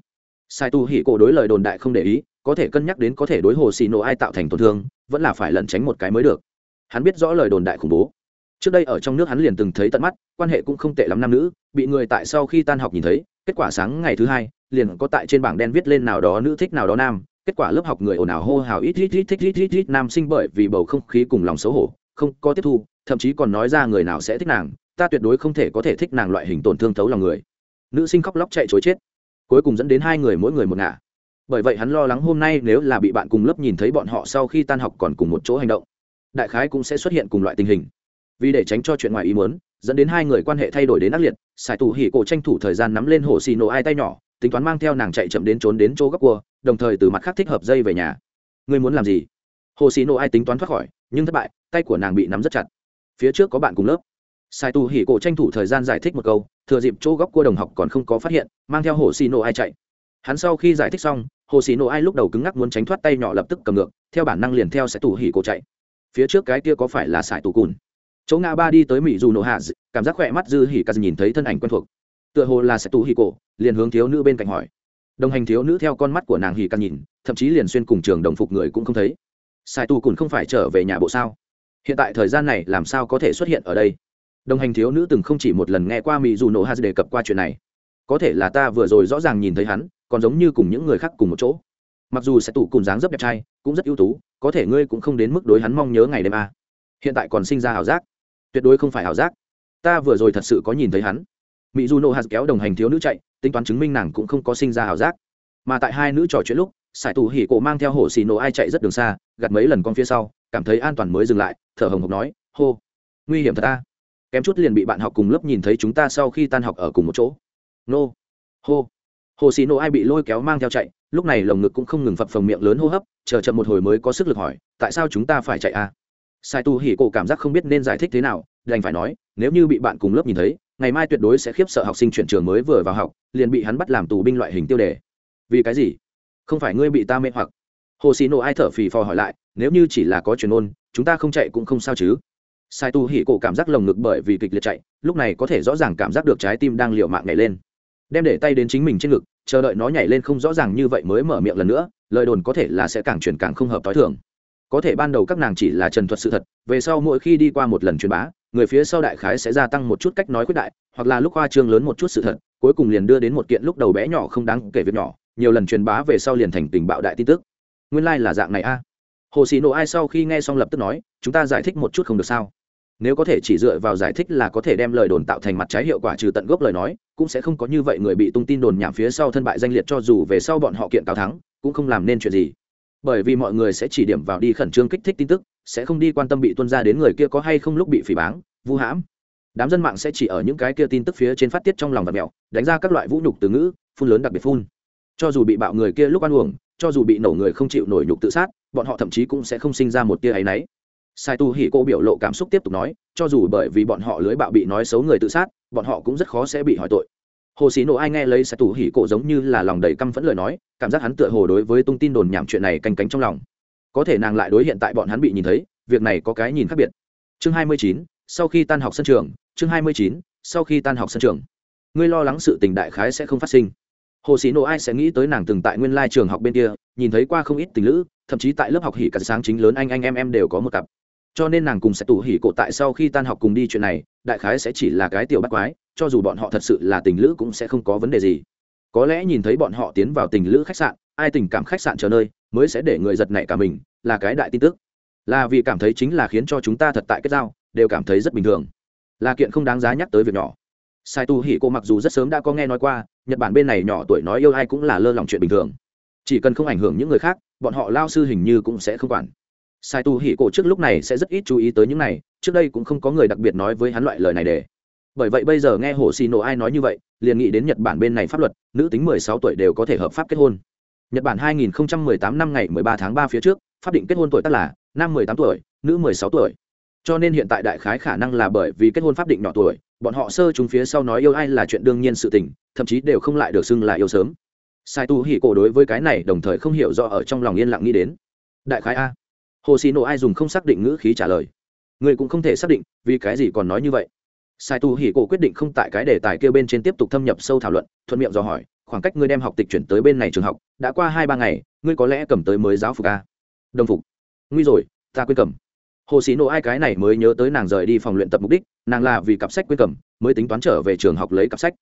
sai tu hỉ cổ đối lời đồn đại không để ý, có thể cân nhắc đến có thể đối hồ xì nổ ai tạo thành tổn thương, vẫn là phải lẩn tránh một cái mới được. Hắn biết rõ lời đồn đại khủng bố. Trước đây ở trong nước hắn liền từng thấy tận mắt, quan hệ cũng không tệ lắm nam nữ, bị người tại sau khi tan học nhìn thấy, kết quả sáng ngày thứ hai, liền có tại trên bảng đen viết lên nào đó nữ thích nào đó nam, kết quả lớp học người ồn ào hô hào ít ít ít thích ít ít ít nam sinh bởi vì bầu không khí cùng lòng xấu hổ, không có tiếp thu, thậm chí còn nói ra người nào sẽ thích nàng, ta tuyệt đối không thể có thể thích nàng loại hình tổn thương thấu lòng người. Nữ sinh khóc lóc chạy chối chết cuối cùng dẫn đến hai người mỗi người một ngả. Bởi vậy hắn lo lắng hôm nay nếu là bị bạn cùng lớp nhìn thấy bọn họ sau khi tan học còn cùng một chỗ hành động, đại khái cũng sẽ xuất hiện cùng loại tình hình. Vì để tránh cho chuyện ngoài ý muốn, dẫn đến hai người quan hệ thay đổi đến ác liệt, sài tù hỉ cổ tranh thủ thời gian nắm lên hồ xì nổ ai tay nhỏ, tính toán mang theo nàng chạy chậm đến trốn đến chỗ góc cua, đồng thời từ mặt khác thích hợp dây về nhà. Ngươi muốn làm gì? Hồ xì nổ ai tính toán thoát khỏi, nhưng thất bại, tay của nàng bị nắm rất chặt. Phía trước có bạn cùng lớp. Sai tu hỉ cổ tranh thủ thời gian giải thích một câu thừa dịp chỗ góc cua đồng học còn không có phát hiện, mang theo hồ xì nổ ai chạy. Hắn sau khi giải thích xong, hồ xì nổ ai lúc đầu cứng ngắc muốn tránh thoát tay nhỏ lập tức cầm ngược, theo bản năng liền theo sẽ tủ hỉ cổ chạy. Phía trước cái kia có phải là sải tù cùn? Chỗ ngã ba đi tới mỹ dù nổ hạ cảm giác khỏe mắt dư hỉ cà nhìn thấy thân ảnh quen thuộc. Tựa hồ là sẽ tù hỉ cổ, liền hướng thiếu nữ bên cạnh hỏi. Đồng hành thiếu nữ theo con mắt của nàng hỉ cà nhìn, thậm chí liền xuyên cùng trường đồng phục người cũng không thấy. Sải tù cùn không phải trở về nhà bộ sao? Hiện tại thời gian này làm sao có thể xuất hiện ở đây? Đồng hành thiếu nữ từng không chỉ một lần nghe qua mỹ dù nổ hạ đề cập qua chuyện này. Có thể là ta vừa rồi rõ ràng nhìn thấy hắn, còn giống như cùng những người khác cùng một chỗ. Mặc dù sẽ tủ cùng dáng rất đẹp trai, cũng rất ưu tú, có thể ngươi cũng không đến mức đối hắn mong nhớ ngày đêm a hiện tại còn sinh ra ảo giác. Tuyệt đối không phải ảo giác. Ta vừa rồi thật sự có nhìn thấy hắn. Mỹ dù nổ hạt kéo đồng hành thiếu nữ chạy, tính toán chứng minh nàng cũng không có sinh ra ảo giác. Mà tại hai nữ trò chuyện lúc, sải tù hỉ cổ mang theo hổ xì nổ ai chạy rất đường xa gặt mấy lần con phía sau, cảm thấy an toàn mới dừng lại, thở hồng hộc nói, hô, nguy hiểm thật ta kém chút liền bị bạn học cùng lớp nhìn thấy chúng ta sau khi tan học ở cùng một chỗ. Nô. Hô. Hồ xì nô ai bị lôi kéo mang theo chạy, lúc này lồng ngực cũng không ngừng phập phồng miệng lớn hô hấp, chờ chậm một hồi mới có sức lực hỏi, tại sao chúng ta phải chạy à? sai tu hỉ cổ cảm giác không biết nên giải thích thế nào, đành phải nói, nếu như bị bạn cùng lớp nhìn thấy, ngày mai tuyệt đối sẽ khiếp sợ học sinh chuyển trường mới vừa vào học, liền bị hắn bắt làm tù binh loại hình tiêu đề. Vì cái gì? Không phải ngươi bị ta mê hoặc. Hồ xì nổ ai thở phì phò hỏi lại, nếu như chỉ là có truyền ôn, chúng ta không chạy cũng không sao chứ sai tu hỉ cổ cảm giác lồng ngực bởi vì kịch liệt chạy, lúc này có thể rõ ràng cảm giác được trái tim đang liều mạng nhảy lên. Đem để tay đến chính mình trên ngực, chờ đợi nó nhảy lên không rõ ràng như vậy mới mở miệng lần nữa, lời đồn có thể là sẽ càng truyền càng không hợp t h i thường. Có thể ban đầu các nàng chỉ là trần thuật sự thật, về sau mỗi khi đi qua một lần truyền bá, người phía sau đại khái sẽ gia tăng một chút cách nói quyết đại, hoặc là lúc hoa trương lớn một chút sự thật, cuối cùng liền đưa đến một kiện lúc đầu bé nhỏ không đáng kể việc nhỏ, nhiều lần truyền bá về sau liền thành tình bạo đại tin tức. Nguyên lai、like、là dạng này a. Hồ xì Nộ ai sau khi nghe xong lập tức nói, chúng ta giải thích một chút không được sao? Nếu có thể chỉ dựa vào giải thích là có thể đem lời đồn tạo thành mặt trái hiệu quả trừ tận gốc lời nói, cũng sẽ không có như vậy người bị tung tin đồn nhảm phía sau thân bại danh liệt cho dù về sau bọn họ kiện cáo thắng, cũng không làm nên chuyện gì. Bởi vì mọi người sẽ chỉ điểm vào đi khẩn trương kích thích tin tức, sẽ không đi quan tâm bị tuân ra đến người kia có hay không lúc bị phỉ báng, vu hãm. Đám dân mạng sẽ chỉ ở những cái kia tin tức phía trên phát tiết trong lòng và mẹo, đánh ra các loại vũ nhục từ ngữ, phun lớn đặc biệt phun. Cho dù bị bạo người kia lúc ăn uống cho dù bị nổ người không chịu nổi nhục tự sát, bọn họ thậm chí cũng sẽ không sinh ra một tia áy náy sai tu hỉ cô biểu lộ cảm xúc tiếp tục nói, cho dù bởi vì bọn họ lưới bạo bị nói xấu người tự sát, bọn họ cũng rất khó sẽ bị hỏi tội. Hồ sĩ nộ ai nghe lấy sai tu hỉ cô giống như là lòng đầy căm phẫn lời nói, cảm giác hắn tựa hồ đối với tung tin đồn nhảm chuyện này canh cánh trong lòng. Có thể nàng lại đối hiện tại bọn hắn bị nhìn thấy, việc này có cái nhìn khác biệt. Chương hai mươi chín, sau khi tan học sân trường, chương hai mươi chín, sau khi tan học sân trường. Ngươi lo lắng sự tình đại khái sẽ không phát sinh. Hồ sĩ nộ ai sẽ nghĩ tới nàng từng tại nguyên lai trường học bên kia, nhìn thấy qua không ít tình lữ, thậm chí tại lớp học hỉ cả sáng chính lớn anh anh em em đều có một cặp cho nên nàng cùng sẽ tủ hỉ cổ tại sau khi tan học cùng đi chuyện này, đại khái sẽ chỉ là cái tiểu bắt quái, cho dù bọn họ thật sự là tình lữ cũng sẽ không có vấn đề gì. Có lẽ nhìn thấy bọn họ tiến vào tình lữ khách sạn, ai tình cảm khách sạn chờ nơi, mới sẽ để người giật nảy cả mình, là cái đại tin tức. Là vì cảm thấy chính là khiến cho chúng ta thật tại kết giao, đều cảm thấy rất bình thường. Là kiện không đáng giá nhắc tới việc nhỏ. Sai tu hỉ cô mặc dù rất sớm đã có nghe nói qua, nhật bản bên này nhỏ tuổi nói yêu ai cũng là lơ lòng chuyện bình thường. Chỉ cần không ảnh hưởng những người khác, bọn họ lao sư hình như cũng sẽ không quản sai tu hỉ cổ trước lúc này sẽ rất ít chú ý tới những này, trước đây cũng không có người đặc biệt nói với hắn loại lời này để. Bởi vậy bây giờ nghe hồ xì nổ ai nói như vậy, liền nghĩ đến nhật bản bên này pháp luật, nữ tính 16 tuổi đều có thể hợp pháp kết hôn. Nhật bản 2018 năm ngày 13 tháng 3 phía trước, pháp định kết hôn tuổi tác là nam 18 tuổi, nữ 16 tuổi. Cho nên hiện tại đại khái khả năng là bởi vì kết hôn pháp định nhỏ tuổi, bọn họ sơ chúng phía sau nói yêu ai là chuyện đương nhiên sự tình, thậm chí đều không lại được xưng là yêu sớm. Sai tu hỉ cổ đối với cái này đồng thời không hiểu rõ ở trong lòng yên lặng nghĩ đến. Đại khái a hồ xì nổ ai dùng không xác định ngữ khí trả lời. Người cũng không thể xác định, vì cái gì còn nói như vậy. Sai tu hỉ cổ quyết định không tại cái đề tài kêu bên trên tiếp tục thâm nhập sâu thảo luận, thuận miệng dò hỏi, khoảng cách ngươi đem học tịch chuyển tới bên này trường học, đã qua hai ba ngày, ngươi có lẽ cầm tới mới giáo phục a đồng phục. Nguy rồi, ta quên cầm. Hồ sĩ nộ ai cái này mới nhớ tới nàng rời đi phòng luyện tập mục đích, nàng là vì cặp sách quên cầm, mới tính toán trở về trường học lấy cặp sách.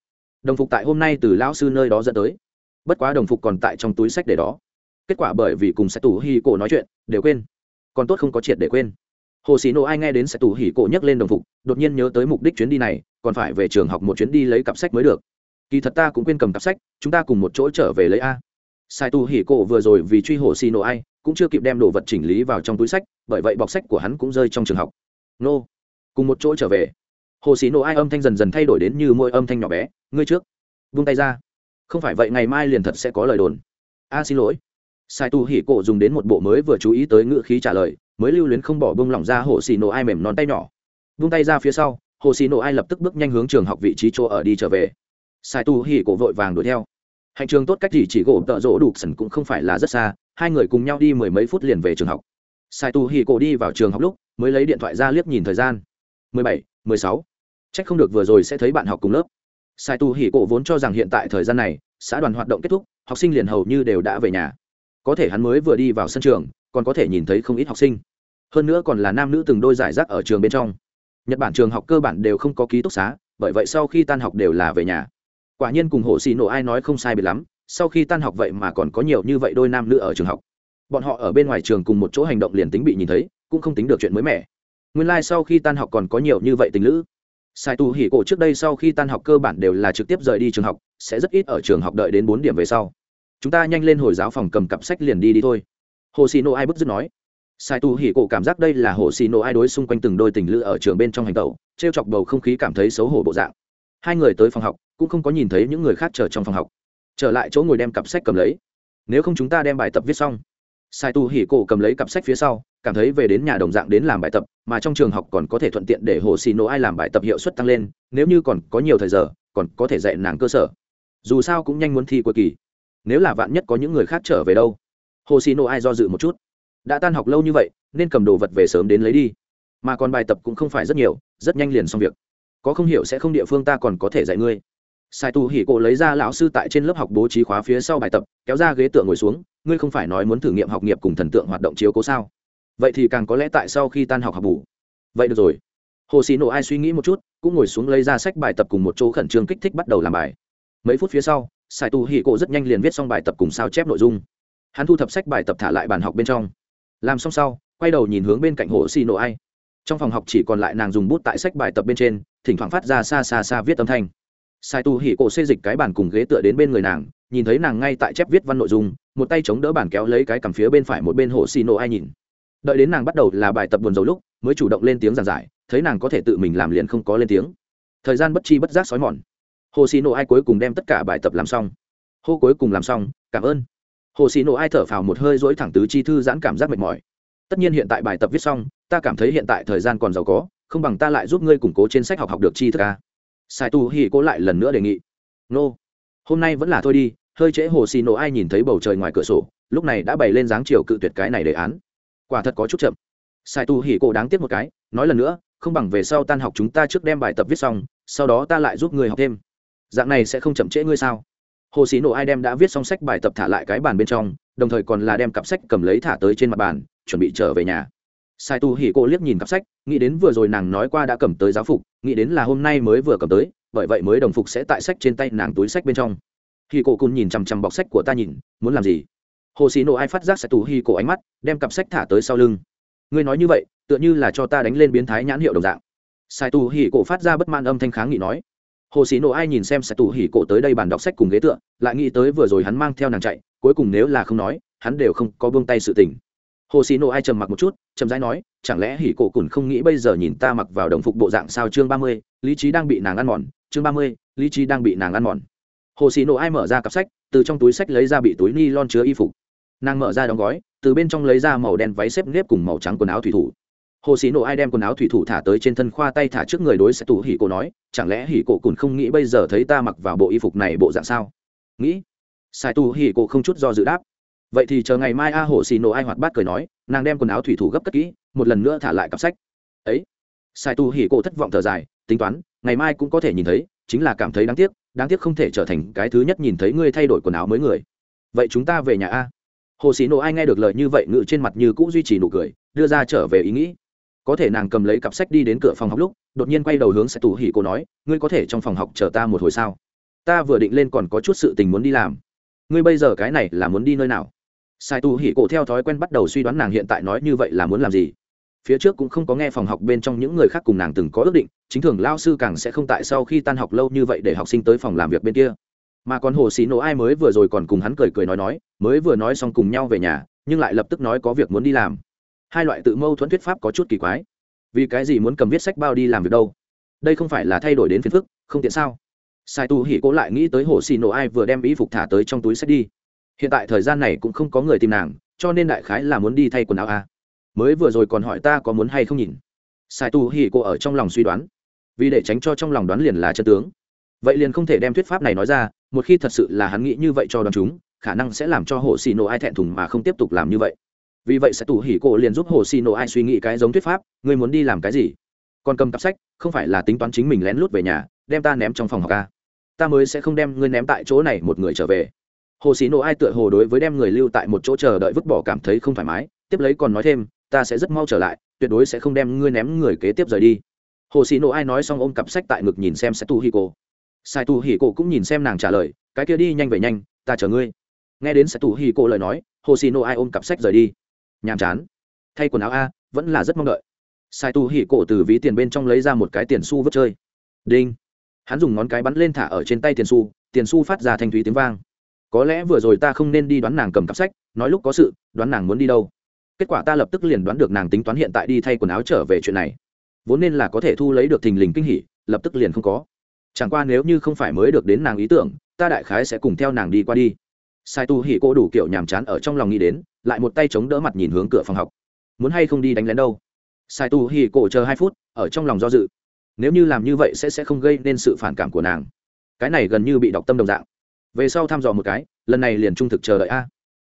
Đồng phục tại hôm nay từ lão sư nơi đó dẫn tới. Bất quá đồng phục còn tại trong túi sách để đó. Kết quả bởi vì cùng Sai Tu hi cổ nói chuyện, đều quên còn tốt không có triệt để quên. Hồ sĩ nộ ai nghe đến sẽ tủ hỉ cổ nhấc lên đồng phục, đột nhiên nhớ tới mục đích chuyến đi này, còn phải về trường học một chuyến đi lấy cặp sách mới được. Kỳ thật ta cũng quên cầm cặp sách, chúng ta cùng một chỗ trở về lấy a. Sai tù hỉ cổ vừa rồi vì truy hồ xì nộ ai, cũng chưa kịp đem đồ vật chỉnh lý vào trong túi sách, bởi vậy bọc sách của hắn cũng rơi trong trường học. Nô, cùng một chỗ trở về. Hồ xì nộ ai âm thanh dần dần thay đổi đến như môi âm thanh nhỏ bé, ngươi trước vung tay ra. Không phải vậy ngày mai liền thật sẽ có lời đồn. A, xin lỗi sai tu hỉ cổ dùng đến một bộ mới vừa chú ý tới ngữ khí trả lời, mới lưu luyến không bỏ bông lỏng ra hồ xì nổ ai mềm nón tay nhỏ. Vung tay ra phía sau, hồ xì nổ ai lập tức bước nhanh hướng trường học vị trí chỗ ở đi trở về. Sai tu hỉ cổ vội vàng đuổi theo. Hành trường tốt cách gì chỉ gỗ tợ rỗ đủ sần cũng không phải là rất xa, hai người cùng nhau đi mười mấy phút liền về trường học. Sai tu hỉ cổ đi vào trường học lúc, mới lấy điện thoại ra liếc nhìn thời gian. mười bảy, mười sáu. Trách không được vừa rồi sẽ thấy bạn học cùng lớp. Sai tu hỉ cổ vốn cho rằng hiện tại thời gian này, xã đoàn hoạt động kết thúc, học sinh liền hầu như đều đã về nhà có thể hắn mới vừa đi vào sân trường, còn có thể nhìn thấy không ít học sinh. Hơn nữa còn là nam nữ từng đôi giải rác ở trường bên trong. Nhật bản trường học cơ bản đều không có ký túc xá, bởi vậy sau khi tan học đều là về nhà. Quả nhiên cùng hồ xì nổ ai nói không sai bị lắm, sau khi tan học vậy mà còn có nhiều như vậy đôi nam nữ ở trường học. Bọn họ ở bên ngoài trường cùng một chỗ hành động liền tính bị nhìn thấy, cũng không tính được chuyện mới mẻ. Nguyên lai、like、sau khi tan học còn có nhiều như vậy tình lữ. Sai tu hỉ cổ trước đây sau khi tan học cơ bản đều là trực tiếp rời đi trường học, sẽ rất ít ở trường học đợi đến bốn điểm về sau chúng ta nhanh lên hồi giáo phòng cầm cặp sách liền đi đi thôi. Hồ xì nô ai bức dứt nói. Sai tu hỉ cổ cảm giác đây là hồ xì nô ai đối xung quanh từng đôi tình lữ ở trường bên trong hành tẩu t r e o chọc bầu không khí cảm thấy xấu hổ bộ dạng. Hai người tới phòng học, cũng không có nhìn thấy những người khác chờ trong phòng học. Trở lại chỗ ngồi đem cặp sách cầm lấy. Nếu không chúng ta đem bài tập viết xong. Sai tu hỉ cổ cầm lấy cặp sách phía sau, cảm thấy về đến nhà đồng dạng đến làm bài tập, mà trong trường học còn có thể thuận tiện để hồ xì nô ai làm bài tập hiệu suất tăng lên, nếu như còn có nhiều thời giờ, còn có thể dạy nàng cơ sở. Dù sao cũng nhanh muốn thi cuối kỳ nếu là vạn nhất có những người khác trở về đâu? Hồ xì nộ ai do dự một chút? Đã tan học lâu như vậy, nên cầm đồ vật về sớm đến lấy đi. Mà còn bài tập cũng không phải rất nhiều, rất nhanh liền xong việc. Có không hiểu sẽ không địa phương ta còn có thể dạy ngươi. Sai tu hỉ cổ lấy ra lão sư tại trên lớp học bố trí khóa phía sau bài tập, kéo ra ghế tựa ngồi xuống, ngươi không phải nói muốn thử nghiệm học nghiệp cùng thần tượng hoạt động chiếu cố sao? Vậy thì càng có lẽ tại sau khi tan học học bù. Vậy được rồi. Hồ xì nộ ai suy nghĩ một chút, cũng ngồi xuống lấy ra sách bài tập cùng một chỗ khẩn trương kích thích bắt đầu làm bài. Mấy phút phía sau sai tu hì cổ rất nhanh liền viết xong bài tập cùng sao chép nội dung. Hắn thu thập sách bài tập thả lại bàn học bên trong. Làm xong sau, quay đầu nhìn hướng bên cạnh hồ xì nổ ai. Trong phòng học chỉ còn lại nàng dùng bút tại sách bài tập bên trên, thỉnh thoảng phát ra xa xa xa viết âm thanh. Sai tu hỉ cổ xê dịch cái bàn cùng ghế tựa đến bên người nàng, nhìn thấy nàng ngay tại chép viết văn nội dung, một tay chống đỡ bàn kéo lấy cái cằm phía bên phải một bên hồ xì nổ ai nhìn. Đợi đến nàng bắt đầu là bài tập buồn dầu lúc, mới chủ động lên tiếng giảng giải, thấy nàng có thể tự mình làm liền không có lên tiếng. Thời gian bất chi bất giác xói mòn hồ xì nổ ai cuối cùng đem tất cả bài tập làm xong. Hô cuối cùng làm xong, cảm ơn. Hồ xì nổ ai thở phào một hơi dỗi thẳng tứ chi thư giãn cảm giác mệt mỏi. Tất nhiên hiện tại bài tập viết xong, ta cảm thấy hiện tại thời gian còn giàu có, không bằng ta lại giúp ngươi củng cố trên sách học học được chi thức ca sai tu hi cố lại lần nữa đề nghị. Nô, hôm nay vẫn là thôi đi, hơi trễ hồ xì nổ ai nhìn thấy bầu trời ngoài cửa sổ, lúc này đã bày lên dáng chiều cự tuyệt cái này đề án. Quả thật có chút chậm. Sai tu hỉ Cố đáng tiếc một cái, nói lần nữa, không bằng về sau tan học chúng ta trước đem bài tập viết xong, sau đó ta lại giúp người học thêm dạng này sẽ không chậm trễ ngươi sao? Hồ sĩ nổ ai đem đã viết xong sách bài tập thả lại cái bàn bên trong, đồng thời còn là đem cặp sách cầm lấy thả tới trên mặt bàn, chuẩn bị trở về nhà. Sai tu hỉ cô liếc nhìn cặp sách, nghĩ đến vừa rồi nàng nói qua đã cầm tới giáo phục, nghĩ đến là hôm nay mới vừa cầm tới, bởi vậy mới đồng phục sẽ tại sách trên tay nàng túi sách bên trong. Hỉ cô cùng nhìn chằm chằm bọc sách của ta nhìn, muốn làm gì? Hồ sĩ nổ ai phát giác sai tu hỉ cô ánh mắt, đem cặp sách thả tới sau lưng. Ngươi nói như vậy, tựa như là cho ta đánh lên biến thái nhãn hiệu đồng dạng. Sai tu hỉ cô phát ra bất mãn âm thanh kháng nghị nói hồ sĩ nộ ai nhìn xem sẽ tù hỉ cổ tới đây bàn đọc sách cùng ghế tựa, lại nghĩ tới vừa rồi hắn mang theo nàng chạy, cuối cùng nếu là không nói, hắn đều không có buông tay sự tình. Hồ sĩ nộ ai trầm mặc một chút trầm rãi nói, chẳng lẽ hỉ cổ cùn không nghĩ bây giờ nhìn ta mặc vào đồng phục bộ dạng sao chương ba mươi, lý trí đang bị nàng ăn mòn, chương ba mươi, lý trí đang bị nàng ăn mòn. Hồ sĩ nộ ai mở ra cặp sách, từ trong túi sách lấy ra bị túi ni lon chứa y phục. Nàng mở ra đóng gói, từ bên trong lấy ra màu đen váy xếp nếp cùng màu trắng quần áo thủy thủ hồ sĩ nổ ai đem quần áo thủy thủ thả tới trên thân khoa tay thả trước người đối sẽ tù hỉ cổ nói, chẳng lẽ hỉ cổ cùn không nghĩ bây giờ thấy ta mặc vào bộ y phục này bộ dạng sao? Nghĩ. Sai tu hỉ cổ không chút do dự đáp. Vậy thì chờ ngày mai a hồ xì nổ ai hoạt bát cười nói, nàng đem quần áo thủy thủ gấp cất kỹ, một lần nữa thả lại cặp sách. Ấy. Sai tu hỉ cổ thất vọng thở dài, tính toán, ngày mai cũng có thể nhìn thấy, chính là cảm thấy đáng tiếc đáng tiếc không thể trở thành cái thứ nhất nhìn thấy ngươi thay đổi quần áo mới người. Vậy chúng ta về nhà a. Hồ xì nổ ai nghe được lời như vậy, ngự trên mặt như cũng duy trì nụ cười, đưa ra trở về ý nghĩ có thể nàng cầm lấy cặp sách đi đến cửa phòng học lúc, đột nhiên quay đầu hướng sẽ tù hỉ cô nói, ngươi có thể trong phòng học chờ ta một hồi sao? Ta vừa định lên còn có chút sự tình muốn đi làm. Ngươi bây giờ cái này là muốn đi nơi nào? Sai tu hỉ cổ theo thói quen bắt đầu suy đoán nàng hiện tại nói như vậy là muốn làm gì. Phía trước cũng không có nghe phòng học bên trong những người khác cùng nàng từng có ước định, chính thường lao sư càng sẽ không tại sau khi tan học lâu như vậy để học sinh tới phòng làm việc bên kia. Mà còn hồ xí nổ ai mới vừa rồi còn cùng hắn cười cười nói nói, mới vừa nói xong cùng nhau về nhà, nhưng lại lập tức nói có việc muốn đi làm hai loại tự mâu thuẫn thuyết pháp có chút kỳ quái. Vì cái gì muốn cầm viết sách bao đi làm việc đâu? Đây không phải là thay đổi đến phiền phức, không tiện sao? Sai tu hỉ cố lại nghĩ tới hồ xì nổ ai vừa đem y phục thả tới trong túi sách đi. Hiện tại thời gian này cũng không có người tìm nàng, cho nên đại khái là muốn đi thay quần áo à. mới vừa rồi còn hỏi ta có muốn hay không nhìn. Sai tu hỉ cô ở trong lòng suy đoán. Vì để tránh cho trong lòng đoán liền là chân tướng. Vậy liền không thể đem thuyết pháp này nói ra, một khi thật sự là hắn nghĩ như vậy cho đoàn chúng, khả năng sẽ làm cho hồ xì nổ ai thẹn thùng mà không tiếp tục làm như vậy vì vậy sẽ tù hỉ cô liền giúp hồ xì nổ ai suy nghĩ cái giống thuyết pháp, ngươi muốn đi làm cái gì? Còn cầm cặp sách, không phải là tính toán chính mình lén lút về nhà, đem ta ném trong phòng học ca ta mới sẽ không đem ngươi ném tại chỗ này một người trở về. Hồ xì nổ ai tựa hồ đối với đem người lưu tại một chỗ chờ đợi vứt bỏ cảm thấy không thoải mái, tiếp lấy còn nói thêm, ta sẽ rất mau trở lại, tuyệt đối sẽ không đem ngươi ném người kế tiếp rời đi. Hồ xì nổ ai nói xong ôm cặp sách tại ngực nhìn xem sẽ tu hi cô sai tu hi cô cũng nhìn xem nàng trả lời, cái kia đi nhanh về nhanh, ta chờ ngươi. Nghe đến sẽ tu hi cô lời nói, hồ xì nổ ai ôm cặp sách rời đi nhàm chán. Thay quần áo a, vẫn là rất mong đợi. Sai tu hỉ cổ từ ví tiền bên trong lấy ra một cái tiền xu vứt chơi. Đinh. Hắn dùng ngón cái bắn lên thả ở trên tay tiền xu tiền xu phát ra thanh thúy tiếng vang. Có lẽ vừa rồi ta không nên đi đoán nàng cầm cặp sách, nói lúc có sự, đoán nàng muốn đi đâu. Kết quả ta lập tức liền đoán được nàng tính toán hiện tại đi thay quần áo trở về chuyện này. Vốn nên là có thể thu lấy được thình lình kinh hỉ, lập tức liền không có. Chẳng qua nếu như không phải mới được đến nàng ý tưởng, ta đại khái sẽ cùng theo nàng đi qua đi sai tu hỉ cô đủ kiểu nhàm chán ở trong lòng nghĩ đến, lại một tay chống đỡ mặt nhìn hướng cửa phòng học. Muốn hay không đi đánh lén đâu? Sai tu hỉ cô chờ hai phút, ở trong lòng do dự. Nếu như làm như vậy sẽ sẽ không gây nên sự phản cảm của nàng. Cái này gần như bị đọc tâm đồng dạng. Về sau thăm dò một cái, lần này liền trung thực chờ đợi a.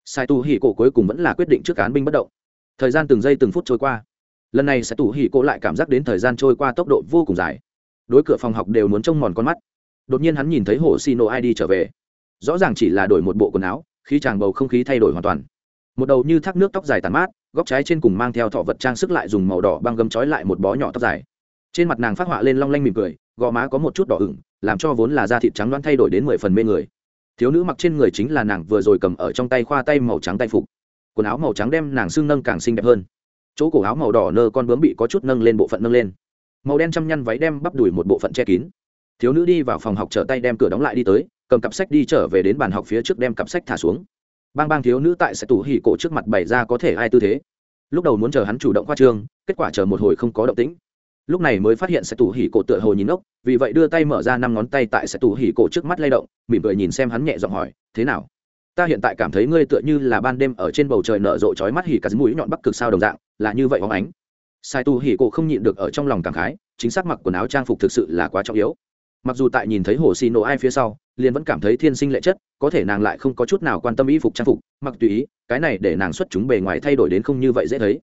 Sai tu hỉ cô cuối cùng vẫn là quyết định trước cán binh bất động. Thời gian từng giây từng phút trôi qua. Lần này sai tu hỉ cô lại cảm giác đến thời gian trôi qua tốc độ vô cùng dài. Đối cửa phòng học đều muốn trông mòn con mắt. Đột nhiên hắn nhìn thấy hồ xì ai id trở về rõ ràng chỉ là đổi một bộ quần áo khi chàng bầu không khí thay đổi hoàn toàn. Một đầu như thác nước tóc dài tàn mát, góc trái trên cùng mang theo thọ vật trang sức lại dùng màu đỏ băng gấm trói lại một bó nhỏ tóc dài. Trên mặt nàng phát họa lên long lanh mỉm cười, gò má có một chút đỏ ửng, làm cho vốn là da thịt trắng đoán thay đổi đến mười phần mê người. Thiếu nữ mặc trên người chính là nàng vừa rồi cầm ở trong tay khoa tay màu trắng tay phục. Quần áo màu trắng đem nàng xương nâng càng xinh đẹp hơn. Chỗ cổ áo màu đỏ nơ con bướm bị có chút nâng lên bộ phận nâng lên. Màu đen chăm nhăn váy đem bắp đùi một bộ phận che kín. Thiếu nữ đi vào phòng học trở tay đem cửa đóng lại đi tới cầm cặp sách đi trở về đến bàn học phía trước đem cặp sách thả xuống. Bang bang thiếu nữ tại sẽ tủ hỉ cổ trước mặt bày ra có thể ai tư thế. Lúc đầu muốn chờ hắn chủ động khoa trương, kết quả chờ một hồi không có động tĩnh. Lúc này mới phát hiện sẽ tủ hỉ cổ tựa hồ nhìn ốc, vì vậy đưa tay mở ra năm ngón tay tại sẽ tủ hỉ cổ trước mắt lay động, mỉm cười nhìn xem hắn nhẹ giọng hỏi, thế nào? Ta hiện tại cảm thấy ngươi tựa như là ban đêm ở trên bầu trời nở rộ chói mắt hỉ cả mũi nhọn bắc cực sao đồng dạng, là như vậy hóng ánh. Sai tu hỉ cổ không nhịn được ở trong lòng cảm khái, chính xác mặc quần áo trang phục thực sự là quá trọng yếu mặc dù tại nhìn thấy hồ xì nổ ai phía sau, liền vẫn cảm thấy thiên sinh lệ chất, có thể nàng lại không có chút nào quan tâm y phục trang phục, mặc tùy ý, cái này để nàng xuất chúng bề ngoài thay đổi đến không như vậy dễ thấy.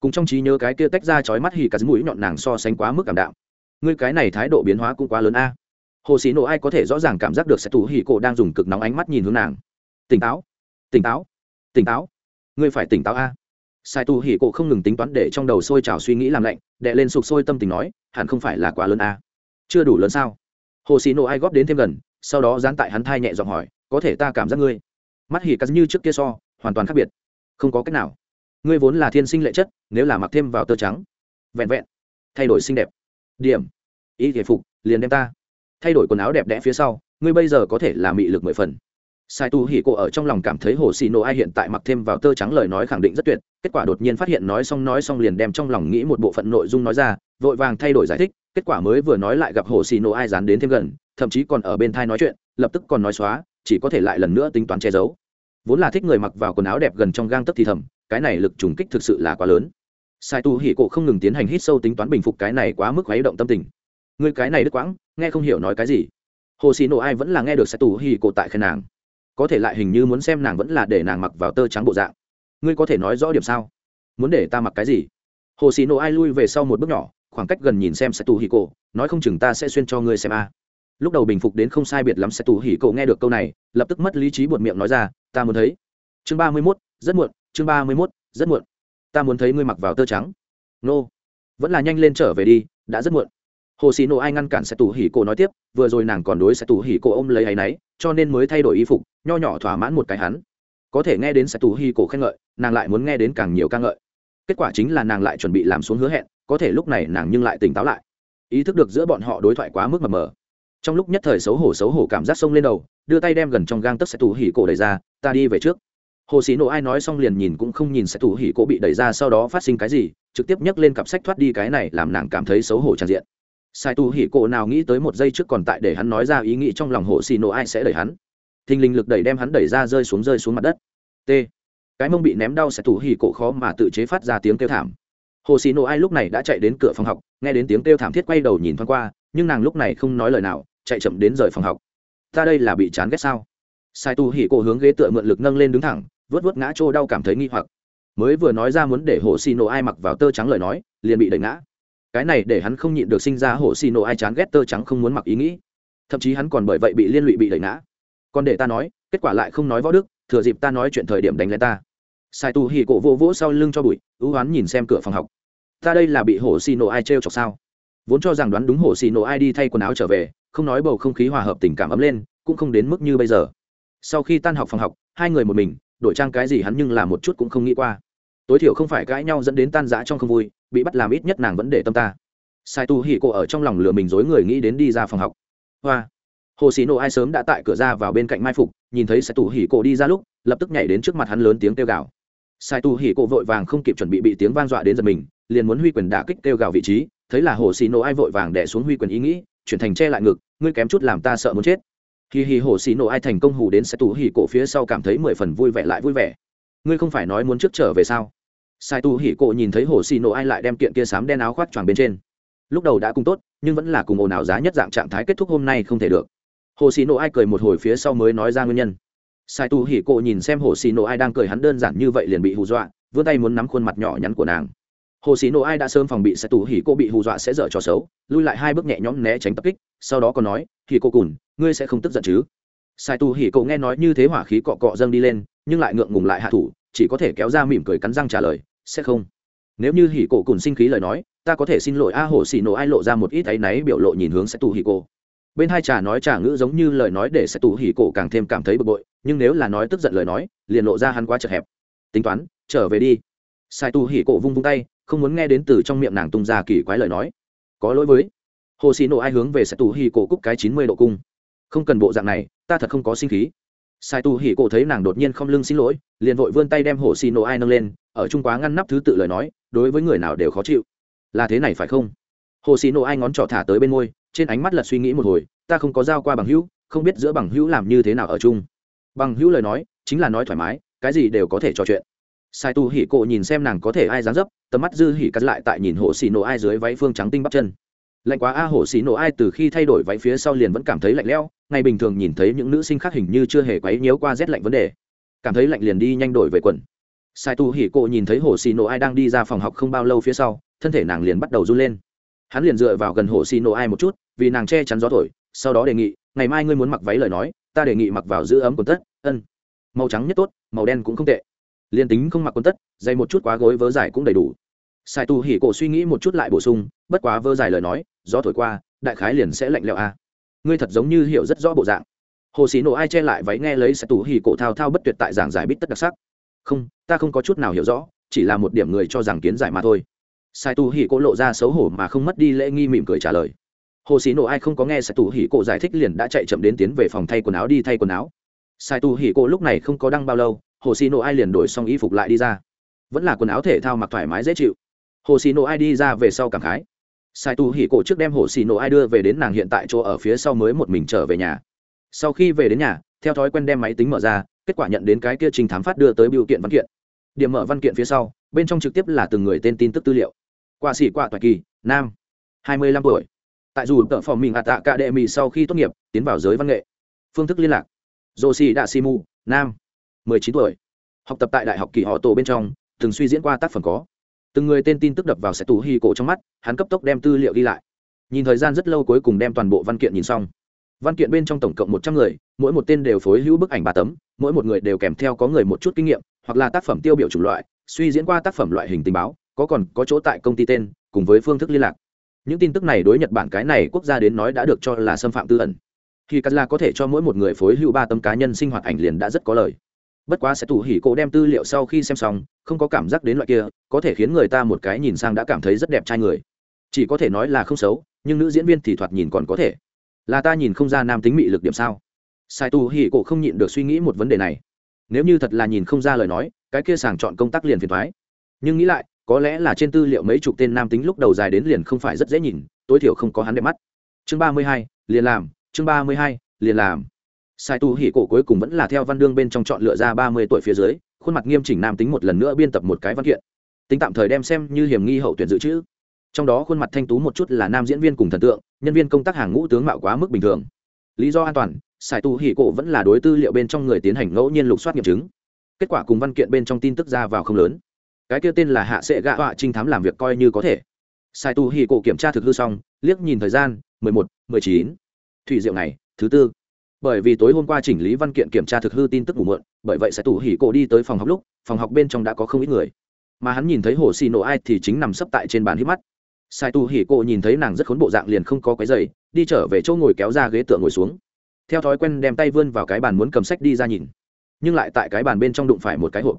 Cùng trong trí nhớ cái kia tách ra chói mắt hì cả mũi nhọn nàng so sánh quá mức cảm đạo ngươi cái này thái độ biến hóa cũng quá lớn a. Hồ xì nổ ai có thể rõ ràng cảm giác được sẽ tù hì cổ đang dùng cực nóng ánh mắt nhìn hướng nàng. Tỉnh táo tỉnh táo tỉnh táo. Ngươi phải tỉnh táo a. Sai tù hì cổ không ngừng tính toán để trong đầu sôi trào suy nghĩ làm lạnh đệ lên sụp sôi tâm tình nói, hẳn không phải là quá lớn a. Chưa đủ lớn sao? Hồ xì nổ ai góp đến thêm gần, sau đó dán tại hắn thai nhẹ giọng hỏi, có thể ta cảm giác ngươi? Mắt hỉ cắt như trước kia so, hoàn toàn khác biệt. Không có cách nào. Ngươi vốn là thiên sinh lệ chất, nếu là mặc thêm vào tơ trắng, vẹn vẹn, thay đổi xinh đẹp. Điểm. Ý thể phục, liền đem ta. Thay đổi quần áo đẹp đẽ phía sau, ngươi bây giờ có thể là mị lực mười phần sai tu hỉ cổ ở trong lòng cảm thấy hồ xì nổ ai hiện tại mặc thêm vào tơ trắng lời nói khẳng định rất tuyệt, kết quả đột nhiên phát hiện nói xong nói xong liền đem trong lòng nghĩ một bộ phận nội dung nói ra, vội vàng thay đổi giải thích, kết quả mới vừa nói lại gặp hồ xì nổ ai dán đến thêm gần, thậm chí còn ở bên thai nói chuyện, lập tức còn nói xóa, chỉ có thể lại lần nữa tính toán che giấu. Vốn là thích người mặc vào quần áo đẹp gần trong gang tấc thì thầm, cái này lực trùng kích thực sự là quá lớn. Sai tu hỉ cổ không ngừng tiến hành hít sâu tính toán bình phục cái này quá mức khuấy động tâm tình. Người cái này đứt quãng, nghe không hiểu nói cái gì. Hồ xì nổ ai vẫn là nghe được sai tu hỉ cổ tại khen nàng có thể lại hình như muốn xem nàng vẫn là để nàng mặc vào tơ trắng bộ dạng. Ngươi có thể nói rõ điểm sao? Muốn để ta mặc cái gì? Hồ xì nổ ai lui về sau một bước nhỏ, khoảng cách gần nhìn xem sẽ tù hì cổ, nói không chừng ta sẽ xuyên cho ngươi xem a. Lúc đầu bình phục đến không sai biệt lắm sẽ tù hì cổ nghe được câu này, lập tức mất lý trí buột miệng nói ra, ta muốn thấy. Chương ba mươi mốt, rất muộn, chương ba mươi mốt, rất muộn. Ta muốn thấy ngươi mặc vào tơ trắng. Nô. Vẫn là nhanh lên trở về đi, đã rất muộn hồ xì nổ ai ngăn cản sẽ tù hỉ cổ nói tiếp, vừa rồi nàng còn đối sẽ tù hỉ cổ ôm lấy áy náy, cho nên mới thay đổi y phục, nho nhỏ thỏa mãn một cái hắn. Có thể nghe đến sẽ tù hỉ cổ khen ngợi, nàng lại muốn nghe đến càng nhiều ca ngợi. Kết quả chính là nàng lại chuẩn bị làm xuống hứa hẹn, có thể lúc này nàng nhưng lại tỉnh táo lại. Ý thức được giữa bọn họ đối thoại quá mức mờ mờ. Trong lúc nhất thời xấu hổ xấu hổ cảm giác sông lên đầu, đưa tay đem gần trong gang tấc sẽ tù hỉ cổ đẩy ra, ta đi về trước. Hồ sĩ nổ ai nói xong liền nhìn cũng không nhìn sẽ tù hỉ cổ bị đẩy ra sau đó phát sinh cái gì, trực tiếp nhấc lên cặp sách thoát đi cái này làm nàng cảm thấy xấu hổ tràn diện sai tu hỉ cổ nào nghĩ tới một giây trước còn tại để hắn nói ra ý nghĩ trong lòng hồ xì nổ ai sẽ đẩy hắn. Thình linh lực đẩy đem hắn đẩy ra rơi xuống rơi xuống mặt đất. T. Cái mông bị ném đau sẽ tủ hỉ cổ khó mà tự chế phát ra tiếng kêu thảm. Hồ xì nổ ai lúc này đã chạy đến cửa phòng học, nghe đến tiếng kêu thảm thiết quay đầu nhìn thoáng qua, nhưng nàng lúc này không nói lời nào, chạy chậm đến rời phòng học. Ta đây là bị chán ghét sao? Sai tu hỉ cổ hướng ghế tựa mượn lực nâng lên đứng thẳng, vớt vớt ngã trô đau cảm thấy nghi hoặc. Mới vừa nói ra muốn để hồ xì nổ ai mặc vào tơ trắng lời nói, liền bị đẩy ngã cái này để hắn không nhịn được sinh ra hổ xì nổ ai chán ghét tơ trắng không muốn mặc ý nghĩ. Thậm chí hắn còn bởi vậy bị liên lụy bị đẩy ngã. Còn để ta nói, kết quả lại không nói võ đức, thừa dịp ta nói chuyện thời điểm đánh lên ta. Sai tu hì cổ vô vỗ sau lưng cho bụi, ưu oán nhìn xem cửa phòng học. Ta đây là bị hổ xì nổ ai trêu chọc sao? Vốn cho rằng đoán đúng hổ xì nổ ai đi thay quần áo trở về, không nói bầu không khí hòa hợp tình cảm ấm lên, cũng không đến mức như bây giờ. Sau khi tan học phòng học, hai người một mình, đổi trang cái gì hắn nhưng là một chút cũng không nghĩ qua. Tối thiểu không phải cãi nhau dẫn đến tan rã trong không vui bị bắt làm ít nhất nàng vẫn để tâm ta. Sai tu hỉ cô ở trong lòng lừa mình dối người nghĩ đến đi ra phòng học. Hoa. Hồ xì nổ ai sớm đã tại cửa ra vào bên cạnh mai phục, nhìn thấy sai tu hỉ cô đi ra lúc, lập tức nhảy đến trước mặt hắn lớn tiếng kêu gào. Sai tu hỉ cô vội vàng không kịp chuẩn bị bị tiếng van dọa đến giật mình, liền muốn huy quyền đả kích kêu gào vị trí, thấy là hồ xì nổ ai vội vàng đẻ xuống huy quyền ý nghĩ, chuyển thành che lại ngực, ngươi kém chút làm ta sợ muốn chết. Hì hì hồ xì nổ ai thành công hù đến sai tu hì cô phía sau cảm thấy mười phần vui vẻ lại vui vẻ. Ngươi không phải nói muốn trước trở về sao? Sai tu hỉ cộ nhìn thấy hồ xì nổ ai lại đem kiện kia sám đen áo khoác choàng bên trên. Lúc đầu đã cùng tốt, nhưng vẫn là cùng ồn ào giá nhất dạng trạng thái kết thúc hôm nay không thể được. Hồ xì nổ ai cười một hồi phía sau mới nói ra nguyên nhân. Sai tu hỉ cộ nhìn xem hồ xì nổ ai đang cười hắn đơn giản như vậy liền bị hù dọa, vươn tay muốn nắm khuôn mặt nhỏ nhắn của nàng. Hồ xì nổ ai đã sớm phòng bị sai tu hỉ cộ bị hù dọa sẽ dở trò xấu, lui lại hai bước nhẹ nhõm né tránh tập kích, sau đó còn nói, hỉ cô cùn, ngươi sẽ không tức giận chứ? Sai tu hỉ cộ nghe nói như thế hỏa khí cọ cọ dâng đi lên, nhưng lại ngượng ngùng lại hạ thủ chỉ có thể kéo ra mỉm cười cắn răng trả lời, sẽ không. Nếu như hỉ cổ cùng sinh khí lời nói, ta có thể xin lỗi a hồ xì nổ ai lộ ra một ít áy náy biểu lộ nhìn hướng sẽ tù hỉ cổ. Bên hai trà nói trà ngữ giống như lời nói để sẽ tù hỉ cổ càng thêm cảm thấy bực bội, nhưng nếu là nói tức giận lời nói, liền lộ ra hắn quá chật hẹp. Tính toán, trở về đi. Sai tù hỉ cổ vung vung tay, không muốn nghe đến từ trong miệng nàng tung ra kỳ quái lời nói. Có lỗi với. Hồ xì nổ ai hướng về sẽ tù hỉ cổ cúc cái chín mươi độ cung. Không cần bộ dạng này, ta thật không có sinh khí sai Tu Hỉ cổ thấy nàng đột nhiên không lưng xin lỗi, liền vội vươn tay đem hồ xì nổ ai nâng lên, ở trung quá ngăn nắp thứ tự lời nói, đối với người nào đều khó chịu. Là thế này phải không? Hồ xì nổ ai ngón trỏ thả tới bên môi, trên ánh mắt lật suy nghĩ một hồi, ta không có giao qua bằng hữu, không biết giữa bằng hữu làm như thế nào ở chung. Bằng hữu lời nói, chính là nói thoải mái, cái gì đều có thể trò chuyện. Sai tu hỉ cổ nhìn xem nàng có thể ai dáng dấp, tầm mắt dư hỉ cắt lại tại nhìn hồ xì nổ ai dưới váy phương trắng tinh bắp chân lạnh quá a hồ xì nổ ai, từ khi thay đổi váy phía sau liền vẫn cảm thấy lạnh lẽo, ngày bình thường nhìn thấy những nữ sinh khác hình như chưa hề quấy nhiễu qua rét lạnh vấn đề. Cảm thấy lạnh liền đi nhanh đổi về quần. Sai tu hỉ cộ nhìn thấy hồ xì nổ ai đang đi ra phòng học không bao lâu phía sau, thân thể nàng liền bắt đầu run lên. Hắn liền dựa vào gần hồ xì nổ ai một chút, vì nàng che chắn gió thổi, sau đó đề nghị, ngày mai ngươi muốn mặc váy lời nói, ta đề nghị mặc vào giữ ấm quần tất, ân. Màu trắng nhất tốt, màu đen cũng không tệ. Liền tính không mặc quần tất, dày một chút quá gối vớ dài cũng đầy đủ sai tu hỉ cổ suy nghĩ một chút lại bổ sung, bất quá vơ dài lời nói, gió thổi qua, đại khái liền sẽ lạnh lẽo a ngươi thật giống như hiểu rất rõ bộ dạng. Hồ xì nổ ai che lại váy nghe lấy sai tu hỉ cổ thao thao bất tuyệt tại giảng giải bít tất đặc sắc. Không, ta không có chút nào hiểu rõ, chỉ là một điểm người cho rằng kiến giải mà thôi. Sai tu hỉ cổ lộ ra xấu hổ mà không mất đi lễ nghi mỉm cười trả lời. Hồ xì nổ ai không có nghe sai tu hỉ cổ giải thích liền đã chạy chậm đến tiến về phòng thay quần áo đi thay quần áo. Sai tu hỉ cổ lúc này không có đăng bao lâu, hồ xì nổ ai liền đổi xong y phục lại đi ra. Vẫn là quần áo thể thao mặc thoải mái dễ chịu hồ xì nổ ai đi ra về sau cảm khái. Sai tu hỉ cổ trước đem hồ xì nổ ai đưa về đến nàng hiện tại chỗ ở phía sau mới một mình trở về nhà. Sau khi về đến nhà theo thói quen đem máy tính mở ra kết quả nhận đến cái kia trình thám phát đưa tới biểu kiện văn kiện. Điểm mở văn kiện phía sau bên trong trực tiếp là từng người tên tin tức tư liệu. Qua sĩ qua toại kỳ nam hai mươi lăm tuổi. Tại dù tợ phòng mình hạ tạ cả đệ mỹ sau khi tốt nghiệp tiến vào giới văn nghệ. Phương thức liên lạc. Dô xì đạ simu, mu nam mười chín tuổi. Học tập tại đại học kỳ họ tổ bên trong từng suy diễn qua tác phẩm có từng người tên tin tức đập vào sẽ tủ hi cổ trong mắt, hắn cấp tốc đem tư liệu ghi lại. Nhìn thời gian rất lâu cuối cùng đem toàn bộ văn kiện nhìn xong. Văn kiện bên trong tổng cộng một trăm người, mỗi một tên đều phối hữu bức ảnh ba tấm, mỗi một người đều kèm theo có người một chút kinh nghiệm, hoặc là tác phẩm tiêu biểu chủng loại, suy diễn qua tác phẩm loại hình tình báo, có còn có chỗ tại công ty tên, cùng với phương thức liên lạc. Những tin tức này đối nhật bản cái này quốc gia đến nói đã được cho là xâm phạm tư ẩn. Khi cắt là có thể cho mỗi một người phối hữu ba tấm cá nhân sinh hoạt ảnh liền đã rất có lời bất quá sẽ tù hỉ cổ đem tư liệu sau khi xem xong, không có cảm giác đến loại kia, có thể khiến người ta một cái nhìn sang đã cảm thấy rất đẹp trai người. Chỉ có thể nói là không xấu, nhưng nữ diễn viên thì thoạt nhìn còn có thể. Là ta nhìn không ra nam tính mị lực điểm sao? Sai tù hỉ cổ không nhịn được suy nghĩ một vấn đề này. Nếu như thật là nhìn không ra lời nói, cái kia sàng chọn công tác liền phiền thoái nhưng nghĩ lại, có lẽ là trên tư liệu mấy chục tên nam tính lúc đầu dài đến liền không phải rất dễ nhìn, tối thiểu không có hắn đẹp mắt. Chương ba mươi hai, liền làm, chương ba mươi hai, liền làm sai tu hỉ cổ cuối cùng vẫn là theo văn đương bên trong chọn lựa ra ba mươi tuổi phía dưới, khuôn mặt nghiêm chỉnh nam tính một lần nữa biên tập một cái văn kiện. Tính tạm thời đem xem như hiểm nghi hậu tuyển dự trữ. Trong đó khuôn mặt thanh tú một chút là nam diễn viên cùng thần tượng, nhân viên công tác hàng ngũ tướng mạo quá mức bình thường. Lý do an toàn, sai tu hỉ cổ vẫn là đối tư liệu bên trong người tiến hành ngẫu nhiên lục soát nghiệm chứng. Kết quả cùng văn kiện bên trong tin tức ra vào không lớn. Cái kia tên là hạ sệ gạ họa trinh thám làm việc coi như có thể. Sai tu hỉ cổ kiểm tra thực hư xong, liếc nhìn thời gian, mười một, mười chín. Thủy diệu này thứ tư bởi vì tối hôm qua chỉnh lý văn kiện kiểm tra thực hư tin tức ngủ mượn bởi vậy sẽ tủ hỉ cổ đi tới phòng học lúc, phòng học bên trong đã có không ít người. Mà hắn nhìn thấy hồ xì nổ ai thì chính nằm sấp tại trên bàn hít mắt. Sai tu hỉ cổ nhìn thấy nàng rất khốn bộ dạng liền không có cái giày đi trở về chỗ ngồi kéo ra ghế tựa ngồi xuống. Theo thói quen đem tay vươn vào cái bàn muốn cầm sách đi ra nhìn. Nhưng lại tại cái bàn bên trong đụng phải một cái hộp.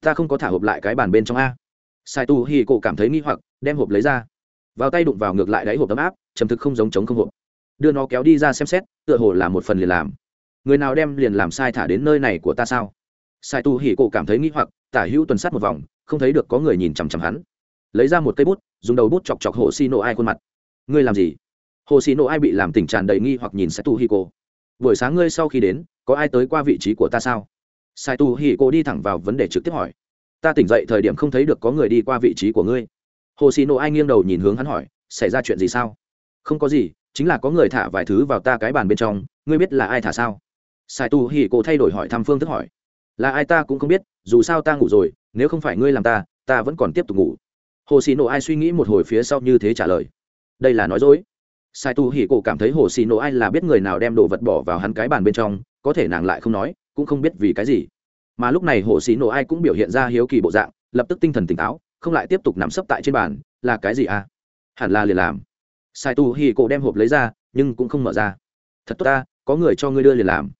Ta không có thả hộp lại cái bàn bên trong a. Sai tu hỉ cổ cảm thấy nghi hoặc, đem hộp lấy ra. Vào tay đụng vào ngược lại đáy hộp ấm áp chầm thực không giống chống không hộp đưa nó kéo đi ra xem xét, tựa hồ là một phần liền làm. Người nào đem liền làm sai thả đến nơi này của ta sao? Sai tu hỉ cổ cảm thấy nghĩ hoặc, tả hữu tuần sát một vòng, không thấy được có người nhìn chằm chằm hắn. Lấy ra một cây bút, dùng đầu bút chọc chọc hồ xì nộ ai khuôn mặt. Ngươi làm gì? Hồ xì nộ ai bị làm tình tràn đầy nghi hoặc nhìn sai tu hỉ cổ. Buổi sáng ngươi sau khi đến, có ai tới qua vị trí của ta sao? Sai tu hỉ cổ đi thẳng vào vấn đề trực tiếp hỏi. Ta tỉnh dậy thời điểm không thấy được có người đi qua vị trí của ngươi. Hồ xì nộ ai nghiêng đầu nhìn hướng hắn hỏi, xảy ra chuyện gì sao? Không có gì chính là có người thả vài thứ vào ta cái bàn bên trong, ngươi biết là ai thả sao? Sai tu hỉ cổ thay đổi hỏi thăm phương thức hỏi. Là ai ta cũng không biết, dù sao ta ngủ rồi, nếu không phải ngươi làm ta ta vẫn còn tiếp tục ngủ. Hồ xì nổ ai suy nghĩ một hồi phía sau như thế trả lời. Đây là nói dối. Sai tu hỉ cổ cảm thấy hồ xì nổ ai là biết người nào đem đồ vật bỏ vào hắn cái bàn bên trong, có thể nàng lại không nói, cũng không biết vì cái gì. Mà lúc này hồ xì nổ ai cũng biểu hiện ra hiếu kỳ bộ dạng, lập tức tinh thần tỉnh táo, không lại tiếp tục nằm sấp tại trên bàn, là cái gì à? Hẳn là liền làm sai tu hì cổ đem hộp lấy ra, nhưng cũng không mở ra. Thật tốt ta, có người cho ngươi đưa liền làm.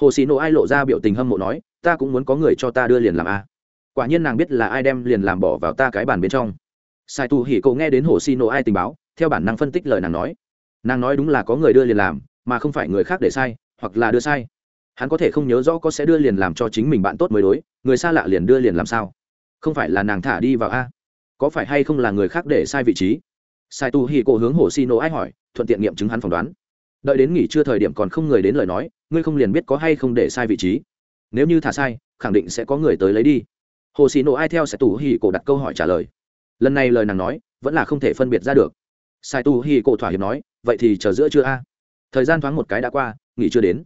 Hồ xì nổ ai lộ ra biểu tình hâm mộ nói, ta cũng muốn có người cho ta đưa liền làm a quả nhiên nàng biết là ai đem liền làm bỏ vào ta cái bàn bên trong. Sai tu hì cổ nghe đến hồ xì nổ ai tình báo, theo bản năng phân tích lời nàng nói. Nàng nói đúng là có người đưa liền làm, mà không phải người khác để sai, hoặc là đưa sai. Hắn có thể không nhớ rõ có sẽ đưa liền làm cho chính mình bạn tốt mới đối, người xa lạ liền đưa liền làm sao? Không phải là nàng thả đi vào a? Có phải hay không là người khác để sai vị trí? Sai tu hì cổ hướng hồ xì nổ ai hỏi, thuận tiện nghiệm chứng hắn phỏng đoán. Đợi đến nghỉ trưa thời điểm còn không người đến lời nói, ngươi không liền biết có hay không để sai vị trí. Nếu như thả sai, khẳng định sẽ có người tới lấy đi. Hồ xì nổ ai theo sai tu hì cổ đặt câu hỏi trả lời. Lần này lời nàng nói, vẫn là không thể phân biệt ra được. Sai tu hì cổ thỏa hiệp nói, vậy thì chờ giữa chưa a. Thời gian thoáng một cái đã qua, nghỉ chưa đến.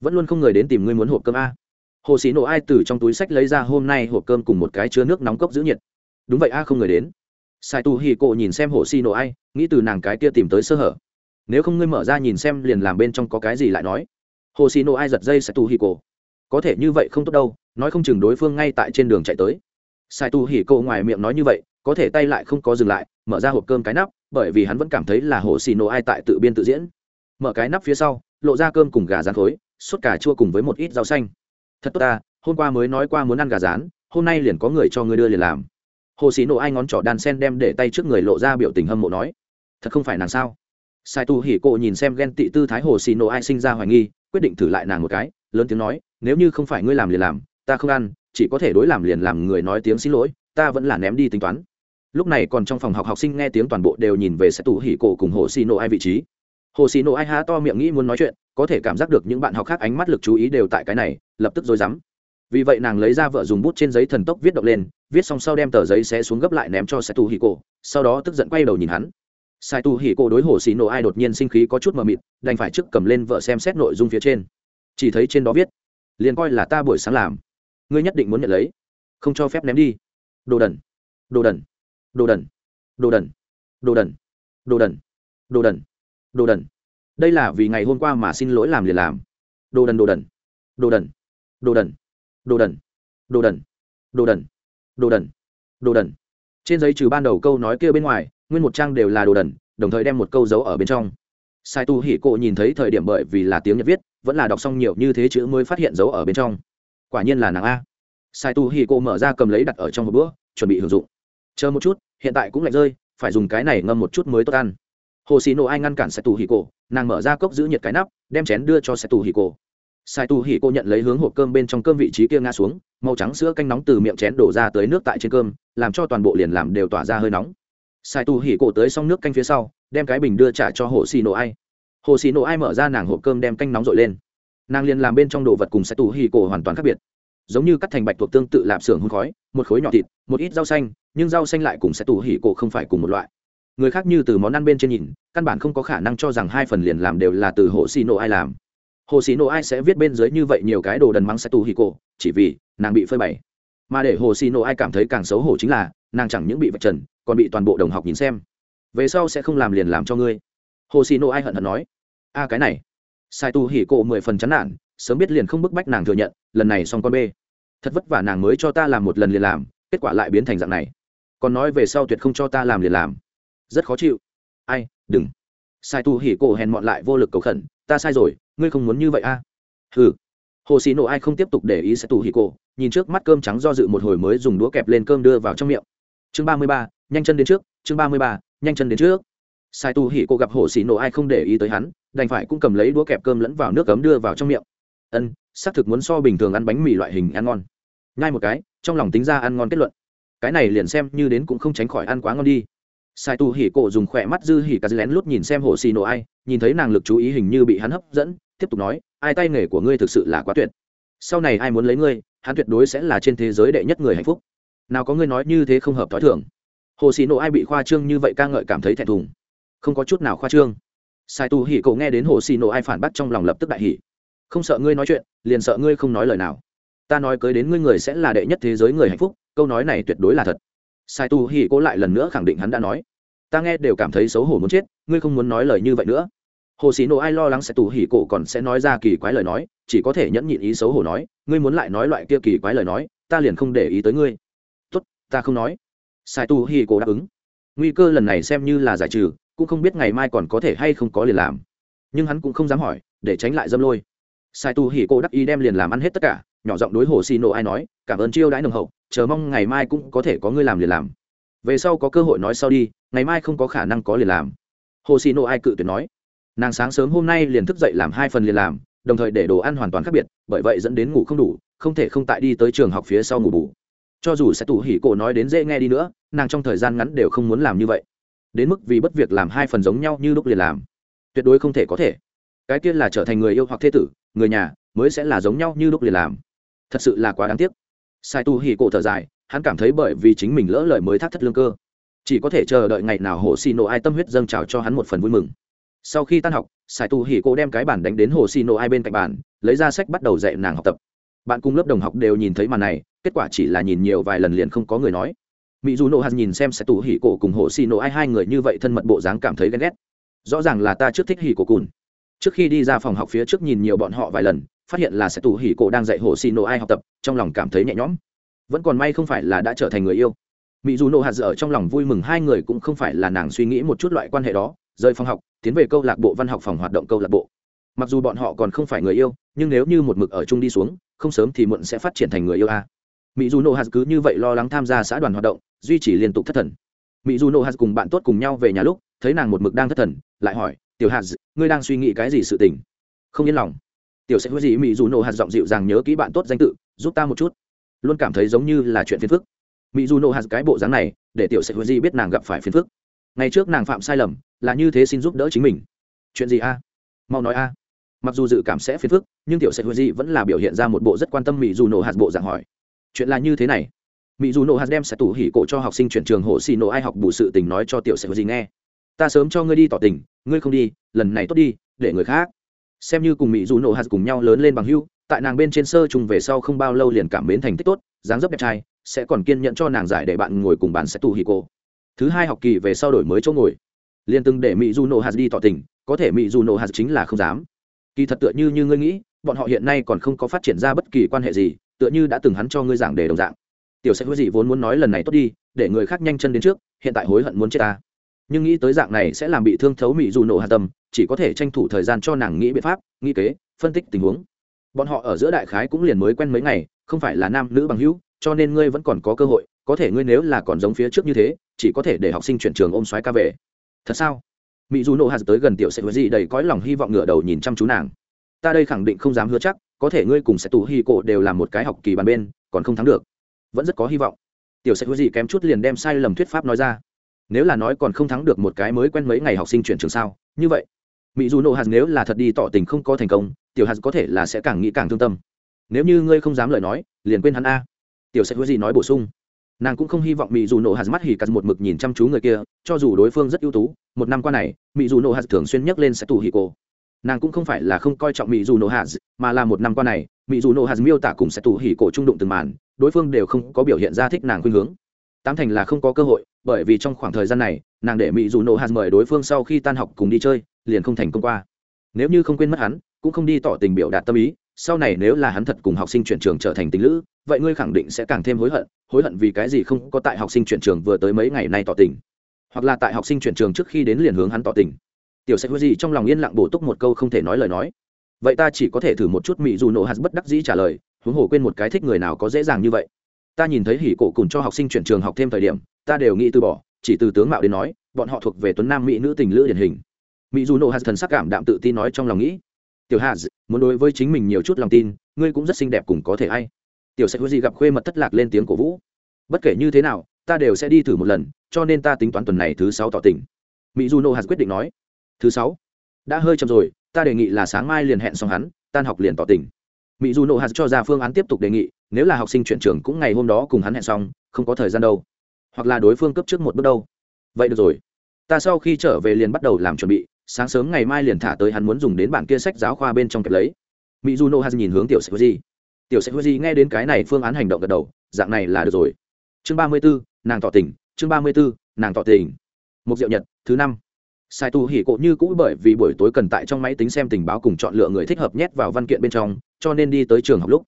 Vẫn luôn không người đến tìm ngươi muốn hộp cơm a. Hồ xì nổ ai từ trong túi sách lấy ra hôm nay hộp cơm cùng một cái chứa nước nóng cốc giữ nhiệt. Đúng vậy a, không người đến sai tu hì cộ nhìn xem hồ xì nổ ai, nghĩ từ nàng cái kia tìm tới sơ hở. Nếu không ngươi mở ra nhìn xem liền làm bên trong có cái gì lại nói. Hồ xì nổ ai giật dây sai tu hì cộ có thể như vậy không tốt đâu, nói không chừng đối phương ngay tại trên đường chạy tới. Sai tu hì cộ ngoài miệng nói như vậy, có thể tay lại không có dừng lại, mở ra hộp cơm cái nắp, bởi vì hắn vẫn cảm thấy là hồ xì nổ ai tại tự biên tự diễn. Mở cái nắp phía sau, lộ ra cơm cùng gà rán khối suốt cà chua cùng với một ít rau xanh. Thật tốt ta, hôm qua mới nói qua muốn ăn gà rán, hôm nay liền có người cho ngươi đưa liền làm hồ xì nổ ai ngón trỏ đan sen đem để tay trước người lộ ra biểu tình hâm mộ nói, thật không phải nàng sao? Sai tu hỉ cộ nhìn xem ghen tị tư thái hồ xì nổ ai sinh ra hoài nghi, quyết định thử lại nàng một cái, lớn tiếng nói, nếu như không phải ngươi làm liền làm, ta không ăn, chỉ có thể đối làm liền làm người nói tiếng xin lỗi, ta vẫn là ném đi tính toán. Lúc này còn trong phòng học học sinh nghe tiếng toàn bộ đều nhìn về sai tu hỉ cộ cùng hồ xì nổ ai vị trí. Hồ xì nổ ai há to miệng nghĩ muốn nói chuyện, có thể cảm giác được những bạn học khác ánh mắt lực chú ý đều tại cái này, lập tức dối rắm. Vì vậy nàng lấy ra vợ dùng bút trên giấy thần tốc viết động lên viết xong sau đem tờ giấy xé xuống gấp lại ném cho sai tu hì cổ sau đó tức giận quay đầu nhìn hắn sai tu hì cổ đối hồ xì nổ ai đột nhiên sinh khí có chút mờ mịt đành phải trước cầm lên vợ xem xét nội dung phía trên chỉ thấy trên đó viết liền coi là ta buổi sáng làm ngươi nhất định muốn nhận lấy không cho phép ném đi đồ đần đồ đần đồ đần đồ đần đồ đần đồ đần đồ đần đồ đần đây là vì ngày hôm qua mà xin lỗi làm liền làm đồ đần đồ đần đồ đần đồ đần đồ đần đồ đần đồ đần đồ đần đồ đần. Trên giấy trừ ban đầu câu nói kia bên ngoài, nguyên một trang đều là đồ đần, đồng thời đem một câu giấu ở bên trong. Sai tu hỉ cộ nhìn thấy thời điểm bởi vì là tiếng nhật viết, vẫn là đọc xong nhiều như thế chữ mới phát hiện giấu ở bên trong. Quả nhiên là nàng a. Sai tu hỉ cộ mở ra cầm lấy đặt ở trong một bữa chuẩn bị hưởng dụng. Chờ một chút, hiện tại cũng lạnh rơi, phải dùng cái này ngâm một chút mới tốt ăn. Hồ xì nổ ai ngăn cản sai tu hỉ cộ nàng mở ra cốc giữ nhiệt cái nắp, đem chén đưa cho sai tu hỉ cộ sai tu hỉ cô nhận lấy hướng hộp cơm bên trong cơm vị trí kia ngã xuống, màu trắng sữa canh nóng từ miệng chén đổ ra tới nước tại trên cơm, làm cho toàn bộ liền làm đều tỏa ra hơi nóng. Sai tu hỉ cô tới xong nước canh phía sau, đem cái bình đưa trả cho hồ xì nổ ai. Hồ xì nổ ai mở ra nàng hộp cơm đem canh nóng dội lên. Nàng liền làm bên trong đồ vật cùng sai tu hỉ cô hoàn toàn khác biệt. Giống như cắt thành bạch thuộc tương tự lạp xưởng hôn khói, một khối nhỏ thịt, một ít rau xanh, nhưng rau xanh lại cùng sai tu hỉ cô không phải cùng một loại. Người khác như từ món ăn bên trên nhìn, căn bản không có khả năng cho rằng hai phần liền làm đều là từ hồ xì nổ ai làm hồ xì nổ ai sẽ viết bên dưới như vậy nhiều cái đồ đần mắng sai tu hì cổ, chỉ vì nàng bị phơi bày. Mà để hồ xì nổ ai cảm thấy càng xấu hổ chính là, nàng chẳng những bị vạch trần, còn bị toàn bộ đồng học nhìn xem. Về sau sẽ không làm liền làm cho ngươi. Hồ xì nổ ai hận hận nói. A, cái này. Sai tu hỉ cổ mười phần chán nản, sớm biết liền không bức bách nàng thừa nhận, lần này xong con bê. Thật vất vả nàng mới cho ta làm một lần liền làm, kết quả lại biến thành dạng này. Còn nói về sau tuyệt không cho ta làm liền làm. Rất khó chịu. Ai, đừng. Sai tu hỉ cổ hèn mọn lại vô lực cầu khẩn ta sai rồi, ngươi không muốn như vậy a à? ừ hồ xì nổ ai không tiếp tục để ý sẽ tù hì cổ, nhìn trước mắt cơm trắng do dự một hồi mới dùng đũa kẹp lên cơm đưa vào trong miệng. Chương ba mươi ba, nhanh chân đến trước, chương ba mươi ba, nhanh chân đến trước. Sai tù hì cổ gặp hồ xì nổ ai không để ý tới hắn, đành phải cũng cầm lấy đũa kẹp cơm lẫn vào nước cấm đưa vào trong miệng. Ân, xác thực muốn so bình thường ăn bánh mì loại hình ăn ngon. Ngay một cái, trong lòng tính ra ăn ngon kết luận. Cái này liền xem như đến cũng không tránh khỏi ăn quá ngon đi sai tu hỉ cổ dùng khỏe mắt dư hỉ cà lén lút nhìn xem hồ xì nổ ai, nhìn thấy nàng lực chú ý hình như bị hắn hấp dẫn, tiếp tục nói, ai tay nghề của ngươi thực sự là quá tuyệt. Sau này ai muốn lấy ngươi, hắn tuyệt đối sẽ là trên thế giới đệ nhất người hạnh phúc. Nào có ngươi nói như thế không hợp t h ó i thưởng hồ xì nổ ai bị khoa trương như vậy ca ngợi cảm thấy thẹn thùng. Không có chút nào khoa trương. Sai tu hỉ Cổ nghe đến hồ xì nổ ai phản bác trong lòng lập tức đại hỉ. Không sợ ngươi nói chuyện, liền sợ ngươi không nói lời nào. Ta nói cưới đến ngươi người sẽ là đệ nhất thế giới người hạnh phúc, câu nói này tuyệt đối là thật sai tu hỉ cố lại lần nữa khẳng định hắn đã nói. Ta nghe đều cảm thấy xấu hổ muốn chết, ngươi không muốn nói lời như vậy nữa. Hồ sĩ nổ ai lo lắng sẽ tù hỉ cổ còn sẽ nói ra kỳ quái lời nói, chỉ có thể nhẫn nhịn ý xấu hổ nói, ngươi muốn lại nói loại kia kỳ quái lời nói, ta liền không để ý tới ngươi. Tốt, ta không nói. Sai tu hỉ cổ đáp ứng. Nguy cơ lần này xem như là giải trừ, cũng không biết ngày mai còn có thể hay không có liền làm. Nhưng hắn cũng không dám hỏi, để tránh lại dâm lôi. Sai tu hỉ cổ đắc ý đem liền làm ăn hết tất cả nhỏ giọng đối hồ xì nộ ai nói, cảm ơn chiêu đãi nồng hậu, chờ mong ngày mai cũng có thể có ngươi làm liền làm. Về sau có cơ hội nói sau đi, ngày mai không có khả năng có liền làm. Hồ xì nộ ai cự tuyệt nói. Nàng sáng sớm hôm nay liền thức dậy làm hai phần liền làm, đồng thời để đồ ăn hoàn toàn khác biệt, bởi vậy dẫn đến ngủ không đủ, không thể không tại đi tới trường học phía sau ngủ bù. Cho dù sẽ tủ hỉ cổ nói đến dễ nghe đi nữa, nàng trong thời gian ngắn đều không muốn làm như vậy. Đến mức vì bất việc làm hai phần giống nhau như lúc liền làm. Tuyệt đối không thể có thể. Cái kia là trở thành người yêu hoặc thế tử, người nhà mới sẽ là giống nhau như lúc liền làm thật sự là quá đáng tiếc. Sai tu hỉ cổ thở dài, hắn cảm thấy bởi vì chính mình lỡ lời mới thác thất lương cơ. Chỉ có thể chờ đợi ngày nào hồ xì nổ ai tâm huyết dâng trào cho hắn một phần vui mừng. Sau khi tan học, sai tu hỉ cổ đem cái bản đánh đến hồ xì nổ ai bên cạnh bàn, lấy ra sách bắt đầu dạy nàng học tập. Bạn cùng lớp đồng học đều nhìn thấy màn này, kết quả chỉ là nhìn nhiều vài lần liền không có người nói. Mỹ dù nộ hạt nhìn xem sẽ tu hỉ cổ cùng hồ xì nộ ai hai người như vậy thân mật bộ dáng cảm thấy ghen ghét. Rõ ràng là ta trước thích hỉ cổ cùn trước khi đi ra phòng học phía trước nhìn nhiều bọn họ vài lần, phát hiện là sẽ tù hỉ cổ đang dạy hồ xì nổ ai học tập, trong lòng cảm thấy nhẹ nhõm. Vẫn còn may không phải là đã trở thành người yêu. Mỹ dù nổ hạt dở trong lòng vui mừng hai người cũng không phải là nàng suy nghĩ một chút loại quan hệ đó, rời phòng học, tiến về câu lạc bộ văn học phòng hoạt động câu lạc bộ. Mặc dù bọn họ còn không phải người yêu, nhưng nếu như một mực ở chung đi xuống, không sớm thì muộn sẽ phát triển thành người yêu a. Mỹ dù nổ hạt cứ như vậy lo lắng tham gia xã đoàn hoạt động, duy trì liên tục thất thần. Mỹ dù nổ hạt cùng bạn tốt cùng nhau về nhà lúc, thấy nàng một mực đang thất thần, lại hỏi tiểu hạt ngươi đang suy nghĩ cái gì sự tình? Không yên lòng. Tiểu sẽ hứa gì mỹ dù nổ hạt giọng dịu dàng nhớ kỹ bạn tốt danh tự, giúp ta một chút. Luôn cảm thấy giống như là chuyện phiền phức. Mỹ dù nổ hạt cái bộ dáng này, để tiểu sẽ hứa gì biết nàng gặp phải phiền phức. Ngày trước nàng phạm sai lầm, là như thế xin giúp đỡ chính mình. Chuyện gì a? Mau nói a. Mặc dù dự cảm sẽ phiền phức, nhưng tiểu sẽ hứa gì vẫn là biểu hiện ra một bộ rất quan tâm mỹ dù nổ hạt bộ dạng hỏi. Chuyện là như thế này. Mỹ dù nổ hạt đem sẽ tủ hỉ cổ cho học sinh chuyển trường hồ xì nổ ai học bù sự tình nói cho tiểu sẽ hứa gì nghe. Ta sớm cho ngươi đi tỏ tình ngươi không đi, lần này tốt đi, để người khác. Xem như cùng mỹ dù nộ hạt cùng nhau lớn lên bằng hưu tại nàng bên trên sơ trùng về sau không bao lâu liền cảm mến thành tích tốt, dáng dấp đẹp trai, sẽ còn kiên nhẫn cho nàng giải để bạn ngồi cùng bàn sẽ tù hì cô. Thứ hai học kỳ về sau đổi mới chỗ ngồi. Liền từng để mỹ dù nộ hạt đi tỏ tình, có thể mỹ dù nộ hạt chính là không dám. Kỳ thật tựa như như ngươi nghĩ, bọn họ hiện nay còn không có phát triển ra bất kỳ quan hệ gì, tựa như đã từng hắn cho ngươi giảng để đồng dạng. Tiểu sẽ hứa gì vốn muốn nói lần này tốt đi, để người khác nhanh chân đến trước, hiện tại hối hận muốn chết ta nhưng nghĩ tới dạng này sẽ làm bị thương thấu mỹ dù nổ hạ tâm, chỉ có thể tranh thủ thời gian cho nàng nghĩ biện pháp, nghĩ kế, phân tích tình huống. Bọn họ ở giữa đại khái cũng liền mới quen mấy ngày, không phải là nam nữ bằng hữu, cho nên ngươi vẫn còn có cơ hội, có thể ngươi nếu là còn giống phía trước như thế, chỉ có thể để học sinh chuyển trường ôm xoáy ca về. Thật sao? Mỹ dù nổ hạt tới gần tiểu sẽ hứa gì đầy cõi lòng hy vọng ngửa đầu nhìn chăm chú nàng. Ta đây khẳng định không dám hứa chắc, có thể ngươi cùng sẽ tù hy cổ đều là một cái học kỳ bàn bên, còn không thắng được. Vẫn rất có hy vọng. Tiểu sẽ hứa gì kém chút liền đem sai lầm thuyết pháp nói ra nếu là nói còn không thắng được một cái mới quen mấy ngày học sinh chuyển trường sao? Như vậy mỹ dù nộ hạt nếu là thật đi tỏ tình không có thành công, tiểu hạt có thể là sẽ càng nghĩ càng thương tâm. Nếu như ngươi không dám lời nói, liền quên hắn a. Tiểu sẽ hứa gì nói bổ sung. Nàng cũng không hy vọng mỹ dù nộ hạt mắt hỉ cắt một mực nhìn chăm chú người kia, cho dù đối phương rất ưu tú, một năm qua này mỹ dù nộ hạt thường xuyên nhắc lên sẽ tù hỉ cô nàng cũng không phải là không coi trọng mỹ dù nộ hạt, mà là một năm qua này mỹ dù nộ hạt miêu tả cùng sẽ tù hỉ cổ trung đụng từng màn, đối phương đều không có biểu hiện ra thích nàng khuyên hướng tám thành là không có cơ hội, bởi vì trong khoảng thời gian này, nàng để mỹ dù nổ hạt mời đối phương sau khi tan học cùng đi chơi, liền không thành công qua. Nếu như không quên mất hắn, cũng không đi tỏ tình biểu đạt tâm ý, sau này nếu là hắn thật cùng học sinh chuyển trường trở thành tình lữ, vậy ngươi khẳng định sẽ càng thêm hối hận hối hận vì cái gì không có tại học sinh chuyển trường vừa tới mấy ngày nay tỏ tình. Hoặc là tại học sinh chuyển trường trước khi đến liền hướng hắn tỏ tình. Tiểu sách hứa gì trong lòng yên lặng bổ túc một câu không thể nói lời nói. Vậy ta chỉ có thể thử một chút mỹ dù nổ hạt bất đắc dĩ trả lời, huống hồ quên một cái thích người nào có dễ dàng như vậy ta nhìn thấy hỉ cổ cùng cho học sinh chuyển trường học thêm thời điểm, ta đều nghĩ từ bỏ, chỉ từ tướng mạo đến nói, bọn họ thuộc về tuấn nam mỹ nữ tình lữ điển hình. Mỹ dù nộ hạt thần sắc cảm đạm tự tin nói trong lòng nghĩ, tiểu hạt muốn đối với chính mình nhiều chút lòng tin, ngươi cũng rất xinh đẹp cùng có thể hay tiểu sẽ hứa gì gặp khuê mật thất lạc lên tiếng cổ vũ, bất kể như thế nào, ta đều sẽ đi thử một lần, cho nên ta tính toán tuần này thứ sáu tỏ tình. Mỹ dù nộ hạt quyết định nói, thứ sáu? Đã hơi chậm rồi, ta đề nghị là sáng mai liền hẹn xong hắn, tan học liền tỏ tình mỹ dù nộ hạt cho ra phương án tiếp tục đề nghị, nếu là học sinh chuyển trường cũng ngày hôm đó cùng hắn hẹn xong, không có thời gian đâu. Hoặc là đối phương cấp trước một bước đâu. Vậy được rồi. Ta sau khi trở về liền bắt đầu làm chuẩn bị, sáng sớm ngày mai liền thả tới hắn muốn dùng đến bản kia sách giáo khoa bên trong kẹp lấy. Mỹ dù nộ hạt nhìn hướng tiểu sẽ gì tiểu sẽ gì nghe đến cái này phương án hành động gật đầu, dạng này là được rồi. Chương ba mươi bốn nàng tỏ tình, chương ba mươi bốn nàng tỏ tình. Một diệu nhật, thứ năm sai tu hỉ cộ như cũ bởi vì buổi tối cần tại trong máy tính xem tình báo cùng chọn lựa người thích hợp nhét vào văn kiện bên trong, cho nên đi tới trường học lúc,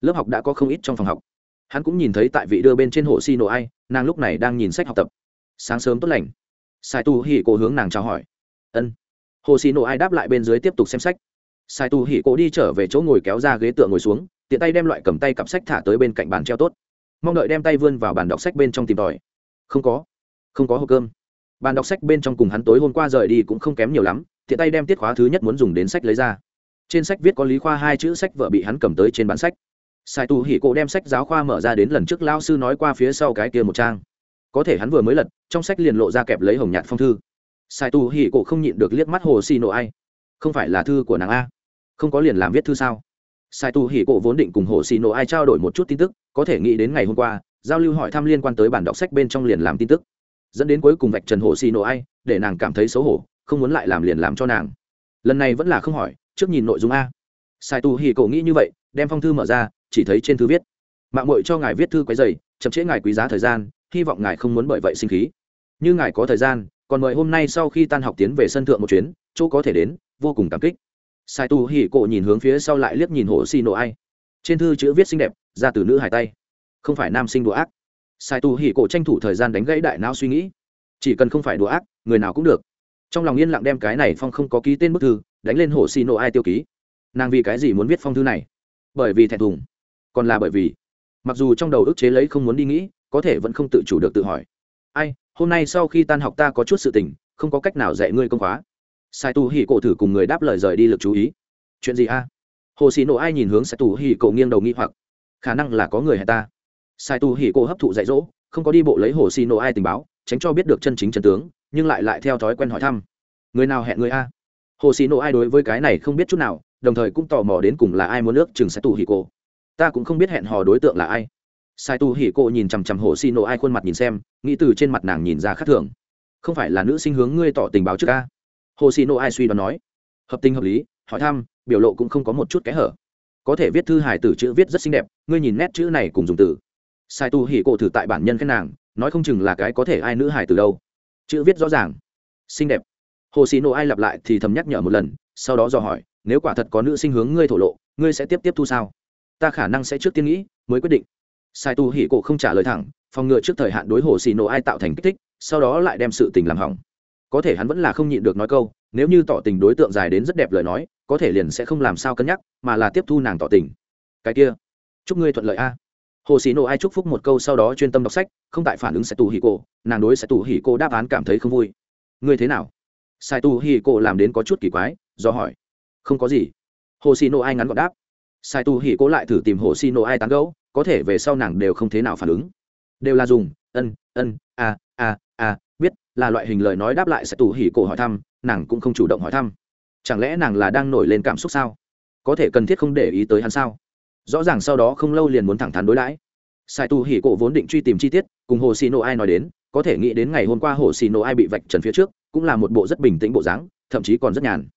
lớp học đã có không ít trong phòng học. Hắn cũng nhìn thấy tại vị đưa bên trên hồ xi nổ ai, nàng lúc này đang nhìn sách học tập. Sáng sớm tốt lành. Sai tu hỉ cộ hướng nàng chào hỏi. Ân. Hồ xi nổ ai đáp lại bên dưới tiếp tục xem sách. Sai tu hỉ cộ đi trở về chỗ ngồi kéo ra ghế tựa ngồi xuống, tiện tay đem loại cầm tay cặp sách thả tới bên cạnh bàn treo tốt. Mong đợi đem tay vươn vào bàn đọc sách bên trong tìm tòi. Không có. Không có hộp cơm bàn đọc sách bên trong cùng hắn tối hôm qua rời đi cũng không kém nhiều lắm, tiện tay đem tiết khóa thứ nhất muốn dùng đến sách lấy ra. Trên sách viết có lý khoa hai chữ sách vợ bị hắn cầm tới trên bản sách. Sai tu hỉ cổ đem sách giáo khoa mở ra đến lần trước lao sư nói qua phía sau cái kia một trang. Có thể hắn vừa mới lật, trong sách liền lộ ra kẹp lấy hồng nhạt phong thư. Sai tu hỉ cổ không nhịn được liếc mắt hồ xì nộ ai. Không phải là thư của nàng a? Không có liền làm viết thư sao? Sai tu hỉ cổ vốn định cùng hồ xì nộ ai trao đổi một chút tin tức, có thể nghĩ đến ngày hôm qua, giao lưu hỏi thăm liên quan tới bản đọc sách bên trong liền làm tin tức dẫn đến cuối cùng vạch trần hồ xì nổ ai, để nàng cảm thấy xấu hổ, không muốn lại làm liền làm cho nàng. Lần này vẫn là không hỏi, trước nhìn nội dung a. Sai tu hì cổ nghĩ như vậy, đem phong thư mở ra, chỉ thấy trên thư viết. Mạng mội cho ngài viết thư quấy dày chậm trễ ngài quý giá thời gian, hy vọng ngài không muốn bởi vậy sinh khí. Như ngài có thời gian, còn mời hôm nay sau khi tan học tiến về sân thượng một chuyến, chỗ có thể đến, vô cùng cảm kích. Sai tu hì cổ nhìn hướng phía sau lại liếc nhìn hồ xì nổ ai. Trên thư chữ viết xinh đẹp, ra từ nữ hải tay. Không phải nam sinh đùa ác sai tu hỉ cổ tranh thủ thời gian đánh gãy đại não suy nghĩ. Chỉ cần không phải đùa ác, người nào cũng được. Trong lòng yên lặng đem cái này phong không có ký tên bức thư, đánh lên hồ xì nộ ai tiêu ký. Nàng vì cái gì muốn viết phong thư này? Bởi vì thẹn thùng. Còn là bởi vì, mặc dù trong đầu ức chế lấy không muốn đi nghĩ, có thể vẫn không tự chủ được tự hỏi. Ai, hôm nay sau khi tan học ta có chút sự tình, không có cách nào dạy ngươi công khóa. Sai tu hỉ cổ thử cùng người đáp lời rời đi lực chú ý. Chuyện gì a? Hồ xì nộ ai nhìn hướng sai tu hỉ cổ nghiêng đầu nghi hoặc. Khả năng là có người hay ta sai tu hỉ Cô hấp thụ dạy dỗ không có đi bộ lấy hồ xì nổ ai tình báo tránh cho biết được chân chính trần tướng nhưng lại lại theo thói quen hỏi thăm. Người nào hẹn người a? Hồ xì nổ ai đối với cái này không biết chút nào đồng thời cũng tò mò đến cùng là ai muốn nước chừng sai tu hỉ Cô, ta cũng không biết hẹn hò đối tượng là ai. Sai tu hỉ Cô nhìn chằm chằm hồ xì nổ ai khuôn mặt nhìn xem nghĩ từ trên mặt nàng nhìn ra khác thường. Không phải là nữ sinh hướng ngươi tỏ tình báo trước a? hồ xì nổ ai suy đoán nói. Hợp tình hợp lý hỏi thăm biểu lộ cũng không có một chút kẽ hở. Có thể viết thư hài tử chữ viết rất xinh đẹp ngươi nhìn nét chữ này cùng dùng từ sai tu hỉ cổ thử tại bản nhân khen nàng, nói không chừng là cái có thể ai nữ hải từ đâu. Chữ viết rõ ràng. Xinh đẹp. Hồ xì nộ ai lặp lại thì thầm nhắc nhở một lần, sau đó dò hỏi, nếu quả thật có nữ sinh hướng ngươi thổ lộ, ngươi sẽ tiếp tiếp thu sao? Ta khả năng sẽ trước tiên nghĩ, mới quyết định. Sai tu hỉ cổ không trả lời thẳng, phòng ngừa trước thời hạn đối hồ xì nộ ai tạo thành kích thích, sau đó lại đem sự tình làm hỏng. Có thể hắn vẫn là không nhịn được nói câu, nếu như tỏ tình đối tượng dài đến rất đẹp lời nói, có thể liền sẽ không làm sao cân nhắc, mà là tiếp thu nàng tỏ tình. Cái kia. Chúc ngươi thuận lợi a hồ sĩ nộ ai chúc phúc một câu sau đó chuyên tâm đọc sách, không tại phản ứng sẽ tù hì cổ, nàng đối sẽ tù hì cổ đáp án cảm thấy không vui. Ngươi thế nào? Sai tù hì cổ làm đến có chút kỳ quái, do hỏi. Không có gì. Hồ sĩ nộ ai ngắn gọn đáp. Sai tù hì cổ lại thử tìm hồ sĩ nộ ai tán gấu có thể về sau nàng đều không thế nào phản ứng. Đều là dùng, ân ân, a a a, biết, là loại hình lời nói đáp lại sẽ tù hì cổ hỏi thăm, nàng cũng không chủ động hỏi thăm. Chẳng lẽ nàng là đang nổi lên cảm xúc sao? Có thể cần thiết không để ý tới hắn sao? Rõ ràng sau đó không lâu liền muốn thẳng thắn đối đãi. Sai tu hỉ cổ vốn định truy tìm chi tiết, cùng hồ xì nộ ai nói đến, có thể nghĩ đến ngày hôm qua hồ xì nộ ai bị vạch trần phía trước, cũng là một bộ rất bình tĩnh bộ dáng, thậm chí còn rất nhàn.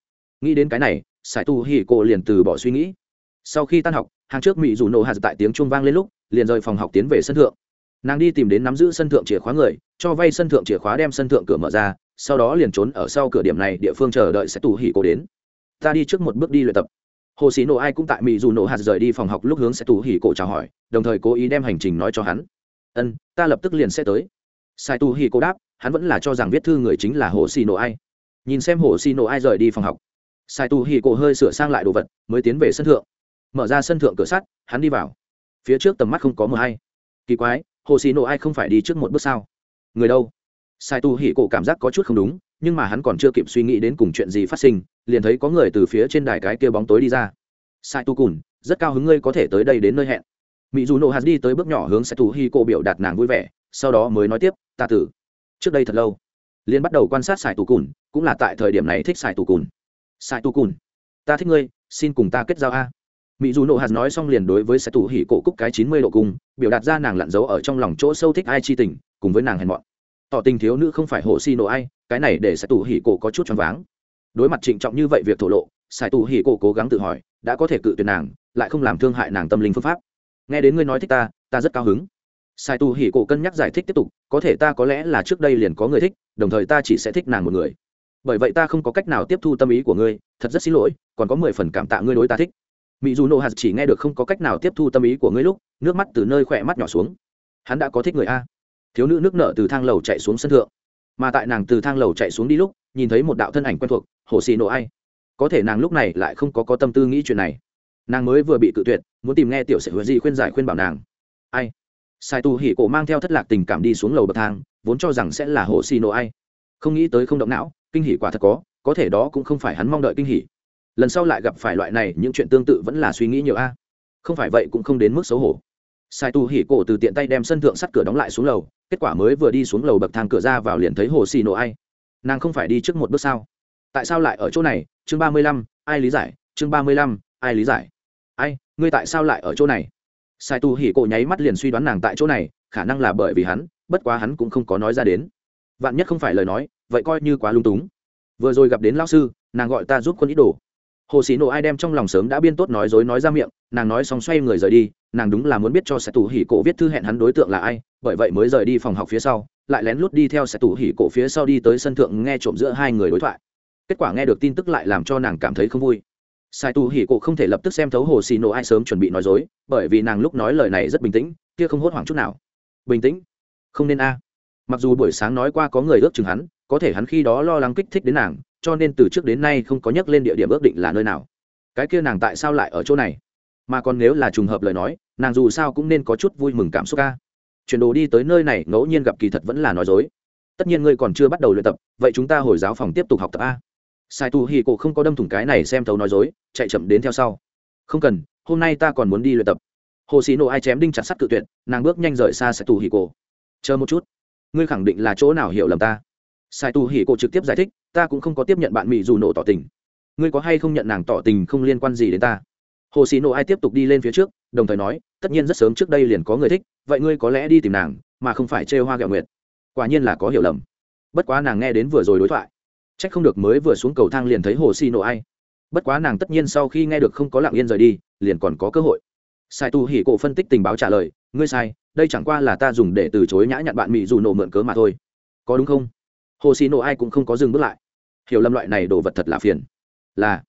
Nghĩ đến cái này, sai tu hỉ cổ liền từ bỏ suy nghĩ. Sau khi tan học, hàng trước mỹ dù nộ hạt tại tiếng chuông vang lên lúc, liền rời phòng học tiến về sân thượng. Nàng đi tìm đến nắm giữ sân thượng chìa khóa người, cho vay sân thượng chìa khóa đem sân thượng cửa mở ra, sau đó liền trốn ở sau cửa điểm này, địa phương chờ đợi sẽ tù hỉ cổ đến. Ta đi trước một bước đi luyện tập hồ sĩ nổ ai cũng tại mỹ dù nổ hạt rời đi phòng học lúc hướng sẽ tù hỉ cổ chào hỏi, đồng thời cố ý đem hành trình nói cho hắn. Ân, ta lập tức liền sẽ tới. Sai tù hỉ cổ đáp, hắn vẫn là cho rằng viết thư người chính là hồ sĩ nổ ai. Nhìn xem hồ sĩ nổ ai rời đi phòng học, sai tù hỉ cổ hơi sửa sang lại đồ vật, mới tiến về sân thượng. Mở ra sân thượng cửa sắt, hắn đi vào. Phía trước tầm mắt không có mờ hay. Kỳ quái, hồ Sĩ nổ ai không phải đi trước một bước sao? Người đâu? Sai tu hỉ cổ cảm giác có chút không đúng nhưng mà hắn còn chưa kịp suy nghĩ đến cùng chuyện gì phát sinh, liền thấy có người từ phía trên đài cái kia bóng tối đi ra. Sai tu cùn, rất cao hứng ngươi có thể tới đây đến nơi hẹn. Mỹ dù nổ hạt đi tới bước nhỏ hướng sai tu Hi cổ biểu đạt nàng vui vẻ, sau đó mới nói tiếp, ta tử, trước đây thật lâu, liền bắt đầu quan sát sai tu cùn, cũng là tại thời điểm này thích sai tu cùn. Sai tu cùn, ta thích ngươi, xin cùng ta kết giao a. Mỹ dù Nộ hạt nói xong liền đối với sai tu Hi cổ cúc cái chín mươi độ cung, biểu đạt ra nàng lặn giấu ở trong lòng chỗ sâu thích ai chi tình, cùng với nàng hèn mọn tỏ tình thiếu nữ không phải hồ si nổ ai, cái này để sai tù hỉ cổ có chút choáng váng. Đối mặt trịnh trọng như vậy việc thổ lộ sai tù hỉ cổ cố gắng tự hỏi, đã có thể cự tuyệt nàng, lại không làm thương hại nàng tâm linh phương pháp. Nghe đến ngươi nói thích ta ta rất cao hứng. Sai tù hỉ cổ cân nhắc giải thích tiếp tục, có thể ta có lẽ là trước đây liền có người thích, đồng thời ta chỉ sẽ thích nàng một người. Bởi vậy ta không có cách nào tiếp thu tâm ý của ngươi, thật rất xin lỗi, còn có mười phần cảm tạ ngươi đối ta thích. Mỹ dù nộ hạt chỉ nghe được không có cách nào tiếp thu tâm ý của ngươi lúc, nước mắt từ nơi khỏe mắt nhỏ xuống. Hắn đã có thích người a thiếu nữ nước nợ từ thang lầu chạy xuống sân thượng. Mà tại nàng từ thang lầu chạy xuống đi lúc, nhìn thấy một đạo thân ảnh quen thuộc, hồ xì nộ ai. Có thể nàng lúc này lại không có có tâm tư nghĩ chuyện này. Nàng mới vừa bị cự tuyệt, muốn tìm nghe tiểu sẽ hứa gì khuyên giải khuyên bảo nàng. Ai? Sai tu hỉ cổ mang theo thất lạc tình cảm đi xuống lầu bậc thang, vốn cho rằng sẽ là hồ xì nổ ai. Không nghĩ tới không động não, kinh hỉ quả thật có có thể đó cũng không phải hắn mong đợi kinh hỉ. Lần sau lại gặp phải loại này, những chuyện tương tự vẫn là suy nghĩ nhiều a. Không phải vậy cũng không đến mức xấu hổ sai tu hỉ cổ từ tiện tay đem sân thượng sắt cửa đóng lại xuống lầu, kết quả mới vừa đi xuống lầu bậc thang cửa ra vào liền thấy hồ xì nổ ai. Nàng không phải đi trước một bước sao? Tại sao lại ở chỗ này? Chương ba mươi lăm, ai lý giải? Chương ba mươi lăm, ai lý giải? Ai, ngươi tại sao lại ở chỗ này? Sai tu hỉ cổ nháy mắt liền suy đoán nàng tại chỗ này, khả năng là bởi vì hắn, bất quá hắn cũng không có nói ra đến. Vạn nhất không phải lời nói, vậy coi như quá lung túng. Vừa rồi gặp đến lao sư, nàng gọi ta giúp quân ý đồ. Hồ sĩ nộ ai đem trong lòng sớm đã biên tốt nói dối nói ra miệng, nàng nói xong xoay người rời đi nàng đúng là muốn biết cho sẽ tù hỉ cổ viết thư hẹn hắn đối tượng là ai, bởi vậy mới rời đi phòng học phía sau, lại lén lút đi theo sẽ tù hỉ cổ phía sau đi tới sân thượng nghe trộm giữa hai người đối thoại. Kết quả nghe được tin tức lại làm cho nàng cảm thấy không vui. Sai tù hỉ cổ không thể lập tức xem thấu hồ xì nổ ai sớm chuẩn bị nói dối, bởi vì nàng lúc nói lời này rất bình tĩnh, kia không hốt hoảng chút nào. Bình tĩnh? Không nên a. Mặc dù buổi sáng nói qua có người ước chừng hắn, có thể hắn khi đó lo lắng kích thích đến nàng, cho nên từ trước đến nay không có nhắc lên địa điểm ước định là nơi nào. Cái kia nàng tại sao lại ở chỗ này? Mà còn nếu là trùng hợp lời nói, nàng dù sao cũng nên có chút vui mừng cảm xúc ca chuyển đồ đi tới nơi này, ngẫu nhiên gặp kỳ thật vẫn là nói dối. Tất nhiên ngươi còn chưa bắt đầu luyện tập, vậy chúng ta hồi giáo phòng tiếp tục học tập a. Sai tu hi cổ không có đâm thủng cái này xem thấu nói dối, chạy chậm đến theo sau. Không cần, hôm nay ta còn muốn đi luyện tập. Hồ xì nộ ai chém đinh chặt sắt cự tuyệt, nàng bước nhanh rời xa sai tu hi cổ. Chờ một chút. Ngươi khẳng định là chỗ nào hiểu lầm ta? Sai tu hi cổ trực tiếp giải thích, ta cũng không có tiếp nhận bạn mỹ dù nổ tỏ tình. Ngươi có hay không nhận nàng tỏ tình không liên quan gì đến ta? Hồ sĩ nộ ai tiếp tục đi lên phía trước, đồng thời nói, tất nhiên rất sớm trước đây liền có người thích, vậy ngươi có lẽ đi tìm nàng, mà không phải chê hoa gạo nguyệt. Quả nhiên là có hiểu lầm. Bất quá nàng nghe đến vừa rồi đối thoại c h ắ c không được mới vừa xuống cầu thang liền thấy hồ xì nổ ai. Bất quá nàng tất nhiên sau khi nghe được không có lặng yên rời đi, liền còn có cơ hội. Sai tu hỉ cổ phân tích tình báo trả lời, ngươi sai, đây chẳng qua là ta dùng để từ chối nhã nhặn bạn mỹ dù nổ mượn cớ mà thôi. Có đúng không? Hồ xì nổ ai cũng không có dừng bước lại. Hiểu lầm loại này đồ vật thật là phiền. Là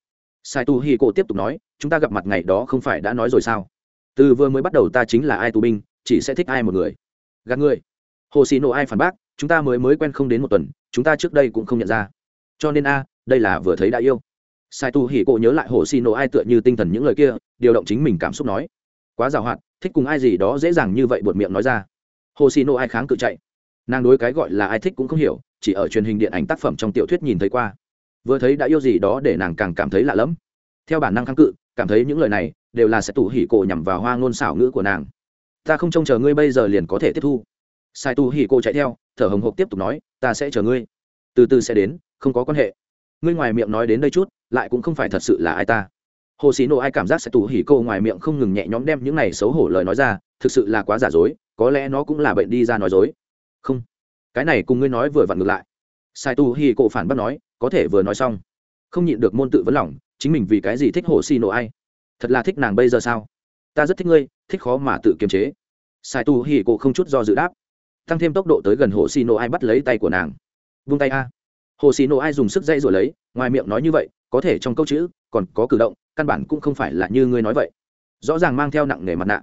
sai tu hi cổ tiếp tục nói, chúng ta gặp mặt ngày đó không phải đã nói rồi sao? Từ vừa mới bắt đầu ta chính là ai tù binh, chỉ sẽ thích ai một người. Gạt người. Hồ xì nộ ai phản bác, chúng ta mới mới quen không đến một tuần, chúng ta trước đây cũng không nhận ra. Cho nên a, đây là vừa thấy đã yêu. Sai tu hỉ cổ nhớ lại hồ xì nộ ai tựa như tinh thần những lời kia, điều động chính mình cảm xúc nói, quá giàu hoạt thích cùng ai gì đó dễ dàng như vậy buột miệng nói ra. Hồ xì nộ ai kháng cự chạy. Nàng đối cái gọi là ai thích cũng không hiểu, chỉ ở truyền hình điện ảnh tác phẩm trong tiểu thuyết nhìn thấy qua vừa thấy đã yêu gì đó để nàng càng cảm thấy lạ lẫm. Theo bản năng kháng cự, cảm thấy những lời này đều là sẽ tủ hỉ cổ nhằm vào hoa ngôn xảo ngữ của nàng. Ta không trông chờ ngươi bây giờ liền có thể tiếp thu. Sai tu hỉ cổ chạy theo, thở hồng hộc tiếp tục nói, ta sẽ chờ ngươi. Từ từ sẽ đến, không có quan hệ. Ngươi ngoài miệng nói đến đây chút, lại cũng không phải thật sự là ai ta. Hồ sĩ nộ ai cảm giác sẽ tù hỉ cô ngoài miệng không ngừng nhẹ nhõm đem những này xấu hổ lời nói ra, thực sự là quá giả dối, có lẽ nó cũng là bệnh đi ra nói dối. Không, cái này cùng ngươi nói vừa vặn ngược lại. Sai tu hỉ cô phản bác nói có thể vừa nói xong, không nhịn được môn tự vấn lòng, chính mình vì cái gì thích hồ xì nổ ai? Thật là thích nàng bây giờ sao? Ta rất thích ngươi, thích khó mà tự kiềm chế. Sai tu hỉ cổ không chút do dự đáp. Tăng thêm tốc độ tới gần hồ xì nổ ai bắt lấy tay của nàng. Vung tay a. Hồ xì nổ ai dùng sức dây rồi lấy, ngoài miệng nói như vậy, có thể trong câu chữ, còn có cử động, căn bản cũng không phải là như ngươi nói vậy. Rõ ràng mang theo nặng nề mặt nạ.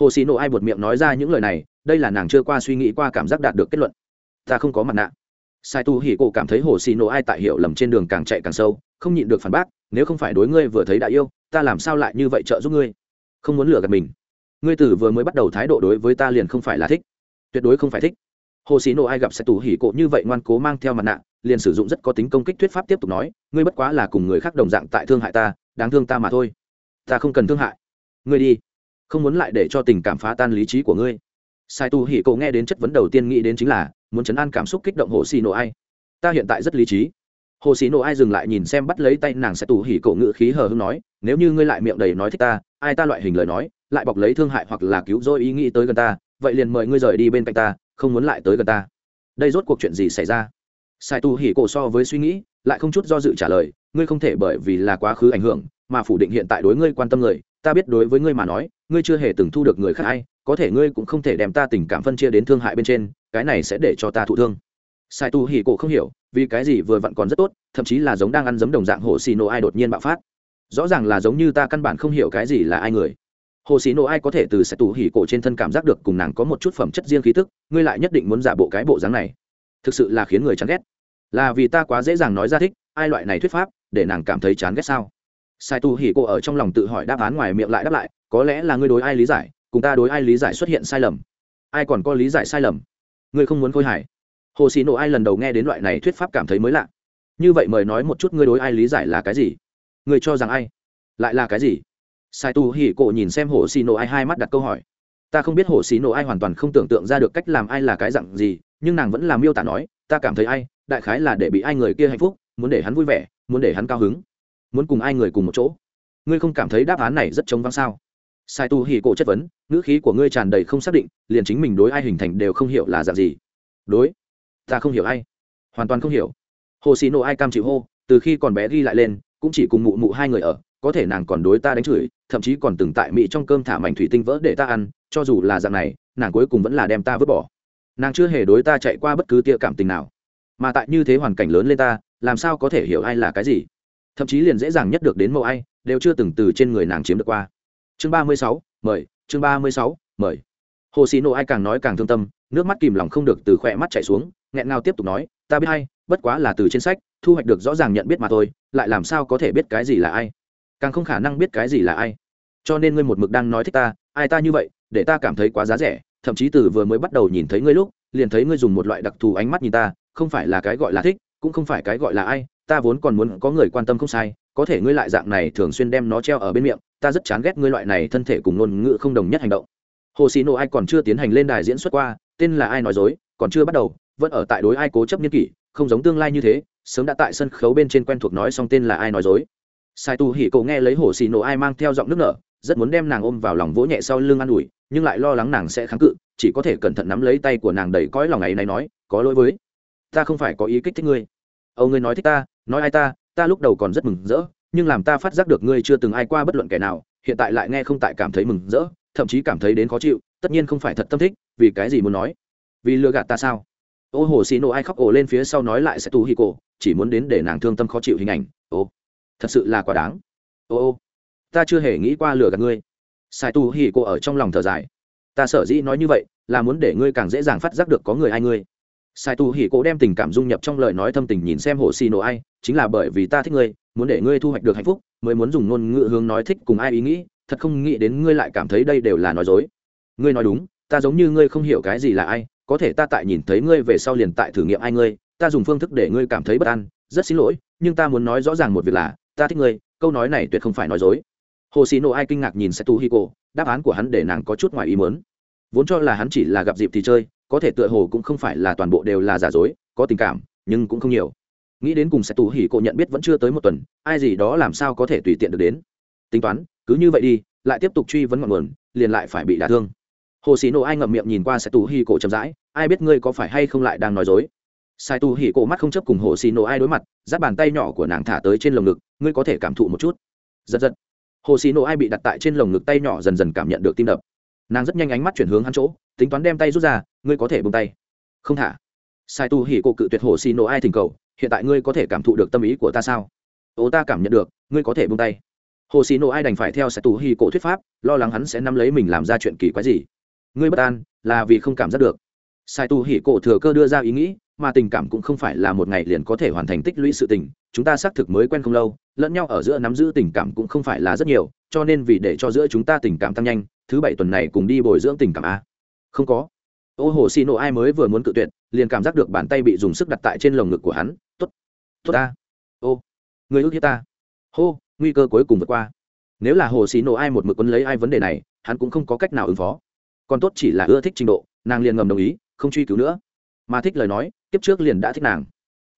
Hồ xì nổ ai buột miệng nói ra những lời này, đây là nàng chưa qua suy nghĩ qua cảm giác đạt được kết luận. Ta không có mặt nạ sai tu hỉ cổ cảm thấy hồ xì nổ ai tại hiểu lầm trên đường càng chạy càng sâu, không nhịn được phản bác, nếu không phải đối ngươi vừa thấy đã yêu, ta làm sao lại như vậy trợ giúp ngươi? Không muốn lừa gạt mình. Ngươi tử vừa mới bắt đầu thái độ đối với ta liền không phải là thích. Tuyệt đối không phải thích. Hồ xì nổ ai gặp Sai Tu hỉ cổ như vậy ngoan cố mang theo mặt nạ, liền sử dụng rất có tính công kích thuyết pháp tiếp tục nói, ngươi bất quá là cùng người khác đồng dạng tại thương hại ta, đáng thương ta mà thôi. Ta không cần thương hại. Ngươi đi. Không muốn lại để cho tình cảm phá tan lý trí của ngươi sai tu hỉ cổ nghe đến chất vấn đầu tiên nghĩ đến chính là, muốn chấn an cảm xúc kích động hồ xì nổ ai. Ta hiện tại rất lý trí. Hồ xì nổ ai dừng lại nhìn xem bắt lấy tay nàng sai tu hỉ cổ ngự khí hờ hưng nói, nếu như ngươi lại miệng đầy nói thích ta, ai ta loại hình lời nói, lại bọc lấy thương hại hoặc là cứu rỗi ý nghĩ tới gần ta, vậy liền mời ngươi rời đi bên cạnh ta, không muốn lại tới gần ta. Đây rốt cuộc chuyện gì xảy ra? Sai tu hỉ cổ so với suy nghĩ, lại không chút do dự trả lời, ngươi không thể bởi vì là quá khứ ảnh hưởng, mà phủ định hiện tại đối ngươi quan tâm người, ta biết đối với ngươi mà nói, ngươi chưa hề từng thu được người khác ai có thể ngươi cũng không thể đem ta tình cảm phân chia đến thương hại bên trên, cái này sẽ để cho ta thụ thương. Sai tu hỉ cổ không hiểu, vì cái gì vừa vặn còn rất tốt, thậm chí là giống đang ăn giấm đồng dạng hồ xì nổ ai đột nhiên bạo phát. Rõ ràng là giống như ta căn bản không hiểu cái gì là ai người. Hồ xì nổ ai có thể từ sai tu hỉ cổ trên thân cảm giác được cùng nàng có một chút phẩm chất riêng khí tức, ngươi lại nhất định muốn giả bộ cái bộ dáng này. Thực sự là khiến người chán ghét. Là vì ta quá dễ dàng nói ra thích, ai loại này thuyết pháp, để nàng cảm thấy chán ghét sao? Sai tu hỉ cổ ở trong lòng tự hỏi đáp án ngoài miệng lại đáp lại, có lẽ là ngươi đối ai lý giải cùng ta đối ai lý giải xuất hiện sai lầm? Ai còn có lý giải sai lầm? Ngươi không muốn khôi hài. Hồ sĩ nộ ai lần đầu nghe đến loại này thuyết pháp cảm thấy mới lạ. Như vậy mời nói một chút ngươi đối ai lý giải là cái gì? Ngươi cho rằng ai? Lại là cái gì? Sai tu hỉ cổ nhìn xem hồ sĩ nộ ai hai mắt đặt câu hỏi. Ta không biết hồ sĩ nộ ai hoàn toàn không tưởng tượng ra được cách làm ai là cái dặn gì, nhưng nàng vẫn làm miêu tả nói, ta cảm thấy ai, đại khái là để bị ai người kia hạnh phúc, muốn để hắn vui vẻ, muốn để hắn cao hứng, muốn cùng ai người cùng một chỗ. Ngươi không cảm thấy đáp án này rất chống vắng sao? Sai tu hỉ cổ chất vấn, ngữ khí của ngươi tràn đầy không xác định, liền chính mình đối ai hình thành đều không hiểu là dạng gì. Đối, ta không hiểu ai. Hoàn toàn không hiểu. Hồ xì nộ ai cam chịu hô, từ khi còn bé ghi lại lên, cũng chỉ cùng mụ mụ hai người ở, có thể nàng còn đối ta đánh chửi, thậm chí còn từng tại mỹ trong cơm thả mảnh thủy tinh vỡ để ta ăn, cho dù là dạng này, nàng cuối cùng vẫn là đem ta vứt bỏ. Nàng chưa hề đối ta chạy qua bất cứ tia cảm tình nào. Mà tại như thế hoàn cảnh lớn lên ta, làm sao có thể hiểu ai là cái gì? Thậm chí liền dễ dàng nhất được đến mẫu ai, đều chưa từng từ trên người nàng chiếm được qua chương ba mươi sáu, mời. Chương ba mươi sáu, mời. Hồ xì nộ ai càng nói càng thương tâm, nước mắt kìm lòng không được từ khỏe mắt chảy xuống, nghẹn ngào tiếp tục nói, ta biết hay bất quá là từ trên sách, thu hoạch được rõ ràng nhận biết mà thôi, lại làm sao có thể biết cái gì là ai? Càng không khả năng biết cái gì là ai. Cho nên ngươi một mực đang nói thích ta, ai ta như vậy, để ta cảm thấy quá giá rẻ, thậm chí từ vừa mới bắt đầu nhìn thấy ngươi lúc, liền thấy ngươi dùng một loại đặc thù ánh mắt nhìn ta, không phải là cái gọi là thích, cũng không phải cái gọi là ai, ta vốn còn muốn có người quan tâm không sai, có thể ngươi lại dạng này thường xuyên đem nó treo ở bên miệng ta rất chán ghét ngươi loại này thân thể cùng ngôn ngữ không đồng nhất hành động. Hồ xì nộ ai còn chưa tiến hành lên đài diễn xuất qua, tên là ai nói dối, còn chưa bắt đầu, vẫn ở tại đối ai cố chấp nhân kỷ, không giống tương lai như thế, sớm đã tại sân khấu bên trên quen thuộc nói xong tên là ai nói dối. Sai tu hỉ cậu nghe lấy hồ xì nổ ai mang theo giọng nước nở, rất muốn đem nàng ôm vào lòng vỗ nhẹ sau lưng an ủi, nhưng lại lo lắng nàng sẽ kháng cự, chỉ có thể cẩn thận nắm lấy tay của nàng đầy cõi lòng ấy này nói, có lỗi với, ta không phải có ý kích thích ngươi. Âu, ngươi nói thích ta, nói ai ta ta lúc đầu còn rất mừng rỡ nhưng làm ta phát giác được ngươi chưa từng ai qua bất luận kẻ nào, hiện tại lại nghe không tại cảm thấy mừng rỡ, thậm chí cảm thấy đến khó chịu, tất nhiên không phải thật tâm thích, vì cái gì muốn nói? Vì lừa gạt ta sao? Ô hồ xì nổ ai khóc ổ lên phía sau nói lại sẽ tù hi cổ, chỉ muốn đến để nàng thương tâm khó chịu hình ảnh. Ô, thật sự là quá đáng. Ô ô, ta chưa hề nghĩ qua lừa gạt ngươi. Sai tu hi cổ ở trong lòng thở dài. Ta sở dĩ nói như vậy, là muốn để ngươi càng dễ dàng phát giác được có người ai ngươi. Sai tu hỉ cổ đem tình cảm dung nhập trong lời nói thâm tình nhìn xem hồ xì nổ ai chính là bởi vì ta thích ngươi, muốn để ngươi thu hoạch được hạnh phúc, mới muốn dùng ngôn ngữ hướng nói thích cùng ai ý nghĩ, thật không nghĩ đến ngươi lại cảm thấy đây đều là nói dối. Ngươi nói đúng, ta giống như ngươi không hiểu cái gì là ai, có thể ta tại nhìn thấy ngươi về sau liền tại thử nghiệm ai ngươi, ta dùng phương thức để ngươi cảm thấy bất an, rất xin lỗi, nhưng ta muốn nói rõ ràng một việc là, ta thích ngươi, câu nói này tuyệt không phải nói dối. Hồ xì nộ ai kinh ngạc nhìn setu tu đáp án của hắn để nàng có chút ngoài ý mớn vốn cho là hắn chỉ là gặp dịp thì chơi, có thể tựa hồ cũng không phải là toàn bộ đều là giả dối, có tình cảm, nhưng cũng không nhiều nghĩ đến cùng sẽ tù hỉ cổ nhận biết vẫn chưa tới một tuần, ai gì đó làm sao có thể tùy tiện được đến. Tính toán, cứ như vậy đi, lại tiếp tục truy vấn ngọn nguồn, liền lại phải bị đả thương. Hồ sĩ nổ ai ngậm miệng nhìn qua sẽ tù hỉ cổ chậm rãi, ai biết ngươi có phải hay không lại đang nói dối. Sai tù hỉ cổ mắt không chấp cùng hồ sĩ nổ ai đối mặt, giáp bàn tay nhỏ của nàng thả tới trên lồng ngực, ngươi có thể cảm thụ một chút. Giật giật. Hồ sĩ nổ ai bị đặt tại trên lồng ngực tay nhỏ dần dần cảm nhận được tim đập. Nàng rất nhanh ánh mắt chuyển hướng hắn chỗ, tính toán đem tay rút ra, ngươi có thể bông tay. Không thả. Sai tu hỉ cổ cự tuyệt hồ xì nổ ai thỉnh cầu hiện tại ngươi có thể cảm thụ được tâm ý của ta sao? Ô ta cảm nhận được, ngươi có thể bông tay. Hồ xì nộ ai đành phải theo sai tù hi cổ thuyết pháp, lo lắng hắn sẽ nắm lấy mình làm ra chuyện kỳ quái gì. Ngươi bất an, là vì không cảm giác được. Sai tu hỉ cổ thừa cơ đưa ra ý nghĩ, mà tình cảm cũng không phải là một ngày liền có thể hoàn thành tích lũy sự tình, chúng ta xác thực mới quen không lâu, lẫn nhau ở giữa nắm giữ tình cảm cũng không phải là rất nhiều, cho nên vì để cho giữa chúng ta tình cảm tăng nhanh, thứ bảy tuần này cùng đi bồi dưỡng tình cảm a. Không có. Ô, hồ xì nộ ai mới vừa muốn cự tuyệt, liền cảm giác được bàn tay bị dùng sức đặt tại trên lồng ngực của hắn tốt ta. Ô, người ước hiếp ta. Hô, nguy cơ cuối cùng vượt qua. Nếu là hồ xì nổ ai một mực quấn lấy ai vấn đề này, hắn cũng không có cách nào ứng phó. Còn tốt chỉ là ưa thích trình độ, nàng liền ngầm đồng ý, không truy cứu nữa. Mà thích lời nói tiếp trước liền đã thích nàng.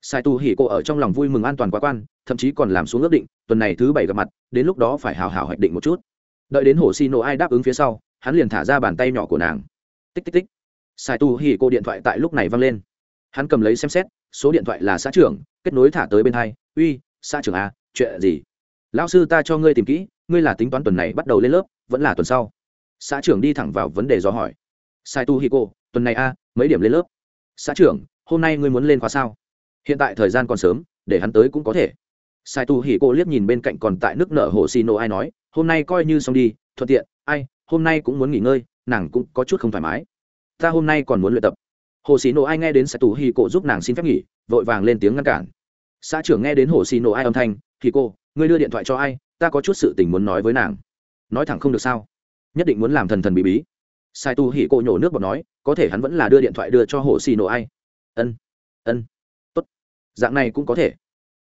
Sai tu hỉ cô ở trong lòng vui mừng an toàn quá quan, thậm chí còn làm xuống ước định, tuần này thứ bảy gặp mặt, đến lúc đó phải hào hào hoạch định một chút. Đợi đến hồ xì nổ ai đáp ứng phía sau, hắn liền thả ra bàn tay nhỏ của nàng. Tích tích tích. Sai tu hỉ cô điện thoại tại lúc này văng lên. Hắn cầm lấy xem xét số điện thoại là xã trưởng, kết nối thả tới bên hai, uy, xã trưởng a chuyện gì? Lão sư ta cho ngươi tìm kỹ, ngươi là tính toán tuần này bắt đầu lên lớp, vẫn là tuần sau. Xã trưởng đi thẳng vào vấn đề do hỏi. Sai tu hỉ cô tuần này a mấy điểm lên lớp? Xã trưởng, hôm nay ngươi muốn lên khóa sao? Hiện tại thời gian còn sớm, để hắn tới cũng có thể. Sai tu hỉ cô liếc nhìn bên cạnh còn tại nước nợ hồ xì nổ ai nói, hôm nay coi như xong đi, thuận tiện, ai, hôm nay cũng muốn nghỉ ngơi, nàng cũng có chút không thoải mái. Ta hôm nay còn muốn luyện tập hồ xì nổ ai nghe đến sẽ tù hỉ cô giúp nàng xin phép nghỉ, vội vàng lên tiếng ngăn cản. Xã trưởng nghe đến hồ xì nổ ai âm thanh thì cô ngươi đưa điện thoại cho ai? Ta có chút sự tình muốn nói với nàng. Nói thẳng không được sao? Nhất định muốn làm thần thần bí bí. Sai tu hỉ cô nhổ nước bọt nói, có thể hắn vẫn là đưa điện thoại đưa cho hồ xì nổ ai. Ân ân, tốt, dạng này cũng có thể.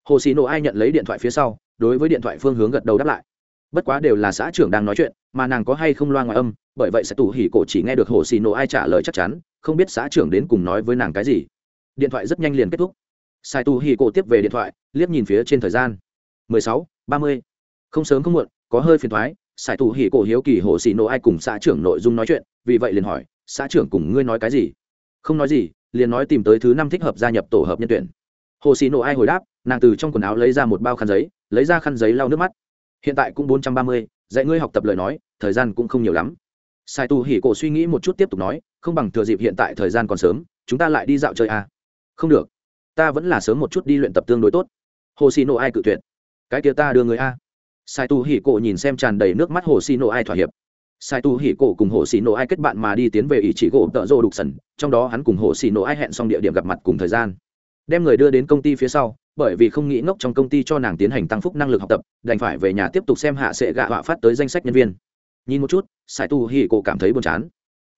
Hồ xì nổ ai nhận lấy điện thoại phía sau, đối với điện thoại phương hướng gật đầu đáp lại. Bất quá đều là xã trưởng đang nói chuyện, mà nàng có hay không loa ngoài âm, bởi vậy sẽ tù hỉ cổ chỉ nghe được hồ xì nổ ai trả lời chắc chắn không biết xã trưởng đến cùng nói với nàng cái gì. Điện thoại rất nhanh liền kết thúc. Sai tu hỉ cổ tiếp về điện thoại liếc nhìn phía trên thời gian. 16, 30. không sớm không muộn có hơi phiền thoái sai tu hỉ cổ hiếu kỳ hồ xì nổ ai cùng xã trưởng nội dung nói chuyện vì vậy liền hỏi xã trưởng cùng ngươi nói cái gì? Không nói gì liền nói tìm tới thứ năm thích hợp gia nhập tổ hợp nhân tuyển. Hồ xì nổ ai hồi đáp nàng từ trong quần áo lấy ra một bao khăn giấy lấy ra khăn giấy lau nước mắt. Hiện tại cũng bốn trăm ba mươi dạy ngươi học tập lời nói thời gian cũng không nhiều lắm sai tu hỉ cổ suy nghĩ một chút tiếp tục nói, không bằng thừa dịp hiện tại thời gian còn sớm, chúng ta lại đi dạo chơi à. không được. Ta vẫn là sớm một chút đi luyện tập tương đối tốt. Hồ xì nộ ai cự tuyệt. Cái kia ta đưa người a. Sai tu hỉ cổ nhìn xem tràn đầy nước mắt hồ xì nộ ai thỏa hiệp. Sai tu hỉ cổ cùng hồ xì nộ ai kết bạn mà đi tiến về ý chỉ gỗ tợ rô đục sần, trong đó hắn cùng hồ xì nộ ai hẹn xong địa điểm gặp mặt cùng thời gian. Đem người đưa đến công ty phía sau, bởi vì không nghĩ ngốc trong công ty cho nàng tiến hành tăng phúc năng lực học tập, đành phải về nhà tiếp tục xem hạ sệ gạ họa phát tới danh sách nhân viên nhìn một chút Sai tu hỉ cổ cảm thấy buồn chán.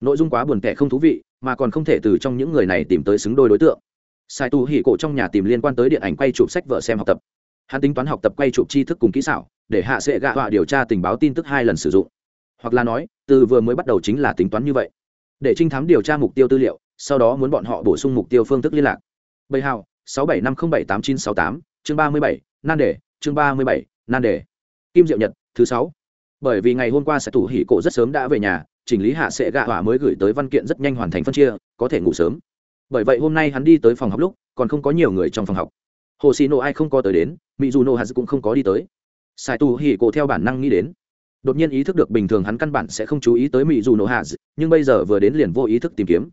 Nội dung quá buồn tẻ không thú vị, mà còn không thể từ trong những người này tìm tới xứng đôi đối tượng. Sai tu hỉ cổ trong nhà tìm liên quan tới điện ảnh quay chụp sách vợ xem học tập. Hắn tính toán học tập quay chụp tri thức cùng kỹ xảo, để hạ sệ gạ họa điều tra tình báo tin tức hai lần sử dụng. Hoặc là nói, từ vừa mới bắt đầu chính là tính toán như vậy. Để trinh thám điều tra mục tiêu tư liệu, sau đó muốn bọn họ bổ sung mục tiêu phương thức liên lạc. Bầy hào, sáu bảy năm không bảy tám chín sáu tám, chương ba mươi bảy, nan đề, chương ba mươi bảy, nan đề. Kim diệu nhật, thứ sáu bởi vì ngày hôm qua sẽ thủ hỉ cổ rất sớm đã về nhà, chỉnh lý hạ sẽ gạ hỏa mới gửi tới văn kiện rất nhanh hoàn thành phân chia, có thể ngủ sớm. Bởi vậy hôm nay hắn đi tới phòng học lúc, còn không có nhiều người trong phòng học. Hồ xì nộ ai không có tới đến mỹ dù nộ hạt cũng không có đi tới. Sai tu hỉ cổ theo bản năng nghĩ đến. Đột nhiên ý thức được bình thường hắn căn bản sẽ không chú ý tới mỹ dù nộ hạt nhưng bây giờ vừa đến liền vô ý thức tìm kiếm.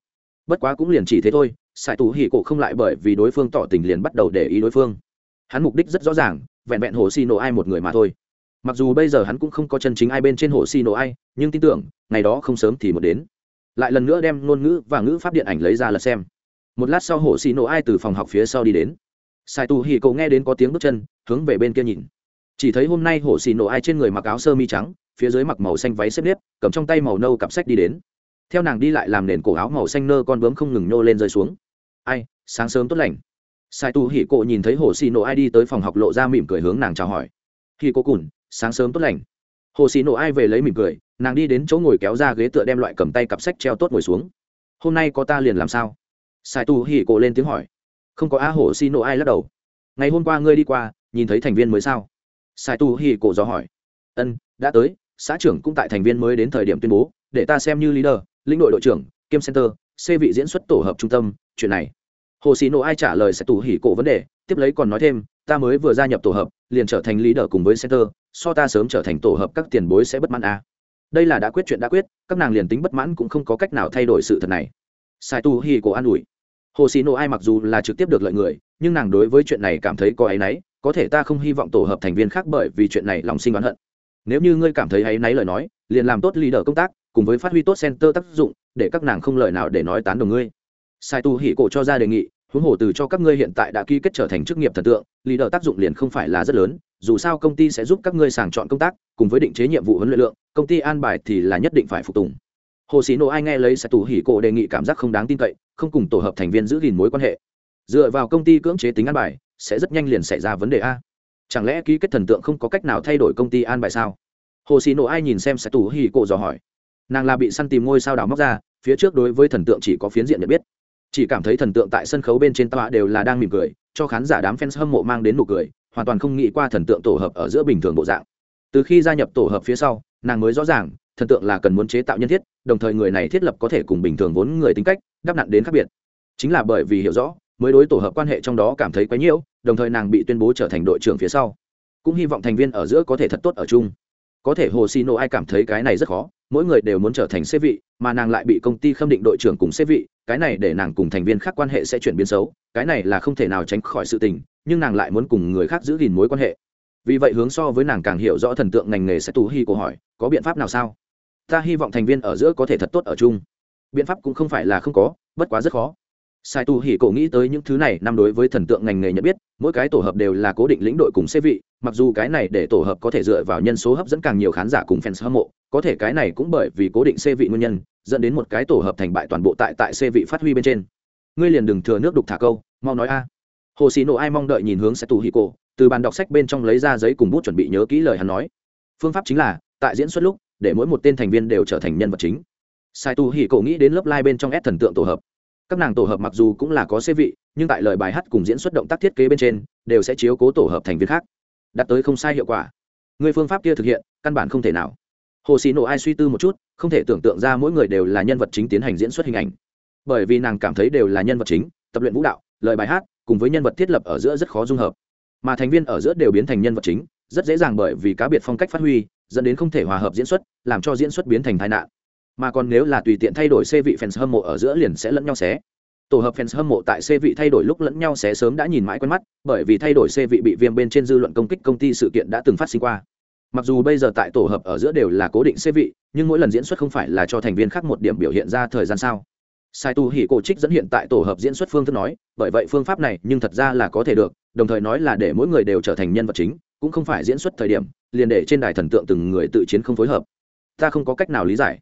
Bất quá cũng liền chỉ thế thôi, sai tu hỉ cổ không lại bởi vì đối phương tỏ tình liền bắt đầu để ý đối phương. Hắn mục đích rất rõ ràng, vẹn vẹn hồ xì nộ ai một người mà thôi mặc dù bây giờ hắn cũng không có chân chính ai bên trên hồ xì nổ ai, nhưng tin tưởng, ngày đó không sớm thì một đến. Lại lần nữa đem ngôn ngữ và ngữ pháp điện ảnh lấy ra lật xem. Một lát sau hồ xì nổ ai từ phòng học phía sau đi đến. Sai tu hì cậu nghe đến có tiếng bước chân, hướng về bên kia nhìn. Chỉ thấy hôm nay hồ xì nổ ai trên người mặc áo sơ mi trắng, phía dưới mặc màu xanh váy xếp nếp, cầm trong tay màu nâu cặp sách đi đến. Theo nàng đi lại làm nền cổ áo màu xanh nơ con bướm không ngừng nhô lên rơi xuống. Ai, sáng sớm tốt lành. Sai tu hỉ cộ nhìn thấy hồ xì nổ ai đi tới phòng học lộ ra mỉm cười hướng nàng chào hỏi. Khi cô cùn sáng sớm tốt lành. Hồ xì nổ ai về lấy mỉm cười, nàng đi đến chỗ ngồi kéo ra ghế tựa đem loại cầm tay cặp sách treo tốt ngồi xuống. Hôm nay có ta liền làm sao? Sai tu hỉ cổ lên tiếng hỏi. Không có a hồ xì nổ ai lắc đầu. Ngày hôm qua ngươi đi qua, nhìn thấy thành viên mới sao? Sai tu hỉ cổ dò hỏi. Ân, đã tới, xã trưởng cũng tại thành viên mới đến thời điểm tuyên bố, để ta xem như leader, lĩnh đội đội trưởng, kiêm center, c vị diễn xuất tổ hợp trung tâm, chuyện này. Hồ xì nổ ai trả lời sẽ tù hỉ cổ vấn đề, tiếp lấy còn nói thêm ta mới vừa gia nhập tổ hợp, liền trở thành leader cùng với center, so ta sớm trở thành tổ hợp các tiền bối sẽ bất mãn à. đây là đã quyết chuyện đã quyết, các nàng liền tính bất mãn cũng không có cách nào thay đổi sự thật này. Sai tu hi cổ an ủi. Hồ xì nổ ai mặc dù là trực tiếp được lợi người, nhưng nàng đối với chuyện này cảm thấy có áy náy, có thể ta không hy vọng tổ hợp thành viên khác bởi vì chuyện này lòng sinh oán hận. Nếu như ngươi cảm thấy áy náy lời nói, liền làm tốt leader công tác, cùng với phát huy tốt center tác dụng, để các nàng không lời nào để nói tán đồng ngươi. Sai tu hỉ cổ cho ra đề nghị huống hồ từ cho các ngươi hiện tại đã ký kết trở thành chức nghiệp thần tượng leader tác dụng liền không phải là rất lớn, dù sao công ty sẽ giúp các ngươi sàng chọn công tác, cùng với định chế nhiệm vụ huấn luyện lượng, công ty an bài thì là nhất định phải phục tùng. Hồ sĩ nộ ai nghe lấy sẽ tù hỉ cổ đề nghị cảm giác không đáng tin cậy, không cùng tổ hợp thành viên giữ gìn mối quan hệ. Dựa vào công ty cưỡng chế tính an bài, sẽ rất nhanh liền xảy ra vấn đề a. Chẳng lẽ ký kết thần tượng không có cách nào thay đổi công ty an bài sao? Hồ sĩ nộ ai nhìn xem sẽ tù hỉ cổ dò hỏi. Nàng là bị săn tìm ngôi sao đào móc ra, phía trước đối với thần tượng chỉ có phiến diện nhận biết chỉ cảm thấy thần tượng tại sân khấu bên trên tọa đều là đang mỉm cười, cho khán giả đám fans hâm mộ mang đến nụ cười, hoàn toàn không nghĩ qua thần tượng tổ hợp ở giữa bình thường bộ dạng. Từ khi gia nhập tổ hợp phía sau, nàng mới rõ ràng, thần tượng là cần muốn chế tạo nhân thiết, đồng thời người này thiết lập có thể cùng bình thường vốn người tính cách đắp nặn đến khác biệt. Chính là bởi vì hiểu rõ, mới đối tổ hợp quan hệ trong đó cảm thấy quấy nhiễu, đồng thời nàng bị tuyên bố trở thành đội trưởng phía sau. Cũng hy vọng thành viên ở giữa có thể thật tốt ở chung. Có thể hồ xì nộ ai cảm thấy cái này rất khó mỗi người đều muốn trở thành xế vị, mà nàng lại bị công ty khâm định đội trưởng cùng xế vị, cái này để nàng cùng thành viên khác quan hệ sẽ chuyển biến xấu, cái này là không thể nào tránh khỏi sự tình, nhưng nàng lại muốn cùng người khác giữ gìn mối quan hệ. Vì vậy hướng so với nàng càng hiểu rõ thần tượng ngành nghề sẽ tù hi cô hỏi, có biện pháp nào sao? Ta hy vọng thành viên ở giữa có thể thật tốt ở chung. Biện pháp cũng không phải là không có, bất quá rất khó sai tu hỉ cổ nghĩ tới những thứ này, năm đối với thần tượng ngành nghề nhận biết, mỗi cái tổ hợp đều là cố định lĩnh đội cùng xế vị, mặc dù cái này để tổ hợp có thể dựa vào nhân số hấp dẫn càng nhiều khán giả cùng fans hâm mộ, có thể cái này cũng bởi vì cố định xế vị nguyên nhân, dẫn đến một cái tổ hợp thành bại toàn bộ tại tại xe vị phát huy bên trên. Ngươi liền đừng thừa nước đục thả câu, mau nói a. Hồ xì nổ ai mong đợi nhìn hướng Sai Tu Hỉ cổ, từ bàn đọc sách bên trong lấy ra giấy cùng bút chuẩn bị nhớ kỹ lời hắn nói. Phương pháp chính là, tại diễn xuất lúc, để mỗi một tên thành viên đều trở thành nhân vật chính. Sai tu Hỉ cổ nghĩ đến lớp lai bên trong ép thần tượng tổ hợp các nàng tổ hợp mặc dù cũng là có xê vị, nhưng tại lời bài hát cùng diễn xuất động tác thiết kế bên trên, đều sẽ chiếu cố tổ hợp thành viên khác. Đạt tới không sai hiệu quả. Người phương pháp kia thực hiện, căn bản không thể nào. Hồ xì nổ ai suy tư một chút, không thể tưởng tượng ra mỗi người đều là nhân vật chính tiến hành diễn xuất hình ảnh. Bởi vì nàng cảm thấy đều là nhân vật chính, tập luyện vũ đạo, lời bài hát, cùng với nhân vật thiết lập ở giữa rất khó dung hợp. Mà thành viên ở giữa đều biến thành nhân vật chính, rất dễ dàng bởi vì cá biệt phong cách phát huy, dẫn đến không thể hòa hợp diễn xuất, làm cho diễn xuất biến thành tai nạn mà còn nếu là tùy tiện thay đổi xe vị fans hâm mộ ở giữa liền sẽ lẫn nhau xé. Tổ hợp fans hâm mộ tại xe vị thay đổi lúc lẫn nhau sẽ sớm đã nhìn mãi quen mắt, bởi vì thay đổi xe vị bị viêm bên trên dư luận công kích công ty sự kiện đã từng phát sinh qua. Mặc dù bây giờ tại tổ hợp ở giữa đều là cố định xe vị, nhưng mỗi lần diễn xuất không phải là cho thành viên khác một điểm biểu hiện ra thời gian sao. Sai tu hỉ cổ trích dẫn hiện tại tổ hợp diễn xuất phương thức nói, bởi vậy phương pháp này nhưng thật ra là có thể được, đồng thời nói là để mỗi người đều trở thành nhân vật chính, cũng không phải diễn xuất thời điểm, liền để trên đài thần tượng từng người tự chiến không phối hợp. Ta không có cách nào lý giải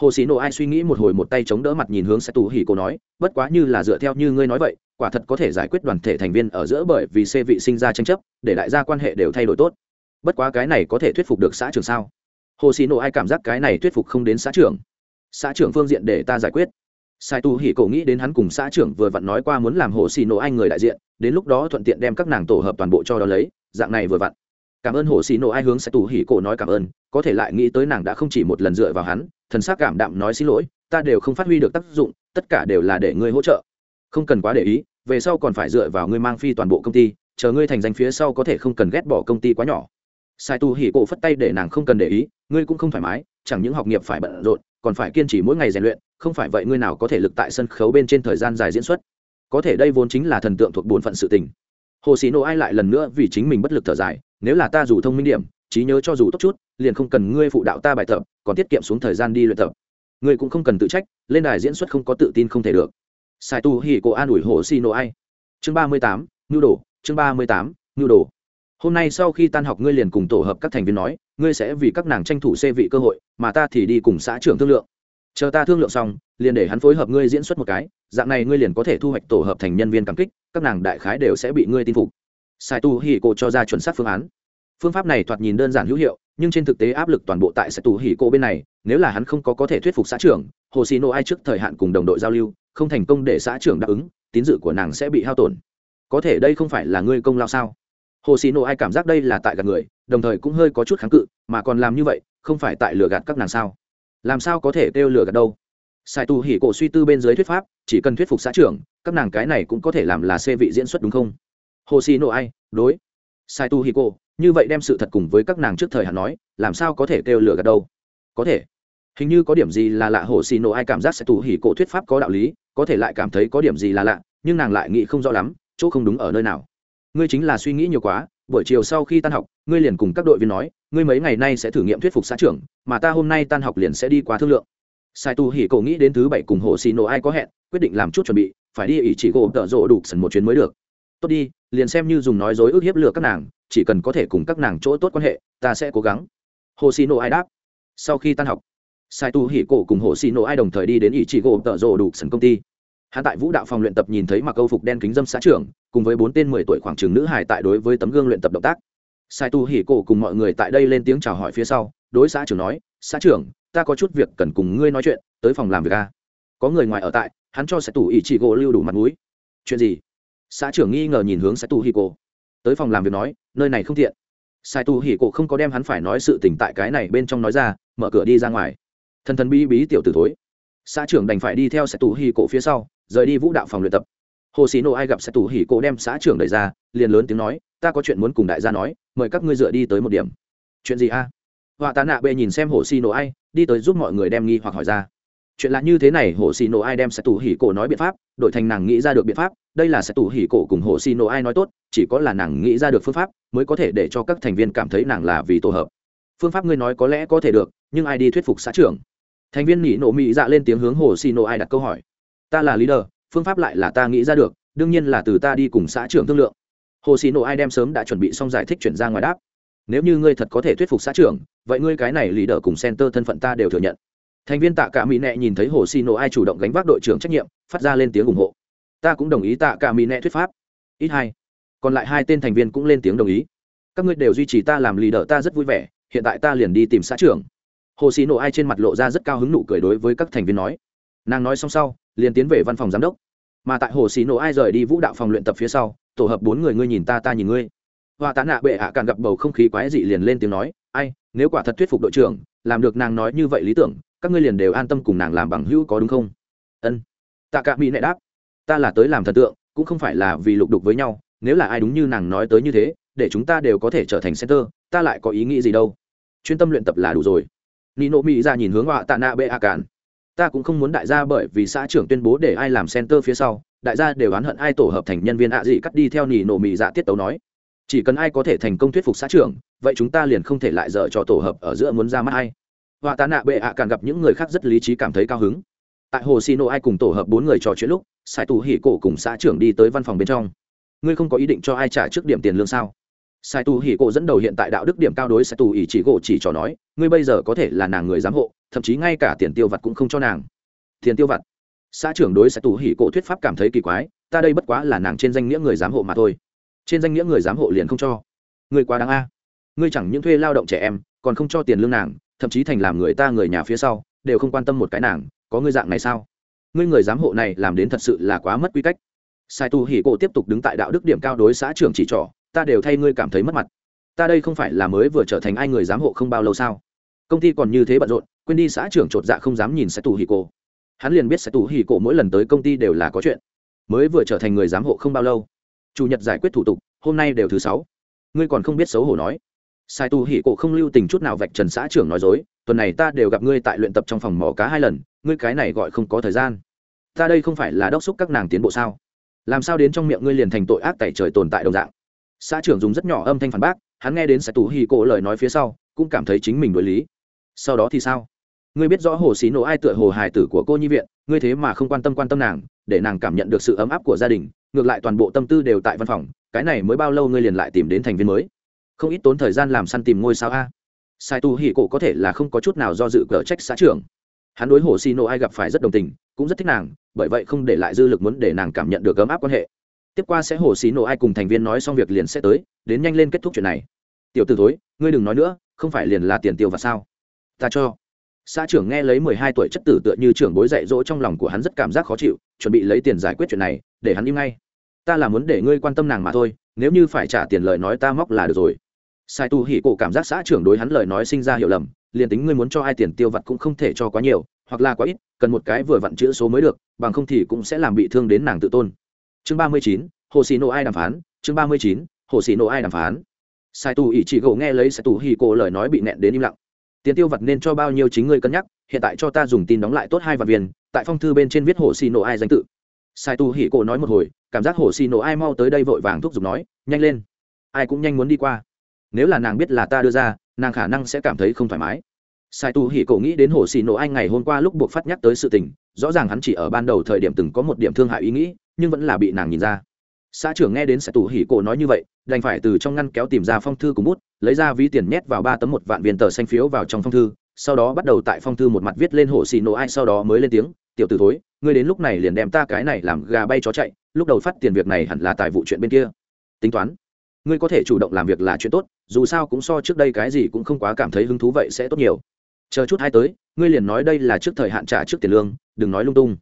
hồ sĩ nộ ai suy nghĩ một hồi một tay chống đỡ mặt nhìn hướng sai tù hỉ cổ nói, bất quá như là dựa theo như ngươi nói vậy, quả thật có thể giải quyết đoàn thể thành viên ở giữa bởi vì xe vị sinh ra tranh chấp, để đại gia quan hệ đều thay đổi tốt. Bất quá cái này có thể thuyết phục được xã trưởng sao? Hồ sĩ nộ ai cảm giác cái này thuyết phục không đến xã trưởng. Xã trưởng phương diện để ta giải quyết. Sai tu hỉ cổ nghĩ đến hắn cùng xã trưởng vừa vặn nói qua muốn làm hồ xì nổ anh người đại diện, đến lúc đó thuận tiện đem các nàng tổ hợp toàn bộ cho đó lấy, dạng này vừa vặn. Cảm ơn hồ xì nổ ai hướng sai tu hỉ cổ nói cảm ơn, có thể lại nghĩ tới nàng đã không chỉ một lần dựa vào hắn thần sắc cảm đạm nói xin lỗi, ta đều không phát huy được tác dụng, tất cả đều là để ngươi hỗ trợ. Không cần quá để ý, về sau còn phải dựa vào ngươi mang phi toàn bộ công ty, chờ ngươi thành danh phía sau có thể không cần ghét bỏ công ty quá nhỏ. Sai tu hỉ cổ phất tay để nàng không cần để ý, ngươi cũng không thoải mái, chẳng những học nghiệp phải bận rộn, còn phải kiên trì mỗi ngày rèn luyện, không phải vậy ngươi nào có thể lực tại sân khấu bên trên thời gian dài diễn xuất. Có thể đây vốn chính là thần tượng thuộc bổn phận sự tình. Hồ sĩ nộ ai lại lần nữa vì chính mình bất lực thở dài, nếu là ta dù thông minh điểm, trí nhớ cho dù tốt chút, liền không cần ngươi phụ đạo ta bài tập còn tiết kiệm xuống thời gian đi luyện tập. Ngươi cũng không cần tự trách, lên đài diễn xuất không có tự tin không thể được. Sai tu hỉ cổ an ủi hồ xì nổ ai. Chương ba mươi tám ngưu đồ, chương ba mươi tám ngưu đồ. Hôm nay sau khi tan học ngươi liền cùng tổ hợp các thành viên nói, ngươi sẽ vì các nàng tranh thủ xê vị cơ hội, mà ta thì đi cùng xã trưởng thương lượng. Chờ ta thương lượng xong, liền để hắn phối hợp ngươi diễn xuất một cái, dạng này ngươi liền có thể thu hoạch tổ hợp thành nhân viên cảm kích, các nàng đại khái đều sẽ bị ngươi tin phục. Sai tu hỉ cổ cho ra chuẩn xác phương án phương pháp này thoạt nhìn đơn giản hữu hiệu, nhưng trên thực tế áp lực toàn bộ tại sẽ tù hỉ cô bên này, nếu là hắn không có có thể thuyết phục xã trưởng, hồ xì nô ai trước thời hạn cùng đồng đội giao lưu, không thành công để xã trưởng đáp ứng, tín dự của nàng sẽ bị hao tổn. Có thể đây không phải là ngươi công lao sao? Hồ xì nô ai cảm giác đây là tại gạt người, đồng thời cũng hơi có chút kháng cự, mà còn làm như vậy, không phải tại lừa gạt các nàng sao? Làm sao có thể kêu lừa gạt đâu? Sai tu hỉ cổ suy tư bên dưới thuyết pháp, chỉ cần thuyết phục xã trưởng, các nàng cái này cũng có thể làm là xê vị diễn xuất đúng không? Hồ xì nô ai, đối. Sai tu hỉ cổ như vậy đem sự thật cùng với các nàng trước thời hạn nói, làm sao có thể kêu lừa gạt đâu? Có thể. Hình như có điểm gì là lạ, hồ xì nộ ai cảm giác sẽ tù hỉ cổ thuyết pháp có đạo lý, có thể lại cảm thấy có điểm gì là lạ, nhưng nàng lại nghĩ không rõ lắm, chỗ không đúng ở nơi nào. Ngươi chính là suy nghĩ nhiều quá, buổi chiều sau khi tan học, ngươi liền cùng các đội viên nói, ngươi mấy ngày nay sẽ thử nghiệm thuyết phục xã trưởng, mà ta hôm nay tan học liền sẽ đi qua thương lượng. Sai tu hỉ cổ nghĩ đến thứ bảy cùng hồ xì nổ ai có hẹn, quyết định làm chút chuẩn bị, phải đi ỷ chỉ gỗ tợ rộ đủ sần một chuyến mới được tốt đi, liền xem như dùng nói dối ước hiếp lừa các nàng, chỉ cần có thể cùng các nàng chỗ tốt quan hệ, ta sẽ cố gắng. Hồ xì nộ ai đáp. Sau khi tan học sai tu hỉ cổ cùng hồ xì nộ ai đồng thời đi đến ỷ chỉ gỗ tợ rồ đủ sân công ty. Hắn tại vũ đạo phòng luyện tập nhìn thấy mặc câu phục đen kính dâm xã trưởng, cùng với bốn tên mười tuổi khoảng trường nữ Hải tại đối với tấm gương luyện tập động tác. Sai tu hỉ cổ cùng mọi người tại đây lên tiếng chào hỏi phía sau, đối xã trưởng nói, xã trưởng, ta có chút việc cần cùng ngươi nói chuyện, tới phòng làm việc a. Có người ngoài ở tại, hắn cho sẽ tủ ỷ chỉ gỗ lưu đủ mặt mũi. Chuyện gì? Xã trưởng nghi ngờ nhìn hướng sai tu hỉ cổ tới phòng làm việc nói, nơi này không tiện. Sai tu hỉ cổ không có đem hắn phải nói sự tình tại cái này bên trong nói ra, mở cửa đi ra ngoài. Thân thân bí bí tiểu tử thối. Xã trưởng đành phải đi theo sai tu hỉ cổ phía sau, rời đi vũ đạo phòng luyện tập. Hồ sĩ nộ ai gặp sai tu hỉ cổ đem xã trưởng đẩy ra, liền lớn tiếng nói, ta có chuyện muốn cùng đại gia nói, mời các ngươi dựa đi tới một điểm. Chuyện gì a? Họa tá nạ bê nhìn xem hồ xì nổ ai, đi tới giúp mọi người đem nghi hoặc hỏi ra. Chuyện là như thế này, hồ xì nổ ai đem sẽ tù hỉ cổ nói biện pháp, đổi thành nàng nghĩ ra được biện pháp đây là sẽ tù hỉ cổ cùng hồ xì nổ ai nói tốt, chỉ có là nàng nghĩ ra được phương pháp mới có thể để cho các thành viên cảm thấy nàng là vì tổ hợp. Phương pháp ngươi nói có lẽ có thể được, nhưng ai đi thuyết phục xã trưởng? Thành viên Nỉ nổ mỹ dạ lên tiếng hướng hồ xì nổ ai đặt câu hỏi. Ta là leader, phương pháp lại là ta nghĩ ra được, đương nhiên là từ ta đi cùng xã trưởng thương lượng. Hồ xì nổ ai đem sớm đã chuẩn bị xong giải thích chuyển ra ngoài đáp. Nếu như ngươi thật có thể thuyết phục xã trưởng, vậy ngươi cái này leader cùng center thân phận ta đều thừa nhận. Thành viên tạ cả mỹ nẹ nhìn thấy hồ xì nổ ai chủ động gánh vác đội trưởng trách nhiệm, phát ra lên tiếng ủng hộ ta cũng đồng ý tạ cả mỹ nệ thuyết pháp. Ít hai. Còn lại hai tên thành viên cũng lên tiếng đồng ý. Các ngươi đều duy trì ta làm lì đỡ ta rất vui vẻ, hiện tại ta liền đi tìm xã trưởng. Hồ xì nổ ai trên mặt lộ ra rất cao hứng nụ cười đối với các thành viên nói. Nàng nói xong sau, liền tiến về văn phòng giám đốc. Mà tại hồ xì nổ ai rời đi vũ đạo phòng luyện tập phía sau, tổ hợp bốn người ngươi nhìn ta ta nhìn ngươi. Hoa tạ nạ bệ hạ càng gặp bầu không khí quái dị liền lên tiếng nói, ai, nếu quả thật thuyết phục đội trưởng, làm được nàng nói như vậy lý tưởng, các ngươi liền đều an tâm cùng nàng làm bằng hữu có đúng không? Ân. Tạ cả mỹ nệ đáp ta là tới làm thần tượng, cũng không phải là vì lục đục với nhau, nếu là ai đúng như nàng nói tới như thế, để chúng ta đều có thể trở thành center, ta lại có ý nghĩ gì đâu. Chuyên tâm luyện tập là đủ rồi. Nino mỹ ra nhìn hướng họa tạ nạ bệ a càn. ta cũng không muốn đại gia bởi vì xã trưởng tuyên bố để ai làm center phía sau, đại gia đều oán hận ai tổ hợp thành nhân viên ạ gì cắt đi theo nỉ nổ mì dạ tiết tấu nói. Chỉ cần ai có thể thành công thuyết phục xã trưởng, vậy chúng ta liền không thể lại dở cho tổ hợp ở giữa muốn ra mắt ai. Họa tạ nạ bệ ạ càng gặp những người khác rất lý trí cảm thấy cao hứng tại hồ xì nổ ai cùng tổ hợp bốn người trò chuyện lúc sài tù hỉ cổ cùng xã trưởng đi tới văn phòng bên trong. Ngươi không có ý định cho ai trả trước điểm tiền lương sao? Sai tù hỉ cổ dẫn đầu hiện tại đạo đức điểm cao đối sai tù ỉ chỉ gỗ chỉ trò nói, ngươi bây giờ có thể là nàng người giám hộ, thậm chí ngay cả tiền tiêu vặt cũng không cho nàng. Tiền tiêu vặt? Xã trưởng đối sai tù hỉ cổ thuyết pháp cảm thấy kỳ quái, ta đây bất quá là nàng trên danh nghĩa người giám hộ mà thôi. Trên danh nghĩa người giám hộ liền không cho. Ngươi quá đáng a. Ngươi chẳng những thuê lao động trẻ em, còn không cho tiền lương nàng, thậm chí thành làm người ta người nhà phía sau, đều không quan tâm một cái nàng có ngươi dạng này sao? Ngươi người giám hộ này làm đến thật sự là quá mất quy cách. Sai tu hỉ cổ tiếp tục đứng tại đạo đức điểm cao đối xã trưởng chỉ trỏ, ta đều thay ngươi cảm thấy mất mặt. Ta đây không phải là mới vừa trở thành ai người giám hộ không bao lâu sao? Công ty còn như thế bận rộn, quên đi xã trưởng chột dạ không dám nhìn sai tu hỉ cổ. Hắn liền biết sai tu hỉ cổ mỗi lần tới công ty đều là có chuyện. Mới vừa trở thành người giám hộ không bao lâu, chủ nhật giải quyết thủ tục, hôm nay đều thứ sáu. Ngươi còn không biết xấu hổ nói. Sai tu hỉ cổ không lưu tình chút nào vạch trần xã trưởng nói dối, tuần này ta đều gặp ngươi tại luyện tập trong phòng mỏ cá hai lần ngươi cái này gọi không có thời gian. Ta đây không phải là đốc xúc các nàng tiến bộ sao? Làm sao đến trong miệng ngươi liền thành tội ác tẩy trời tồn tại đồng dạng? Xã trưởng dùng rất nhỏ âm thanh phản bác, hắn nghe đến sai tu hỉ cổ lời nói phía sau, cũng cảm thấy chính mình đối lý. Sau đó thì sao? Ngươi biết rõ hồ xí nổ ai tựa hồ hài tử của cô nhi viện, ngươi thế mà không quan tâm quan tâm nàng, để nàng cảm nhận được sự ấm áp của gia đình, ngược lại toàn bộ tâm tư đều tại văn phòng, cái này mới bao lâu ngươi liền lại tìm đến thành viên mới? Không ít tốn thời gian làm săn tìm ngôi sao a. Sai tu hỉ cổ có thể là không có chút nào do dự cờ trách xã trưởng hắn đối hồ xì nộ ai gặp phải rất đồng tình, cũng rất thích nàng, bởi vậy không để lại dư lực muốn để nàng cảm nhận được ấm áp quan hệ. Tiếp qua sẽ hồ xì nộ ai cùng thành viên nói xong việc liền sẽ tới, đến nhanh lên kết thúc chuyện này. Tiểu t ử thối, ngươi đừng nói nữa, không phải liền là tiền tiêu và sao? Ta cho. Xã trưởng nghe lấy mười hai tuổi chất tử tựa như trưởng bối dạy dỗ trong lòng của hắn rất cảm giác khó chịu, chuẩn bị lấy tiền giải quyết chuyện này, để hắn im ngay. Ta là muốn để ngươi quan tâm nàng mà thôi, nếu như phải trả tiền lời nói ta móc là được rồi sai tu hỉ cổ cảm giác xã trưởng đối hắn lời nói sinh ra hiểu lầm, liền tính ngươi muốn cho ai tiền tiêu vặt cũng không thể cho quá nhiều, hoặc là quá ít, cần một cái vừa vặn chữ số mới được, bằng không thì cũng sẽ làm bị thương đến nàng tự tôn. Chương ba mươi chín, hồ xì nổ ai đàm phán, chương ba mươi chín, hồ xì nổ ai đàm phán. Sai tu ỉ chỉ gỗ nghe lấy sai tu hỉ cổ lời nói bị nẹn đến im lặng. Tiền tiêu vặt nên cho bao nhiêu chính ngươi cân nhắc, hiện tại cho ta dùng tin đóng lại tốt hai vạn viên, tại phong thư bên trên viết hồ xì nổ ai danh tự. Sai tu hỉ cổ nói một hồi, cảm giác hồ xì nổ ai mau tới đây vội vàng thúc giục nói, nhanh lên. Ai cũng nhanh muốn đi qua nếu là nàng biết là ta đưa ra, nàng khả năng sẽ cảm thấy không thoải mái. Sai tu hỉ cổ nghĩ đến hồ xì nổ Anh ngày hôm qua lúc buộc phát nhắc tới sự tình, rõ ràng hắn chỉ ở ban đầu thời điểm từng có một điểm thương hại ý nghĩ, nhưng vẫn là bị nàng nhìn ra. Xã trưởng nghe đến sai tu hỉ cổ nói như vậy, đành phải từ trong ngăn kéo tìm ra phong thư cùng bút, lấy ra ví tiền nhét vào ba tấm một vạn viên tờ xanh phiếu vào trong phong thư, sau đó bắt đầu tại phong thư một mặt viết lên hồ xì nổ ai sau đó mới lên tiếng, tiểu t ử thối, ngươi đến lúc này liền đem ta cái này làm gà bay chó chạy, lúc đầu phát tiền việc này hẳn là tài vụ chuyện bên kia. Tính toán ngươi có thể chủ động làm việc là chuyện tốt, dù sao cũng so trước đây cái gì cũng không quá cảm thấy hứng thú vậy sẽ tốt nhiều. Chờ chút hai tới, ngươi liền nói đây là trước thời hạn trả trước tiền lương, đừng nói lung tung.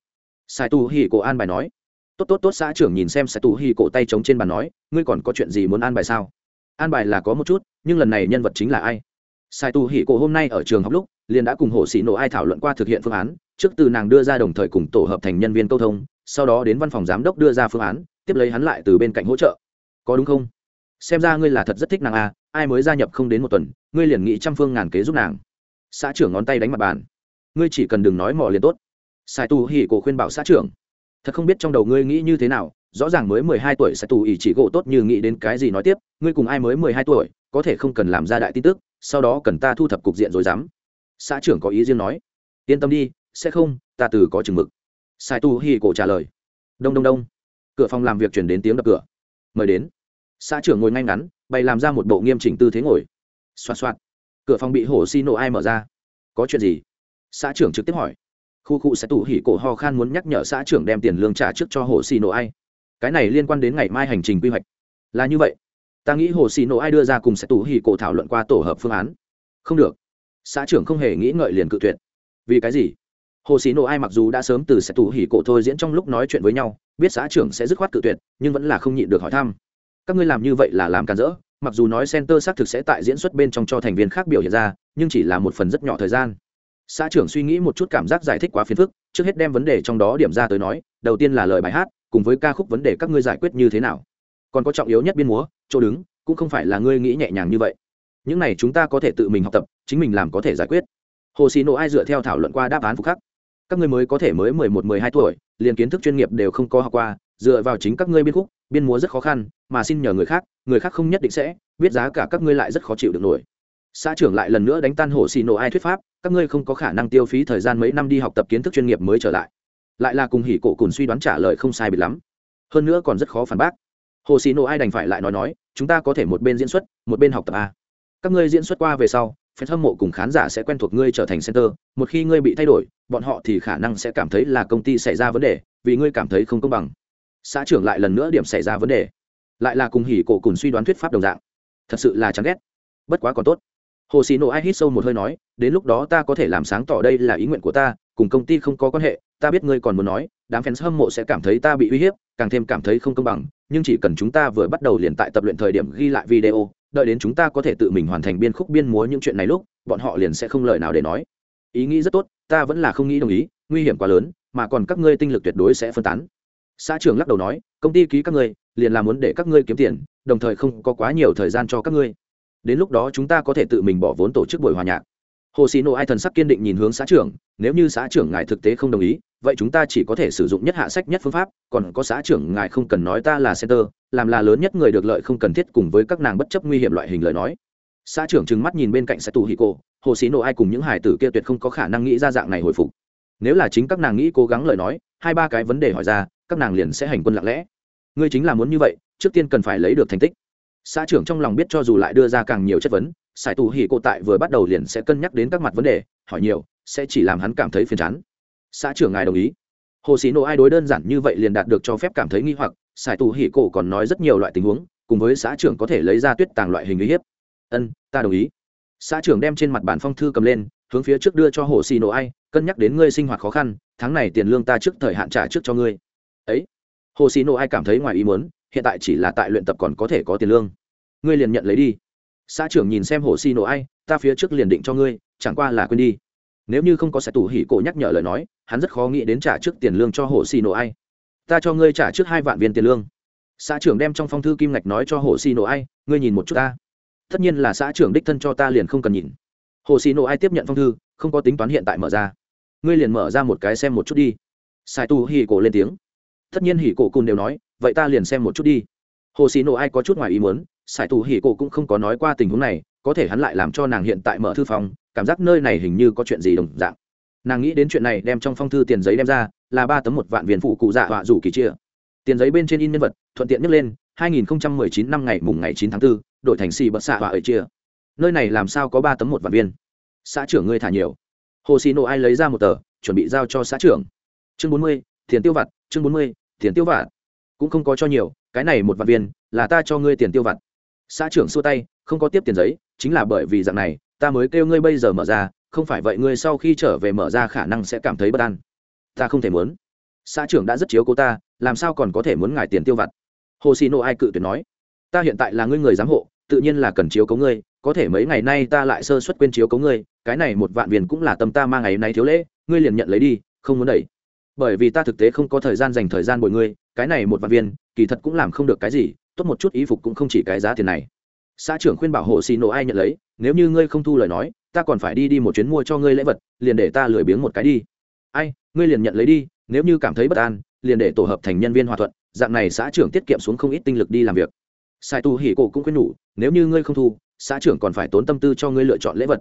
Sai tu hi cổ an bài nói. Tốt tốt tốt, xã trưởng nhìn xem sai tu hi cổ tay trống trên bàn nói, ngươi còn có chuyện gì muốn an bài sao? An bài là có một chút, nhưng lần này nhân vật chính là ai? Sai tu hi cổ hôm nay ở trường học lúc, liền đã cùng hồ sĩ nổ ai thảo luận qua thực hiện phương án, trước từ nàng đưa ra đồng thời cùng tổ hợp thành nhân viên câu thông, sau đó đến văn phòng giám đốc đưa ra phương án, tiếp lấy hắn lại từ bên cạnh hỗ trợ. Có đúng không? Xem ra ngươi là thật rất thích nàng à ai mới gia nhập không đến một tuần, ngươi liền nghĩ trăm phương ngàn kế giúp nàng. Xã trưởng ngón tay đánh mặt bàn. Ngươi chỉ cần đừng nói mò liền tốt. Sai tu hỉ cổ khuyên bảo xã trưởng. Thật không biết trong đầu ngươi nghĩ như thế nào, rõ ràng mới mười hai tuổi sai tu ỉ chỉ gỗ tốt như nghĩ đến cái gì nói tiếp, ngươi cùng ai mới mười hai tuổi, có thể không cần làm ra đại tin tức, sau đó cần ta thu thập cục diện rồi dám. Xã trưởng có ý riêng nói. Yên tâm đi, sẽ không, ta từ có chừng mực. Sai tu hi cổ trả lời. Đông đông đông. Cửa phòng làm việc chuyển đến tiếng đập cửa. Mời đến xã trưởng ngồi ngay ngắn, bày làm ra một bộ nghiêm chỉnh tư thế ngồi. Xoạt xoạt. Cửa phòng bị hổ xi nổ ai mở ra? Có chuyện gì? Xã trưởng trực tiếp hỏi. Khu khu sẽ tủ hỉ cổ ho khan muốn nhắc nhở xã trưởng đem tiền lương trả trước cho hồ xì nổ ai. Cái này liên quan đến ngày mai hành trình quy hoạch. Là như vậy. Ta nghĩ hồ xì nổ ai đưa ra cùng sẽ tủ hỉ cổ thảo luận qua tổ hợp phương án. Không được. Xã trưởng không hề nghĩ ngợi liền cự tuyệt. Vì cái gì? Hồ xì nổ ai mặc dù đã sớm từ sẽ tủ hỉ cổ thôi diễn trong lúc nói chuyện với nhau, biết xã trưởng sẽ dứt khoát cự tuyệt, nhưng vẫn là không nhịn được hỏi thăm các ngươi làm như vậy là làm cản rỡ, mặc dù nói center xác thực sẽ tại diễn xuất bên trong cho thành viên khác biểu hiện ra, nhưng chỉ là một phần rất nhỏ thời gian. Xã trưởng suy nghĩ một chút cảm giác giải thích quá phiền phức, trước hết đem vấn đề trong đó điểm ra tới nói, đầu tiên là lời bài hát, cùng với ca khúc vấn đề các ngươi giải quyết như thế nào. Còn có trọng yếu nhất biên múa, chỗ đứng, cũng không phải là ngươi nghĩ nhẹ nhàng như vậy. Những này chúng ta có thể tự mình học tập, chính mình làm có thể giải quyết. Hồ xì nộ ai dựa theo thảo luận qua đáp án phục khắc. Các ngươi mới có thể mới mười một, mười hai tuổi, liền kiến thức chuyên nghiệp đều không có học qua dựa vào chính các ngươi biên khúc, biên múa rất khó khăn, mà xin nhờ người khác người khác không nhất định sẽ biết giá cả các ngươi lại rất khó chịu được nổi. Xã trưởng lại lần nữa đánh tan hồ xì nổ ai thuyết pháp, các ngươi không có khả năng tiêu phí thời gian mấy năm đi học tập kiến thức chuyên nghiệp mới trở lại. Lại là cùng hỉ cổ cùn suy đoán trả lời không sai biệt lắm. Hơn nữa còn rất khó phản bác. Hồ xì nổ ai đành phải lại nói nói, chúng ta có thể một bên diễn xuất, một bên học tập a. Các ngươi diễn xuất qua về sau fan hâm mộ cùng khán giả sẽ quen thuộc ngươi trở thành center, một khi ngươi bị thay đổi, bọn họ thì khả năng sẽ cảm thấy là công ty xảy ra vấn đề, vì ngươi cảm thấy không công bằng xã trưởng lại lần nữa điểm xảy ra vấn đề. Lại là cùng hỉ cổ cùng suy đoán thuyết pháp đồng dạng. Thật sự là chán ghét. Bất quá còn tốt. Hồ xì nổ ai hít sâu một hơi nói, đến lúc đó ta có thể làm sáng tỏ đây là ý nguyện của ta, cùng công ty không có quan hệ, ta biết ngươi còn muốn nói, đám fans hâm mộ sẽ cảm thấy ta bị uy hiếp, càng thêm cảm thấy không công bằng, nhưng chỉ cần chúng ta vừa bắt đầu liền tại tập luyện thời điểm ghi lại video, đợi đến chúng ta có thể tự mình hoàn thành biên khúc biên múa những chuyện này lúc, bọn họ liền sẽ không lời nào để nói. Ý nghĩ rất tốt, ta vẫn là không nghĩ đồng ý, nguy hiểm quá lớn, mà còn các ngươi tinh lực tuyệt đối sẽ phân tán xã trưởng lắc đầu nói, công ty ký các ngươi, liền là muốn để các ngươi kiếm tiền, đồng thời không có quá nhiều thời gian cho các ngươi. Đến lúc đó chúng ta có thể tự mình bỏ vốn tổ chức buổi hòa nhạc. Hồ sĩ nộ ai thần sắc kiên định nhìn hướng xã trưởng, nếu như xã trưởng ngài thực tế không đồng ý, vậy chúng ta chỉ có thể sử dụng nhất hạ sách nhất phương pháp, còn có xã trưởng ngài không cần nói ta là center, làm là lớn nhất người được lợi không cần thiết cùng với các nàng bất chấp nguy hiểm loại hình lời nói. Xã trưởng trừng mắt nhìn bên cạnh sẽ tù hì cô, hồ sĩ nộ ai cùng những hải tử kia tuyệt không có khả năng nghĩ ra dạng này hồi phục. Nếu là chính các nàng nghĩ cố gắng lời nói, hai ba cái vấn đề hỏi ra các nàng liền sẽ hành quân lặng lẽ. Ngươi chính là muốn như vậy, trước tiên cần phải lấy được thành tích. Xã trưởng trong lòng biết cho dù lại đưa ra càng nhiều chất vấn sài tù hỉ cô tại vừa bắt đầu liền sẽ cân nhắc đến các mặt vấn đề, hỏi nhiều, sẽ chỉ làm hắn cảm thấy phiền chán. Xã trưởng ngài đồng ý. Hồ sĩ nộ ai đối đơn giản như vậy liền đạt được cho phép cảm thấy nghi hoặc sài tù hỉ cổ còn nói rất nhiều loại tình huống, cùng với xã trưởng có thể lấy ra tuyết tàng loại hình uy hiếp. Ân, ta đồng ý. Xã trưởng đem trên mặt bản phong thư cầm lên, hướng phía trước đưa cho hồ sĩ nộ ai, cân nhắc đến ngươi sinh hoạt khó khăn, tháng này tiền lương ta trước thời hạn trả trước cho ngươi hồ xì nộ ai cảm thấy ngoài ý muốn, hiện tại chỉ là tại luyện tập còn có thể có tiền lương. Ngươi liền nhận lấy đi. Xã trưởng nhìn xem hồ xì nổ ai, ta phía trước liền định cho ngươi, chẳng qua là quên đi. Nếu như không có sẽ tủ hỉ cổ nhắc nhở lời nói, hắn rất khó nghĩ đến trả trước tiền lương cho hồ xì nổ ai. Ta cho ngươi trả trước hai vạn viên tiền lương. Xã trưởng đem trong phong thư kim ngạch nói cho hồ xì nổ ai, ngươi nhìn một chút ta. Tất nhiên là xã trưởng đích thân cho ta liền không cần nhìn. Hồ xì nổ ai tiếp nhận phong thư, không có tính toán hiện tại mở ra. Ngươi liền mở ra một cái xem một chút đi. Sai tu hỉ cổ lên tiếng tất nhiên hỉ cổ cùn đều nói vậy ta liền xem một chút đi. Hồ xì nổ ai có chút ngoài ý muốn sải tù hỉ cổ cũng không có nói qua tình huống này có thể hắn lại làm cho nàng hiện tại mở thư phòng cảm giác nơi này hình như có chuyện gì đồng dạng. Nàng nghĩ đến chuyện này đem trong phong thư tiền giấy đem ra là ba tấm một vạn viên phụ cụ dạ họa rủ kỳ chia. Tiền giấy bên trên in nhân vật thuận tiện nhắc lên 2019 năm ngày mùng ngày 9 tháng 4, đổi thành xì bật xạ họa ở chia. Nơi này làm sao có ba tấm một vạn viên? Xã trưởng ngươi thả nhiều. Hồ xì nổ ai lấy ra một tờ chuẩn bị giao cho xã trưởng. Chương 40, tiền tiêu vặt chương 40, tiền tiêu vặt. Cũng không có cho nhiều, cái này một vạn viên, là ta cho ngươi tiền tiêu vặt. Xã trưởng xua tay, không có tiếp tiền giấy, chính là bởi vì dạng này, ta mới kêu ngươi bây giờ mở ra, không phải vậy ngươi sau khi trở về mở ra khả năng sẽ cảm thấy bất an. Ta không thể muốn. Xã trưởng đã rất chiếu cố ta, làm sao còn có thể muốn ngài tiền tiêu vặt? Hồ xì nộ ai cự tuyệt nói. Ta hiện tại là ngươi người giám hộ, tự nhiên là cần chiếu cố ngươi, có thể mấy ngày nay ta lại sơ suất quên chiếu cố ngươi, cái này một vạn viên cũng là tâm ta mang ngày nay thiếu lễ, ngươi liền nhận lấy đi, không muốn đẩy bởi vì ta thực tế không có thời gian dành thời gian bồi ngươi, cái này một vạn viên, kỳ thật cũng làm không được cái gì, tốt một chút ý phục cũng không chỉ cái giá tiền này. Xã trưởng khuyên bảo hồ xì nổ ai nhận lấy, nếu như ngươi không thu lời nói, ta còn phải đi đi một chuyến mua cho ngươi lễ vật, liền để ta lười biếng một cái đi. Ai, ngươi liền nhận lấy đi, nếu như cảm thấy bất an, liền để tổ hợp thành nhân viên hòa thuận, dạng này xã trưởng tiết kiệm xuống không ít tinh lực đi làm việc. Sai tu hỉ cổ cũng khuyên nhủ, nếu như ngươi không thu, xã trưởng còn phải tốn tâm tư cho ngươi lựa chọn lễ vật.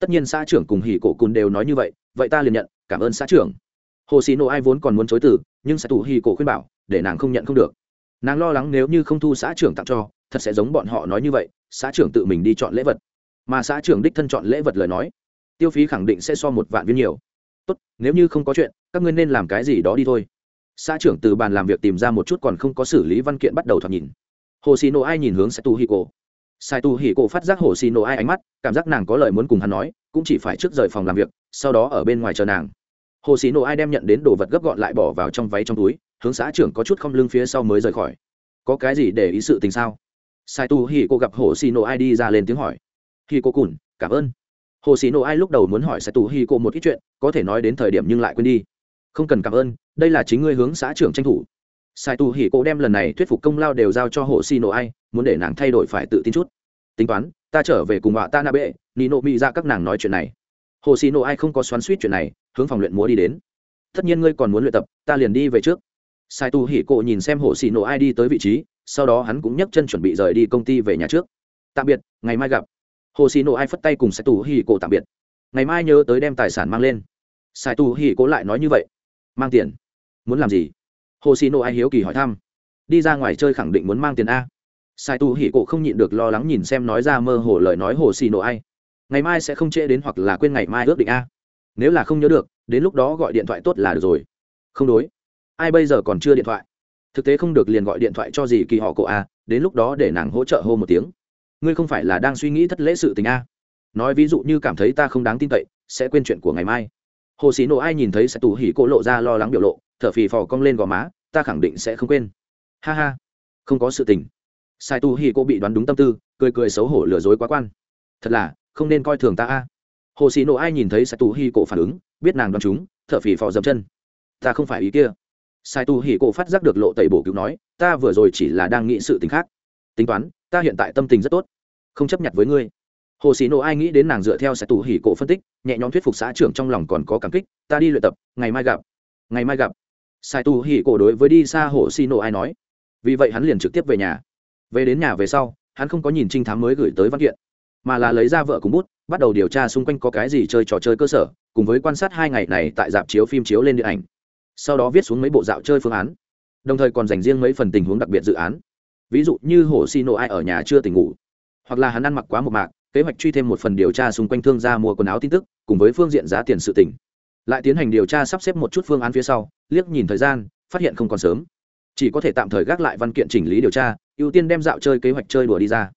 Tất nhiên xã trưởng cùng hỉ cổ cùng đều nói như vậy vậy ta liền nhận, cảm ơn xã trưởng hồ xì nổ ai vốn còn muốn chối từ, nhưng sẽ tù hi cổ khuyên bảo, để nàng không nhận không được. Nàng lo lắng nếu như không thu xã trưởng tặng cho, thật sẽ giống bọn họ nói như vậy, xã trưởng tự mình đi chọn lễ vật. Mà xã trưởng đích thân chọn lễ vật lời nói, tiêu phí khẳng định sẽ so một vạn viên nhiều. Tốt, nếu như không có chuyện, các ngươi nên làm cái gì đó đi thôi. Xã trưởng từ bàn làm việc tìm ra một chút còn không có xử lý văn kiện bắt đầu thoạt nhìn. Hồ xì nổ ai nhìn hướng sai tu Hi cổ. Sai tu hì cổ phát giác hồ xì nổ ai ánh mắt, cảm giác nàng có lời muốn cùng hắn nói, cũng chỉ phải trước rời phòng làm việc, sau đó ở bên ngoài chờ nàng hồ xì nổ ai đem nhận đến đồ vật gấp gọn lại bỏ vào trong váy trong túi, hướng xã trưởng có chút không lưng phía sau mới rời khỏi. Có cái gì để ý sự tình sao? Sai tu hì cô gặp hồ xì nổ ai đi ra lên tiếng hỏi. Hì cô cùn, cảm ơn. Hồ xì nổ ai lúc đầu muốn hỏi sai tu hì cô một ít chuyện, có thể nói đến thời điểm nhưng lại quên đi. Không cần cảm ơn, đây là chính ngươi hướng xã trưởng tranh thủ. Sai tu hỉ cô đem lần này thuyết phục công lao đều giao cho hồ xì nổ ai, muốn để nàng thay đổi phải tự tin chút. Tính toán, ta trở về cùng họa ta na bệ nị nộ ra các nàng nói chuyện này. Hồ xì nộ ai không có xoắn suýt chuyện này hướng phòng luyện múa đi đến. Tất nhiên ngươi còn muốn luyện tập, ta liền đi về trước. Sai tu hỉ cô nhìn xem hồ xì nổ ai đi tới vị trí, sau đó hắn cũng nhấc chân chuẩn bị rời đi công ty về nhà trước. Tạm biệt, ngày mai gặp. Hồ xì nổ ai phất tay cùng sai tu hỉ cô tạm biệt. Ngày mai nhớ tới đem tài sản mang lên. Sai tu hỉ cô lại nói như vậy. Mang tiền. Muốn làm gì? Hồ xì nổ ai hiếu kỳ hỏi thăm. Đi ra ngoài chơi khẳng định muốn mang tiền a. Sai tu hỉ cộ không nhịn được lo lắng nhìn xem nói ra mơ hồ lời nói hồ xì nổ ai. Ngày mai sẽ không trễ đến hoặc là quên ngày mai ước định a nếu là không nhớ được, đến lúc đó gọi điện thoại tốt là được rồi. Không đối. Ai bây giờ còn chưa điện thoại? Thực tế không được liền gọi điện thoại cho gì kỳ họ cổ a, đến lúc đó để nàng hỗ trợ hô một tiếng. Ngươi không phải là đang suy nghĩ thất lễ sự tình a. Nói ví dụ như cảm thấy ta không đáng tin cậy, sẽ quên chuyện của ngày mai. Hồ xí nổ ai nhìn thấy sẽ tù hỉ cổ lộ ra lo lắng biểu lộ, thở phì phò cong lên gò má, ta khẳng định sẽ không quên. Ha ha. Không có sự tình. Sai tu hỉ cô bị đoán đúng tâm tư, cười cười xấu hổ lừa dối quá quan. Thật là, không nên coi thường ta a hồ xì nổ ai nhìn thấy sai tu hỉ cổ phản ứng, biết nàng đoán chúng, thở phì phò dậm chân. Ta không phải ý kia. Sai tu hỉ cổ phát giác được lộ tẩy bổ cứu nói, ta vừa rồi chỉ là đang nghĩ sự tình khác. Tính toán, ta hiện tại tâm tình rất tốt. Không chấp nhận với ngươi. Hồ sĩ nổ ai nghĩ đến nàng dựa theo sai tù hỉ cổ phân tích, nhẹ nhõm thuyết phục xã trưởng trong lòng còn có cảm kích, ta đi luyện tập, ngày mai gặp. Ngày mai gặp. Sai tù hỉ cổ đối với đi xa hồ sĩ nổ ai nói. Vì vậy hắn liền trực tiếp về nhà. Về đến nhà về sau, hắn không có nhìn trinh thám mới gửi tới văn kiện mà là lấy ra vợ cùng bút, bắt đầu điều tra xung quanh có cái gì chơi trò chơi cơ sở, cùng với quan sát hai ngày này tại dạp chiếu phim chiếu lên điện ảnh. Sau đó viết xuống mấy bộ dạo chơi phương án. Đồng thời còn dành riêng mấy phần tình huống đặc biệt dự án. Ví dụ như hồ si nộ ai ở nhà chưa tỉnh ngủ, hoặc là hắn ăn mặc quá một mạc, kế hoạch truy thêm một phần điều tra xung quanh thương gia mua quần áo tin tức, cùng với phương diện giá tiền sự tỉnh lại tiến hành điều tra sắp xếp một chút phương án phía sau, liếc nhìn thời gian, phát hiện không còn sớm. Chỉ có thể tạm thời gác lại văn kiện chỉnh lý điều tra, ưu tiên đem dạo chơi kế hoạch chơi đùa đi ra.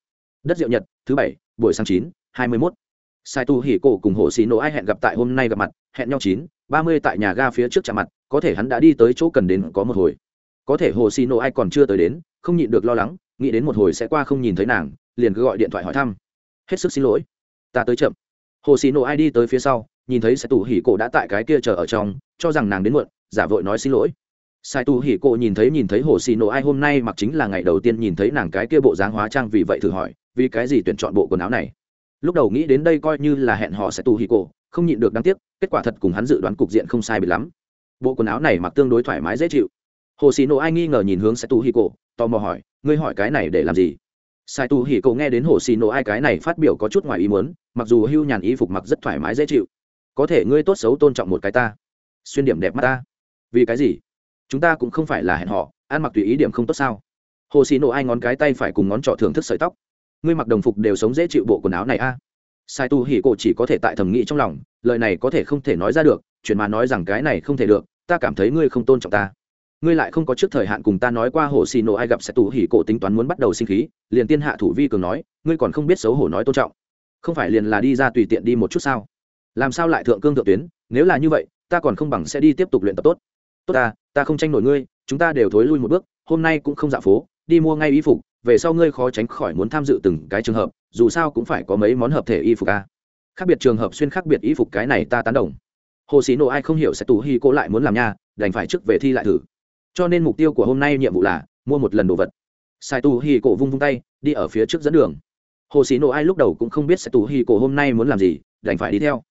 Đất diệu nhật, thứ bảy buổi sáng chín, hai mươi mốt. Sai tu hỉ cổ cùng hồ xì nổ ai hẹn gặp tại hôm nay gặp mặt, hẹn nhau chín, ba mươi tại nhà ga phía trước chạm mặt, có thể hắn đã đi tới chỗ cần đến có một hồi. Có thể hồ xì nổ ai còn chưa tới đến, không nhịn được lo lắng, nghĩ đến một hồi sẽ qua không nhìn thấy nàng, liền cứ gọi điện thoại hỏi thăm. Hết sức xin lỗi. Ta tới chậm. Hồ xì nổ ai đi tới phía sau, nhìn thấy sai Tu hỉ cổ đã tại cái kia chờ ở trong, cho rằng nàng đến muộn, giả vội nói xin lỗi. Sai Tu hỉ cổ nhìn thấy nhìn thấy hồ xì nổ ai hôm nay mặc chính là ngày đầu tiên nhìn thấy nàng cái kia bộ dáng hóa trang vì vậy thử hỏi vì cái gì tuyển chọn bộ quần áo này? Lúc đầu nghĩ đến đây coi như là hẹn họ sẽ tù hì cổ, không nhịn được đáng tiếc, kết quả thật cùng hắn dự đoán cục diện không sai bị lắm. Bộ quần áo này mặc tương đối thoải mái dễ chịu. Hồ xì nổ ai nghi ngờ nhìn hướng sẽ tù hỉ cổ, tò mò hỏi, ngươi hỏi cái này để làm gì? Sai tu hỉ cổ nghe đến hồ xì nổ ai cái này phát biểu có chút ngoài ý muốn, mặc dù hưu nhàn y phục mặc rất thoải mái dễ chịu. Có thể ngươi tốt xấu tôn trọng một cái ta, xuyên điểm đẹp mắt ta. Vì cái gì? Chúng ta cũng không phải là hẹn họ ăn mặc tùy ý điểm không tốt sao? Hồ xì nổ ai ngón cái tay phải cùng ngón trỏ thưởng thức sợi tóc ngươi mặc đồng phục đều sống dễ chịu bộ quần áo này a. Sai tu hỉ cổ chỉ có thể tại thầm nghĩ trong lòng, lời này có thể không thể nói ra được, chuyện mà nói rằng cái này không thể được, ta cảm thấy ngươi không tôn trọng ta. Ngươi lại không có trước thời hạn cùng ta nói qua hồ xì nổ ai gặp Sai Tu hỉ cổ tính toán muốn bắt đầu sinh khí, liền tiên hạ thủ vi cường nói, ngươi còn không biết xấu hổ nói tôn trọng. Không phải liền là đi ra tùy tiện đi một chút sao? Làm sao lại thượng cương thượng tuyến, nếu là như vậy, ta còn không bằng sẽ đi tiếp tục luyện tập tốt. Tốt ta ta không tranh nổi ngươi, chúng ta đều thối lui một bước, hôm nay cũng không dạo phố, đi mua ngay y phục về sau ngươi khó tránh khỏi muốn tham dự từng cái trường hợp dù sao cũng phải có mấy món hợp thể y phục a. Khác biệt trường hợp xuyên khác biệt y phục cái này ta tán đồng. Hồ xí nộ ai không hiểu sẽ tù hi cô lại muốn làm nha đành phải trước về thi lại thử. Cho nên mục tiêu của hôm nay nhiệm vụ là mua một lần đồ vật. Sai tù hi cổ vung vung tay đi ở phía trước dẫn đường. Hồ sĩ nộ ai lúc đầu cũng không biết sẽ tù hi cổ hôm nay muốn làm gì đành phải đi theo.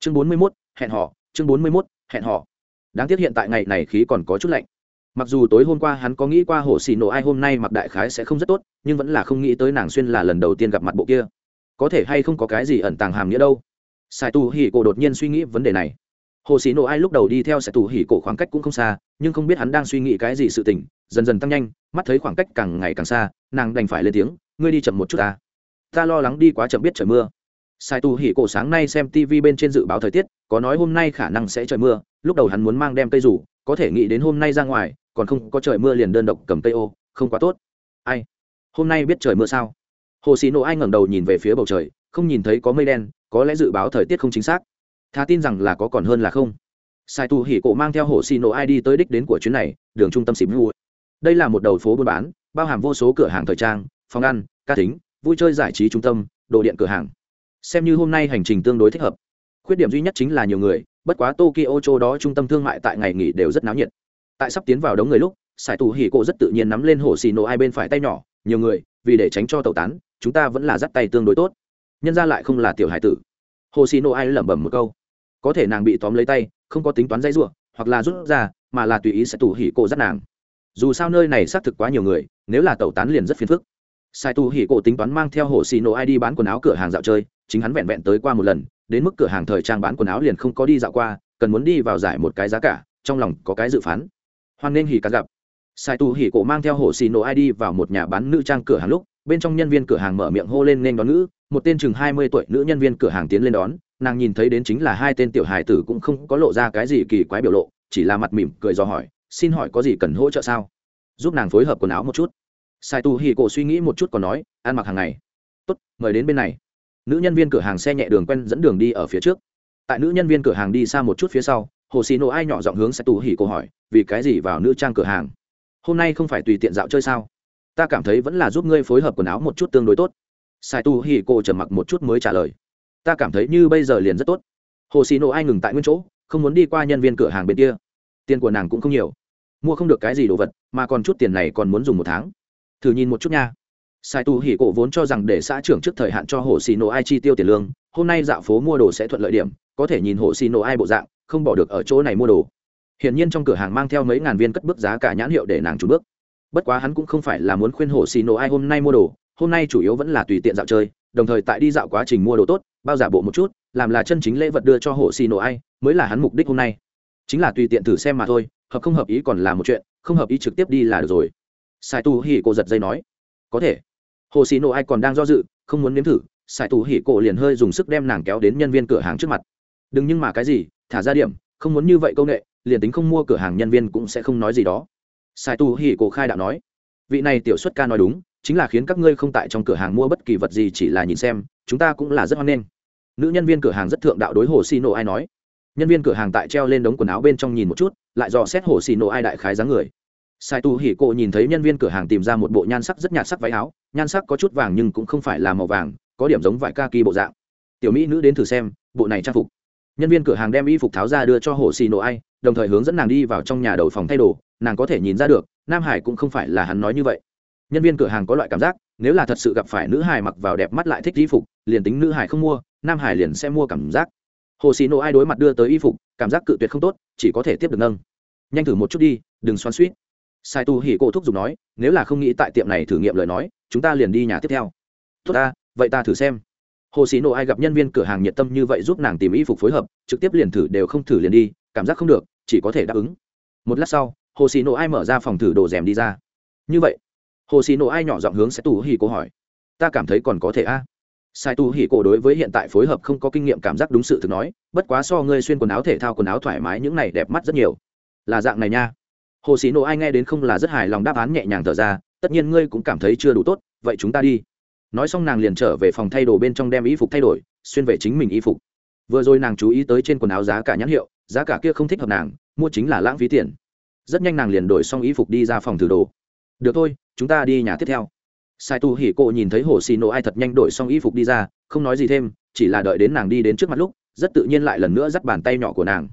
Chương bốn mươi 41, hẹn họ chương bốn mươi 41, hẹn họ đáng tiếc hiện tại ngày này khí còn có chút lạnh mặc dù tối hôm qua hắn có nghĩ qua hồ xì nổ ai hôm nay mặc đại khái sẽ không rất tốt, nhưng vẫn là không nghĩ tới nàng xuyên là lần đầu tiên gặp mặt bộ kia. Có thể hay không có cái gì ẩn tàng hàm nghĩa đâu? Sai tu hỉ cổ đột nhiên suy nghĩ vấn đề này. Hồ sĩ nổ ai lúc đầu đi theo sai tù hỉ cổ khoảng cách cũng không xa, nhưng không biết hắn đang suy nghĩ cái gì sự tình, dần dần tăng nhanh, mắt thấy khoảng cách càng ngày càng xa, nàng đành phải lên tiếng, ngươi đi chậm một chút ta. Ta lo lắng đi quá chậm biết trời mưa. Sai tu hỉ cổ sáng nay xem tv bên trên dự báo thời tiết, có nói hôm nay khả năng sẽ trời mưa, lúc đầu hắn muốn mang đem cây rủ, có thể nghĩ đến hôm nay ra ngoài còn không có trời mưa liền đơn độc cầm cây ô, không quá tốt. Ai? Hôm nay biết trời mưa sao? Hồ xì nổ ai ngẩng đầu nhìn về phía bầu trời, không nhìn thấy có mây đen, có lẽ dự báo thời tiết không chính xác. Thà tin rằng là có còn hơn là không. Sai tu hỉ cổ mang theo hồ xì nổ ai đi tới đích đến của chuyến này, đường trung tâm xịp vui. Đây là một đầu phố buôn bán, bao hàm vô số cửa hàng thời trang, phòng ăn, ca tính, vui chơi giải trí trung tâm, đồ điện cửa hàng. Xem như hôm nay hành trình tương đối thích hợp. Khuyết điểm duy nhất chính là nhiều người, bất quá tokyo châu đó trung tâm thương mại tại ngày nghỉ đều rất náo nhiệt tại sắp tiến vào đống người lúc, sải tù hỉ cổ rất tự nhiên nắm lên hồ xì nổ ai bên phải tay nhỏ, nhiều người, vì để tránh cho tẩu tán, chúng ta vẫn là dắt tay tương đối tốt. Nhân ra lại không là tiểu hải tử. Hồ xì nổ ai lẩm bẩm một câu. Có thể nàng bị tóm lấy tay, không có tính toán dây ruộng hoặc là rút ra, mà là tùy ý sẽ tù hỉ cổ dắt nàng. Dù sao nơi này xác thực quá nhiều người, nếu là tẩu tán liền rất phiền phức. Sai tu hỉ cổ tính toán mang theo hồ xì nổ ai đi bán quần áo cửa hàng dạo chơi, chính hắn vẹn vẹn tới qua một lần, đến mức cửa hàng thời trang bán quần áo liền không có đi dạo qua, cần muốn đi vào giải một cái giá cả, trong lòng có cái dự phán hoan nên hỉ cả gặp. Sai tu hỉ cổ mang theo hồ xì nổ ID vào một nhà bán nữ trang cửa hàng lúc, bên trong nhân viên cửa hàng mở miệng hô lên nên đón nữ một tên chừng hai mươi tuổi nữ nhân viên cửa hàng tiến lên đón, nàng nhìn thấy đến chính là hai tên tiểu hài tử cũng không có lộ ra cái gì kỳ quái biểu lộ, chỉ là mặt mỉm cười do hỏi, xin hỏi có gì cần hỗ trợ sao? Giúp nàng phối hợp quần áo một chút. Sai tu hì cổ suy nghĩ một chút còn nói, ăn mặc hàng ngày. Tốt, mời đến bên này. Nữ nhân viên cửa hàng xe nhẹ đường quen dẫn đường đi ở phía trước. Tại nữ nhân viên cửa hàng đi xa một chút phía sau hồ xì nổ ai nhỏ giọng hướng sẽ tu hỉ cổ hỏi, vì cái gì vào nữ trang cửa hàng? Hôm nay không phải tùy tiện dạo chơi sao? Ta cảm thấy vẫn là giúp ngươi phối hợp quần áo một chút tương đối tốt. Sai tu hì cổ trầm mặc một chút mới trả lời. Ta cảm thấy như bây giờ liền rất tốt. Hồ xì nổ ai ngừng tại nguyên chỗ, không muốn đi qua nhân viên cửa hàng bên kia. Tiền của nàng cũng không nhiều. Mua không được cái gì đồ vật, mà còn chút tiền này còn muốn dùng một tháng. Thử nhìn một chút nha. Sai tu hỉ cổ vốn cho rằng để xã trưởng trước thời hạn cho hồ xì nổ ai chi tiêu tiền lương, hôm nay dạo phố mua đồ sẽ thuận lợi điểm có thể nhìn hộ xì nổ ai bộ dạng, không bỏ được ở chỗ này mua đồ. Hiển nhiên trong cửa hàng mang theo mấy ngàn viên cất bước giá cả nhãn hiệu để nàng trùn bước. Bất quá hắn cũng không phải là muốn khuyên hộ xì nổ ai hôm nay mua đồ, hôm nay chủ yếu vẫn là tùy tiện dạo chơi, đồng thời tại đi dạo quá trình mua đồ tốt, bao giả bộ một chút, làm là chân chính lễ vật đưa cho hộ xì nổ ai, mới là hắn mục đích hôm nay. Chính là tùy tiện thử xem mà thôi, hợp không hợp ý còn là một chuyện, không hợp ý trực tiếp đi là được rồi. Sai tu hỉ cô giật dây nói. Có thể. Hồ xì nổ ai còn đang do dự, không muốn nếm thử, sai tu hỉ cô liền hơi dùng sức đem nàng kéo đến nhân viên cửa hàng trước mặt đừng nhưng mà cái gì, thả ra điểm, không muốn như vậy công nghệ liền tính không mua cửa hàng nhân viên cũng sẽ không nói gì đó. Sai tu hỉ cổ khai đạo nói, vị này tiểu xuất ca nói đúng, chính là khiến các ngươi không tại trong cửa hàng mua bất kỳ vật gì chỉ là nhìn xem, chúng ta cũng là rất hoan nghênh. Nữ nhân viên cửa hàng rất thượng đạo đối hồ xì nổ ai nói. Nhân viên cửa hàng tại treo lên đống quần áo bên trong nhìn một chút, lại dò xét hồ xì nổ ai đại khái dáng người. Sai tu hỉ cổ nhìn thấy nhân viên cửa hàng tìm ra một bộ nhan sắc rất nhạt sắc váy áo, nhan sắc có chút vàng nhưng cũng không phải là màu vàng, có điểm giống vải ca kỳ bộ dạng. Tiểu mỹ nữ đến thử xem, bộ này trang phục nhân viên cửa hàng đem y phục tháo ra đưa cho hồ xì nổ ai, đồng thời hướng dẫn nàng đi vào trong nhà đầu phòng thay đồ. Nàng có thể nhìn ra được, nam hải cũng không phải là hắn nói như vậy. Nhân viên cửa hàng có loại cảm giác, nếu là thật sự gặp phải nữ hải mặc vào đẹp mắt lại thích y phục, liền tính nữ hải không mua, nam hải liền sẽ mua cảm giác. Hồ xì nổ ai đối mặt đưa tới y phục, cảm giác cự tuyệt không tốt, chỉ có thể tiếp được nâng. Nhanh thử một chút đi, đừng xoắn suýt. Sai tu hỉ cổ thúc giục nói, nếu là không nghĩ tại tiệm này thử nghiệm lời nói, chúng ta liền đi nhà tiếp theo. Tốt ta, vậy ta thử xem hồ sĩ nộ ai gặp nhân viên cửa hàng nhiệt tâm như vậy giúp nàng tìm y phục phối hợp, trực tiếp liền thử đều không thử liền đi, cảm giác không được, chỉ có thể đáp ứng. Một lát sau, hồ sĩ nộ ai mở ra phòng thử đồ rèm đi ra. Như vậy? Hồ sĩ nộ ai nhỏ giọng hướng sẽ tù hỉ cô hỏi. Ta cảm thấy còn có thể a. Sai tu hỉ cổ đối với hiện tại phối hợp không có kinh nghiệm cảm giác đúng sự thực nói, bất quá so ngươi xuyên quần áo thể thao quần áo thoải mái những này đẹp mắt rất nhiều. Là dạng này nha. Hồ sĩ nộ ai nghe đến không là rất hài lòng đáp án nhẹ nhàng thở ra, tất nhiên ngươi cũng cảm thấy chưa đủ tốt, vậy chúng ta đi nói xong nàng liền trở về phòng thay đồ bên trong đem y phục thay đổi, xuyên về chính mình y phục. Vừa rồi nàng chú ý tới trên quần áo giá cả nhãn hiệu, giá cả kia không thích hợp nàng, mua chính là lãng phí tiền. Rất nhanh nàng liền đổi xong y phục đi ra phòng thử đồ. Được thôi, chúng ta đi nhà tiếp theo. Sai tu hỉ cộ nhìn thấy hồ xì nổ ai thật nhanh đổi xong y phục đi ra, không nói gì thêm, chỉ là đợi đến nàng đi đến trước mặt lúc, rất tự nhiên lại lần nữa dắt bàn tay nhỏ của nàng.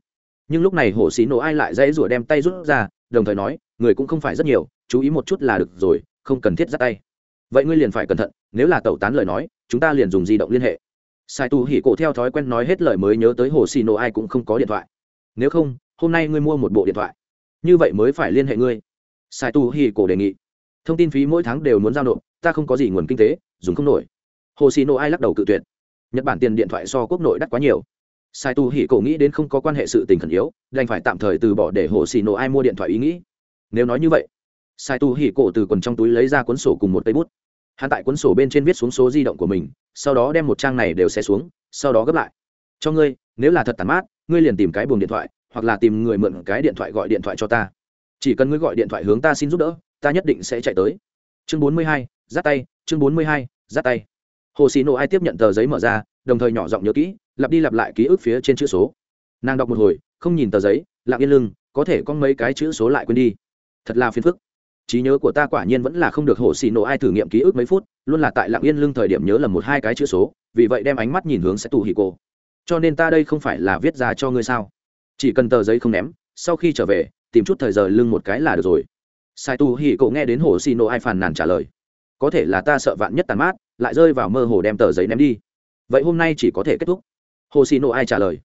Nhưng lúc này hồ xì nổ ai lại dãy rủa đem tay rút ra, đồng thời nói, người cũng không phải rất nhiều, chú ý một chút là được rồi, không cần thiết dắt tay vậy ngươi liền phải cẩn thận, nếu là tẩu tán lời nói, chúng ta liền dùng di động liên hệ. Sai tu hỉ cổ theo thói quen nói hết lời mới nhớ tới hồ xì nổ ai cũng không có điện thoại. Nếu không, hôm nay ngươi mua một bộ điện thoại. Như vậy mới phải liên hệ ngươi. Sai tu hỉ cổ đề nghị. Thông tin phí mỗi tháng đều muốn giao nộp, ta không có gì nguồn kinh tế, dùng không nổi. Hồ xì nổ ai lắc đầu cự tuyệt. Nhật bản tiền điện thoại so quốc nội đắt quá nhiều. Sai tu hỉ cổ nghĩ đến không có quan hệ sự tình khẩn yếu, đành phải tạm thời từ bỏ để hồ xì nổ ai mua điện thoại ý nghĩ. Nếu nói như vậy sai tu hỉ cổ từ quần trong túi lấy ra cuốn sổ cùng một cây bút. Hắn tại cuốn sổ bên trên viết xuống số di động của mình, sau đó đem một trang này đều xe xuống, sau đó gấp lại. Cho ngươi, nếu là thật tàn mát, ngươi liền tìm cái buồng điện thoại, hoặc là tìm người mượn cái điện thoại gọi điện thoại cho ta. Chỉ cần ngươi gọi điện thoại hướng ta xin giúp đỡ, ta nhất định sẽ chạy tới. Chương bốn mươi hai tay, chương bốn mươi hai tay. Hồ xì nộ ai tiếp nhận tờ giấy mở ra, đồng thời nhỏ giọng nhớ kỹ, lặp đi lặp lại ký ức phía trên chữ số. Nàng đọc một hồi, không nhìn tờ giấy, lặng yên lưng, có thể có mấy cái chữ số lại quên đi. Thật là phiền phức trí nhớ của ta quả nhiên vẫn là không được hồ xì nổ ai thử nghiệm ký ức mấy phút, luôn là tại lặng yên lưng thời điểm nhớ lầm một hai cái chữ số, vì vậy đem ánh mắt nhìn hướng sẽ tù hì cô cho nên ta đây không phải là viết ra cho ngươi sao? Chỉ cần tờ giấy không ném, sau khi trở về, tìm chút thời giờ lưng một cái là được rồi. Sai tu hì cô nghe đến hồ xì nổ ai phàn nàn trả lời. Có thể là ta sợ vạn nhất tàn mát, lại rơi vào mơ hồ đem tờ giấy ném đi. Vậy hôm nay chỉ có thể kết thúc. Hồ xì nổ ai trả lời.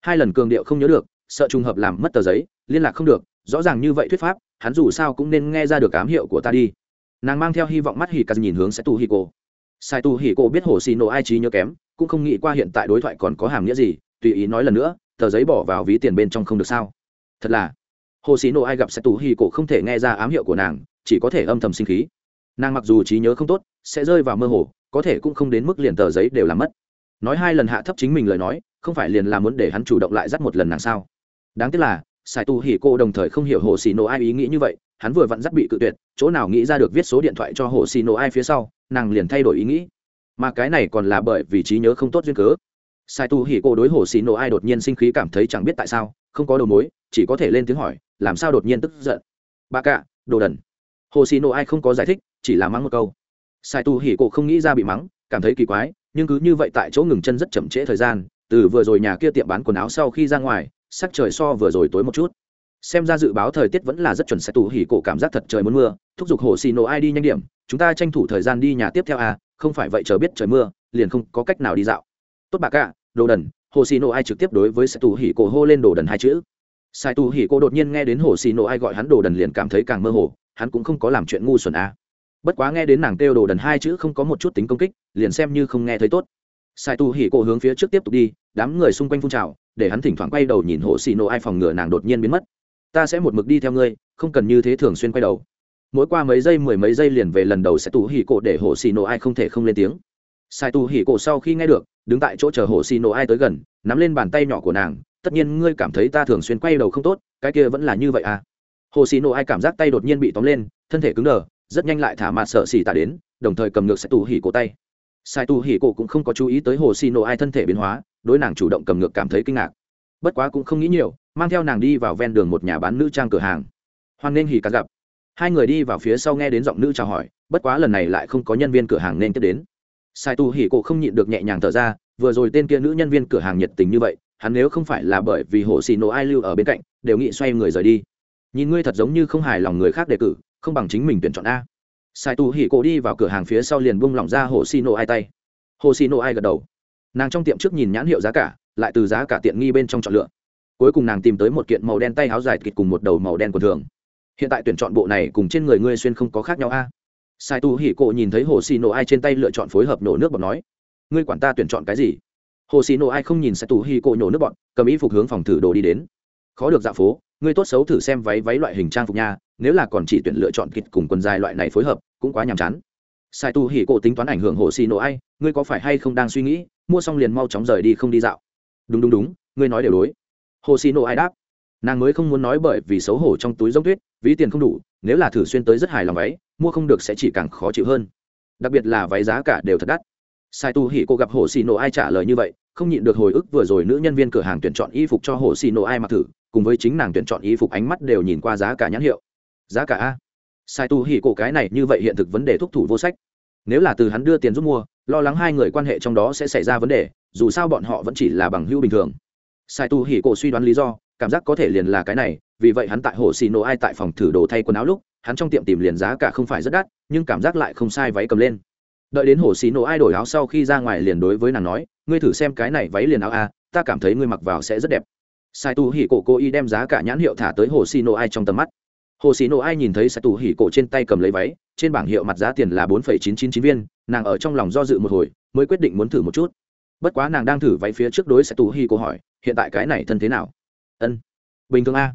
Hai lần cường điệu không nhớ được, sợ trùng hợp làm mất tờ giấy, liên lạc không được rõ ràng như vậy thuyết pháp, hắn dù sao cũng nên nghe ra được ám hiệu của ta đi. Nàng mang theo hy vọng mắt hì cà nhìn hướng sẽ tu hì cổ sai tu hì cổ biết hồ xì nổ ai trí nhớ kém, cũng không nghĩ qua hiện tại đối thoại còn có hàm nghĩa gì, tùy ý nói lần nữa, tờ giấy bỏ vào ví tiền bên trong không được sao? Thật là, hồ xì nổ ai gặp sẽ tu hì cổ không thể nghe ra ám hiệu của nàng, chỉ có thể âm thầm sinh khí. Nàng mặc dù trí nhớ không tốt, sẽ rơi vào mơ hồ, có thể cũng không đến mức liền tờ giấy đều làm mất. Nói hai lần hạ thấp chính mình lời nói, không phải liền là muốn để hắn chủ động lại dắt một lần nàng sao? Đáng tiếc là sài tù hỉ cô đồng thời không hiểu hồ xì nổ ai ý nghĩ như vậy, hắn vừa vặn dắt bị cự tuyệt, chỗ nào nghĩ ra được viết số điện thoại cho hồ xì nổ ai phía sau, nàng liền thay đổi ý nghĩ. Mà cái này còn là bởi vì trí nhớ không tốt duyên cớ. Sai tu hỉ cô đối hồ xì nổ ai đột nhiên sinh khí cảm thấy chẳng biết tại sao, không có đầu mối, chỉ có thể lên tiếng hỏi, làm sao đột nhiên tức giận? Bà cạ đồ đần. Hồ xì nổ ai không có giải thích, chỉ là mắng một câu. Sai tu hỉ cô không nghĩ ra bị mắng, cảm thấy kỳ quái, nhưng cứ như vậy tại chỗ ngừng chân rất chậm trễ thời gian, từ vừa rồi nhà kia tiệm bán quần áo sau khi ra ngoài sắc trời so vừa rồi tối một chút. Xem ra dự báo thời tiết vẫn là rất chuẩn sai tu hỉ cổ cảm giác thật trời muốn mưa. Thúc giục hồ xì nổ ai đi nhanh điểm chúng ta tranh thủ thời gian đi nhà tiếp theo à không phải vậy chờ biết trời mưa liền không có cách nào đi dạo. Tốt bà cả, đồ đần hồ xì nổ ai trực tiếp đối với sai tu hỉ cổ hô lên đồ đần hai chữ. Sai tu hỉ cổ đột nhiên nghe đến hồ xì nổ ai gọi hắn đồ đần liền cảm thấy càng mơ hồ hắn cũng không có làm chuyện ngu xuẩn à. Bất quá nghe đến nàng kêu đồ đần hai chữ không có một chút tính công kích liền xem như không nghe thấy tốt. Sai tu hỉ cổ hướng phía trước tiếp tục đi đám người xung quanh phun trào để hắn thỉnh thoảng quay đầu nhìn hồ xì nổ ai phòng ngừa nàng đột nhiên biến mất. Ta sẽ một mực đi theo ngươi, không cần như thế thường xuyên quay đầu. Mỗi qua mấy giây, mười mấy giây liền về lần đầu sẽ tù hỉ cổ để hồ xì nổ ai không thể không lên tiếng. Sai tù hỉ cổ sau khi nghe được, đứng tại chỗ chờ hồ xì nổ ai tới gần, nắm lên bàn tay nhỏ của nàng, tất nhiên ngươi cảm thấy ta thường xuyên quay đầu không tốt, cái kia vẫn là như vậy à? Hồ xì nổ ai cảm giác tay đột nhiên bị tóm lên, thân thể cứng đờ, rất nhanh lại thả mặt sợ xì tạ đến, đồng thời cầm ngược sai tù hỉ cổ tay. Sai tù hỉ cổ cũng không có chú ý tới hồ xì nổ ai thân thể biến hóa đối nàng chủ động cầm ngược cảm thấy kinh ngạc. Bất quá cũng không nghĩ nhiều, mang theo nàng đi vào ven đường một nhà bán nữ trang cửa hàng. Hoan nên hỉ cả gặp. Hai người đi vào phía sau nghe đến giọng nữ chào hỏi, bất quá lần này lại không có nhân viên cửa hàng nên tiếp đến. Sai tu hỉ cổ không nhịn được nhẹ nhàng thở ra, vừa rồi tên kia nữ nhân viên cửa hàng nhiệt tình như vậy, hắn nếu không phải là bởi vì hồ xì nổ ai lưu ở bên cạnh, đều nghĩ xoay người rời đi. Nhìn ngươi thật giống như không hài lòng người khác đề cử, không bằng chính mình tuyển chọn a. Sai tu hỉ cổ đi vào cửa hàng phía sau liền bung lỏng ra hồ xì nổ ai tay. Hồ xì nổ ai gật đầu nàng trong tiệm trước nhìn nhãn hiệu giá cả, lại từ giá cả tiện nghi bên trong chọn lựa. Cuối cùng nàng tìm tới một kiện màu đen tay áo dài kịt cùng một đầu màu đen quần thường. Hiện tại tuyển chọn bộ này cùng trên người ngươi xuyên không có khác nhau a. Sai tu hỉ cộ nhìn thấy hồ xì nổ ai trên tay lựa chọn phối hợp nổ nước bọn nói, ngươi quản ta tuyển chọn cái gì? Hồ xì nổ ai không nhìn sai tu hỉ cộ nhổ nước bọn cầm ý phục hướng phòng thử đồ đi đến. Khó được dạ phố, ngươi tốt xấu thử xem váy váy loại hình trang phục nha, nếu là còn chỉ tuyển lựa chọn kịch cùng quần dài loại này phối hợp, cũng quá nhàm chán sai tu hỉ cổ tính toán ảnh hưởng hồ xì nổ ai, ngươi có phải hay không đang suy nghĩ, mua xong liền mau chóng rời đi không đi dạo? Đúng đúng đúng, ngươi nói đều đối. Hồ xì nổ ai đáp. Nàng mới không muốn nói bởi vì xấu hổ trong túi giống tuyết, ví tiền không đủ, nếu là thử xuyên tới rất hài lòng váy mua không được sẽ chỉ càng khó chịu hơn. Đặc biệt là váy giá cả đều thật đắt. Sai tu hỉ cô gặp hồ xì nổ ai trả lời như vậy, không nhịn được hồi ức vừa rồi nữ nhân viên cửa hàng tuyển chọn y phục cho hồ xì nổ ai mặc thử, cùng với chính nàng tuyển chọn y phục ánh mắt đều nhìn qua giá cả nhãn hiệu. Giá cả a. Sai tu hỉ cổ cái này như vậy hiện thực vấn đề thúc thủ vô sách nếu là từ hắn đưa tiền giúp mua, lo lắng hai người quan hệ trong đó sẽ xảy ra vấn đề, dù sao bọn họ vẫn chỉ là bằng hữu bình thường. Sai tu hỉ cổ suy đoán lý do, cảm giác có thể liền là cái này, vì vậy hắn tại hồ xì nổ ai tại phòng thử đồ thay quần áo lúc, hắn trong tiệm tìm liền giá cả không phải rất đắt, nhưng cảm giác lại không sai váy cầm lên. Đợi đến hồ xì nổ ai đổi áo sau khi ra ngoài liền đối với nàng nói, ngươi thử xem cái này váy liền áo a, ta cảm thấy ngươi mặc vào sẽ rất đẹp. Sai tu hỉ cổ cô y đem giá cả nhãn hiệu thả tới hồ xì nổ ai trong tầm mắt hồ xì nổ ai nhìn thấy Sài tu hỉ cổ trên tay cầm lấy váy, trên bảng hiệu mặt giá tiền là bốn phẩy chín chín chín viên, nàng ở trong lòng do dự một hồi, mới quyết định muốn thử một chút. Bất quá nàng đang thử váy phía trước đối Sài tu hỉ cổ hỏi, hiện tại cái này thân thế nào? Ân, bình thường a.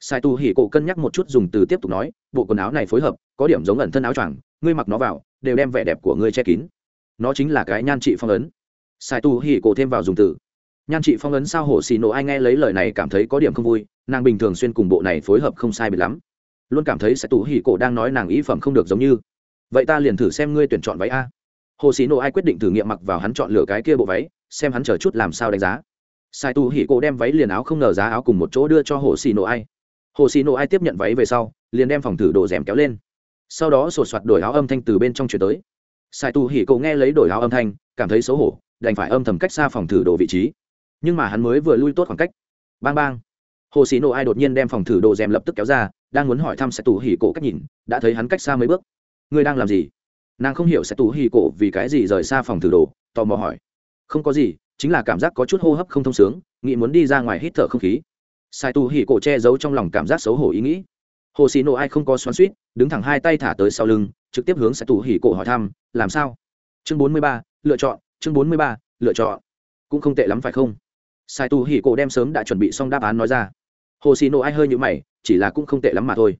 Sai tu hỉ cổ cân nhắc một chút dùng từ tiếp tục nói, bộ quần áo này phối hợp, có điểm giống ẩn thân áo choàng, ngươi mặc nó vào, đều đem vẻ đẹp của ngươi che kín. Nó chính là cái nhan trị phong ấn. Sai tu hỉ cổ thêm vào dùng từ. Nhan trị phong ấn sao hổ xì nổ ai nghe lấy lời này cảm thấy có điểm không vui, nàng bình thường xuyên cùng bộ này phối hợp không sai biệt lắm luôn cảm thấy sai tu hỉ cổ đang nói nàng ý phẩm không được giống như. Vậy ta liền thử xem ngươi tuyển chọn váy a. Hồ Sĩ Nộ ai quyết định thử nghiệm mặc vào hắn chọn lựa cái kia bộ váy, xem hắn chờ chút làm sao đánh giá. Sai tu hỉ cổ đem váy liền áo không ngờ giá áo cùng một chỗ đưa cho hồ xì Nộ ai. Hồ xì Nộ ai tiếp nhận váy về sau, liền đem phòng thử đồ rèm kéo lên. Sau đó sột soạt đổi áo âm thanh từ bên trong chuyển tới. Sai tu hỉ cổ nghe lấy đổi áo âm thanh, cảm thấy xấu hổ, đành phải âm thầm cách xa phòng thử đồ vị trí. Nhưng mà hắn mới vừa lui tốt khoảng cách. Bang bang. Hồ xì Nộ ai đột nhiên đem phòng thử đồ rèm lập tức kéo ra đang muốn hỏi thăm sẽ tu hỉ cổ cách nhìn, đã thấy hắn cách xa mấy bước. Ngươi đang làm gì? Nàng không hiểu sẽ tu hỉ cổ vì cái gì rời xa phòng thử đồ, tò mò hỏi. Không có gì, chính là cảm giác có chút hô hấp không thông sướng, nghĩ muốn đi ra ngoài hít thở không khí. Sai tu hỉ cổ che giấu trong lòng cảm giác xấu hổ ý nghĩ. Hồ xì nộ ai không có xoắn suýt đứng thẳng hai tay thả tới sau lưng, trực tiếp hướng sai tu hỉ cổ hỏi thăm, làm sao? Chương bốn mươi ba, lựa chọn, chương bốn mươi ba, lựa chọn. Cũng không tệ lắm phải không? Sai tu hỉ cổ đem sớm đã chuẩn bị xong đáp án nói ra. Hồ xì nộ ai hơi nhữ mày chỉ là cũng không tệ lắm mà thôi.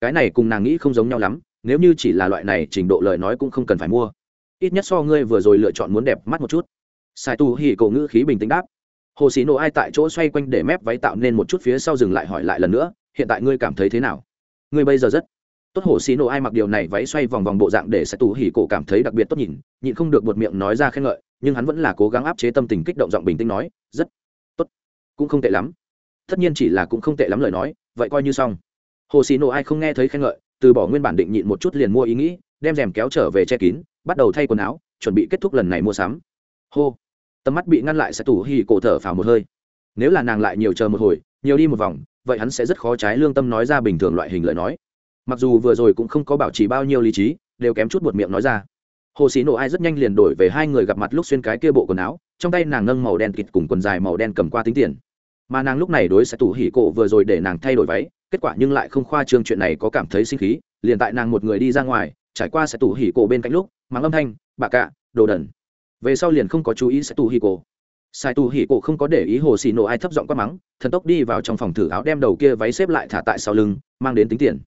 Cái này cùng nàng nghĩ không giống nhau lắm, nếu như chỉ là loại này trình độ lời nói cũng không cần phải mua. Ít nhất so ngươi vừa rồi lựa chọn muốn đẹp mắt một chút. Sai tu hỉ cổ ngữ khí bình tĩnh đáp. Hồ xì nổ ai tại chỗ xoay quanh để mép váy tạo nên một chút phía sau dừng lại hỏi lại lần nữa, hiện tại ngươi cảm thấy thế nào? Ngươi bây giờ rất tốt. Hồ xì nổ ai mặc điều này váy xoay vòng vòng bộ dạng để sai tu hỉ cổ cảm thấy đặc biệt tốt nhìn, nhịn không được buột miệng nói ra khen ngợi, nhưng hắn vẫn là cố gắng áp chế tâm tình kích động giọng bình tĩnh nói, rất tốt. Cũng không tệ lắm tất nhiên chỉ là cũng không tệ lắm lời nói, vậy coi như xong. Hồ xì nổ ai không nghe thấy khen ngợi, từ bỏ nguyên bản định nhịn một chút liền mua ý nghĩ, đem rèm kéo trở về che kín, bắt đầu thay quần áo, chuẩn bị kết thúc lần này mua sắm. Hô. Tầm mắt bị ngăn lại sẽ tủ hì cổ thở phào một hơi. Nếu là nàng lại nhiều chờ một hồi, nhiều đi một vòng, vậy hắn sẽ rất khó trái lương tâm nói ra bình thường loại hình lời nói. Mặc dù vừa rồi cũng không có bảo trì bao nhiêu lý trí, đều kém chút buột miệng nói ra. Hồ sĩ nổ ai rất nhanh liền đổi về hai người gặp mặt lúc xuyên cái kia bộ quần áo, trong tay nàng nâng màu đen kịt cùng quần dài màu đen cầm qua tính tiền mà nàng lúc này đối sẽ tủ hỉ cổ vừa rồi để nàng thay đổi váy, kết quả nhưng lại không khoa trương chuyện này có cảm thấy sinh khí, liền tại nàng một người đi ra ngoài, trải qua sẽ tủ hỉ cổ bên cạnh lúc, mắng âm thanh, bà cạ, đồ đần. Về sau liền không có chú ý sẽ tủ hỉ cổ. Sai tù hỉ cổ không có để ý hồ xì nổ ai thấp giọng quát mắng, thần tốc đi vào trong phòng thử áo đem đầu kia váy xếp lại thả tại sau lưng, mang đến tính tiền.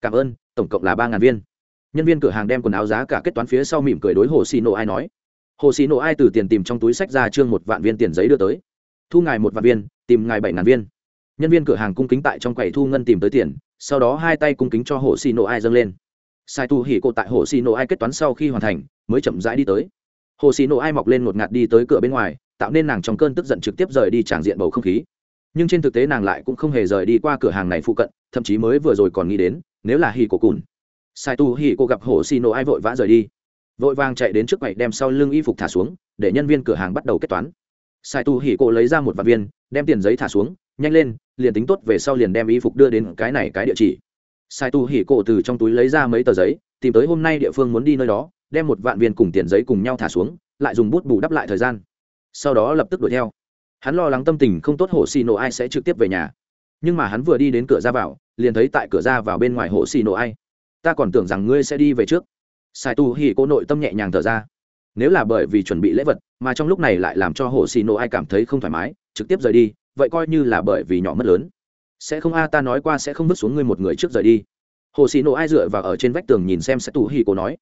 Cảm ơn, tổng cộng là ba ngàn viên. Nhân viên cửa hàng đem quần áo giá cả kết toán phía sau mỉm cười đối hồ xì nổ ai nói. Hồ xì nổ ai từ tiền tìm trong túi sách ra trương một vạn viên tiền giấy đưa tới. Thu ngài một vạn viên tìm ngài bảy ngàn viên. Nhân viên cửa hàng cung kính tại trong quầy thu ngân tìm tới tiền, sau đó hai tay cung kính cho hồ xì nổ ai dâng lên. Sai tu hỉ cộ tại hồ xì nổ ai kết toán sau khi hoàn thành, mới chậm rãi đi tới. Hồ xì nổ ai mọc lên một ngạt đi tới cửa bên ngoài, tạo nên nàng trong cơn tức giận trực tiếp rời đi tràng diện bầu không khí. Nhưng trên thực tế nàng lại cũng không hề rời đi qua cửa hàng này phụ cận, thậm chí mới vừa rồi còn nghĩ đến, nếu là hì cổ cùn. Sai tu hì cô gặp hồ xì nổ ai vội vã rời đi. Vội vàng chạy đến trước quầy đem sau lưng y phục thả xuống, để nhân viên cửa hàng bắt đầu kết toán sai tu hỉ cô lấy ra một vạn viên, đem tiền giấy thả xuống, nhanh lên, liền tính tốt về sau liền đem y phục đưa đến cái này cái địa chỉ. Sai tu hỉ cô từ trong túi lấy ra mấy tờ giấy, tìm tới hôm nay địa phương muốn đi nơi đó, đem một vạn viên cùng tiền giấy cùng nhau thả xuống, lại dùng bút bù đắp lại thời gian. Sau đó lập tức đuổi theo. Hắn lo lắng tâm tình không tốt, hồ xì nổ ai sẽ trực tiếp về nhà. Nhưng mà hắn vừa đi đến cửa ra vào, liền thấy tại cửa ra vào bên ngoài hồ xì nổ ai. Ta còn tưởng rằng ngươi sẽ đi về trước. Sai tu hỉ cô nội tâm nhẹ nhàng thở ra nếu là bởi vì chuẩn bị lễ vật, mà trong lúc này lại làm cho hồ xì nổ ai cảm thấy không thoải mái, trực tiếp rời đi, vậy coi như là bởi vì nhỏ mất lớn. Sẽ không a, ta nói qua sẽ không vứt xuống ngươi một người trước rời đi. Hồ xì nổ ai dựa vào ở trên vách tường nhìn xem sẽ tù hì cô nói.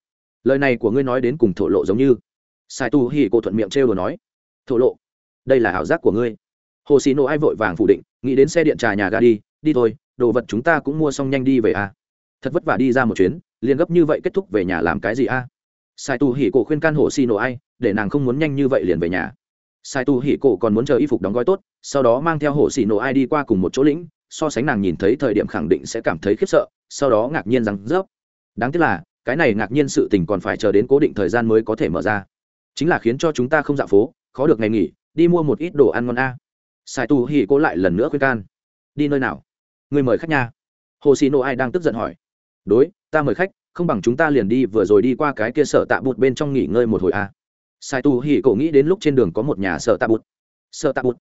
Lời này của ngươi nói đến cùng thổ lộ giống như. Sai tù hì cô thuận miệng trêu đồ nói. Thổ lộ. Đây là ảo giác của ngươi. Hồ xì nổ ai vội vàng phủ định, nghĩ đến xe điện trà nhà ga đi đi thôi, đồ vật chúng ta cũng mua xong nhanh đi về a. À. thật vất vả đi ra một chuyến, liền gấp như vậy kết thúc về nhà làm cái gì a? à? Sai tu hỉ cổ khuyên can hồ xì nổ ai, để nàng không muốn nhanh như vậy liền về nhà. Sai tu hỉ cổ còn muốn chờ y phục đóng gói tốt, sau đó mang theo hồ xì nổ ai đi qua cùng một chỗ lĩnh, so sánh nàng nhìn thấy thời điểm khẳng định sẽ cảm thấy khiếp sợ, sau đó ngạc nhiên rằng rớp đáng tiếc là, cái này ngạc nhiên sự tình còn phải chờ đến cố định thời gian mới có thể mở ra. Chính là khiến cho chúng ta không dạo phố, khó được ngày nghỉ, đi mua một ít đồ ăn ngon a. Sai tu hỉ cố lại lần nữa khuyên can. Đi nơi nào? Người mời khách nha. Hồ xì nô ai đang tức giận hỏi. Đối, ta mời khách không bằng chúng ta liền đi, vừa rồi đi qua cái kia sở tạ bụt bên trong nghỉ ngơi một hồi a sai tu hỉ cổ nghĩ đến lúc trên đường có một nhà sở tạ bụt. Sở tạ bụt.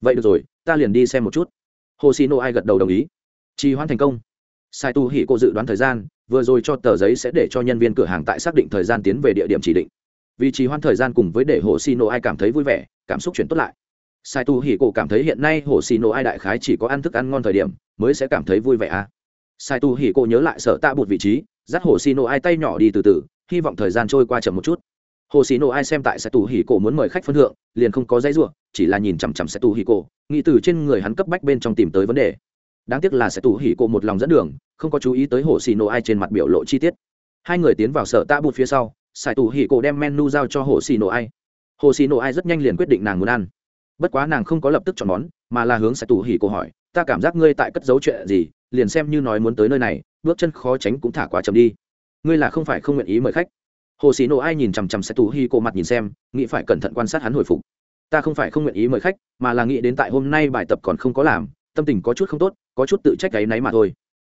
Vậy được rồi, ta liền đi xem một chút. Hồ xì nô ai gật đầu đồng ý. Trì hoãn thành công. Sai tu hỉ cổ dự đoán thời gian, vừa rồi cho tờ giấy sẽ để cho nhân viên cửa hàng tại xác định thời gian tiến về địa điểm chỉ định. Vì trì hoãn thời gian cùng với để hồ xì Nô ai cảm thấy vui vẻ, cảm xúc chuyển tốt lại. Sai tu hỉ cổ cảm thấy hiện nay hồ xì Nô ai đại khái chỉ có ăn thức ăn ngon thời điểm, mới sẽ cảm thấy vui vẻ à. Sai tu hỉ cổ nhớ lại sở tạ bụt vị trí dắt hồ xì nổ ai tay nhỏ đi từ từ, hy vọng thời gian trôi qua chậm một chút. Hồ xì nổ ai xem tại sẽ tù hỉ cổ muốn mời khách phân thượng, liền không có dãy ruộng chỉ là nhìn chằm chằm sẽ tù hỉ cổ, nghĩ từ trên người hắn cấp bách bên trong tìm tới vấn đề. Đáng tiếc là sẽ tù hỉ cổ một lòng dẫn đường, không có chú ý tới hồ xì nổ ai trên mặt biểu lộ chi tiết. Hai người tiến vào sở tạ bụt phía sau sài tù hỉ cổ đem menu giao cho hồ xì nổ ai. Hồ xì nổ ai rất nhanh liền quyết định nàng muốn ăn. Bất quá nàng không có lập tức chọn món, mà là hướng sài tù hỉ cổ hỏi ta cảm giác ngươi tại cất dấu chuyện gì, liền xem như nói muốn tới nơi này, bước chân khó tránh cũng thả quá chậm đi. Ngươi là không phải không nguyện ý mời khách. Hồ xì nổ ai nhìn chằm chằm sẽ tù hi cổ mặt nhìn xem, nghĩ phải cẩn thận quan sát hắn hồi phục. Ta không phải không nguyện ý mời khách, mà là nghĩ đến tại hôm nay bài tập còn không có làm, tâm tình có chút không tốt, có chút tự trách gáy náy mà thôi.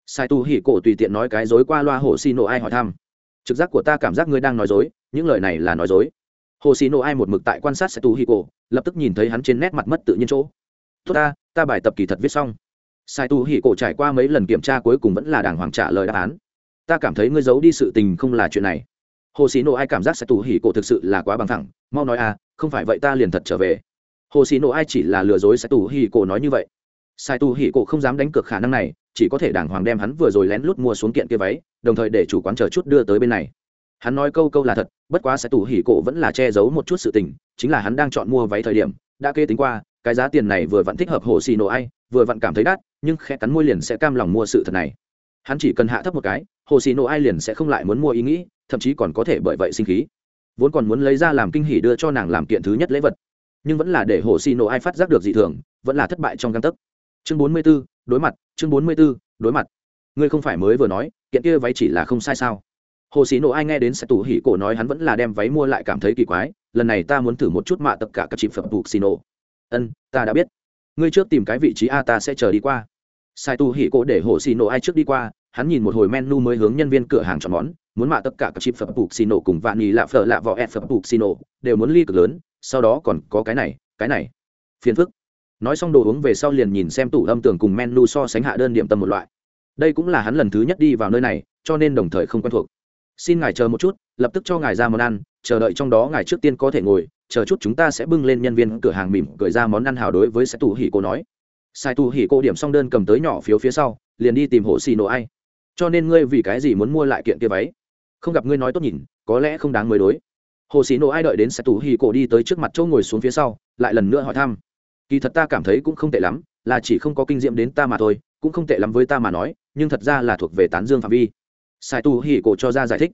Sai tu hỉ cổ tùy tiện nói cái dối qua loa hồ xì nổ ai hỏi thăm. Trực giác của ta cảm giác ngươi đang nói dối, những lời này là nói dối. Hồ xì nổ ai một mực tại quan sát sai tu hỉ cổ, lập tức nhìn thấy hắn trên nét mặt mất tự nhiên chỗ tốt ta ta bài tập kỳ thật viết xong. Sai tu hỉ cổ trải qua mấy lần kiểm tra cuối cùng vẫn là đàng hoàng trả lời đáp án. Ta cảm thấy ngươi giấu đi sự tình không là chuyện này. Hồ sĩ nộ ai cảm giác sai tu hỉ cổ thực sự là quá bằng thẳng, mau nói à không phải vậy ta liền thật trở về. Hồ sĩ nộ ai chỉ là lừa dối sai tu hỉ cổ nói như vậy. Sai tu hỉ cổ không dám đánh cược khả năng này, chỉ có thể đàng hoàng đem hắn vừa rồi lén lút mua xuống kiện kia váy, đồng thời để chủ quán chờ chút đưa tới bên này. Hắn nói câu câu là thật, bất quá sai tu hỉ cổ vẫn là che giấu một chút sự tình, chính là hắn đang chọn mua váy thời điểm, đã kê tính qua cái giá tiền này vừa vặn thích hợp hồ xì nổ ai vừa vặn cảm thấy đắt nhưng khẽ cắn môi liền sẽ cam lòng mua sự thật này. Hắn chỉ cần hạ thấp một cái hồ xì nổ ai liền sẽ không lại muốn mua ý nghĩ thậm chí còn có thể bởi vậy sinh khí. Vốn còn muốn lấy ra làm kinh hỉ đưa cho nàng làm kiện thứ nhất lễ vật nhưng vẫn là để hồ xì nổ ai phát giác được dị thường vẫn là thất bại trong căn tấc. Chương bốn mươi 44, đối mặt chương bốn mươi 44, đối mặt. Ngươi không phải mới vừa nói kiện kia váy chỉ là không sai sao? Hồ xì nổ ai nghe đến sẽ tủ hỉ cổ nói hắn vẫn là đem váy mua lại cảm thấy kỳ quái lần này ta muốn thử một chút mạ tất cả các chị phẩm buộc xì nổ ân, ta đã biết. Ngươi trước tìm cái vị trí a, ta sẽ chờ đi qua. Sai tu hỉ cổ để hồ xì nổ ai trước đi qua, hắn nhìn một hồi menu mới hướng nhân viên cửa hàng chọn món, muốn mạ tất cả các chip phật bục xì nổ cùng vạn nhì lạ phở lạ vỏ ép phật bục xì nổ, đều muốn ly cực lớn, sau đó còn có cái này cái này. Phiền phức. Nói xong đồ uống về sau liền nhìn xem tủ âm tưởng cùng menu so sánh hạ đơn điểm tâm một loại. Đây cũng là hắn lần thứ nhất đi vào nơi này, cho nên đồng thời không quen thuộc. Xin ngài chờ một chút, lập tức cho ngài ra món ăn, chờ đợi trong đó ngài trước tiên có thể ngồi chờ chút chúng ta sẽ bưng lên nhân viên cửa hàng mỉm gửi ra món ăn hào đối với sai tù hỉ cô nói. Sai tù hỉ cô điểm xong đơn cầm tới nhỏ phiếu phía sau, liền đi tìm hồ xì nổ ai. Cho nên ngươi vì cái gì muốn mua lại kiện kia váy? Không gặp ngươi nói tốt nhìn, có lẽ không đáng mới đối. Hồ xì nổ ai đợi đến sai tù hỉ cô đi tới trước mặt chỗ ngồi xuống phía sau, lại lần nữa hỏi thăm. Kỳ thật ta cảm thấy cũng không tệ lắm, là chỉ không có kinh nghiệm đến ta mà thôi, cũng không tệ lắm với ta mà nói, nhưng thật ra là thuộc về tán dương phạm vi. Sai tu hỉ cô cho ra giải thích.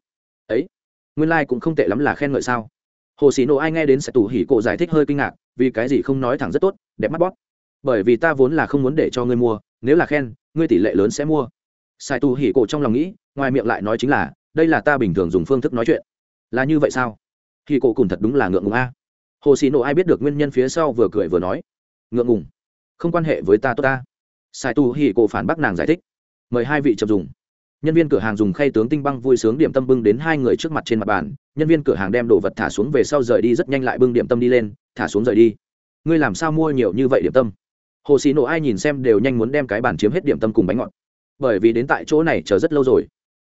Ấy, nguyên lai cũng không tệ lắm là khen ngợi sao? Hồ sĩ nộ ai nghe đến sẽ tu hỉ cổ giải thích hơi kinh ngạc, vì cái gì không nói thẳng rất tốt, đẹp mắt bóp. Bởi vì ta vốn là không muốn để cho ngươi mua, nếu là khen, ngươi tỷ lệ lớn sẽ mua. Sai tu hỉ cổ trong lòng nghĩ, ngoài miệng lại nói chính là, đây là ta bình thường dùng phương thức nói chuyện. Là như vậy sao? Hỉ cổ cùng thật đúng là ngượng ngùng a. Hồ sĩ nộ ai biết được nguyên nhân phía sau vừa cười vừa nói. Ngượng ngùng. Không quan hệ với ta tốt ta. Sai tu hỉ cổ phản bác nàng giải thích. Mời hai vị chậm dùng nhân viên cửa hàng dùng khay tướng tinh băng vui sướng điểm tâm bưng đến hai người trước mặt trên mặt bàn. Nhân viên cửa hàng đem đồ vật thả xuống về sau rời đi rất nhanh lại bưng điểm tâm đi lên, thả xuống rời đi. Ngươi làm sao mua nhiều như vậy điểm tâm? Hồ xì nổ ai nhìn xem đều nhanh muốn đem cái bàn chiếm hết điểm tâm cùng bánh ngọt. Bởi vì đến tại chỗ này chờ rất lâu rồi.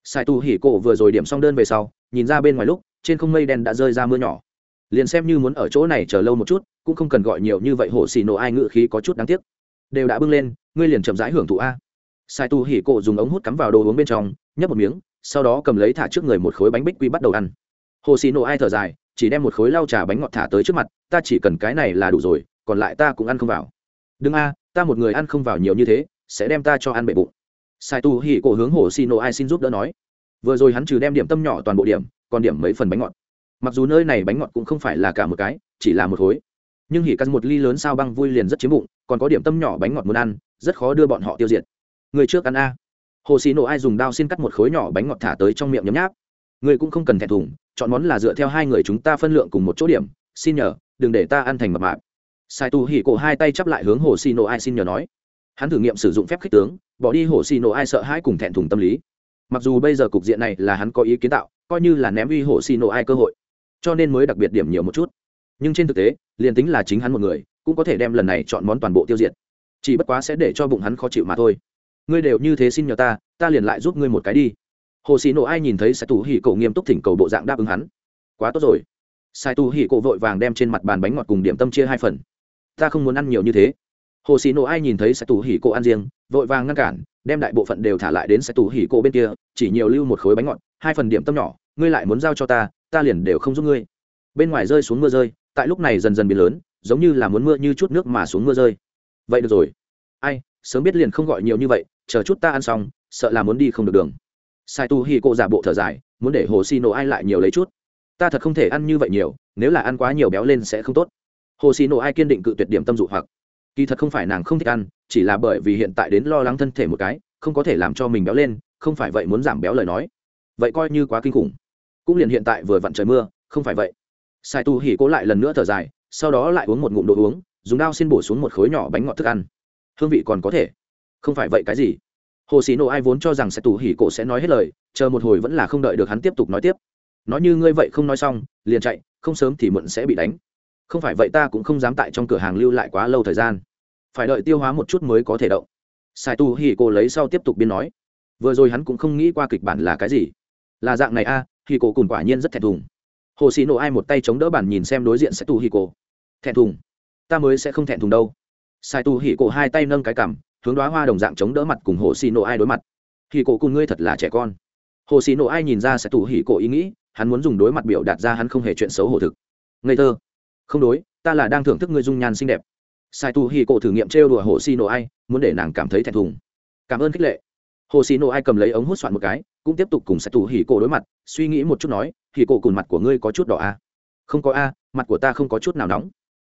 Sai tu hỉ cổ vừa rồi điểm xong đơn về sau, nhìn ra bên ngoài lúc, trên không mây đen đã rơi ra mưa nhỏ. Liền xem như muốn ở chỗ này chờ lâu một chút, cũng không cần gọi nhiều như vậy hồ xì nổ ai ngự khí có chút đáng tiếc. Đều đã bưng lên, ngươi liền chậm rãi hưởng thụ a sai tu hỉ cổ dùng ống hút cắm vào đồ uống bên trong, nhấp một miếng, sau đó cầm lấy thả trước người một khối bánh bích quy bắt đầu ăn. Hồ xì nổ ai thở dài, chỉ đem một khối lau trà bánh ngọt thả tới trước mặt, ta chỉ cần cái này là đủ rồi, còn lại ta cũng ăn không vào. Đừng a, ta một người ăn không vào nhiều như thế, sẽ đem ta cho ăn bệ bụng. Sai tu hỉ cổ hướng hồ xì nổ ai xin giúp đỡ nói. Vừa rồi hắn trừ đem điểm tâm nhỏ toàn bộ điểm, còn điểm mấy phần bánh ngọt. Mặc dù nơi này bánh ngọt cũng không phải là cả một cái, chỉ là một khối. Nhưng hỉ cắt một ly lớn sao băng vui liền rất chiếm bụng, còn có điểm tâm nhỏ bánh ngọt muốn ăn, rất khó đưa bọn họ tiêu diệt người trước ăn a. Hồ xì nổ ai dùng đao xin cắt một khối nhỏ bánh ngọt thả tới trong miệng nhấm nháp. Người cũng không cần thẹn thùng, chọn món là dựa theo hai người chúng ta phân lượng cùng một chỗ điểm. Xin nhờ, đừng để ta ăn thành mập mạp. Sai tu hỉ cổ hai tay chắp lại hướng hồ xì nổ ai xin nhờ nói. Hắn thử nghiệm sử dụng phép khích tướng, bỏ đi hồ xì nổ ai sợ hãi cùng thẹn thùng tâm lý. Mặc dù bây giờ cục diện này là hắn có ý kiến tạo, coi như là ném uy hồ xì nổ ai cơ hội, cho nên mới đặc biệt điểm nhiều một chút. Nhưng trên thực tế, liền tính là chính hắn một người, cũng có thể đem lần này chọn món toàn bộ tiêu diệt. Chỉ bất quá sẽ để cho bụng hắn khó chịu mà thôi ngươi đều như thế xin nhờ ta ta liền lại giúp ngươi một cái đi. Hồ xì nổ ai nhìn thấy sai tù hỉ cổ nghiêm túc thỉnh cầu bộ dạng đáp ứng hắn. Quá tốt rồi. Sai tù hỉ cổ vội vàng đem trên mặt bàn bánh ngọt cùng điểm tâm chia hai phần. Ta không muốn ăn nhiều như thế. Hồ xì nổ ai nhìn thấy sai tù hỉ cổ ăn riêng, vội vàng ngăn cản, đem đại bộ phận đều thả lại đến sai tù hỉ cổ bên kia, chỉ nhiều lưu một khối bánh ngọt, hai phần điểm tâm nhỏ, ngươi lại muốn giao cho ta ta liền đều không giúp ngươi. Bên ngoài rơi xuống mưa rơi, tại lúc này dần dần biến lớn, giống như là muốn mưa như chút nước mà xuống mưa rơi. Vậy được rồi. Ai, sớm biết liền không gọi nhiều như vậy chờ chút ta ăn xong, sợ là muốn đi không được đường. Sai tu hi cô giả bộ thở dài, muốn để hồ xì nổ ai lại nhiều lấy chút. Ta thật không thể ăn như vậy nhiều, nếu là ăn quá nhiều béo lên sẽ không tốt. Hồ xì nổ ai kiên định cự tuyệt điểm tâm dụ hoặc. Kỳ thật không phải nàng không thích ăn, chỉ là bởi vì hiện tại đến lo lắng thân thể một cái, không có thể làm cho mình béo lên, không phải vậy muốn giảm béo lời nói. Vậy coi như quá kinh khủng. Cũng liền hiện tại vừa vặn trời mưa, không phải vậy. Sai tu hỉ cố lại lần nữa thở dài, sau đó lại uống một ngụm đồ uống, dùng dao xin bổ xuống một khối nhỏ bánh ngọt thức ăn. Hương vị còn có thể không phải vậy cái gì? Hồ xì nộ ai vốn cho rằng sẽ tù hỉ cổ sẽ nói hết lời chờ một hồi vẫn là không đợi được hắn tiếp tục nói tiếp. Nói như ngươi vậy không nói xong liền chạy không sớm thì muộn sẽ bị đánh. Không phải vậy ta cũng không dám tại trong cửa hàng lưu lại quá lâu thời gian. Phải đợi tiêu hóa một chút mới có thể động. Sai tu hỉ cổ lấy sau tiếp tục biên nói. Vừa rồi hắn cũng không nghĩ qua kịch bản là cái gì. Là dạng này a à, hỉ cổ cùng quả nhiên rất thẹn thùng. Hồ xì nộ ai một tay chống đỡ bản nhìn xem đối diện sai tu hỉ cổ. Thẹn thùng. Ta mới sẽ không thẹn thùng đâu. Sai tu hỉ cổ hai tay nâng cái cằm hướng đoá hoa đồng dạng chống đỡ mặt cùng hồ xì nổ ai đối mặt. Hì cổ cùng ngươi thật là trẻ con. Hồ xì nổ ai nhìn ra sẽ tủ hỉ cổ ý nghĩ, hắn muốn dùng đối mặt biểu đạt ra hắn không hề chuyện xấu hổ thực. Ngây thơ. Không đối, ta là đang thưởng thức ngươi dung nhan xinh đẹp. Sai tu hỉ cổ thử nghiệm trêu đùa hồ xì nổ ai, muốn để nàng cảm thấy thẹn thùng. Cảm ơn khích lệ. Hồ xì nổ ai cầm lấy ống hút soạn một cái, cũng tiếp tục cùng sai tu hỉ cổ đối mặt, suy nghĩ một chút nói hì cổ cùng mặt của ngươi có chút đỏ a à? không có a mặt của ta không có chút nào nóng.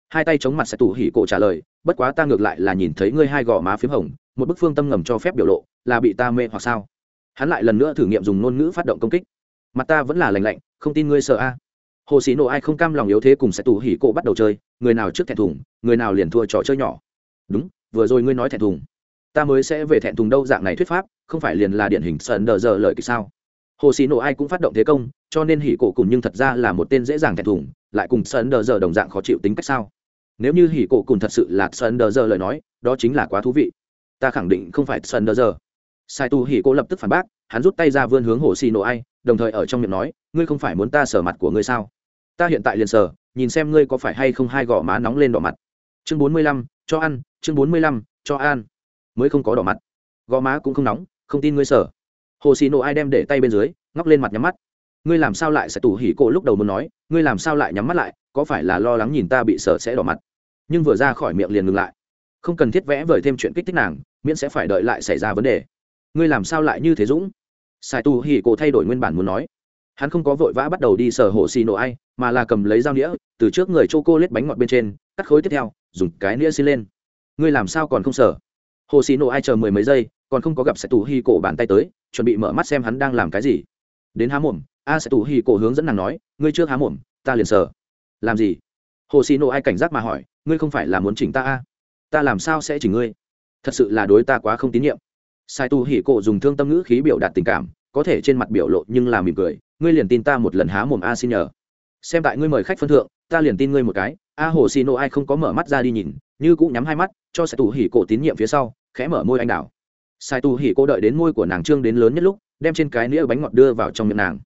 Hai tay chống mặt sẽ tủ hỉ cổ trả lời bất quá ta ngược lại là nhìn thấy ngươi hai gò má p h í m hồng, một bức phương tâm ngầm cho phép biểu lộ, là bị ta mê hoặc sao? Hắn lại lần nữa thử nghiệm dùng ngôn ngữ phát động công kích. Mặt ta vẫn là lành lạnh, không tin ngươi sợ a. Hồ sĩ nộ ai không cam lòng yếu thế cùng sẽ tù hỉ cổ bắt đầu chơi, người nào trước thẹn thùng, người nào liền thua trò chơi nhỏ. Đúng, vừa rồi ngươi nói thẹn thùng. Ta mới sẽ về thẹn thùng đâu dạng này thuyết pháp, không phải liền là điển hình sờn đờ giờ lợi kịch sao? Hồ sĩ nộ ai cũng phát động thế công, cho nên hỉ cổ cùng nhưng thật ra là một tên dễ dàng thẹn thùng, lại cùng sờn đờ giờ đồng dạng khó chịu tính cách sao? Nếu như hỉ cổ cùn thật sự là sơn lời nói, đó chính là quá thú vị. Ta khẳng định không phải sơn sai tu hỉ cổ lập tức phản bác, hắn rút tay ra vươn hướng hồ xì nổ ai, đồng thời ở trong miệng nói, ngươi không phải muốn ta sờ mặt của ngươi sao? Ta hiện tại liền sờ, nhìn xem ngươi có phải hay không hai gò má nóng lên đỏ mặt. Chương bốn mươi lăm, cho ăn, chương bốn mươi lăm, cho ăn. Mới không có đỏ mặt. Gò má cũng không nóng, không tin ngươi sờ. Hồ xì nổ ai đem để tay bên dưới, ngóc lên mặt nhắm mắt. Ngươi làm sao lại sẽ tủ hỉ cổ lúc đầu muốn nói, ngươi làm sao lại nhắm mắt lại, có phải là lo lắng nhìn ta bị sợ sẽ đỏ mặt? Nhưng vừa ra khỏi miệng liền ngừng lại. Không cần thiết vẽ vời thêm chuyện kích thích nàng, miễn sẽ phải đợi lại xảy ra vấn đề. Ngươi làm sao lại như thế dũng? Sai tu hỉ cổ thay đổi nguyên bản muốn nói. Hắn không có vội vã bắt đầu đi sở hồ xì nổ ai, mà là cầm lấy dao nĩa, từ trước người c h cô lết bánh ngọt bên trên, cắt khối tiếp theo, dùng cái nĩa xin lên. Ngươi làm sao còn không sở? Hồ xì nổ ai chờ mười mấy giây, còn không có gặp Sài tu hỉ cổ bàn tay tới, chuẩn bị mở mắt xem hắn đang làm cái gì. Đến há mồm, a Sài tu hỉ cổ hướng dẫn nàng nói, ngươi trước há mồm, ta liền sờ làm gì? Hồ xì nộ ai cảnh giác mà hỏi, ngươi không phải là muốn chỉnh ta a? À? ta làm sao sẽ chỉnh ngươi? Thật sự là đối ta quá không tín nhiệm. Sai tu hỉ cổ dùng thương tâm ngữ khí biểu đạt tình cảm, có thể trên mặt biểu lộ nhưng là mỉm cười, ngươi liền tin ta một lần há mồm a xin nhờ. Xem tại ngươi mời khách phân thượng, ta liền tin ngươi một cái. A hồ xì nộ ai không có mở mắt ra đi nhìn, như cũng nhắm hai mắt, cho sai tu hỉ cổ tín nhiệm phía sau, khẽ mở môi anh đào sai tu hỉ cổ đợi đến môi của nàng trương đến lớn nhất lúc, đem trên cái nĩa bánh ngọt đưa vào trong miệng nàng.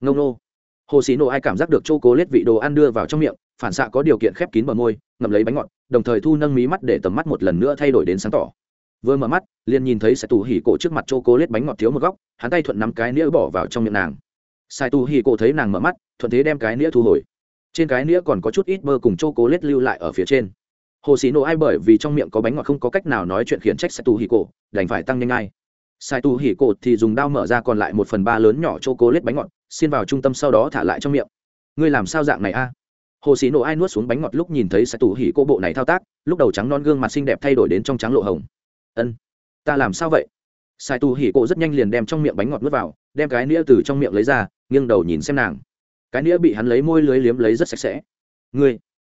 Ngông nô. Hồ xì nộ ai cảm giác được châu cố lết vị đồ ăn đưa vào trong miệng phản xạ có điều kiện khép kín bờ môi, ngậm lấy bánh ngọt, đồng thời thu nâng mí mắt để tầm mắt một lần nữa thay đổi đến sáng tỏ. Vừa mở mắt, liền nhìn thấy sai tù hỉ cổ trước mặt châu cố lết bánh ngọt thiếu một góc, hắn tay thuận nắm cái nĩa bỏ vào trong miệng nàng. Sai tù hỉ cổ thấy nàng mở mắt, thuận thế đem cái nĩa thu hồi. Trên cái nĩa còn có chút ít mơ cùng châu cố lết lưu lại ở phía trên. Hồ xì nổ ai bởi vì trong miệng có bánh ngọt không có cách nào nói chuyện khiển trách sai tù hỉ cổ, đành phải tăng nhanh ai. Sai tù hỉ cổ thì dùng đao mở ra còn lại một phần ba lớn nhỏ châu cố lết bánh ngọt, xiên vào trung tâm sau đó thả lại trong miệng. Ngươi làm sao dạng này a? Hồ xì nổ ai nuốt xuống bánh ngọt lúc nhìn thấy sai tù hỉ cô bộ này thao tác, lúc đầu trắng non gương mặt xinh đẹp thay đổi đến trong trắng lộ hồng. Ân, ta làm sao vậy? Sai tù hỉ cô rất nhanh liền đem trong miệng bánh ngọt nuốt vào, đem cái nĩa từ trong miệng lấy ra, nghiêng đầu nhìn xem nàng. Cái nĩa bị hắn lấy môi lưới liếm lấy rất sạch sẽ. Ngươi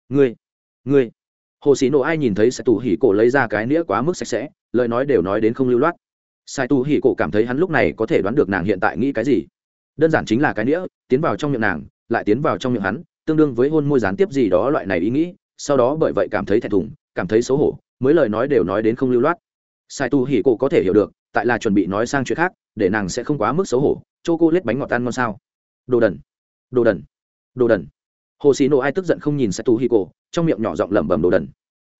ngươi ngươi. Hồ xì nổ ai nhìn thấy sai tù hỉ cô lấy ra cái nĩa quá mức sạch sẽ, lời nói đều nói đến không lưu loát. Sai tù hỉ cô cảm thấy hắn lúc này có thể đoán được nàng hiện tại nghĩ cái gì. Đơn giản chính là cái nĩa, tiến vào trong miệng nàng, lại tiến vào trong miệng hắn tương đương với hôn môi gián tiếp gì đó loại này ý nghĩ, sau đó bởi vậy cảm thấy thẹn thùng, cảm thấy xấu hổ, mới lời nói đều nói đến không lưu loát. Sai tu hỉ cổ có thể hiểu được, tại là chuẩn bị nói sang chuyện khác, để nàng sẽ không quá mức xấu hổ. Chô cô lết bánh ngọt ăn ngon sao? Đồ đần đồ đần đồ đần. Hồ xì nổ ai tức giận không nhìn sai tu hỉ cổ, trong miệng nhỏ giọng lẩm bẩm đồ đần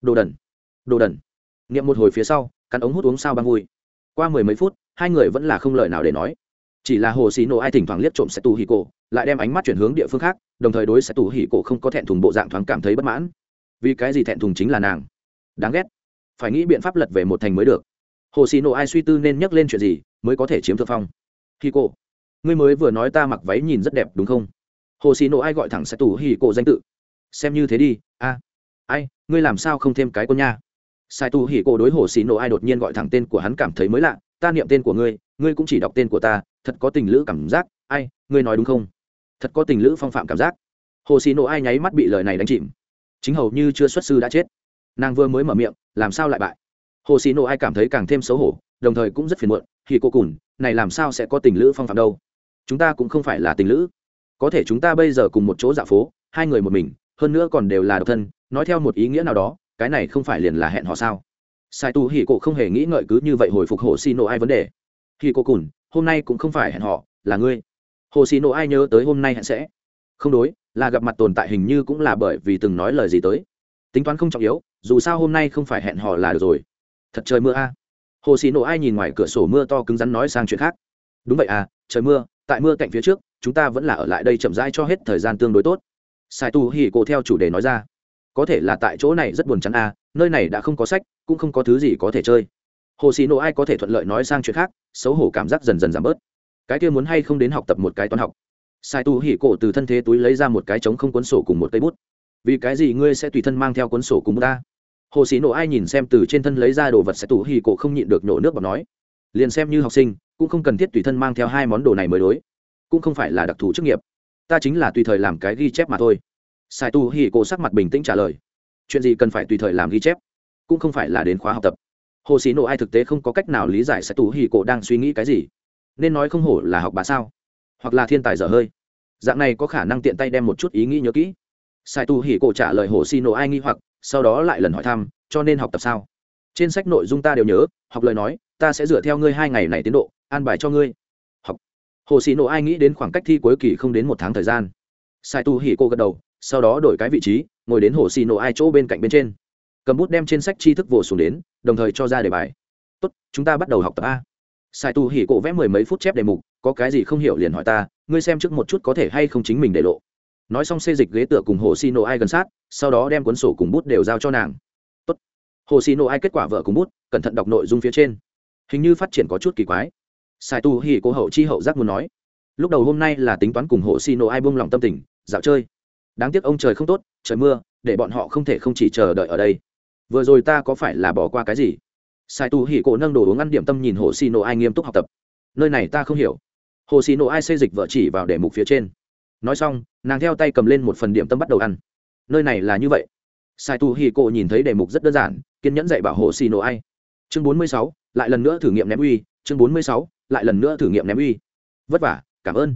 đồ đần đồ đần. Niệm một hồi phía sau, cắn ống hút uống sao băng vui. Qua mười mấy phút, hai người vẫn là không lời nào để nói chỉ là hồ xì nổ ai thỉnh thoảng liếc trộm sẽ tù hì cổ, lại đem ánh mắt chuyển hướng địa phương khác, đồng thời đối sẽ tù hì cổ không có thẹn thùng bộ dạng thoáng cảm thấy bất mãn. Vì cái gì thẹn thùng chính là nàng? Đáng ghét. Phải nghĩ biện pháp lật về một thành mới được. Hồ xì nổ ai suy tư nên nhắc lên chuyện gì mới có thể chiếm thượng phong? Hì cổ, ngươi mới vừa nói ta mặc váy nhìn rất đẹp, đúng không? Hồ xì nổ ai gọi thẳng sẽ tù hì cổ danh tự. Xem như thế đi, a. Ai, ngươi làm sao không thêm cái con nha? Sai tu hỉ cổ đối hồ xì nổ ai đột nhiên gọi thẳng tên của hắn cảm thấy mới lạ, ta niệm tên của ngươi ngươi cũng chỉ đọc tên của ta thật có tình lữ cảm giác, ai, ngươi nói đúng không? Thật có tình lữ phong phạm cảm giác. Hồ xì nộ ai nháy mắt bị lời này đánh chìm. Chính hầu như chưa xuất sư đã chết. Nàng vừa mới mở miệng, làm sao lại bại? Hồ xì nộ ai cảm thấy càng thêm xấu hổ, đồng thời cũng rất phiền muộn khi cô cùn, này làm sao sẽ có tình lữ phong phạm đâu? Chúng ta cũng không phải là tình lữ. Có thể chúng ta bây giờ cùng một chỗ dạo phố, hai người một mình, hơn nữa còn đều là độc thân, nói theo một ý nghĩa nào đó, cái này không phải liền là hẹn họ sao? Sai tu hỉ cổ không hề nghĩ ngợi cứ như vậy hồi phục hồ xì nộ ai vấn đề. Hỉ cô cùn hôm nay cũng không phải hẹn họ, là ngươi. Hồ xì nộ ai nhớ tới hôm nay hẹn sẽ? Không đối, là gặp mặt tồn tại hình như cũng là bởi vì từng nói lời gì tới. Tính toán không trọng yếu, dù sao hôm nay không phải hẹn họ là được rồi. Thật trời mưa a. Hồ xì nộ ai nhìn ngoài cửa sổ mưa to cứng rắn nói sang chuyện khác. Đúng vậy à trời mưa, tại mưa cạnh phía trước, chúng ta vẫn là ở lại đây chậm rãi cho hết thời gian tương đối tốt. Sai tu hỉ cổ theo chủ đề nói ra. Có thể là tại chỗ này rất buồn chán à nơi này đã không có sách, cũng không có thứ gì có thể chơi hồ xì nổ ai có thể thuận lợi nói sang chuyện khác, xấu hổ cảm giác dần dần giảm bớt. Cái kia muốn hay không đến học tập một cái toán học. Sai tu hỉ cổ từ thân thế túi lấy ra một cái trống không cuốn sổ cùng một cây bút. Vì cái gì ngươi sẽ tùy thân mang theo cuốn sổ cùng ta? Hồ xì nổ ai nhìn xem từ trên thân lấy ra đồ vật sai tu hỉ cổ không nhịn được nhổ nước và nói. Liền xem như học sinh, cũng không cần thiết tùy thân mang theo hai món đồ này mới đối. Cũng không phải là đặc thù chức nghiệp. Ta chính là tùy thời làm cái ghi chép mà thôi. Sai tu hỉ cổ sắc mặt bình tĩnh trả lời. Chuyện gì cần phải tùy thời làm ghi chép? Cũng không phải là đến khóa học tập hồ xì nổ ai thực tế không có cách nào lý giải sai tu hỉ cổ đang suy nghĩ cái gì. Nên nói không hổ là học bà sao? Hoặc là thiên tài dở hơi. Dạng này có khả năng tiện tay đem một chút ý nghĩ nhớ kỹ. Sai tu hỉ cổ trả lời hồ xì nổ ai nghi hoặc, sau đó lại lần hỏi thăm, cho nên học tập sao? Trên sách nội dung ta đều nhớ, học lời nói, ta sẽ dựa theo ngươi hai ngày này tiến độ, an bài cho ngươi. Học. Hồ xì nổ ai nghĩ đến khoảng cách thi cuối kỳ không đến một tháng thời gian. Sai tu hỉ cô gật đầu, sau đó đổi cái vị trí, ngồi đến hồ xì nổ ai chỗ bên cạnh bên trên cầm bút đem trên sách tri thức vồ xuống đến, đồng thời cho ra đề bài. Tốt, chúng ta bắt đầu học tập a. Sai tu hỉ cổ vẽ mười mấy phút chép đề mục, có cái gì không hiểu liền hỏi ta, ngươi xem trước một chút có thể hay không chính mình để lộ. Nói xong xê dịch ghế tựa cùng hồ xì nổ ai gần sát, sau đó đem cuốn sổ cùng bút đều giao cho nàng. Tốt. hồ xì nổ ai kết quả vợ cùng bút, cẩn thận đọc nội dung phía trên. Hình như phát triển có chút kỳ quái. Sai tu hỉ cổ hậu chi hậu giác muốn nói. Lúc đầu hôm nay là tính toán cùng hồ xì nổ ai buông lòng tâm tình, dạo chơi. Đáng tiếc ông trời không tốt, trời mưa, để bọn họ không thể không chỉ chờ đợi ở đây vừa rồi ta có phải là bỏ qua cái gì? Sai tu hỉ cổ nâng đồ uống ăn điểm tâm nhìn hồ xì nổ ai nghiêm túc học tập. Nơi này ta không hiểu. Hồ xì nổ ai xây dịch vợ chỉ vào đề mục phía trên. Nói xong, nàng theo tay cầm lên một phần điểm tâm bắt đầu ăn. Nơi này là như vậy. Sai tu hỉ cổ nhìn thấy đề mục rất đơn giản, kiên nhẫn dạy bảo hồ xì nổ ai. Chương bốn mươi sáu, lại lần nữa thử nghiệm ném uy. Chương bốn mươi sáu, lại lần nữa thử nghiệm ném uy. Vất vả, cảm ơn.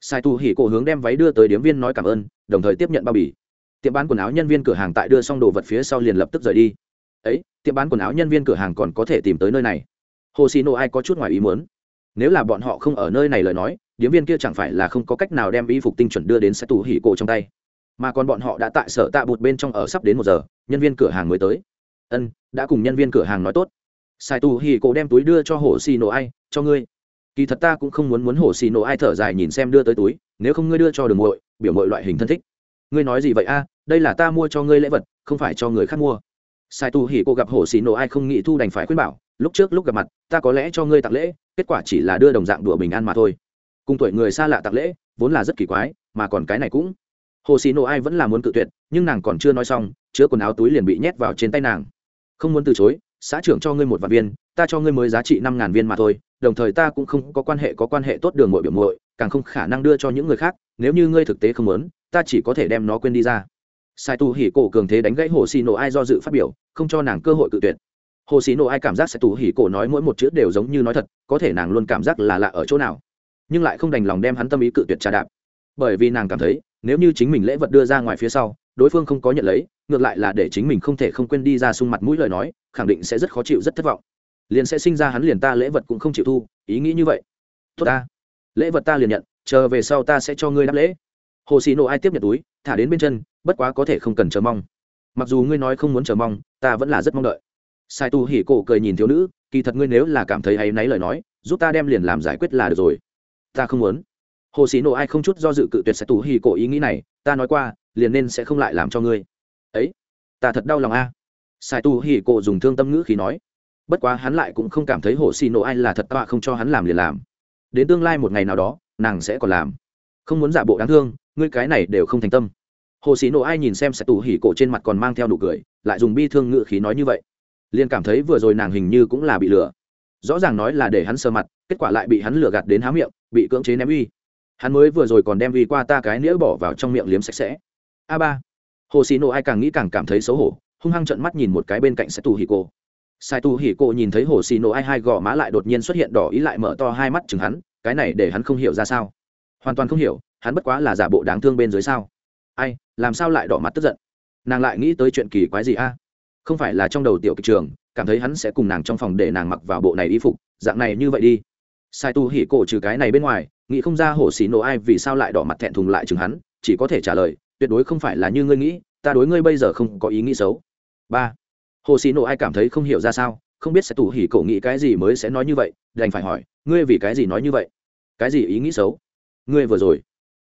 Sai tu hỉ cổ hướng đem váy đưa tới điếm viên nói cảm ơn, đồng thời tiếp nhận bao bì tiệm bán quần áo nhân viên cửa hàng tại đưa xong đồ vật phía sau liền lập tức rời đi. Ấy, tiệm bán quần áo nhân viên cửa hàng còn có thể tìm tới nơi này. Hồ xì nộ ai có chút ngoài ý muốn. Nếu là bọn họ không ở nơi này lời nói, điếm viên kia chẳng phải là không có cách nào đem y phục tinh chuẩn đưa đến xe tù hỉ cổ trong tay. Mà còn bọn họ đã tại sở tạ bụt bên trong ở sắp đến một giờ, nhân viên cửa hàng mới tới. Ân, đã cùng nhân viên cửa hàng nói tốt. Sai tù hỉ cổ đem túi đưa cho hồ xì nộ ai, cho ngươi. Kỳ thật ta cũng không muốn muốn hồ xì nộ ai thở dài nhìn xem đưa tới túi, nếu không ngươi đưa cho đường muội, biểu muội loại hình thân thích ngươi nói gì vậy a? Đây là ta mua cho ngươi lễ vật không phải cho người khác mua. Sai tu hỉ cô gặp hồ xì nổ ai không nghĩ thu đành phải khuyên bảo lúc trước lúc gặp mặt ta có lẽ cho ngươi tặng lễ kết quả chỉ là đưa đồng dạng đùa bình an mà thôi. Cùng tuổi người xa lạ tặng lễ vốn là rất kỳ quái mà còn cái này cũng. Hồ xì nổ ai vẫn là muốn cự tuyệt nhưng nàng còn chưa nói xong chứa quần áo túi liền bị nhét vào trên tay nàng. Không muốn từ chối xã trưởng cho ngươi một vạn viên ta cho ngươi mới giá trị năm ngàn viên mà thôi đồng thời ta cũng không có quan hệ có quan hệ tốt đường mội biểu mội, càng không khả năng đưa cho những người khác nếu như ngươi thực tế không muốn ta chỉ có thể đem nó quên đi ra. Sai tu hỉ cổ cường thế đánh gãy hồ xì nổ ai do dự phát biểu, không cho nàng cơ hội cự tuyệt. Hồ xì nổ ai cảm giác sai tu hỉ cổ nói mỗi một chữ đều giống như nói thật, có thể nàng luôn cảm giác là lạ ở chỗ nào. Nhưng lại không đành lòng đem hắn tâm ý cự tuyệt trà đạp. Bởi vì nàng cảm thấy, nếu như chính mình lễ vật đưa ra ngoài phía sau, đối phương không có nhận lấy, ngược lại là để chính mình không thể không quên đi ra sung mặt mũi lời nói, khẳng định sẽ rất khó chịu, rất thất vọng. Liền sẽ sinh ra hắn liền ta lễ vật cũng không chịu thu, ý nghĩ như vậy. Tốt ta. Lễ vật ta liền nhận, chờ về sau ta sẽ cho ngươi đáp lễ hồ xì nộ ai tiếp nhận túi, thả đến bên chân, bất quá có thể không cần chờ mong. Mặc dù ngươi nói không muốn chờ mong, ta vẫn là rất mong đợi. Sai tu hỉ cổ cười nhìn thiếu nữ, kỳ thật ngươi nếu là cảm thấy hay náy lời nói, giúp ta đem liền làm giải quyết là được rồi. Ta không muốn. Hồ sĩ nộ ai không chút do dự cự tuyệt Sai Tu Hỉ cổ ý nghĩ này, ta nói qua, liền nên sẽ không lại làm cho ngươi. Ấy, ta thật đau lòng a. Sai tu Hỉ cổ dùng thương tâm ngữ khi nói. Bất quá hắn lại cũng không cảm thấy hồ sĩ nộ ai là thật tọa không cho hắn làm liền làm. Đến tương lai một ngày nào đó, nàng sẽ còn làm không muốn giả bộ đáng thương, ngươi cái này đều không thành tâm. Hồ sĩ nộ ai nhìn xem sẽ tù hỉ cổ trên mặt còn mang theo nụ cười, lại dùng bi thương ngự khí nói như vậy. Liền cảm thấy vừa rồi nàng hình như cũng là bị lừa. Rõ ràng nói là để hắn sờ mặt, kết quả lại bị hắn lừa gạt đến há miệng, bị cưỡng chế ném uy. Hắn mới vừa rồi còn đem uy qua ta cái nĩa bỏ vào trong miệng liếm sạch sẽ. A ba. Hồ sĩ nộ ai càng nghĩ càng cảm thấy xấu hổ, hung hăng trận mắt nhìn một cái bên cạnh sẽ tù hỉ cổ. Sai tù hỉ cổ nhìn thấy hồ xì nộ ai hai gò má lại đột nhiên xuất hiện đỏ ý lại mở to hai mắt chừng hắn, cái này để hắn không hiểu ra sao hoàn toàn không hiểu, hắn bất quá là giả bộ đáng thương bên dưới sao? Ai, làm sao lại đỏ mặt tức giận? Nàng lại nghĩ tới chuyện kỳ quái gì a? Không phải là trong đầu tiểu kịch trường, cảm thấy hắn sẽ cùng nàng trong phòng để nàng mặc vào bộ này y phục, dạng này như vậy đi. Sai tu hỉ cổ trừ cái này bên ngoài, nghĩ không ra hổ xì nổ ai vì sao lại đỏ mặt thẹn thùng lại chừng hắn, chỉ có thể trả lời, tuyệt đối không phải là như ngươi nghĩ, ta đối ngươi bây giờ không có ý nghĩ xấu. Ba hồ xì nổ ai cảm thấy không hiểu ra sao, không biết sẽ tù hỉ cổ nghĩ cái gì mới sẽ nói như vậy, đành phải hỏi, ngươi vì cái gì nói như vậy? Cái gì ý nghĩ xấu? Ngươi vừa rồi.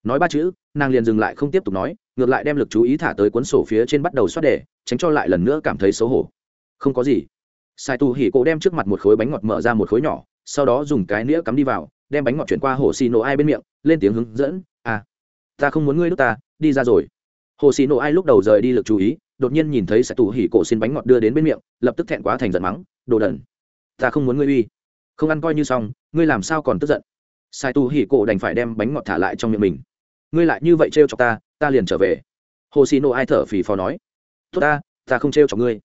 Nói ba chữ, nàng liền dừng lại không tiếp tục nói, ngược lại đem lực chú ý thả tới cuốn sổ phía trên bắt đầu xoát đề tránh cho lại lần nữa cảm thấy xấu hổ. Không có gì. Sai tu hỉ cổ đem trước mặt một khối bánh ngọt mở ra một khối nhỏ, sau đó dùng cái nĩa cắm đi vào, đem bánh ngọt chuyển qua hồ xì nổ ai bên miệng, lên tiếng hướng dẫn à ta không muốn ngươi nước ta, đi ra rồi. Hồ xì nổ ai lúc đầu rời đi lực chú ý, đột nhiên nhìn thấy sai tu hỉ cổ xin bánh ngọt đưa đến bên miệng, lập tức thẹn quá thành giận mắng, đồ đần, ta không muốn ngươi uy. Không ăn coi như xong, ngươi làm sao còn tức giận? Sai tu hỉ cổ đành phải đem bánh ngọt thả lại trong miệng mình. Ngươi lại như vậy trêu cho ta ta liền trở về. Hồ xì nổ ai thở phì phò nói. Tốt ta ta không trêu cho ngươi.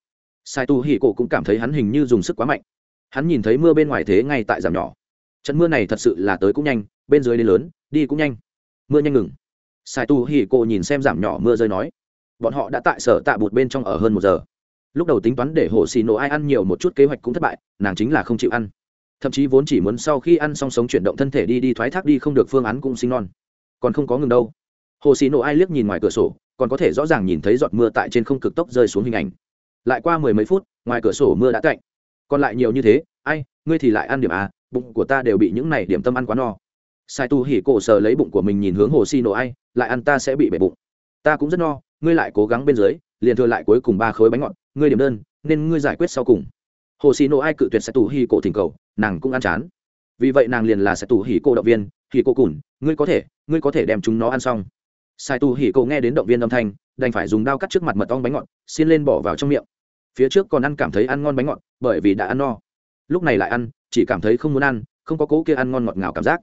Sai tu hỉ cổ cũng cảm thấy hắn hình như dùng sức quá mạnh. Hắn nhìn thấy mưa bên ngoài thế ngay tại giảm nhỏ. Trận mưa này thật sự là tới cũng nhanh, bên dưới đến lớn, đi cũng nhanh. Mưa nhanh ngừng. Sai tu hỉ cổ nhìn xem giảm nhỏ mưa rơi nói. Bọn họ đã tại sở tạ bụt bên trong ở hơn một giờ. Lúc đầu tính toán để hồ xì nổ ai ăn nhiều một chút, kế hoạch cũng thất bại, nàng chính là không chịu ăn thậm chí vốn chỉ muốn sau khi ăn xong sống chuyển động thân thể đi đi thoái thác đi không được phương án cũng sinh non. Còn không có ngừng đâu. Hồ xì nổ ai liếc nhìn ngoài cửa sổ, còn có thể rõ ràng nhìn thấy giọt mưa tại trên không cực tốc rơi xuống hình ảnh. Lại qua mười mấy phút, ngoài cửa sổ mưa đã cạnh còn lại nhiều như thế, ai, ngươi thì lại ăn điểm à bụng của ta đều bị những này điểm tâm ăn quá no. Sai tu hỉ cổ sờ lấy bụng của mình nhìn hướng hồ xì nổ ai, lại ăn ta sẽ bị bể bụng. Ta cũng rất no, ngươi lại cố gắng bên dưới, liền thừa lại cuối cùng ba khối bánh ngọt, ngươi điểm đơn, nên ngươi giải quyết sau cùng hồ xì nổ ai cự tuyệt sẽ tù hỉ cổ thỉnh cầu, nàng cũng ăn chán. Vì vậy nàng liền là sẽ tù hỉ cổ động viên, hỉ cổ cùn, ngươi có thể, ngươi có thể đem chúng nó ăn xong. Sai tù hỉ cổ nghe đến động viên âm thanh, đành phải dùng dao cắt trước mặt mật ong bánh ngọt xin lên bỏ vào trong miệng. Phía trước còn ăn cảm thấy ăn ngon bánh ngọt, bởi vì đã ăn no. Lúc này lại ăn, chỉ cảm thấy không muốn ăn, không có cố kia ăn ngon ngọt ngào cảm giác.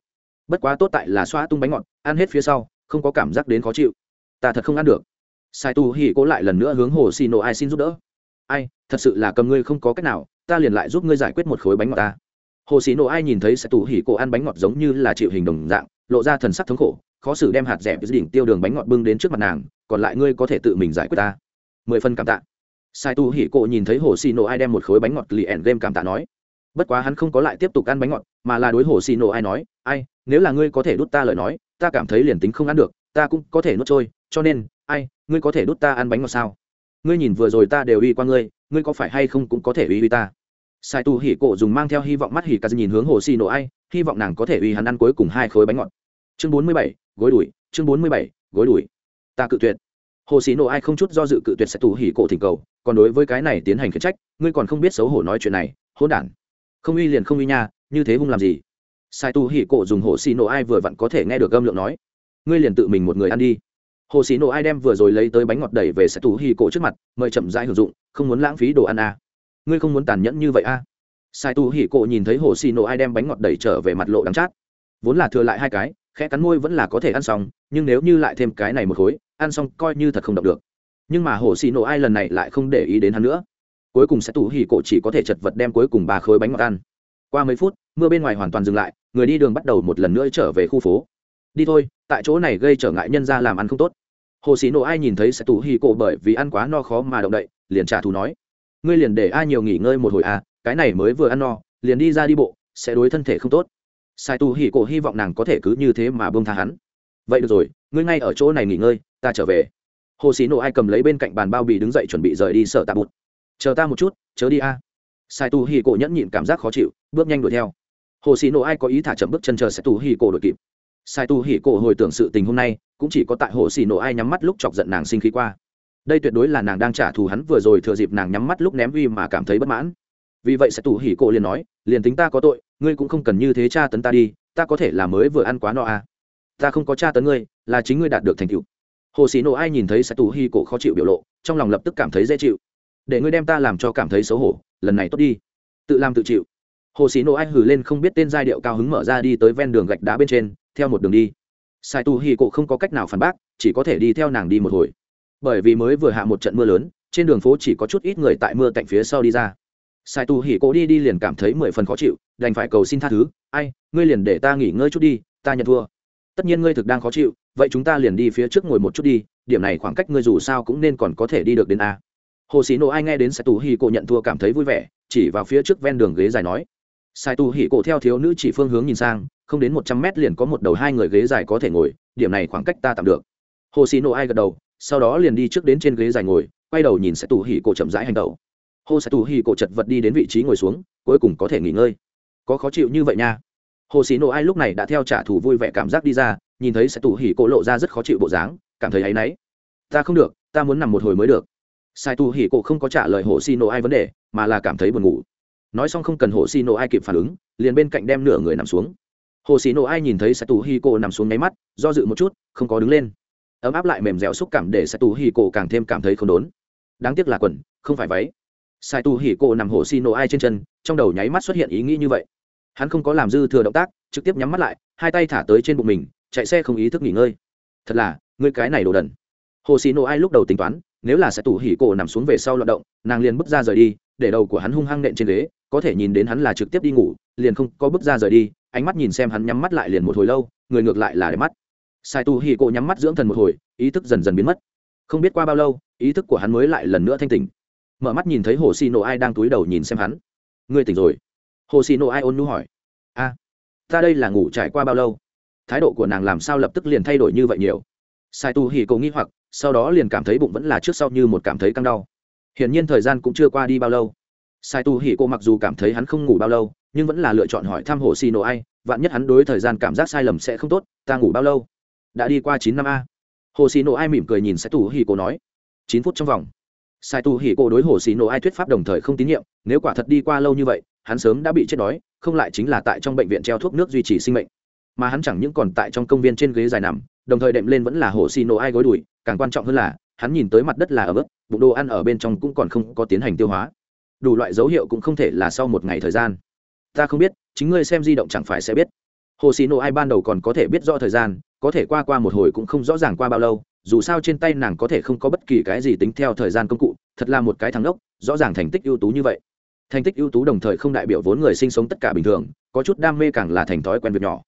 Bất quá tốt tại là xoa tung bánh ngọt, ăn hết phía sau, không có cảm giác đến khó chịu. Ta thật không ăn được. Sai tu hỉ cố lại lần nữa hướng hồ xì nổ ai xin giúp đỡ ai, thật sự là cầm ngươi không có cách nào, ta liền lại giúp ngươi giải quyết một khối bánh ngọt ta. Hồ sĩ nộ ai nhìn thấy sai tu hỉ cổ ăn bánh ngọt giống như là chịu hình đồng dạng, lộ ra thần sắc thống khổ, khó xử đem hạt rẻ với đỉnh tiêu đường bánh ngọt bưng đến trước mặt nàng, còn lại ngươi có thể tự mình giải quyết ta. Mười phân cảm tạ. Sai tu hỉ cổ nhìn thấy hồ xì nổ ai đem một khối bánh ngọt lì ẻn game cảm tạ nói, bất quá hắn không có lại tiếp tục ăn bánh ngọt, mà là đối hồ xì nổ ai nói, ai, nếu là ngươi có thể đút ta lời nói, ta cảm thấy liền tính không ăn được, ta cũng có thể nuốt trôi, cho nên, ai, ngươi có thể đút ta ăn bánh ngọt sao? Ngươi nhìn vừa rồi ta đều uy qua ngươi ngươi có phải hay không cũng có thể uy uy ta? Sai tu hỉ cổ dùng mang theo hy vọng mắt hỉ ca nhìn hướng hồ xì nổ ai, hy vọng nàng có thể uy hắn ăn cuối cùng hai khối bánh ngọt. Chương bốn mươi bảy, gối đuổi, chương bốn mươi bảy, gối đuổi. Ta cự tuyệt. Hồ xì nộ ai không chút do dự cự tuyệt sai Tu hỉ cổ thỉnh cầu, còn đối với cái này tiến hành khiển trách, ngươi còn không biết xấu hổ nói chuyện này, hỗn đản. Không uy liền không uy nha, như thế hung làm gì? Sai tu hỉ cổ dùng hồ xì nộ ai vừa vặn có thể nghe được gâm lượng nói, ngươi liền tự mình một người ăn đi hồ sĩ nổ ai đem vừa rồi lấy tới bánh ngọt đẩy về sẽ tù hỉ cổ trước mặt, mời chậm rãi hưởng dụng, không muốn lãng phí đồ ăn à. ngươi không muốn tàn nhẫn như vậy à. sai tu hỉ cổ nhìn thấy hồ sĩ nổ ai đem bánh ngọt đẩy trở về mặt lộ đắng chát. Vốn là thừa lại hai cái, khẽ cắn môi vẫn là có thể ăn xong, nhưng nếu như lại thêm cái này một khối, ăn xong coi như thật không đọc được. Nhưng mà hồ xì nổ ai lần này lại không để ý đến hắn nữa. Cuối cùng sẽ tủ hì cổ chỉ có thể chật vật đem cuối cùng ba khối bánh ngọt ăn. Qua mấy phút, mưa bên ngoài hoàn toàn dừng lại, người đi đường bắt đầu một lần nữa trở về khu phố. Đi thôi tại chỗ này gây trở ngại nhân ra làm ăn không tốt. Hồ sĩ nộ ai nhìn thấy sẽ tủ hì cổ bởi vì ăn quá no khó mà động đậy, liền trả thù nói, ngươi liền để ai nhiều nghỉ ngơi một hồi à cái này mới vừa ăn no, liền đi ra đi bộ, sẽ đối thân thể không tốt. Sai tu hỉ cổ hy vọng nàng có thể cứ như thế mà bông tha hắn. Vậy được rồi, ngươi ngay ở chỗ này nghỉ ngơi, ta trở về. Hồ sĩ nộ ai cầm lấy bên cạnh bàn bao bì đứng dậy chuẩn bị rời đi sợ tạ bụt. Chờ ta một chút, chớ đi a. Sai tu hỉ cổ nhẫn nhịn cảm giác khó chịu, bước nhanh đuổi theo. Hồ sĩ nộ ai có ý thả chậm bước chân chờ sai tu hỉ cổ đuổi kịp sai tu hỉ cổ hồi tưởng sự tình hôm nay, cũng chỉ có tại hồ xì nổ ai nhắm mắt lúc chọc giận nàng sinh khí qua. Đây tuyệt đối là nàng đang trả thù hắn vừa rồi thừa dịp nàng nhắm mắt lúc ném uy mà cảm thấy bất mãn. Vì vậy Sai Tu hỉ cổ liền nói, liền tính ta có tội, ngươi cũng không cần như thế tra tấn ta đi, ta có thể là mới vừa ăn quá no à. ta không có tra tấn ngươi, là chính ngươi đạt được thành tựu. Hồ xì nổ ai nhìn thấy Sai Tu hỉ cổ khó chịu biểu lộ, trong lòng lập tức cảm thấy dễ chịu. Để ngươi đem ta làm cho cảm thấy xấu hổ, lần này tốt đi. Tự làm tự chịu. Hồ sĩ nổ ai hử lên không biết tên giai điệu cao hứng mở ra đi tới ven đường gạch đá bên trên theo một đường đi. Sai tu hi cổ không có cách nào phản bác, chỉ có thể đi theo nàng đi một hồi. Bởi vì mới vừa hạ một trận mưa lớn, trên đường phố chỉ có chút ít người tại mưa cạnh phía sau đi ra. Sai tu hi cổ đi đi liền cảm thấy mười phần khó chịu, đành phải cầu xin tha thứ, ai, ngươi liền để ta nghỉ ngơi chút đi, ta nhận thua. Tất nhiên ngươi thực đang khó chịu, vậy chúng ta liền đi phía trước ngồi một chút đi, điểm này khoảng cách ngươi dù sao cũng nên còn có thể đi được đến a. Hồ sĩ nộ ai nghe đến sai tu hi cổ nhận thua cảm thấy vui vẻ, chỉ vào phía trước ven đường ghế dài nói. Sai tu hỉ cổ theo thiếu nữ chỉ phương hướng nhìn sang không đến một trăm mét liền có một đầu hai người ghế dài có thể ngồi, điểm này khoảng cách ta tạm được. Hồ sĩ nộ ai gật đầu, sau đó liền đi trước đến trên ghế dài ngồi, quay đầu nhìn sẽ tu hỉ cổ chậm rãi hành động. Hồ sẽ tu hỉ cổ chật vật đi đến vị trí ngồi xuống, cuối cùng có thể nghỉ ngơi. Có khó chịu như vậy nha. Hồ sĩ nộ ai lúc này đã theo trả thù vui vẻ cảm giác đi ra, nhìn thấy sẽ tu hỉ cổ lộ ra rất khó chịu bộ dáng, cảm thấy áy náy. Ta không được, ta muốn nằm một hồi mới được. Sai tu hỉ cổ không có trả lời hồ sĩ nộ ai vấn đề, mà là cảm thấy buồn ngủ. Nói xong không cần hồ xì nổ ai kịp phản ứng, liền bên cạnh đem nửa người nằm xuống hồ xì nổ ai nhìn thấy sai tù hi cô nằm xuống nháy mắt, do dự một chút, không có đứng lên. Ấm áp lại mềm dẻo xúc cảm để sai tù hi cô càng thêm cảm thấy không đốn. Đáng tiếc là quần, không phải váy. Sai tù hi cô nằm hồ xì nổ ai trên chân, trong đầu nháy mắt xuất hiện ý nghĩ như vậy. Hắn không có làm dư thừa động tác, trực tiếp nhắm mắt lại, hai tay thả tới trên bụng mình, chạy xe không ý thức nghỉ ngơi. Thật là, ngươi cái này đồ đần. Hồ xì nổ ai lúc đầu tính toán, nếu là sẽ tù hỉ cổ nằm xuống về sau loạt động, nàng liền bước ra rời đi, để đầu của hắn hung hăng nện trên ghế, có thể nhìn đến hắn là trực tiếp đi ngủ liền không có bước ra rời đi, ánh mắt nhìn xem hắn nhắm mắt lại liền một hồi lâu, người ngược lại là để mắt. Sai tu hi cổ nhắm mắt dưỡng thần một hồi, ý thức dần dần biến mất. Không biết qua bao lâu, ý thức của hắn mới lại lần nữa thanh tỉnh. Mở mắt nhìn thấy hồ xì nổ ai đang túi đầu nhìn xem hắn. Ngươi tỉnh rồi? Hồ xì nổ ai ôn nhu hỏi. A, ta đây là ngủ trải qua bao lâu? Thái độ của nàng làm sao lập tức liền thay đổi như vậy nhiều? Sai tu hì cô nghi hoặc, sau đó liền cảm thấy bụng vẫn là trước sau như một cảm thấy căng đau. Hiển nhiên thời gian cũng chưa qua đi bao lâu. Sai tu hỉ cô mặc dù cảm thấy hắn không ngủ bao lâu nhưng vẫn là lựa chọn hỏi thăm hồ xì nổ ai, vạn nhất hắn đối thời gian cảm giác sai lầm sẽ không tốt, ta ngủ bao lâu? Đã đi qua chín năm a. Hồ xì nổ ai mỉm cười nhìn sai tu hỉ cô nói. Chín phút trong vòng. Sai tu hỉ cô đối hồ xì nổ ai thuyết pháp đồng thời không tín nhiệm, nếu quả thật đi qua lâu như vậy, hắn sớm đã bị chết đói, không lại chính là tại trong bệnh viện treo thuốc nước duy trì sinh mệnh. Mà hắn chẳng những còn tại trong công viên trên ghế dài nằm, đồng thời đệm lên vẫn là hồ xì nổ ai gối đùi, càng quan trọng hơn là, hắn nhìn tới mặt đất là ở bước bụng đồ ăn ở bên trong cũng còn không có tiến hành tiêu hóa. Đủ loại dấu hiệu cũng không thể là sau một ngày thời gian ta không biết, chính ngươi xem di động chẳng phải sẽ biết. Hồ xì nổ ai ban đầu còn có thể biết rõ thời gian, có thể qua qua một hồi cũng không rõ ràng qua bao lâu, dù sao trên tay nàng có thể không có bất kỳ cái gì tính theo thời gian công cụ, thật là một cái thắng đốc rõ ràng thành tích ưu tú như vậy. Thành tích ưu tú đồng thời không đại biểu vốn người sinh sống tất cả bình thường, có chút đam mê càng là thành thói quen việc nhỏ.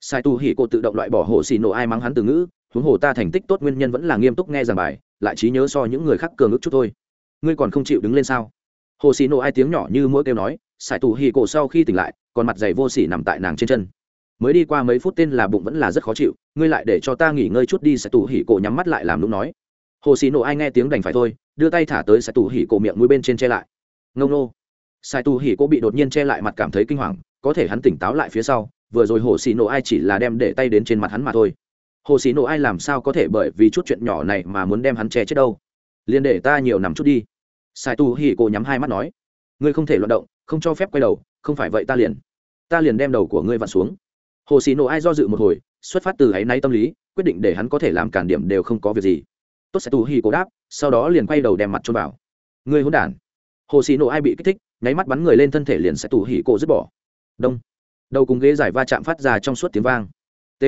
Sai tu hỉ cô tự động loại bỏ hồ xì nổ ai mắng hắn từ ngữ, huống hồ ta thành tích tốt nguyên nhân vẫn là nghiêm túc nghe giảng bài, lại trí nhớ so những người khác cường ức chút thôi. Ngươi còn không chịu đứng lên sao? Hồ xì nổ ai tiếng nhỏ như mỗi kêu nói sải tù hì cổ sau khi tỉnh lại, còn mặt giày vô xỉ nằm tại nàng trên chân. Mới đi qua mấy phút tên là bụng vẫn là rất khó chịu, ngươi lại để cho ta nghỉ ngơi chút đi, sải tù hì cổ nhắm mắt lại làm lúc nói. Hồ xì nổ ai nghe tiếng đành phải thôi, đưa tay thả tới sải tù hì cổ miệng mũi bên trên che lại. Ngông nô. Sải tù hì cổ bị đột nhiên che lại mặt cảm thấy kinh hoàng, có thể hắn tỉnh táo lại phía sau, vừa rồi hồ xì nổ ai chỉ là đem để tay đến trên mặt hắn mà thôi. Hồ xì nổ ai làm sao có thể bởi vì chút chuyện nhỏ này mà muốn đem hắn che chết đâu? Liền để ta nhiều nằm chút đi. Sai tu hì cô nhắm hai mắt nói. Ngươi không thể loạt động không cho phép quay đầu, không phải vậy ta liền ta liền đem đầu của ngươi vặn xuống. Hồ xì nổ ai do dự một hồi, xuất phát từ áy náy tâm lý, quyết định để hắn có thể làm cản điểm đều không có việc gì. Tốt sẽ tù hì cố đáp, sau đó liền quay đầu đem mặt trôn vào. Ngươi hôn đản. Hồ xì nổ ai bị kích thích, nháy mắt bắn người lên thân thể liền sẽ tù hì cổ dứt bỏ. Đông. Đầu cùng ghế giải va chạm phát ra trong suốt tiếng vang. T.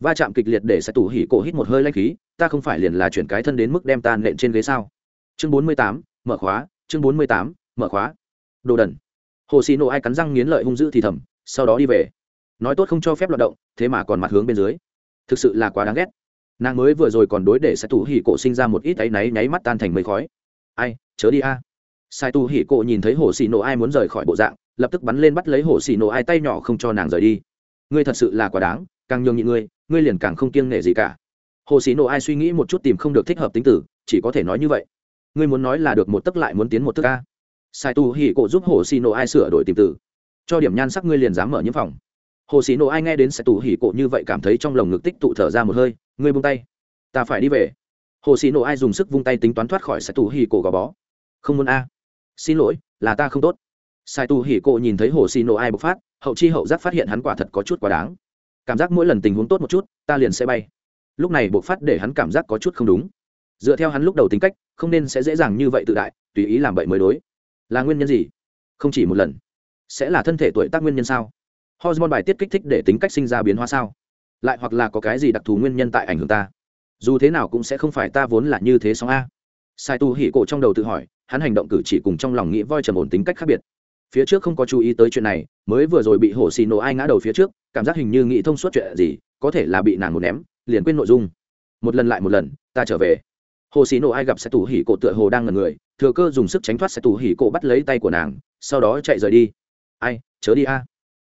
Va chạm kịch liệt để sẽ tù hì cổ hít một hơi lanh khí, ta không phải liền là chuyển cái thân đến mức đem tan nện trên ghế sao? Chương bốn mươi tám, mở khóa, chương bốn mươi tám, mở khóa. Đồ đần hồ xì nổ ai cắn răng nghiến lợi hung dữ thì thầm, sau đó đi về. Nói tốt không cho phép loạt động, thế mà còn mặt hướng bên dưới. Thực sự là quá đáng ghét. Nàng mới vừa rồi còn đối để sai tù hỉ cổ sinh ra một ít áy náy nháy mắt tan thành mây khói. Ai, chớ đi a. Sai tù hỉ cổ nhìn thấy hồ xì nổ ai muốn rời khỏi bộ dạng, lập tức bắn lên bắt lấy hồ xì nổ ai tay nhỏ không cho nàng rời đi. Ngươi thật sự là quá đáng, càng nhường nhịn ngươi ngươi liền càng không kiêng nể gì cả. Hồ xì nổ ai suy nghĩ một chút tìm không được thích hợp tính tử, chỉ có thể nói như vậy. Ngươi muốn nói là được một tấc lại muốn tiến một tấc a sai tu hỉ cổ giúp hồ xì nổ ai sửa đổi tìm tử cho điểm nhan sắc ngươi liền dám mở những phòng. Hồ sĩ Nổ ai nghe đến Sai Tu hỉ cổ như vậy cảm thấy trong lồng ngực tích tụ thở ra một hơi, ngươi buông tay. Ta phải đi về. Hồ sĩ Nổ ai dùng sức vung tay tính toán thoát khỏi Sai Tu hỉ cổ gò bó. Không muốn a. Xin lỗi, là ta không tốt. Sai Tu hỉ cổ nhìn thấy hồ sĩ Nổ ai bộc phát, hậu chi hậu giác phát hiện hắn quả thật có chút quá đáng. Cảm giác mỗi lần tình huống tốt một chút, ta liền sẽ bay. Lúc này bộc phát để hắn cảm giác có chút không đúng. Dựa theo hắn lúc đầu tính cách, không nên sẽ dễ dàng như vậy tự đại, tùy ý làm vậy mới đối là nguyên nhân gì? Không chỉ một lần. Sẽ là thân thể tuổi tác nguyên nhân sao? Hormone bài tiết kích thích để tính cách sinh ra biến hóa sao? Lại hoặc là có cái gì đặc thù nguyên nhân tại ảnh hưởng ta? Dù thế nào cũng sẽ không phải ta vốn là như thế sóng a. Sai tu hỉ cổ trong đầu tự hỏi, hắn hành động cử chỉ cùng trong lòng nghĩ voi trầm ổn tính cách khác biệt. Phía trước không có chú ý tới chuyện này, mới vừa rồi bị hổ xì nổ ai ngã đầu phía trước, cảm giác hình như nghĩ thông suốt chuyện gì, có thể là bị nàng một ném, liền quên nội dung. Một lần lại một lần, ta trở về hồ xì nổ ai gặp sai tù hỉ cổ tựa hồ đang ngần người, thừa cơ dùng sức tránh thoát sai tù hỉ cổ bắt lấy tay của nàng, sau đó chạy rời đi. Ai, chớ đi a.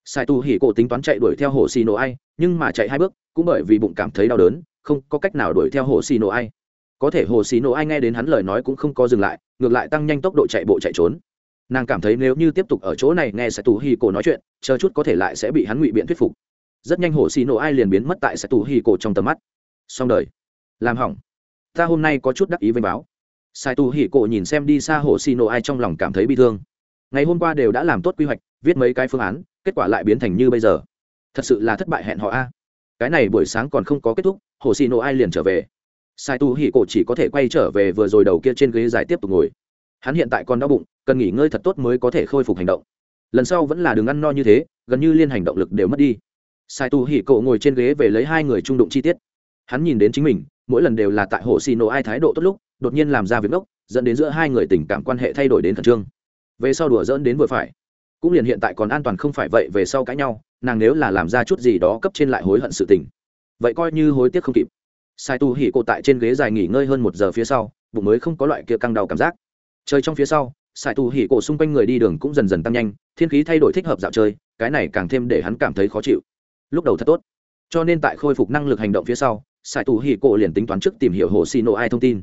Sai tù hỉ cổ tính toán chạy đuổi theo hồ xì nổ ai, nhưng mà chạy hai bước, cũng bởi vì bụng cảm thấy đau đớn, không có cách nào đuổi theo hồ xì nổ ai. Có thể hồ xì nổ ai nghe đến hắn lời nói cũng không có dừng lại, ngược lại tăng nhanh tốc độ chạy bộ chạy trốn. Nàng cảm thấy nếu như tiếp tục ở chỗ này nghe sai tù hỉ cổ nói chuyện, chờ chút có thể lại sẽ bị hắn ngụy biện thuyết phục. Rất nhanh hồ xì nổ ai liền biến mất tại sai tù hỉ cổ trong tầm mắt. Xong đời. Làm hỏng ta hôm nay có chút đắc ý với báo. Sai tu hỉ cổ nhìn xem đi xa hồ xì nổ ai trong lòng cảm thấy bi thương. Ngày hôm qua đều đã làm tốt quy hoạch, viết mấy cái phương án, kết quả lại biến thành như bây giờ. Thật sự là thất bại hẹn họ a. Cái này buổi sáng còn không có kết thúc, hồ xì nổ ai liền trở về. Sai tu hỉ cổ chỉ có thể quay trở về vừa rồi đầu kia trên ghế dài tiếp tục ngồi. Hắn hiện tại còn đau bụng, cần nghỉ ngơi thật tốt mới có thể khôi phục hành động. Lần sau vẫn là đường ăn no như thế, gần như liên hành động lực đều mất đi. Sai tu hỉ cổ ngồi trên ghế về lấy hai người trung đụng chi tiết. Hắn nhìn đến chính mình mỗi lần đều là tại hồ xì nổ ai thái độ tốt lúc, đột nhiên làm ra việc ngốc, dẫn đến giữa hai người tình cảm quan hệ thay đổi đến khẩn trương. Về sau đùa dỡn đến vừa phải. Cũng liền hiện tại còn an toàn không phải vậy, về sau cãi nhau, nàng nếu là làm ra chút gì đó cấp trên lại hối hận sự tình. Vậy coi như hối tiếc không kịp. Sai tu hỉ cô tại trên ghế dài nghỉ ngơi hơn một giờ phía sau, bụng mới không có loại kia căng đầu cảm giác. Chơi trong phía sau, sai tu hỉ cổ xung quanh người đi đường cũng dần dần tăng nhanh, thiên khí thay đổi thích hợp dạo chơi, cái này càng thêm để hắn cảm thấy khó chịu. Lúc đầu thật tốt, cho nên tại khôi phục năng lực hành động phía sau sai tu hỉ cổ liền tính toán trước tìm hiểu hồ xì nổ ai thông tin.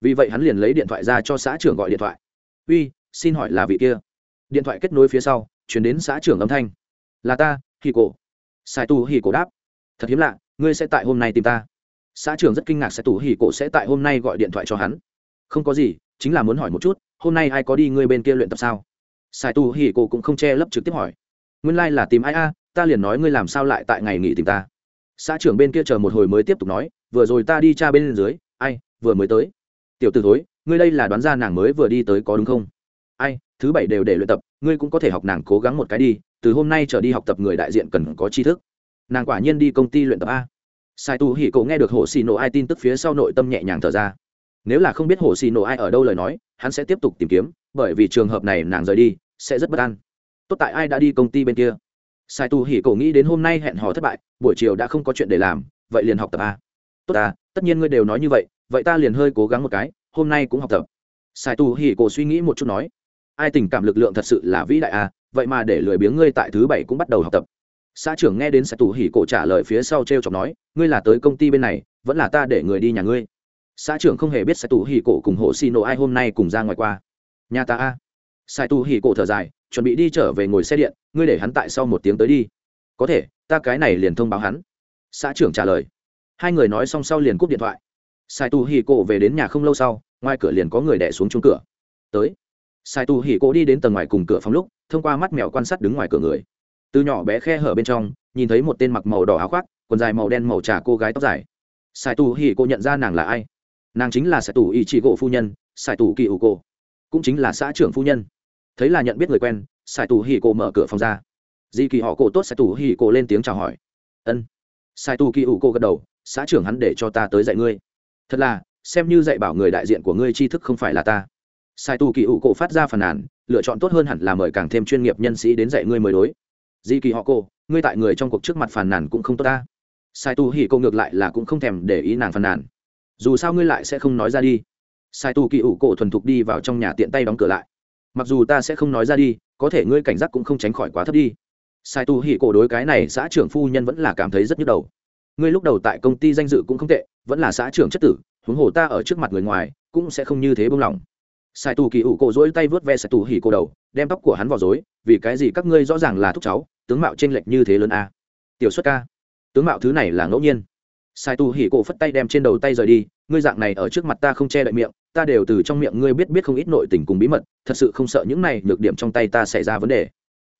Vì vậy hắn liền lấy điện thoại ra cho xã trưởng gọi điện thoại. Uy, xin hỏi là vị kia. Điện thoại kết nối phía sau chuyển đến xã trưởng âm thanh. Là ta hì cổ. Sai tu hì cổ đáp. Thật hiếm lạ, ngươi sẽ tại hôm nay tìm ta. Xã trưởng rất kinh ngạc sai tu hì cổ sẽ tại hôm nay gọi điện thoại cho hắn. Không có gì, chính là muốn hỏi một chút, hôm nay ai có đi ngươi bên kia luyện tập sao? Sai tu hì cổ cũng không che lấp trực tiếp hỏi. Nguyên lai、like、là tìm ai a, ta liền nói ngươi làm sao lại tại ngày nghỉ tìm ta? Xã trưởng bên kia chờ một hồi mới tiếp tục nói, vừa rồi ta đi cha bên dưới, ai, vừa mới tới. Tiểu t ử thối, ngươi đây là đoán ra nàng mới vừa đi tới có đúng không? Ai, thứ bảy đều để luyện tập, ngươi cũng có thể học nàng cố gắng một cái đi, từ hôm nay trở đi học tập người đại diện cần có tri thức. Nàng quả nhiên đi công ty luyện tập a. Sai tu hỉ cậu nghe được hồ xì nổ ai tin tức phía sau nội tâm nhẹ nhàng thở ra. Nếu là không biết hồ xì nổ ai ở đâu lời nói, hắn sẽ tiếp tục tìm kiếm, bởi vì trường hợp này nàng rời đi, sẽ rất bất an. Tốt tại ai đã đi công ty bên kia? Sai tu hỉ Cổ nghĩ đến hôm nay hẹn hò thất bại, buổi chiều đã không có chuyện để làm, vậy liền học tập a tốt à tất nhiên ngươi đều nói như vậy vậy ta liền hơi cố gắng một cái, hôm nay cũng học tập. Sai tu hỉ cổ suy nghĩ một chút nói, ai tình cảm lực lượng thật sự là vĩ đại à vậy mà để lười biếng ngươi tại thứ bảy cũng bắt đầu học tập. Xã trưởng nghe đến sai tu hỉ cổ trả lời phía sau t r e o chọc nói, ngươi là tới công ty bên này, vẫn là ta để người đi nhà ngươi. Xã trưởng không hề biết sai tu hỉ cổ cùng hộ xì nổ ai hôm nay cùng ra ngoài qua. Nhà ta a sai tu hỉ cổ thở dài chuẩn bị đi trở về ngồi xe điện, ngươi để hắn tại sau một tiếng tới đi. Có thể, ta cái này liền thông báo hắn. Xã trưởng trả lời. Hai người nói xong sau liền cúp điện thoại. Sai tu hỉ cổ về đến nhà không lâu sau, ngoài cửa liền có người đẻ xuống chung cửa. Tới. Sai tu hỉ cổ đi đến tầng ngoài cùng cửa phòng lúc, thông qua mắt mèo quan sát đứng ngoài cửa người. Từ nhỏ bé khe hở bên trong, nhìn thấy một tên mặc màu đỏ áo khoác, quần dài màu đen màu trà cô gái tóc dài. Sai tu hỉ cổ nhận ra nàng là ai? Nàng chính là sai tu ý chị gỗ phu nhân sai tu kỳ ủ cổ cũng chính là xã trưởng phu nhân thấy là nhận biết người quen sai tu hỉ cổ mở cửa phòng ra. Di kỳ họ cổ tốt sai tu hỉ cổ lên tiếng chào hỏi. Ân. Sai tu kỳ ủ cổ gật đầu, xã trưởng hắn để cho ta tới dạy ngươi. Thật là, xem như dạy bảo người đại diện của ngươi tri thức không phải là ta. Sai tu kỳ ủ cổ phát ra phàn nàn, lựa chọn tốt hơn hẳn là mời càng thêm chuyên nghiệp nhân sĩ đến dạy ngươi mới đối. Di kỳ họ cô ngươi tại người trong cuộc trước mặt phàn nàn cũng không tốt ta. Sai tu hỉ cô ngược lại là cũng không thèm để ý nàng phàn nàn. Dù sao ngươi lại sẽ không nói ra đi. Sai tu kỳ ủ cổ thuần thục đi vào trong nhà tiện tay đóng cửa lại mặc dù ta sẽ không nói ra đi, có thể ngươi cảnh giác cũng không tránh khỏi quá thấp đi. Sai tu hỉ cổ đối cái này xã trưởng phu nhân vẫn là cảm thấy rất nhức đầu. Ngươi lúc đầu tại công ty danh dự cũng không tệ, vẫn là xã trưởng chất tử, huống hồ ta ở trước mặt người ngoài, cũng sẽ không như thế buông lỏng. Sai Tu kỳ ủ cổ dỗi tay vớt ve sai Tu hỉ cổ đầu, đem tóc của hắn vào dối vì cái gì các ngươi rõ ràng là thúc cháu, tướng mạo t r ê n lệch như thế lớn a? À. tiểu xuất ca, tướng mạo thứ này là ngẫu nhiên. Sai tu hỉ cổ phất tay đem trên đầu tay rời đi, ngươi dạng này ở trước mặt ta không che đậy miệng ta đều từ trong miệng ngươi biết biết không ít nội tình cùng bí mật, thật sự không sợ những này nhược điểm trong tay ta xảy ra vấn đề.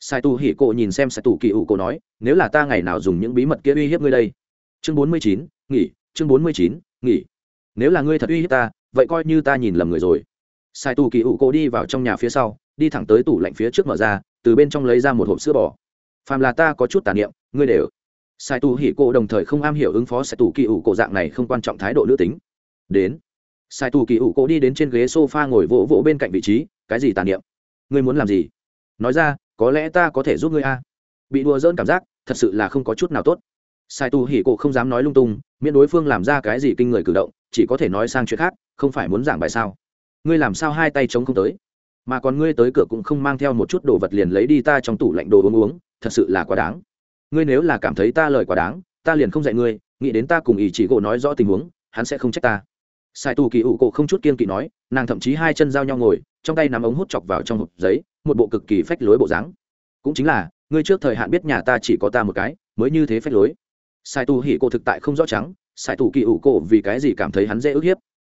Sai tu hỉ cổ nhìn xem sai tu kỳ ủ cổ nói, nếu là ta ngày nào dùng những bí mật kia uy hiếp ngươi đây? Chương bốn mươi chín, nghỉ, chương bốn mươi chín, nghỉ. Nếu là ngươi thật uy hiếp ta, vậy coi như ta nhìn lầm người rồi. Sai tu kỳ ủ cổ đi vào trong nhà phía sau, đi thẳng tới tủ lạnh phía trước mở ra, từ bên trong lấy ra một hộp sữa bò. Phàm là ta có chút tàn niệm, ngươi đều. Sai tu hỉ cổ đồng thời không am hiểu ứng phó sai tu kỳ ủ cổ dạng này không quan trọng thái độ nữ tính. Đến sai tu kỳ ủ cổ đi đến trên ghế sofa ngồi vỗ vỗ bên cạnh vị trí, cái gì tàn niệm? Ngươi muốn làm gì? Nói ra, có lẽ ta có thể giúp ngươi a. Bị đùa dỡn cảm giác, thật sự là không có chút nào tốt. Sai tu hỉ cổ không dám nói lung tung, miễn đối phương làm ra cái gì kinh người cử động, chỉ có thể nói sang chuyện khác, không phải muốn giảng bài sao? Ngươi làm sao hai tay chống không tới? Mà còn ngươi tới cửa cũng không mang theo một chút đồ vật liền lấy đi ta trong tủ lạnh đồ uống uống, thật sự là quá đáng. Ngươi nếu là cảm thấy ta lời quá đáng, ta liền không dạy ngươi, nghĩ đến ta cùng ý chỉ gỗ nói rõ tình huống, hắn sẽ không trách ta sai tu kỳ ủ cổ không chút kiên kỵ nói, nàng thậm chí hai chân giao nhau ngồi, trong tay nắm ống hút chọc vào trong hộp giấy, một bộ cực kỳ phách lối bộ dáng. Cũng chính là, ngươi trước thời hạn biết nhà ta chỉ có ta một cái, mới như thế phách lối. Sai tu hỉ cổ thực tại không rõ trắng, sai tu kỳ ủ cổ vì cái gì cảm thấy hắn dễ ức hiếp.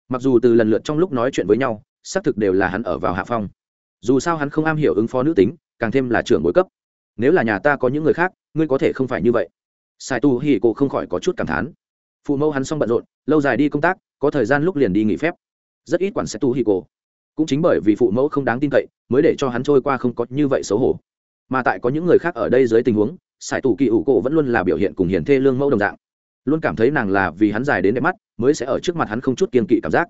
Mặc dù từ lần lượt trong lúc nói chuyện với nhau, xác thực đều là hắn ở vào hạ phong. Dù sao hắn không am hiểu ứng phó nữ tính, càng thêm là trưởng bối cấp. Nếu là nhà ta có những người khác, ngươi có thể không phải như vậy. Sai tu hỉ cổ không khỏi có chút cảm thán phụ mẫu hắn xong bận rộn, lâu dài đi công tác, có thời gian lúc liền đi nghỉ phép. Rất ít quản sẽ tu hỉ cổ cũng chính bởi vì phụ mẫu không đáng tin cậy, mới để cho hắn trôi qua không có như vậy xấu hổ. Mà tại có những người khác ở đây dưới tình huống, sải tù kỳ ủ cổ vẫn luôn là biểu hiện cùng hiền thê lương mẫu đồng dạng. Luôn cảm thấy nàng là vì hắn dài đến đẹp mắt, mới sẽ ở trước mặt hắn không chút kiên kỵ cảm giác.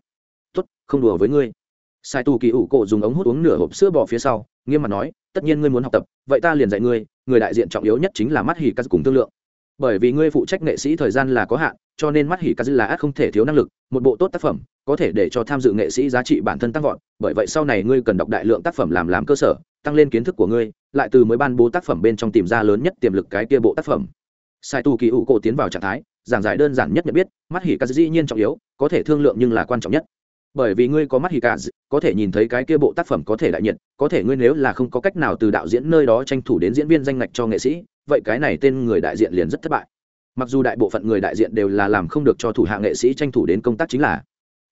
Tốt, không đùa với ngươi. Sai tù kỳ ủ cổ dùng ống hút uống nửa hộp sữa bò phía sau, nghiêm mặt nói, tất nhiên ngươi muốn học tập, vậy ta liền dạy ngươi, người đại diện trọng yếu nhất chính là mắt hỉ cắt cùng thương lượng bởi vì ngươi phụ trách nghệ sĩ thời gian là có hạn, cho nên mắt hỉ ca dư là ác không thể thiếu năng lực, một bộ tốt tác phẩm, có thể để cho tham dự nghệ sĩ giá trị bản thân tăng vọt, bởi vậy sau này ngươi cần đọc đại lượng tác phẩm làm làm cơ sở, tăng lên kiến thức của ngươi, lại từ mới ban bố tác phẩm bên trong tìm ra lớn nhất tiềm lực cái kia bộ tác phẩm. Sai tu kỳ ủ cổ tiến vào trạng thái, giảng giải đơn giản nhất nhận biết, mắt hỉ ca dĩ nhiên trọng yếu, có thể thương lượng nhưng là quan trọng nhất. Bởi vì ngươi có mắt hỉ cắt có thể nhìn thấy cái kia bộ tác phẩm có thể đại nhiệt, có thể ngươi nếu là không có cách nào từ đạo diễn nơi đó tranh thủ đến diễn viên danh ngạch cho nghệ sĩ vậy cái này tên người đại diện liền rất thất bại. Mặc dù đại bộ phận người đại diện đều là làm không được cho thủ hạ nghệ sĩ tranh thủ đến công tác chính là.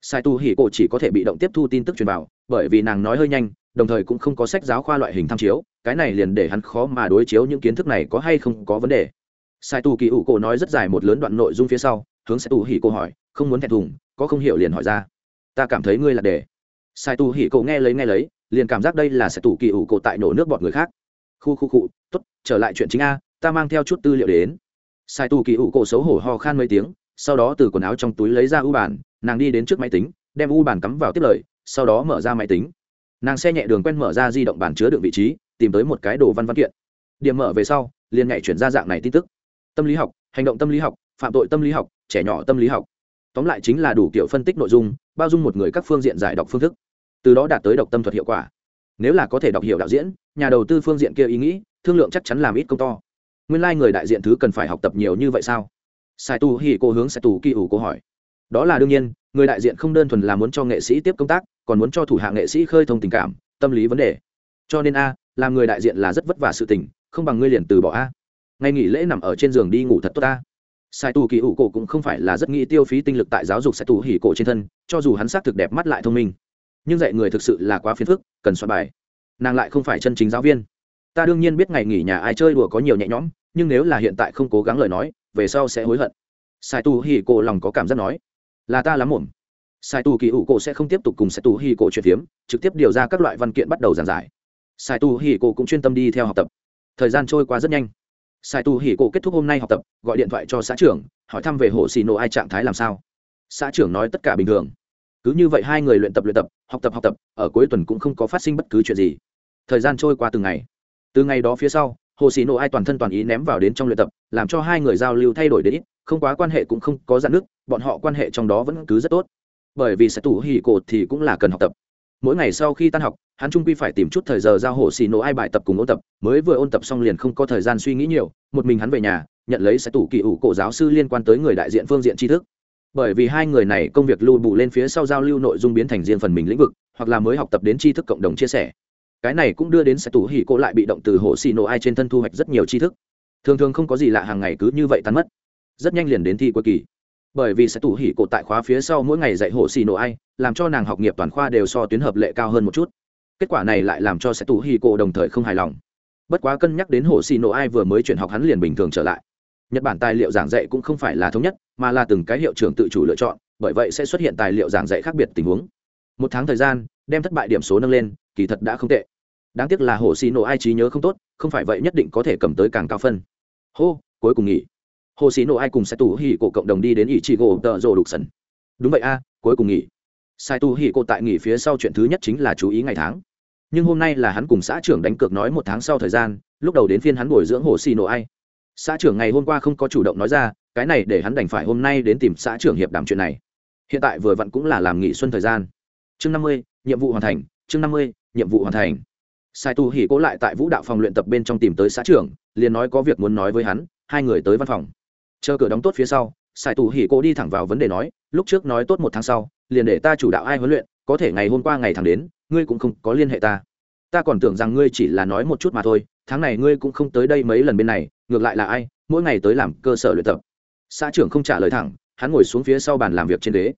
Sai tu hỉ cổ chỉ có thể bị động tiếp thu tin tức truyền vào, bởi vì nàng nói hơi nhanh, đồng thời cũng không có sách giáo khoa loại hình tham chiếu, cái này liền để hắn khó mà đối chiếu những kiến thức này có hay không có vấn đề. Sai tu kỳ ủ cổ nói rất dài một lớn đoạn nội dung phía sau, hướng sai tu hỉ cổ hỏi, không muốn thẹn thùng, có không hiểu liền hỏi ra. Ta cảm thấy ngươi là để. Sai tu hỉ cổ nghe lấy nghe lấy, liền cảm giác đây là sai tu kỳ ủ cổ tại nổ nước bọn người khác. Khu khu cụ tốt, trở lại chuyện chính a ta mang theo chút tư liệu đến. Sai tù kỳ ủ cổ xấu hổ ho khan mấy tiếng, sau đó từ quần áo trong túi lấy ra u bản, nàng đi đến trước máy tính, đem u bản cắm vào tiếp lời, sau đó mở ra máy tính. Nàng xe nhẹ đường quen mở ra di động bản chứa đựng vị trí, tìm tới một cái đồ văn văn kiện. Điểm mở về sau, liền nhảy chuyển ra dạng này tin tức. Tâm lý học, hành động tâm lý học, phạm tội tâm lý học, trẻ nhỏ tâm lý học. Tóm lại chính là đủ kiểu phân tích nội dung, bao dung một người các phương diện giải đọc phương thức. Từ đó đạt tới độc tâm thuật hiệu quả. Nếu là có thể đọc hiểu đạo diễn, nhà đầu tư phương diện kia ý nghĩ, thương lượng chắc chắn làm ít công to nguyên lai、like、người đại diện thứ cần phải học tập nhiều như vậy sao? Sai tu hi cô hướng sai tu kỳ ủ cô hỏi. Đó là đương nhiên, người đại diện không đơn thuần là muốn cho nghệ sĩ tiếp công tác, còn muốn cho thủ hạ nghệ sĩ khơi thông tình cảm, tâm lý vấn đề. Cho nên a, làm người đại diện là rất vất vả sự tình, không bằng ngươi liền từ bỏ a. Ngày nghỉ lễ nằm ở trên giường đi ngủ thật tốt a. Sai tu kỳ ủ cổ cũng không phải là rất nghĩ tiêu phí tinh lực tại giáo dục sai tu hỉ cổ trên thân, cho dù hắn xác thực đẹp mắt lại thông minh. Nhưng dạy người thực sự là quá phiền phức, cần soạn bài. Nàng lại không phải chân chính giáo viên. Ta đương nhiên biết ngày nghỉ nhà ai chơi đùa có nhiều nhẹ nhõm nhưng nếu là hiện tại không cố gắng lời nói, về sau sẽ hối hận. Sai tu hỉ cổ lòng có cảm giác nói, là ta lắm muộn. Sai tu kỳ ủ cổ sẽ không tiếp tục cùng sai tu hỉ cổ chuyện phiếm, trực tiếp điều ra các loại văn kiện bắt đầu giảng giải. Sai tu hỉ cổ cũng chuyên tâm đi theo học tập. Thời gian trôi qua rất nhanh. Sai tu hỉ cổ kết thúc hôm nay học tập, gọi điện thoại cho xã trưởng, hỏi thăm về hồ xì nổ ai trạng thái làm sao. Xã trưởng nói tất cả bình thường. Cứ như vậy hai người luyện tập luyện tập, học tập học tập, ở cuối tuần cũng không có phát sinh bất cứ chuyện gì. Thời gian trôi qua từng ngày. Từ ngày đó phía sau hồ xì nổ ai toàn thân toàn ý ném vào đến trong luyện tập, làm cho hai người giao lưu thay đổi đến ít, không quá quan hệ cũng không có dạn nước bọn họ quan hệ trong đó vẫn cứ rất tốt. Bởi vì sẽ tủ hỉ cổ thì cũng là cần học tập. Mỗi ngày sau khi tan học, hắn trung quy phải tìm chút thời giờ giao hồ xì nổ ai bài tập cùng ôn tập, mới vừa ôn tập xong liền không có thời gian suy nghĩ nhiều, một mình hắn về nhà, nhận lấy sẽ tủ kỳ ủ cổ giáo sư liên quan tới người đại diện phương diện tri thức. Bởi vì hai người này công việc lưu bù lên phía sau giao lưu nội dung biến thành riêng phần mình lĩnh vực, hoặc là mới học tập đến tri thức cộng đồng chia sẻ cái này cũng đưa đến sẽ tủ hỉ cổ lại bị động từ hồ xì nổ ai trên thân thu hoạch rất nhiều tri thức. Thường thường không có gì lạ hàng ngày cứ như vậy tan mất. Rất nhanh liền đến thi cuối kỳ. Bởi vì sẽ tủ hỉ cổ tại khóa phía sau mỗi ngày dạy hộ xì nổ ai, làm cho nàng học nghiệp toàn khoa đều so tuyến hợp lệ cao hơn một chút. Kết quả này lại làm cho sẽ tủ hỉ cổ đồng thời không hài lòng. Bất quá cân nhắc đến hộ xì nổ ai vừa mới chuyển học hắn liền bình thường trở lại. Nhật bản tài liệu giảng dạy cũng không phải là thống nhất, mà là từng cái hiệu trưởng tự chủ lựa chọn, bởi vậy sẽ xuất hiện tài liệu giảng dạy khác biệt tình huống. Một tháng thời gian, đem thất bại điểm số nâng lên kỳ thật đã không tệ. Đáng tiếc là hồ xì nổ ai trí nhớ không tốt, không phải vậy nhất định có thể cầm tới càng cao phân. Hô, cuối cùng nghỉ. Hồ xì nổ ai cùng sai tù hỉ cổ cộng đồng đi đến ý chị gỗ tợ rồ đục sần. đúng vậy a, cuối cùng nghỉ. Sai tù hỉ cổ tại nghỉ phía sau chuyện thứ nhất chính là chú ý ngày tháng. Nhưng hôm nay là hắn cùng xã trưởng đánh cược nói một tháng sau thời gian, lúc đầu đến phiên hắn bồi dưỡng hồ xì nổ ai. Xã trưởng ngày hôm qua không có chủ động nói ra, cái này để hắn đành phải hôm nay đến tìm xã trưởng hiệp đàm chuyện này. Hiện tại vừa vặn cũng là làm nghỉ xuân thời gian. Chương năm mươi, nhiệm vụ hoàn thành chương năm mươi, nhiệm vụ hoàn thành. Sai tu hỉ cố lại tại vũ đạo phòng luyện tập bên trong tìm tới xã trưởng, liền nói có việc muốn nói với hắn, hai người tới văn phòng. Chờ cửa đóng tốt phía sau, sai tu hỉ cố đi thẳng vào vấn đề nói, lúc trước nói tốt một tháng sau, liền để ta chủ đạo ai huấn luyện, có thể ngày hôm qua ngày thẳng đến, ngươi cũng không có liên hệ ta. Ta còn tưởng rằng ngươi chỉ là nói một chút mà thôi, tháng này ngươi cũng không tới đây mấy lần bên này, ngược lại là ai, mỗi ngày tới làm cơ sở luyện tập. Xã trưởng không trả lời thẳng, hắn ngồi xuống phía sau bàn làm việc trên đế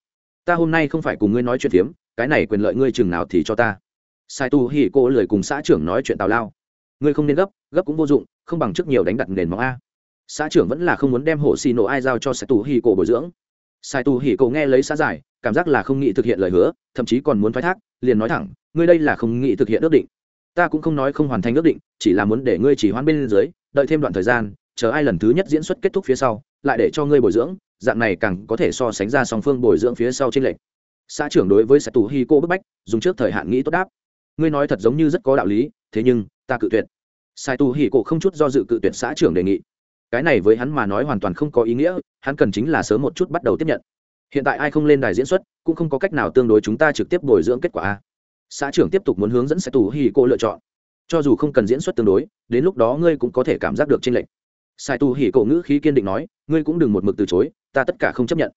ta hôm nay không phải cùng ngươi nói chuyện phiếm, cái này quyền lợi ngươi chừng nào thì cho ta. Sai tu hỉ cô lười cùng xã trưởng nói chuyện tào lao. Ngươi không nên gấp gấp cũng vô dụng, không bằng trước nhiều đánh đặt nền móng a. Xã trưởng vẫn là không muốn đem hồ xì nổ ai giao cho sai tu hỉ cô bồi dưỡng. Sai tu hỉ cô nghe lấy xã giải, cảm giác là không nghĩ thực hiện lời hứa, thậm chí còn muốn thoái thác, liền nói thẳng, ngươi đây là không nghĩ thực hiện ước định. Ta cũng không nói không hoàn thành ước định, chỉ là muốn để ngươi chỉ hoãn bên dưới, đợi thêm đoạn thời gian, chờ ai lần thứ nhất diễn xuất kết thúc phía sau, lại để cho ngươi bồi dưỡng dạng này càng có thể so sánh ra song phương bồi dưỡng phía sau trên lệnh xã trưởng đối với sẽ tù hi cô bức bách, dùng trước thời hạn nghĩ tốt đáp. Ngươi nói thật giống như rất có đạo lý, thế nhưng, ta cự tuyệt. Sai tù hi cô không chút do dự cự tuyệt xã trưởng đề nghị. Cái này với hắn mà nói hoàn toàn không có ý nghĩa, hắn cần chính là sớm một chút bắt đầu tiếp nhận. Hiện tại ai không lên đài diễn xuất, cũng không có cách nào tương đối chúng ta trực tiếp bồi dưỡng kết quả a. Xã trưởng tiếp tục muốn hướng dẫn sẽ tù hi cô lựa chọn. Cho dù không cần diễn xuất tương đối, đến lúc đó ngươi cũng có thể cảm giác được tranh lệch. Sai tù hỉ cổ ngữ khí kiên định nói, ngươi cũng đừng một mực từ chối ta tất cả không chấp nhận.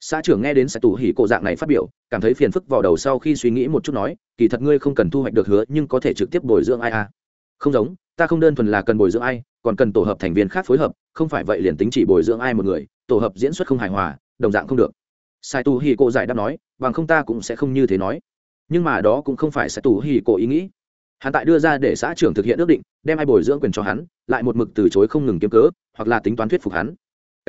Xã trưởng nghe đến sai tù hỉ cổ dạng này phát biểu, cảm thấy phiền phức vào đầu sau khi suy nghĩ một chút nói, kỳ thật ngươi không cần thu hoạch được hứa, nhưng có thể trực tiếp bồi dưỡng ai à? Không giống, ta không đơn thuần là cần bồi dưỡng ai, còn cần tổ hợp thành viên khác phối hợp, không phải vậy liền tính chỉ bồi dưỡng ai một người, tổ hợp diễn xuất không hài hòa, đồng dạng không được. Sai tù hỉ cổ giải đáp nói, bằng không ta cũng sẽ không như thế nói. Nhưng mà đó cũng không phải sai tù hỉ cổ ý nghĩ. Hắn tại đưa ra để xã trưởng thực hiện ước định, đem ai bồi dưỡng quyền cho hắn, lại một mực từ chối không ngừng kiếm cớ, hoặc là tính toán thuyết phục hắn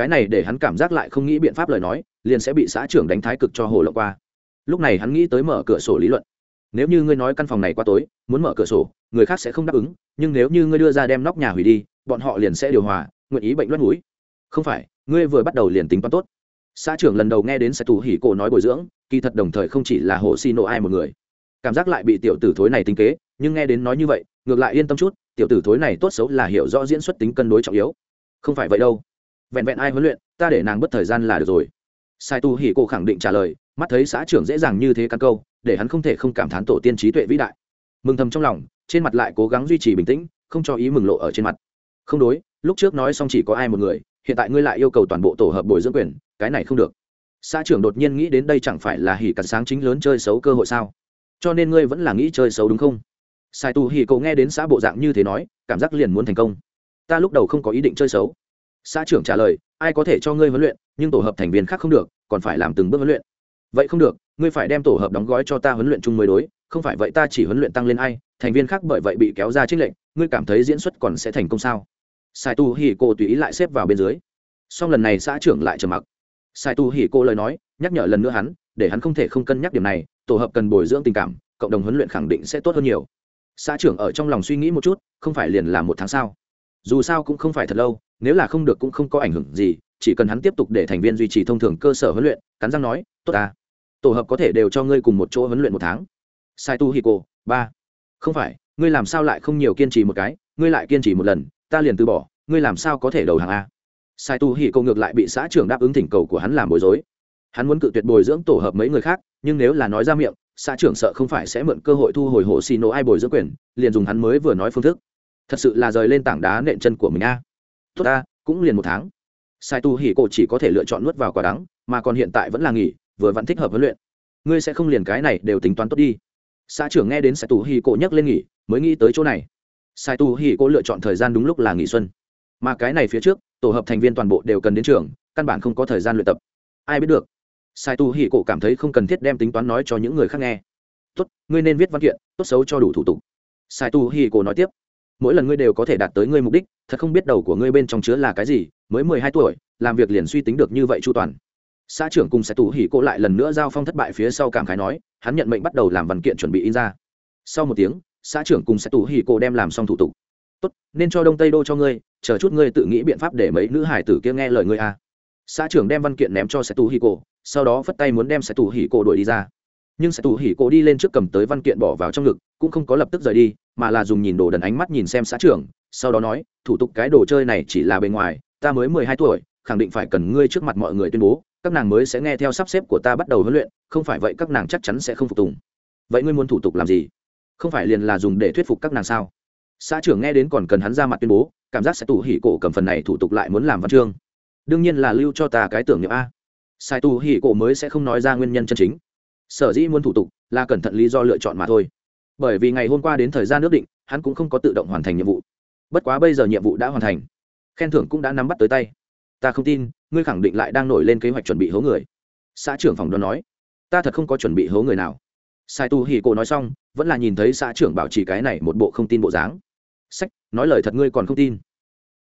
cái này để hắn cảm giác lại không nghĩ biện pháp lời nói, liền sẽ bị xã trưởng đánh thái cực cho hồ lộ qua. Lúc này hắn nghĩ tới mở cửa sổ lý luận. Nếu như ngươi nói căn phòng này qua tối, muốn mở cửa sổ, người khác sẽ không đáp ứng, nhưng nếu như ngươi đưa ra đem nóc nhà hủy đi, bọn họ liền sẽ điều hòa, nguyện ý bệnh luân núi không phải, ngươi vừa bắt đầu liền tính toán tốt. Xã trưởng lần đầu nghe đến sẽ tù hỉ cổ nói bồi dưỡng, kỳ thật đồng thời không chỉ là hồ xi nộ ai một người. Cảm giác lại bị tiểu tử thối này tính kế, nhưng nghe đến nói như vậy, ngược lại yên tâm chút, tiểu tử thối này tốt xấu là hiểu rõ diễn xuất tính cân đối trọng yếu. Không phải vậy đâu vẹn vẹn ai huấn luyện, ta để nàng mất thời gian là được rồi. Sai tu hỉ cô khẳng định trả lời, mắt thấy xã trưởng dễ dàng như thế căn câu, để hắn không thể không cảm thán tổ tiên trí tuệ vĩ đại. Mừng thầm trong lòng, trên mặt lại cố gắng duy trì bình tĩnh, không cho ý mừng lộ ở trên mặt. Không đối, lúc trước nói xong chỉ có ai một người, hiện tại ngươi lại yêu cầu toàn bộ tổ hợp bồi dưỡng quyền, cái này không được. Xã trưởng đột nhiên nghĩ đến đây chẳng phải là hỉ cắn sáng chính lớn chơi xấu cơ hội sao? Cho nên ngươi vẫn là nghĩ chơi xấu đúng không? Sai tu hỉ cậu nghe đến xã bộ dạng như thế nói, cảm giác liền muốn thành công. Ta lúc đầu không có ý định chơi xấu xã trưởng trả lời, ai có thể cho ngươi huấn luyện, nhưng tổ hợp thành viên khác không được, còn phải làm từng bước huấn luyện. Vậy không được, ngươi phải đem tổ hợp đóng gói cho ta huấn luyện chung mới đối, không phải vậy ta chỉ huấn luyện tăng lên ai, thành viên khác bởi vậy bị kéo ra trích lệnh ngươi cảm thấy diễn xuất còn sẽ thành công sao? Sai tu hỉ cô tùy ý lại xếp vào bên dưới. Song lần này xã trưởng lại trầm mặc. Sai tu hỉ cô lời nói, nhắc nhở lần nữa hắn, để hắn không thể không cân nhắc điểm này, tổ hợp cần bồi dưỡng tình cảm, cộng đồng huấn luyện khẳng định sẽ tốt hơn nhiều. Xã trưởng ở trong lòng suy nghĩ một chút, không phải liền là một tháng sao? dù sao cũng không phải thật lâu nếu là không được cũng không có ảnh hưởng gì, chỉ cần hắn tiếp tục để thành viên duy trì thông thường cơ sở huấn luyện, cắn răng nói, tốt ta, tổ hợp có thể đều cho ngươi cùng một chỗ huấn luyện một tháng. Sai tu hiko ba, không phải, ngươi làm sao lại không nhiều kiên trì một cái, ngươi lại kiên trì một lần, ta liền từ bỏ, ngươi làm sao có thể đầu hàng a? Sai tu hiko ngược lại bị xã trưởng đáp ứng thỉnh cầu của hắn làm bối rối. Hắn muốn cự tuyệt bồi dưỡng tổ hợp mấy người khác, nhưng nếu là nói ra miệng, xã trưởng sợ không phải sẽ mượn cơ hội thu hồi hồ xì nổ ai bồi dưỡng quyền, liền dùng hắn mới vừa nói phương thức. Thật sự là rời lên tảng đá nện chân của mình a tốt ta, cũng liền một tháng. Sai tu hỉ cổ chỉ có thể lựa chọn nuốt vào quả đắng, mà còn hiện tại vẫn là nghỉ, vừa vẫn thích hợp huấn luyện. Ngươi sẽ không liền cái này đều tính toán tốt đi. Xã trưởng nghe đến sai tu hỉ cổ nhắc lên nghỉ, mới nghĩ tới chỗ này. Sai tu hỉ cổ lựa chọn thời gian đúng lúc là nghỉ xuân. Mà cái này phía trước, tổ hợp thành viên toàn bộ đều cần đến trường, căn bản không có thời gian luyện tập. Ai biết được? Sai tu hỉ cổ cảm thấy không cần thiết đem tính toán nói cho những người khác nghe. Tốt, ngươi nên viết văn kiện, tốt xấu cho đủ thủ tục. Sai tu hỉ cổ nói tiếp mỗi lần ngươi đều có thể đạt tới ngươi mục đích, thật không biết đầu của ngươi bên trong chứa là cái gì, mới mười hai tuổi, làm việc liền suy tính được như vậy chu toàn. Xã trưởng cùng sai tù hỉ cổ lại lần nữa giao phong thất bại phía sau cảm khái nói, hắn nhận mệnh bắt đầu làm văn kiện chuẩn bị in ra. Sau một tiếng, xã trưởng cùng sai tù hỉ cổ đem làm xong thủ tục. Tốt, nên cho đông tây đô cho ngươi, chờ chút ngươi tự nghĩ biện pháp để mấy nữ hải tử kia nghe lời ngươi a à. xã trưởng đem văn kiện ném cho sai tù hỉ cổ, sau đó phất tay muốn đem sai tù hỉ cổ đuổi đi ra nhưng sẽ tù hỉ cổ đi lên trước cầm tới văn kiện bỏ vào trong ngực, cũng không có lập tức rời đi, mà là dùng nhìn đồ đần ánh mắt nhìn xem xã trưởng, sau đó nói, thủ tục cái đồ chơi này chỉ là bề ngoài, ta mới mười hai tuổi, khẳng định phải cần ngươi trước mặt mọi người tuyên bố, các nàng mới sẽ nghe theo sắp xếp của ta bắt đầu huấn luyện, không phải vậy các nàng chắc chắn sẽ không phục tùng. Vậy ngươi muốn thủ tục làm gì? Không phải liền là dùng để thuyết phục các nàng sao? Xã trưởng nghe đến còn cần hắn ra mặt tuyên bố, cảm giác sẽ tù hỉ cổ cầm phần này thủ tục lại muốn làm văn chương. Đương nhiên là lưu cho ta cái tưởng niệm a. Sai tù hỉ cổ mới sẽ không nói ra nguyên nhân chân chính sở dĩ muốn thủ tục là cẩn thận lý do lựa chọn mà thôi. Bởi vì ngày hôm qua đến thời gian ước định, hắn cũng không có tự động hoàn thành nhiệm vụ. Bất quá bây giờ nhiệm vụ đã hoàn thành, khen thưởng cũng đã nắm bắt tới tay. Ta không tin, ngươi khẳng định lại đang nổi lên kế hoạch chuẩn bị hố người. Xã trưởng phòng đoán nói, ta thật không có chuẩn bị hố người nào. Sai tu hỉ cổ nói xong, vẫn là nhìn thấy xã trưởng bảo trì cái này một bộ không tin bộ dáng. Sách, nói lời thật ngươi còn không tin.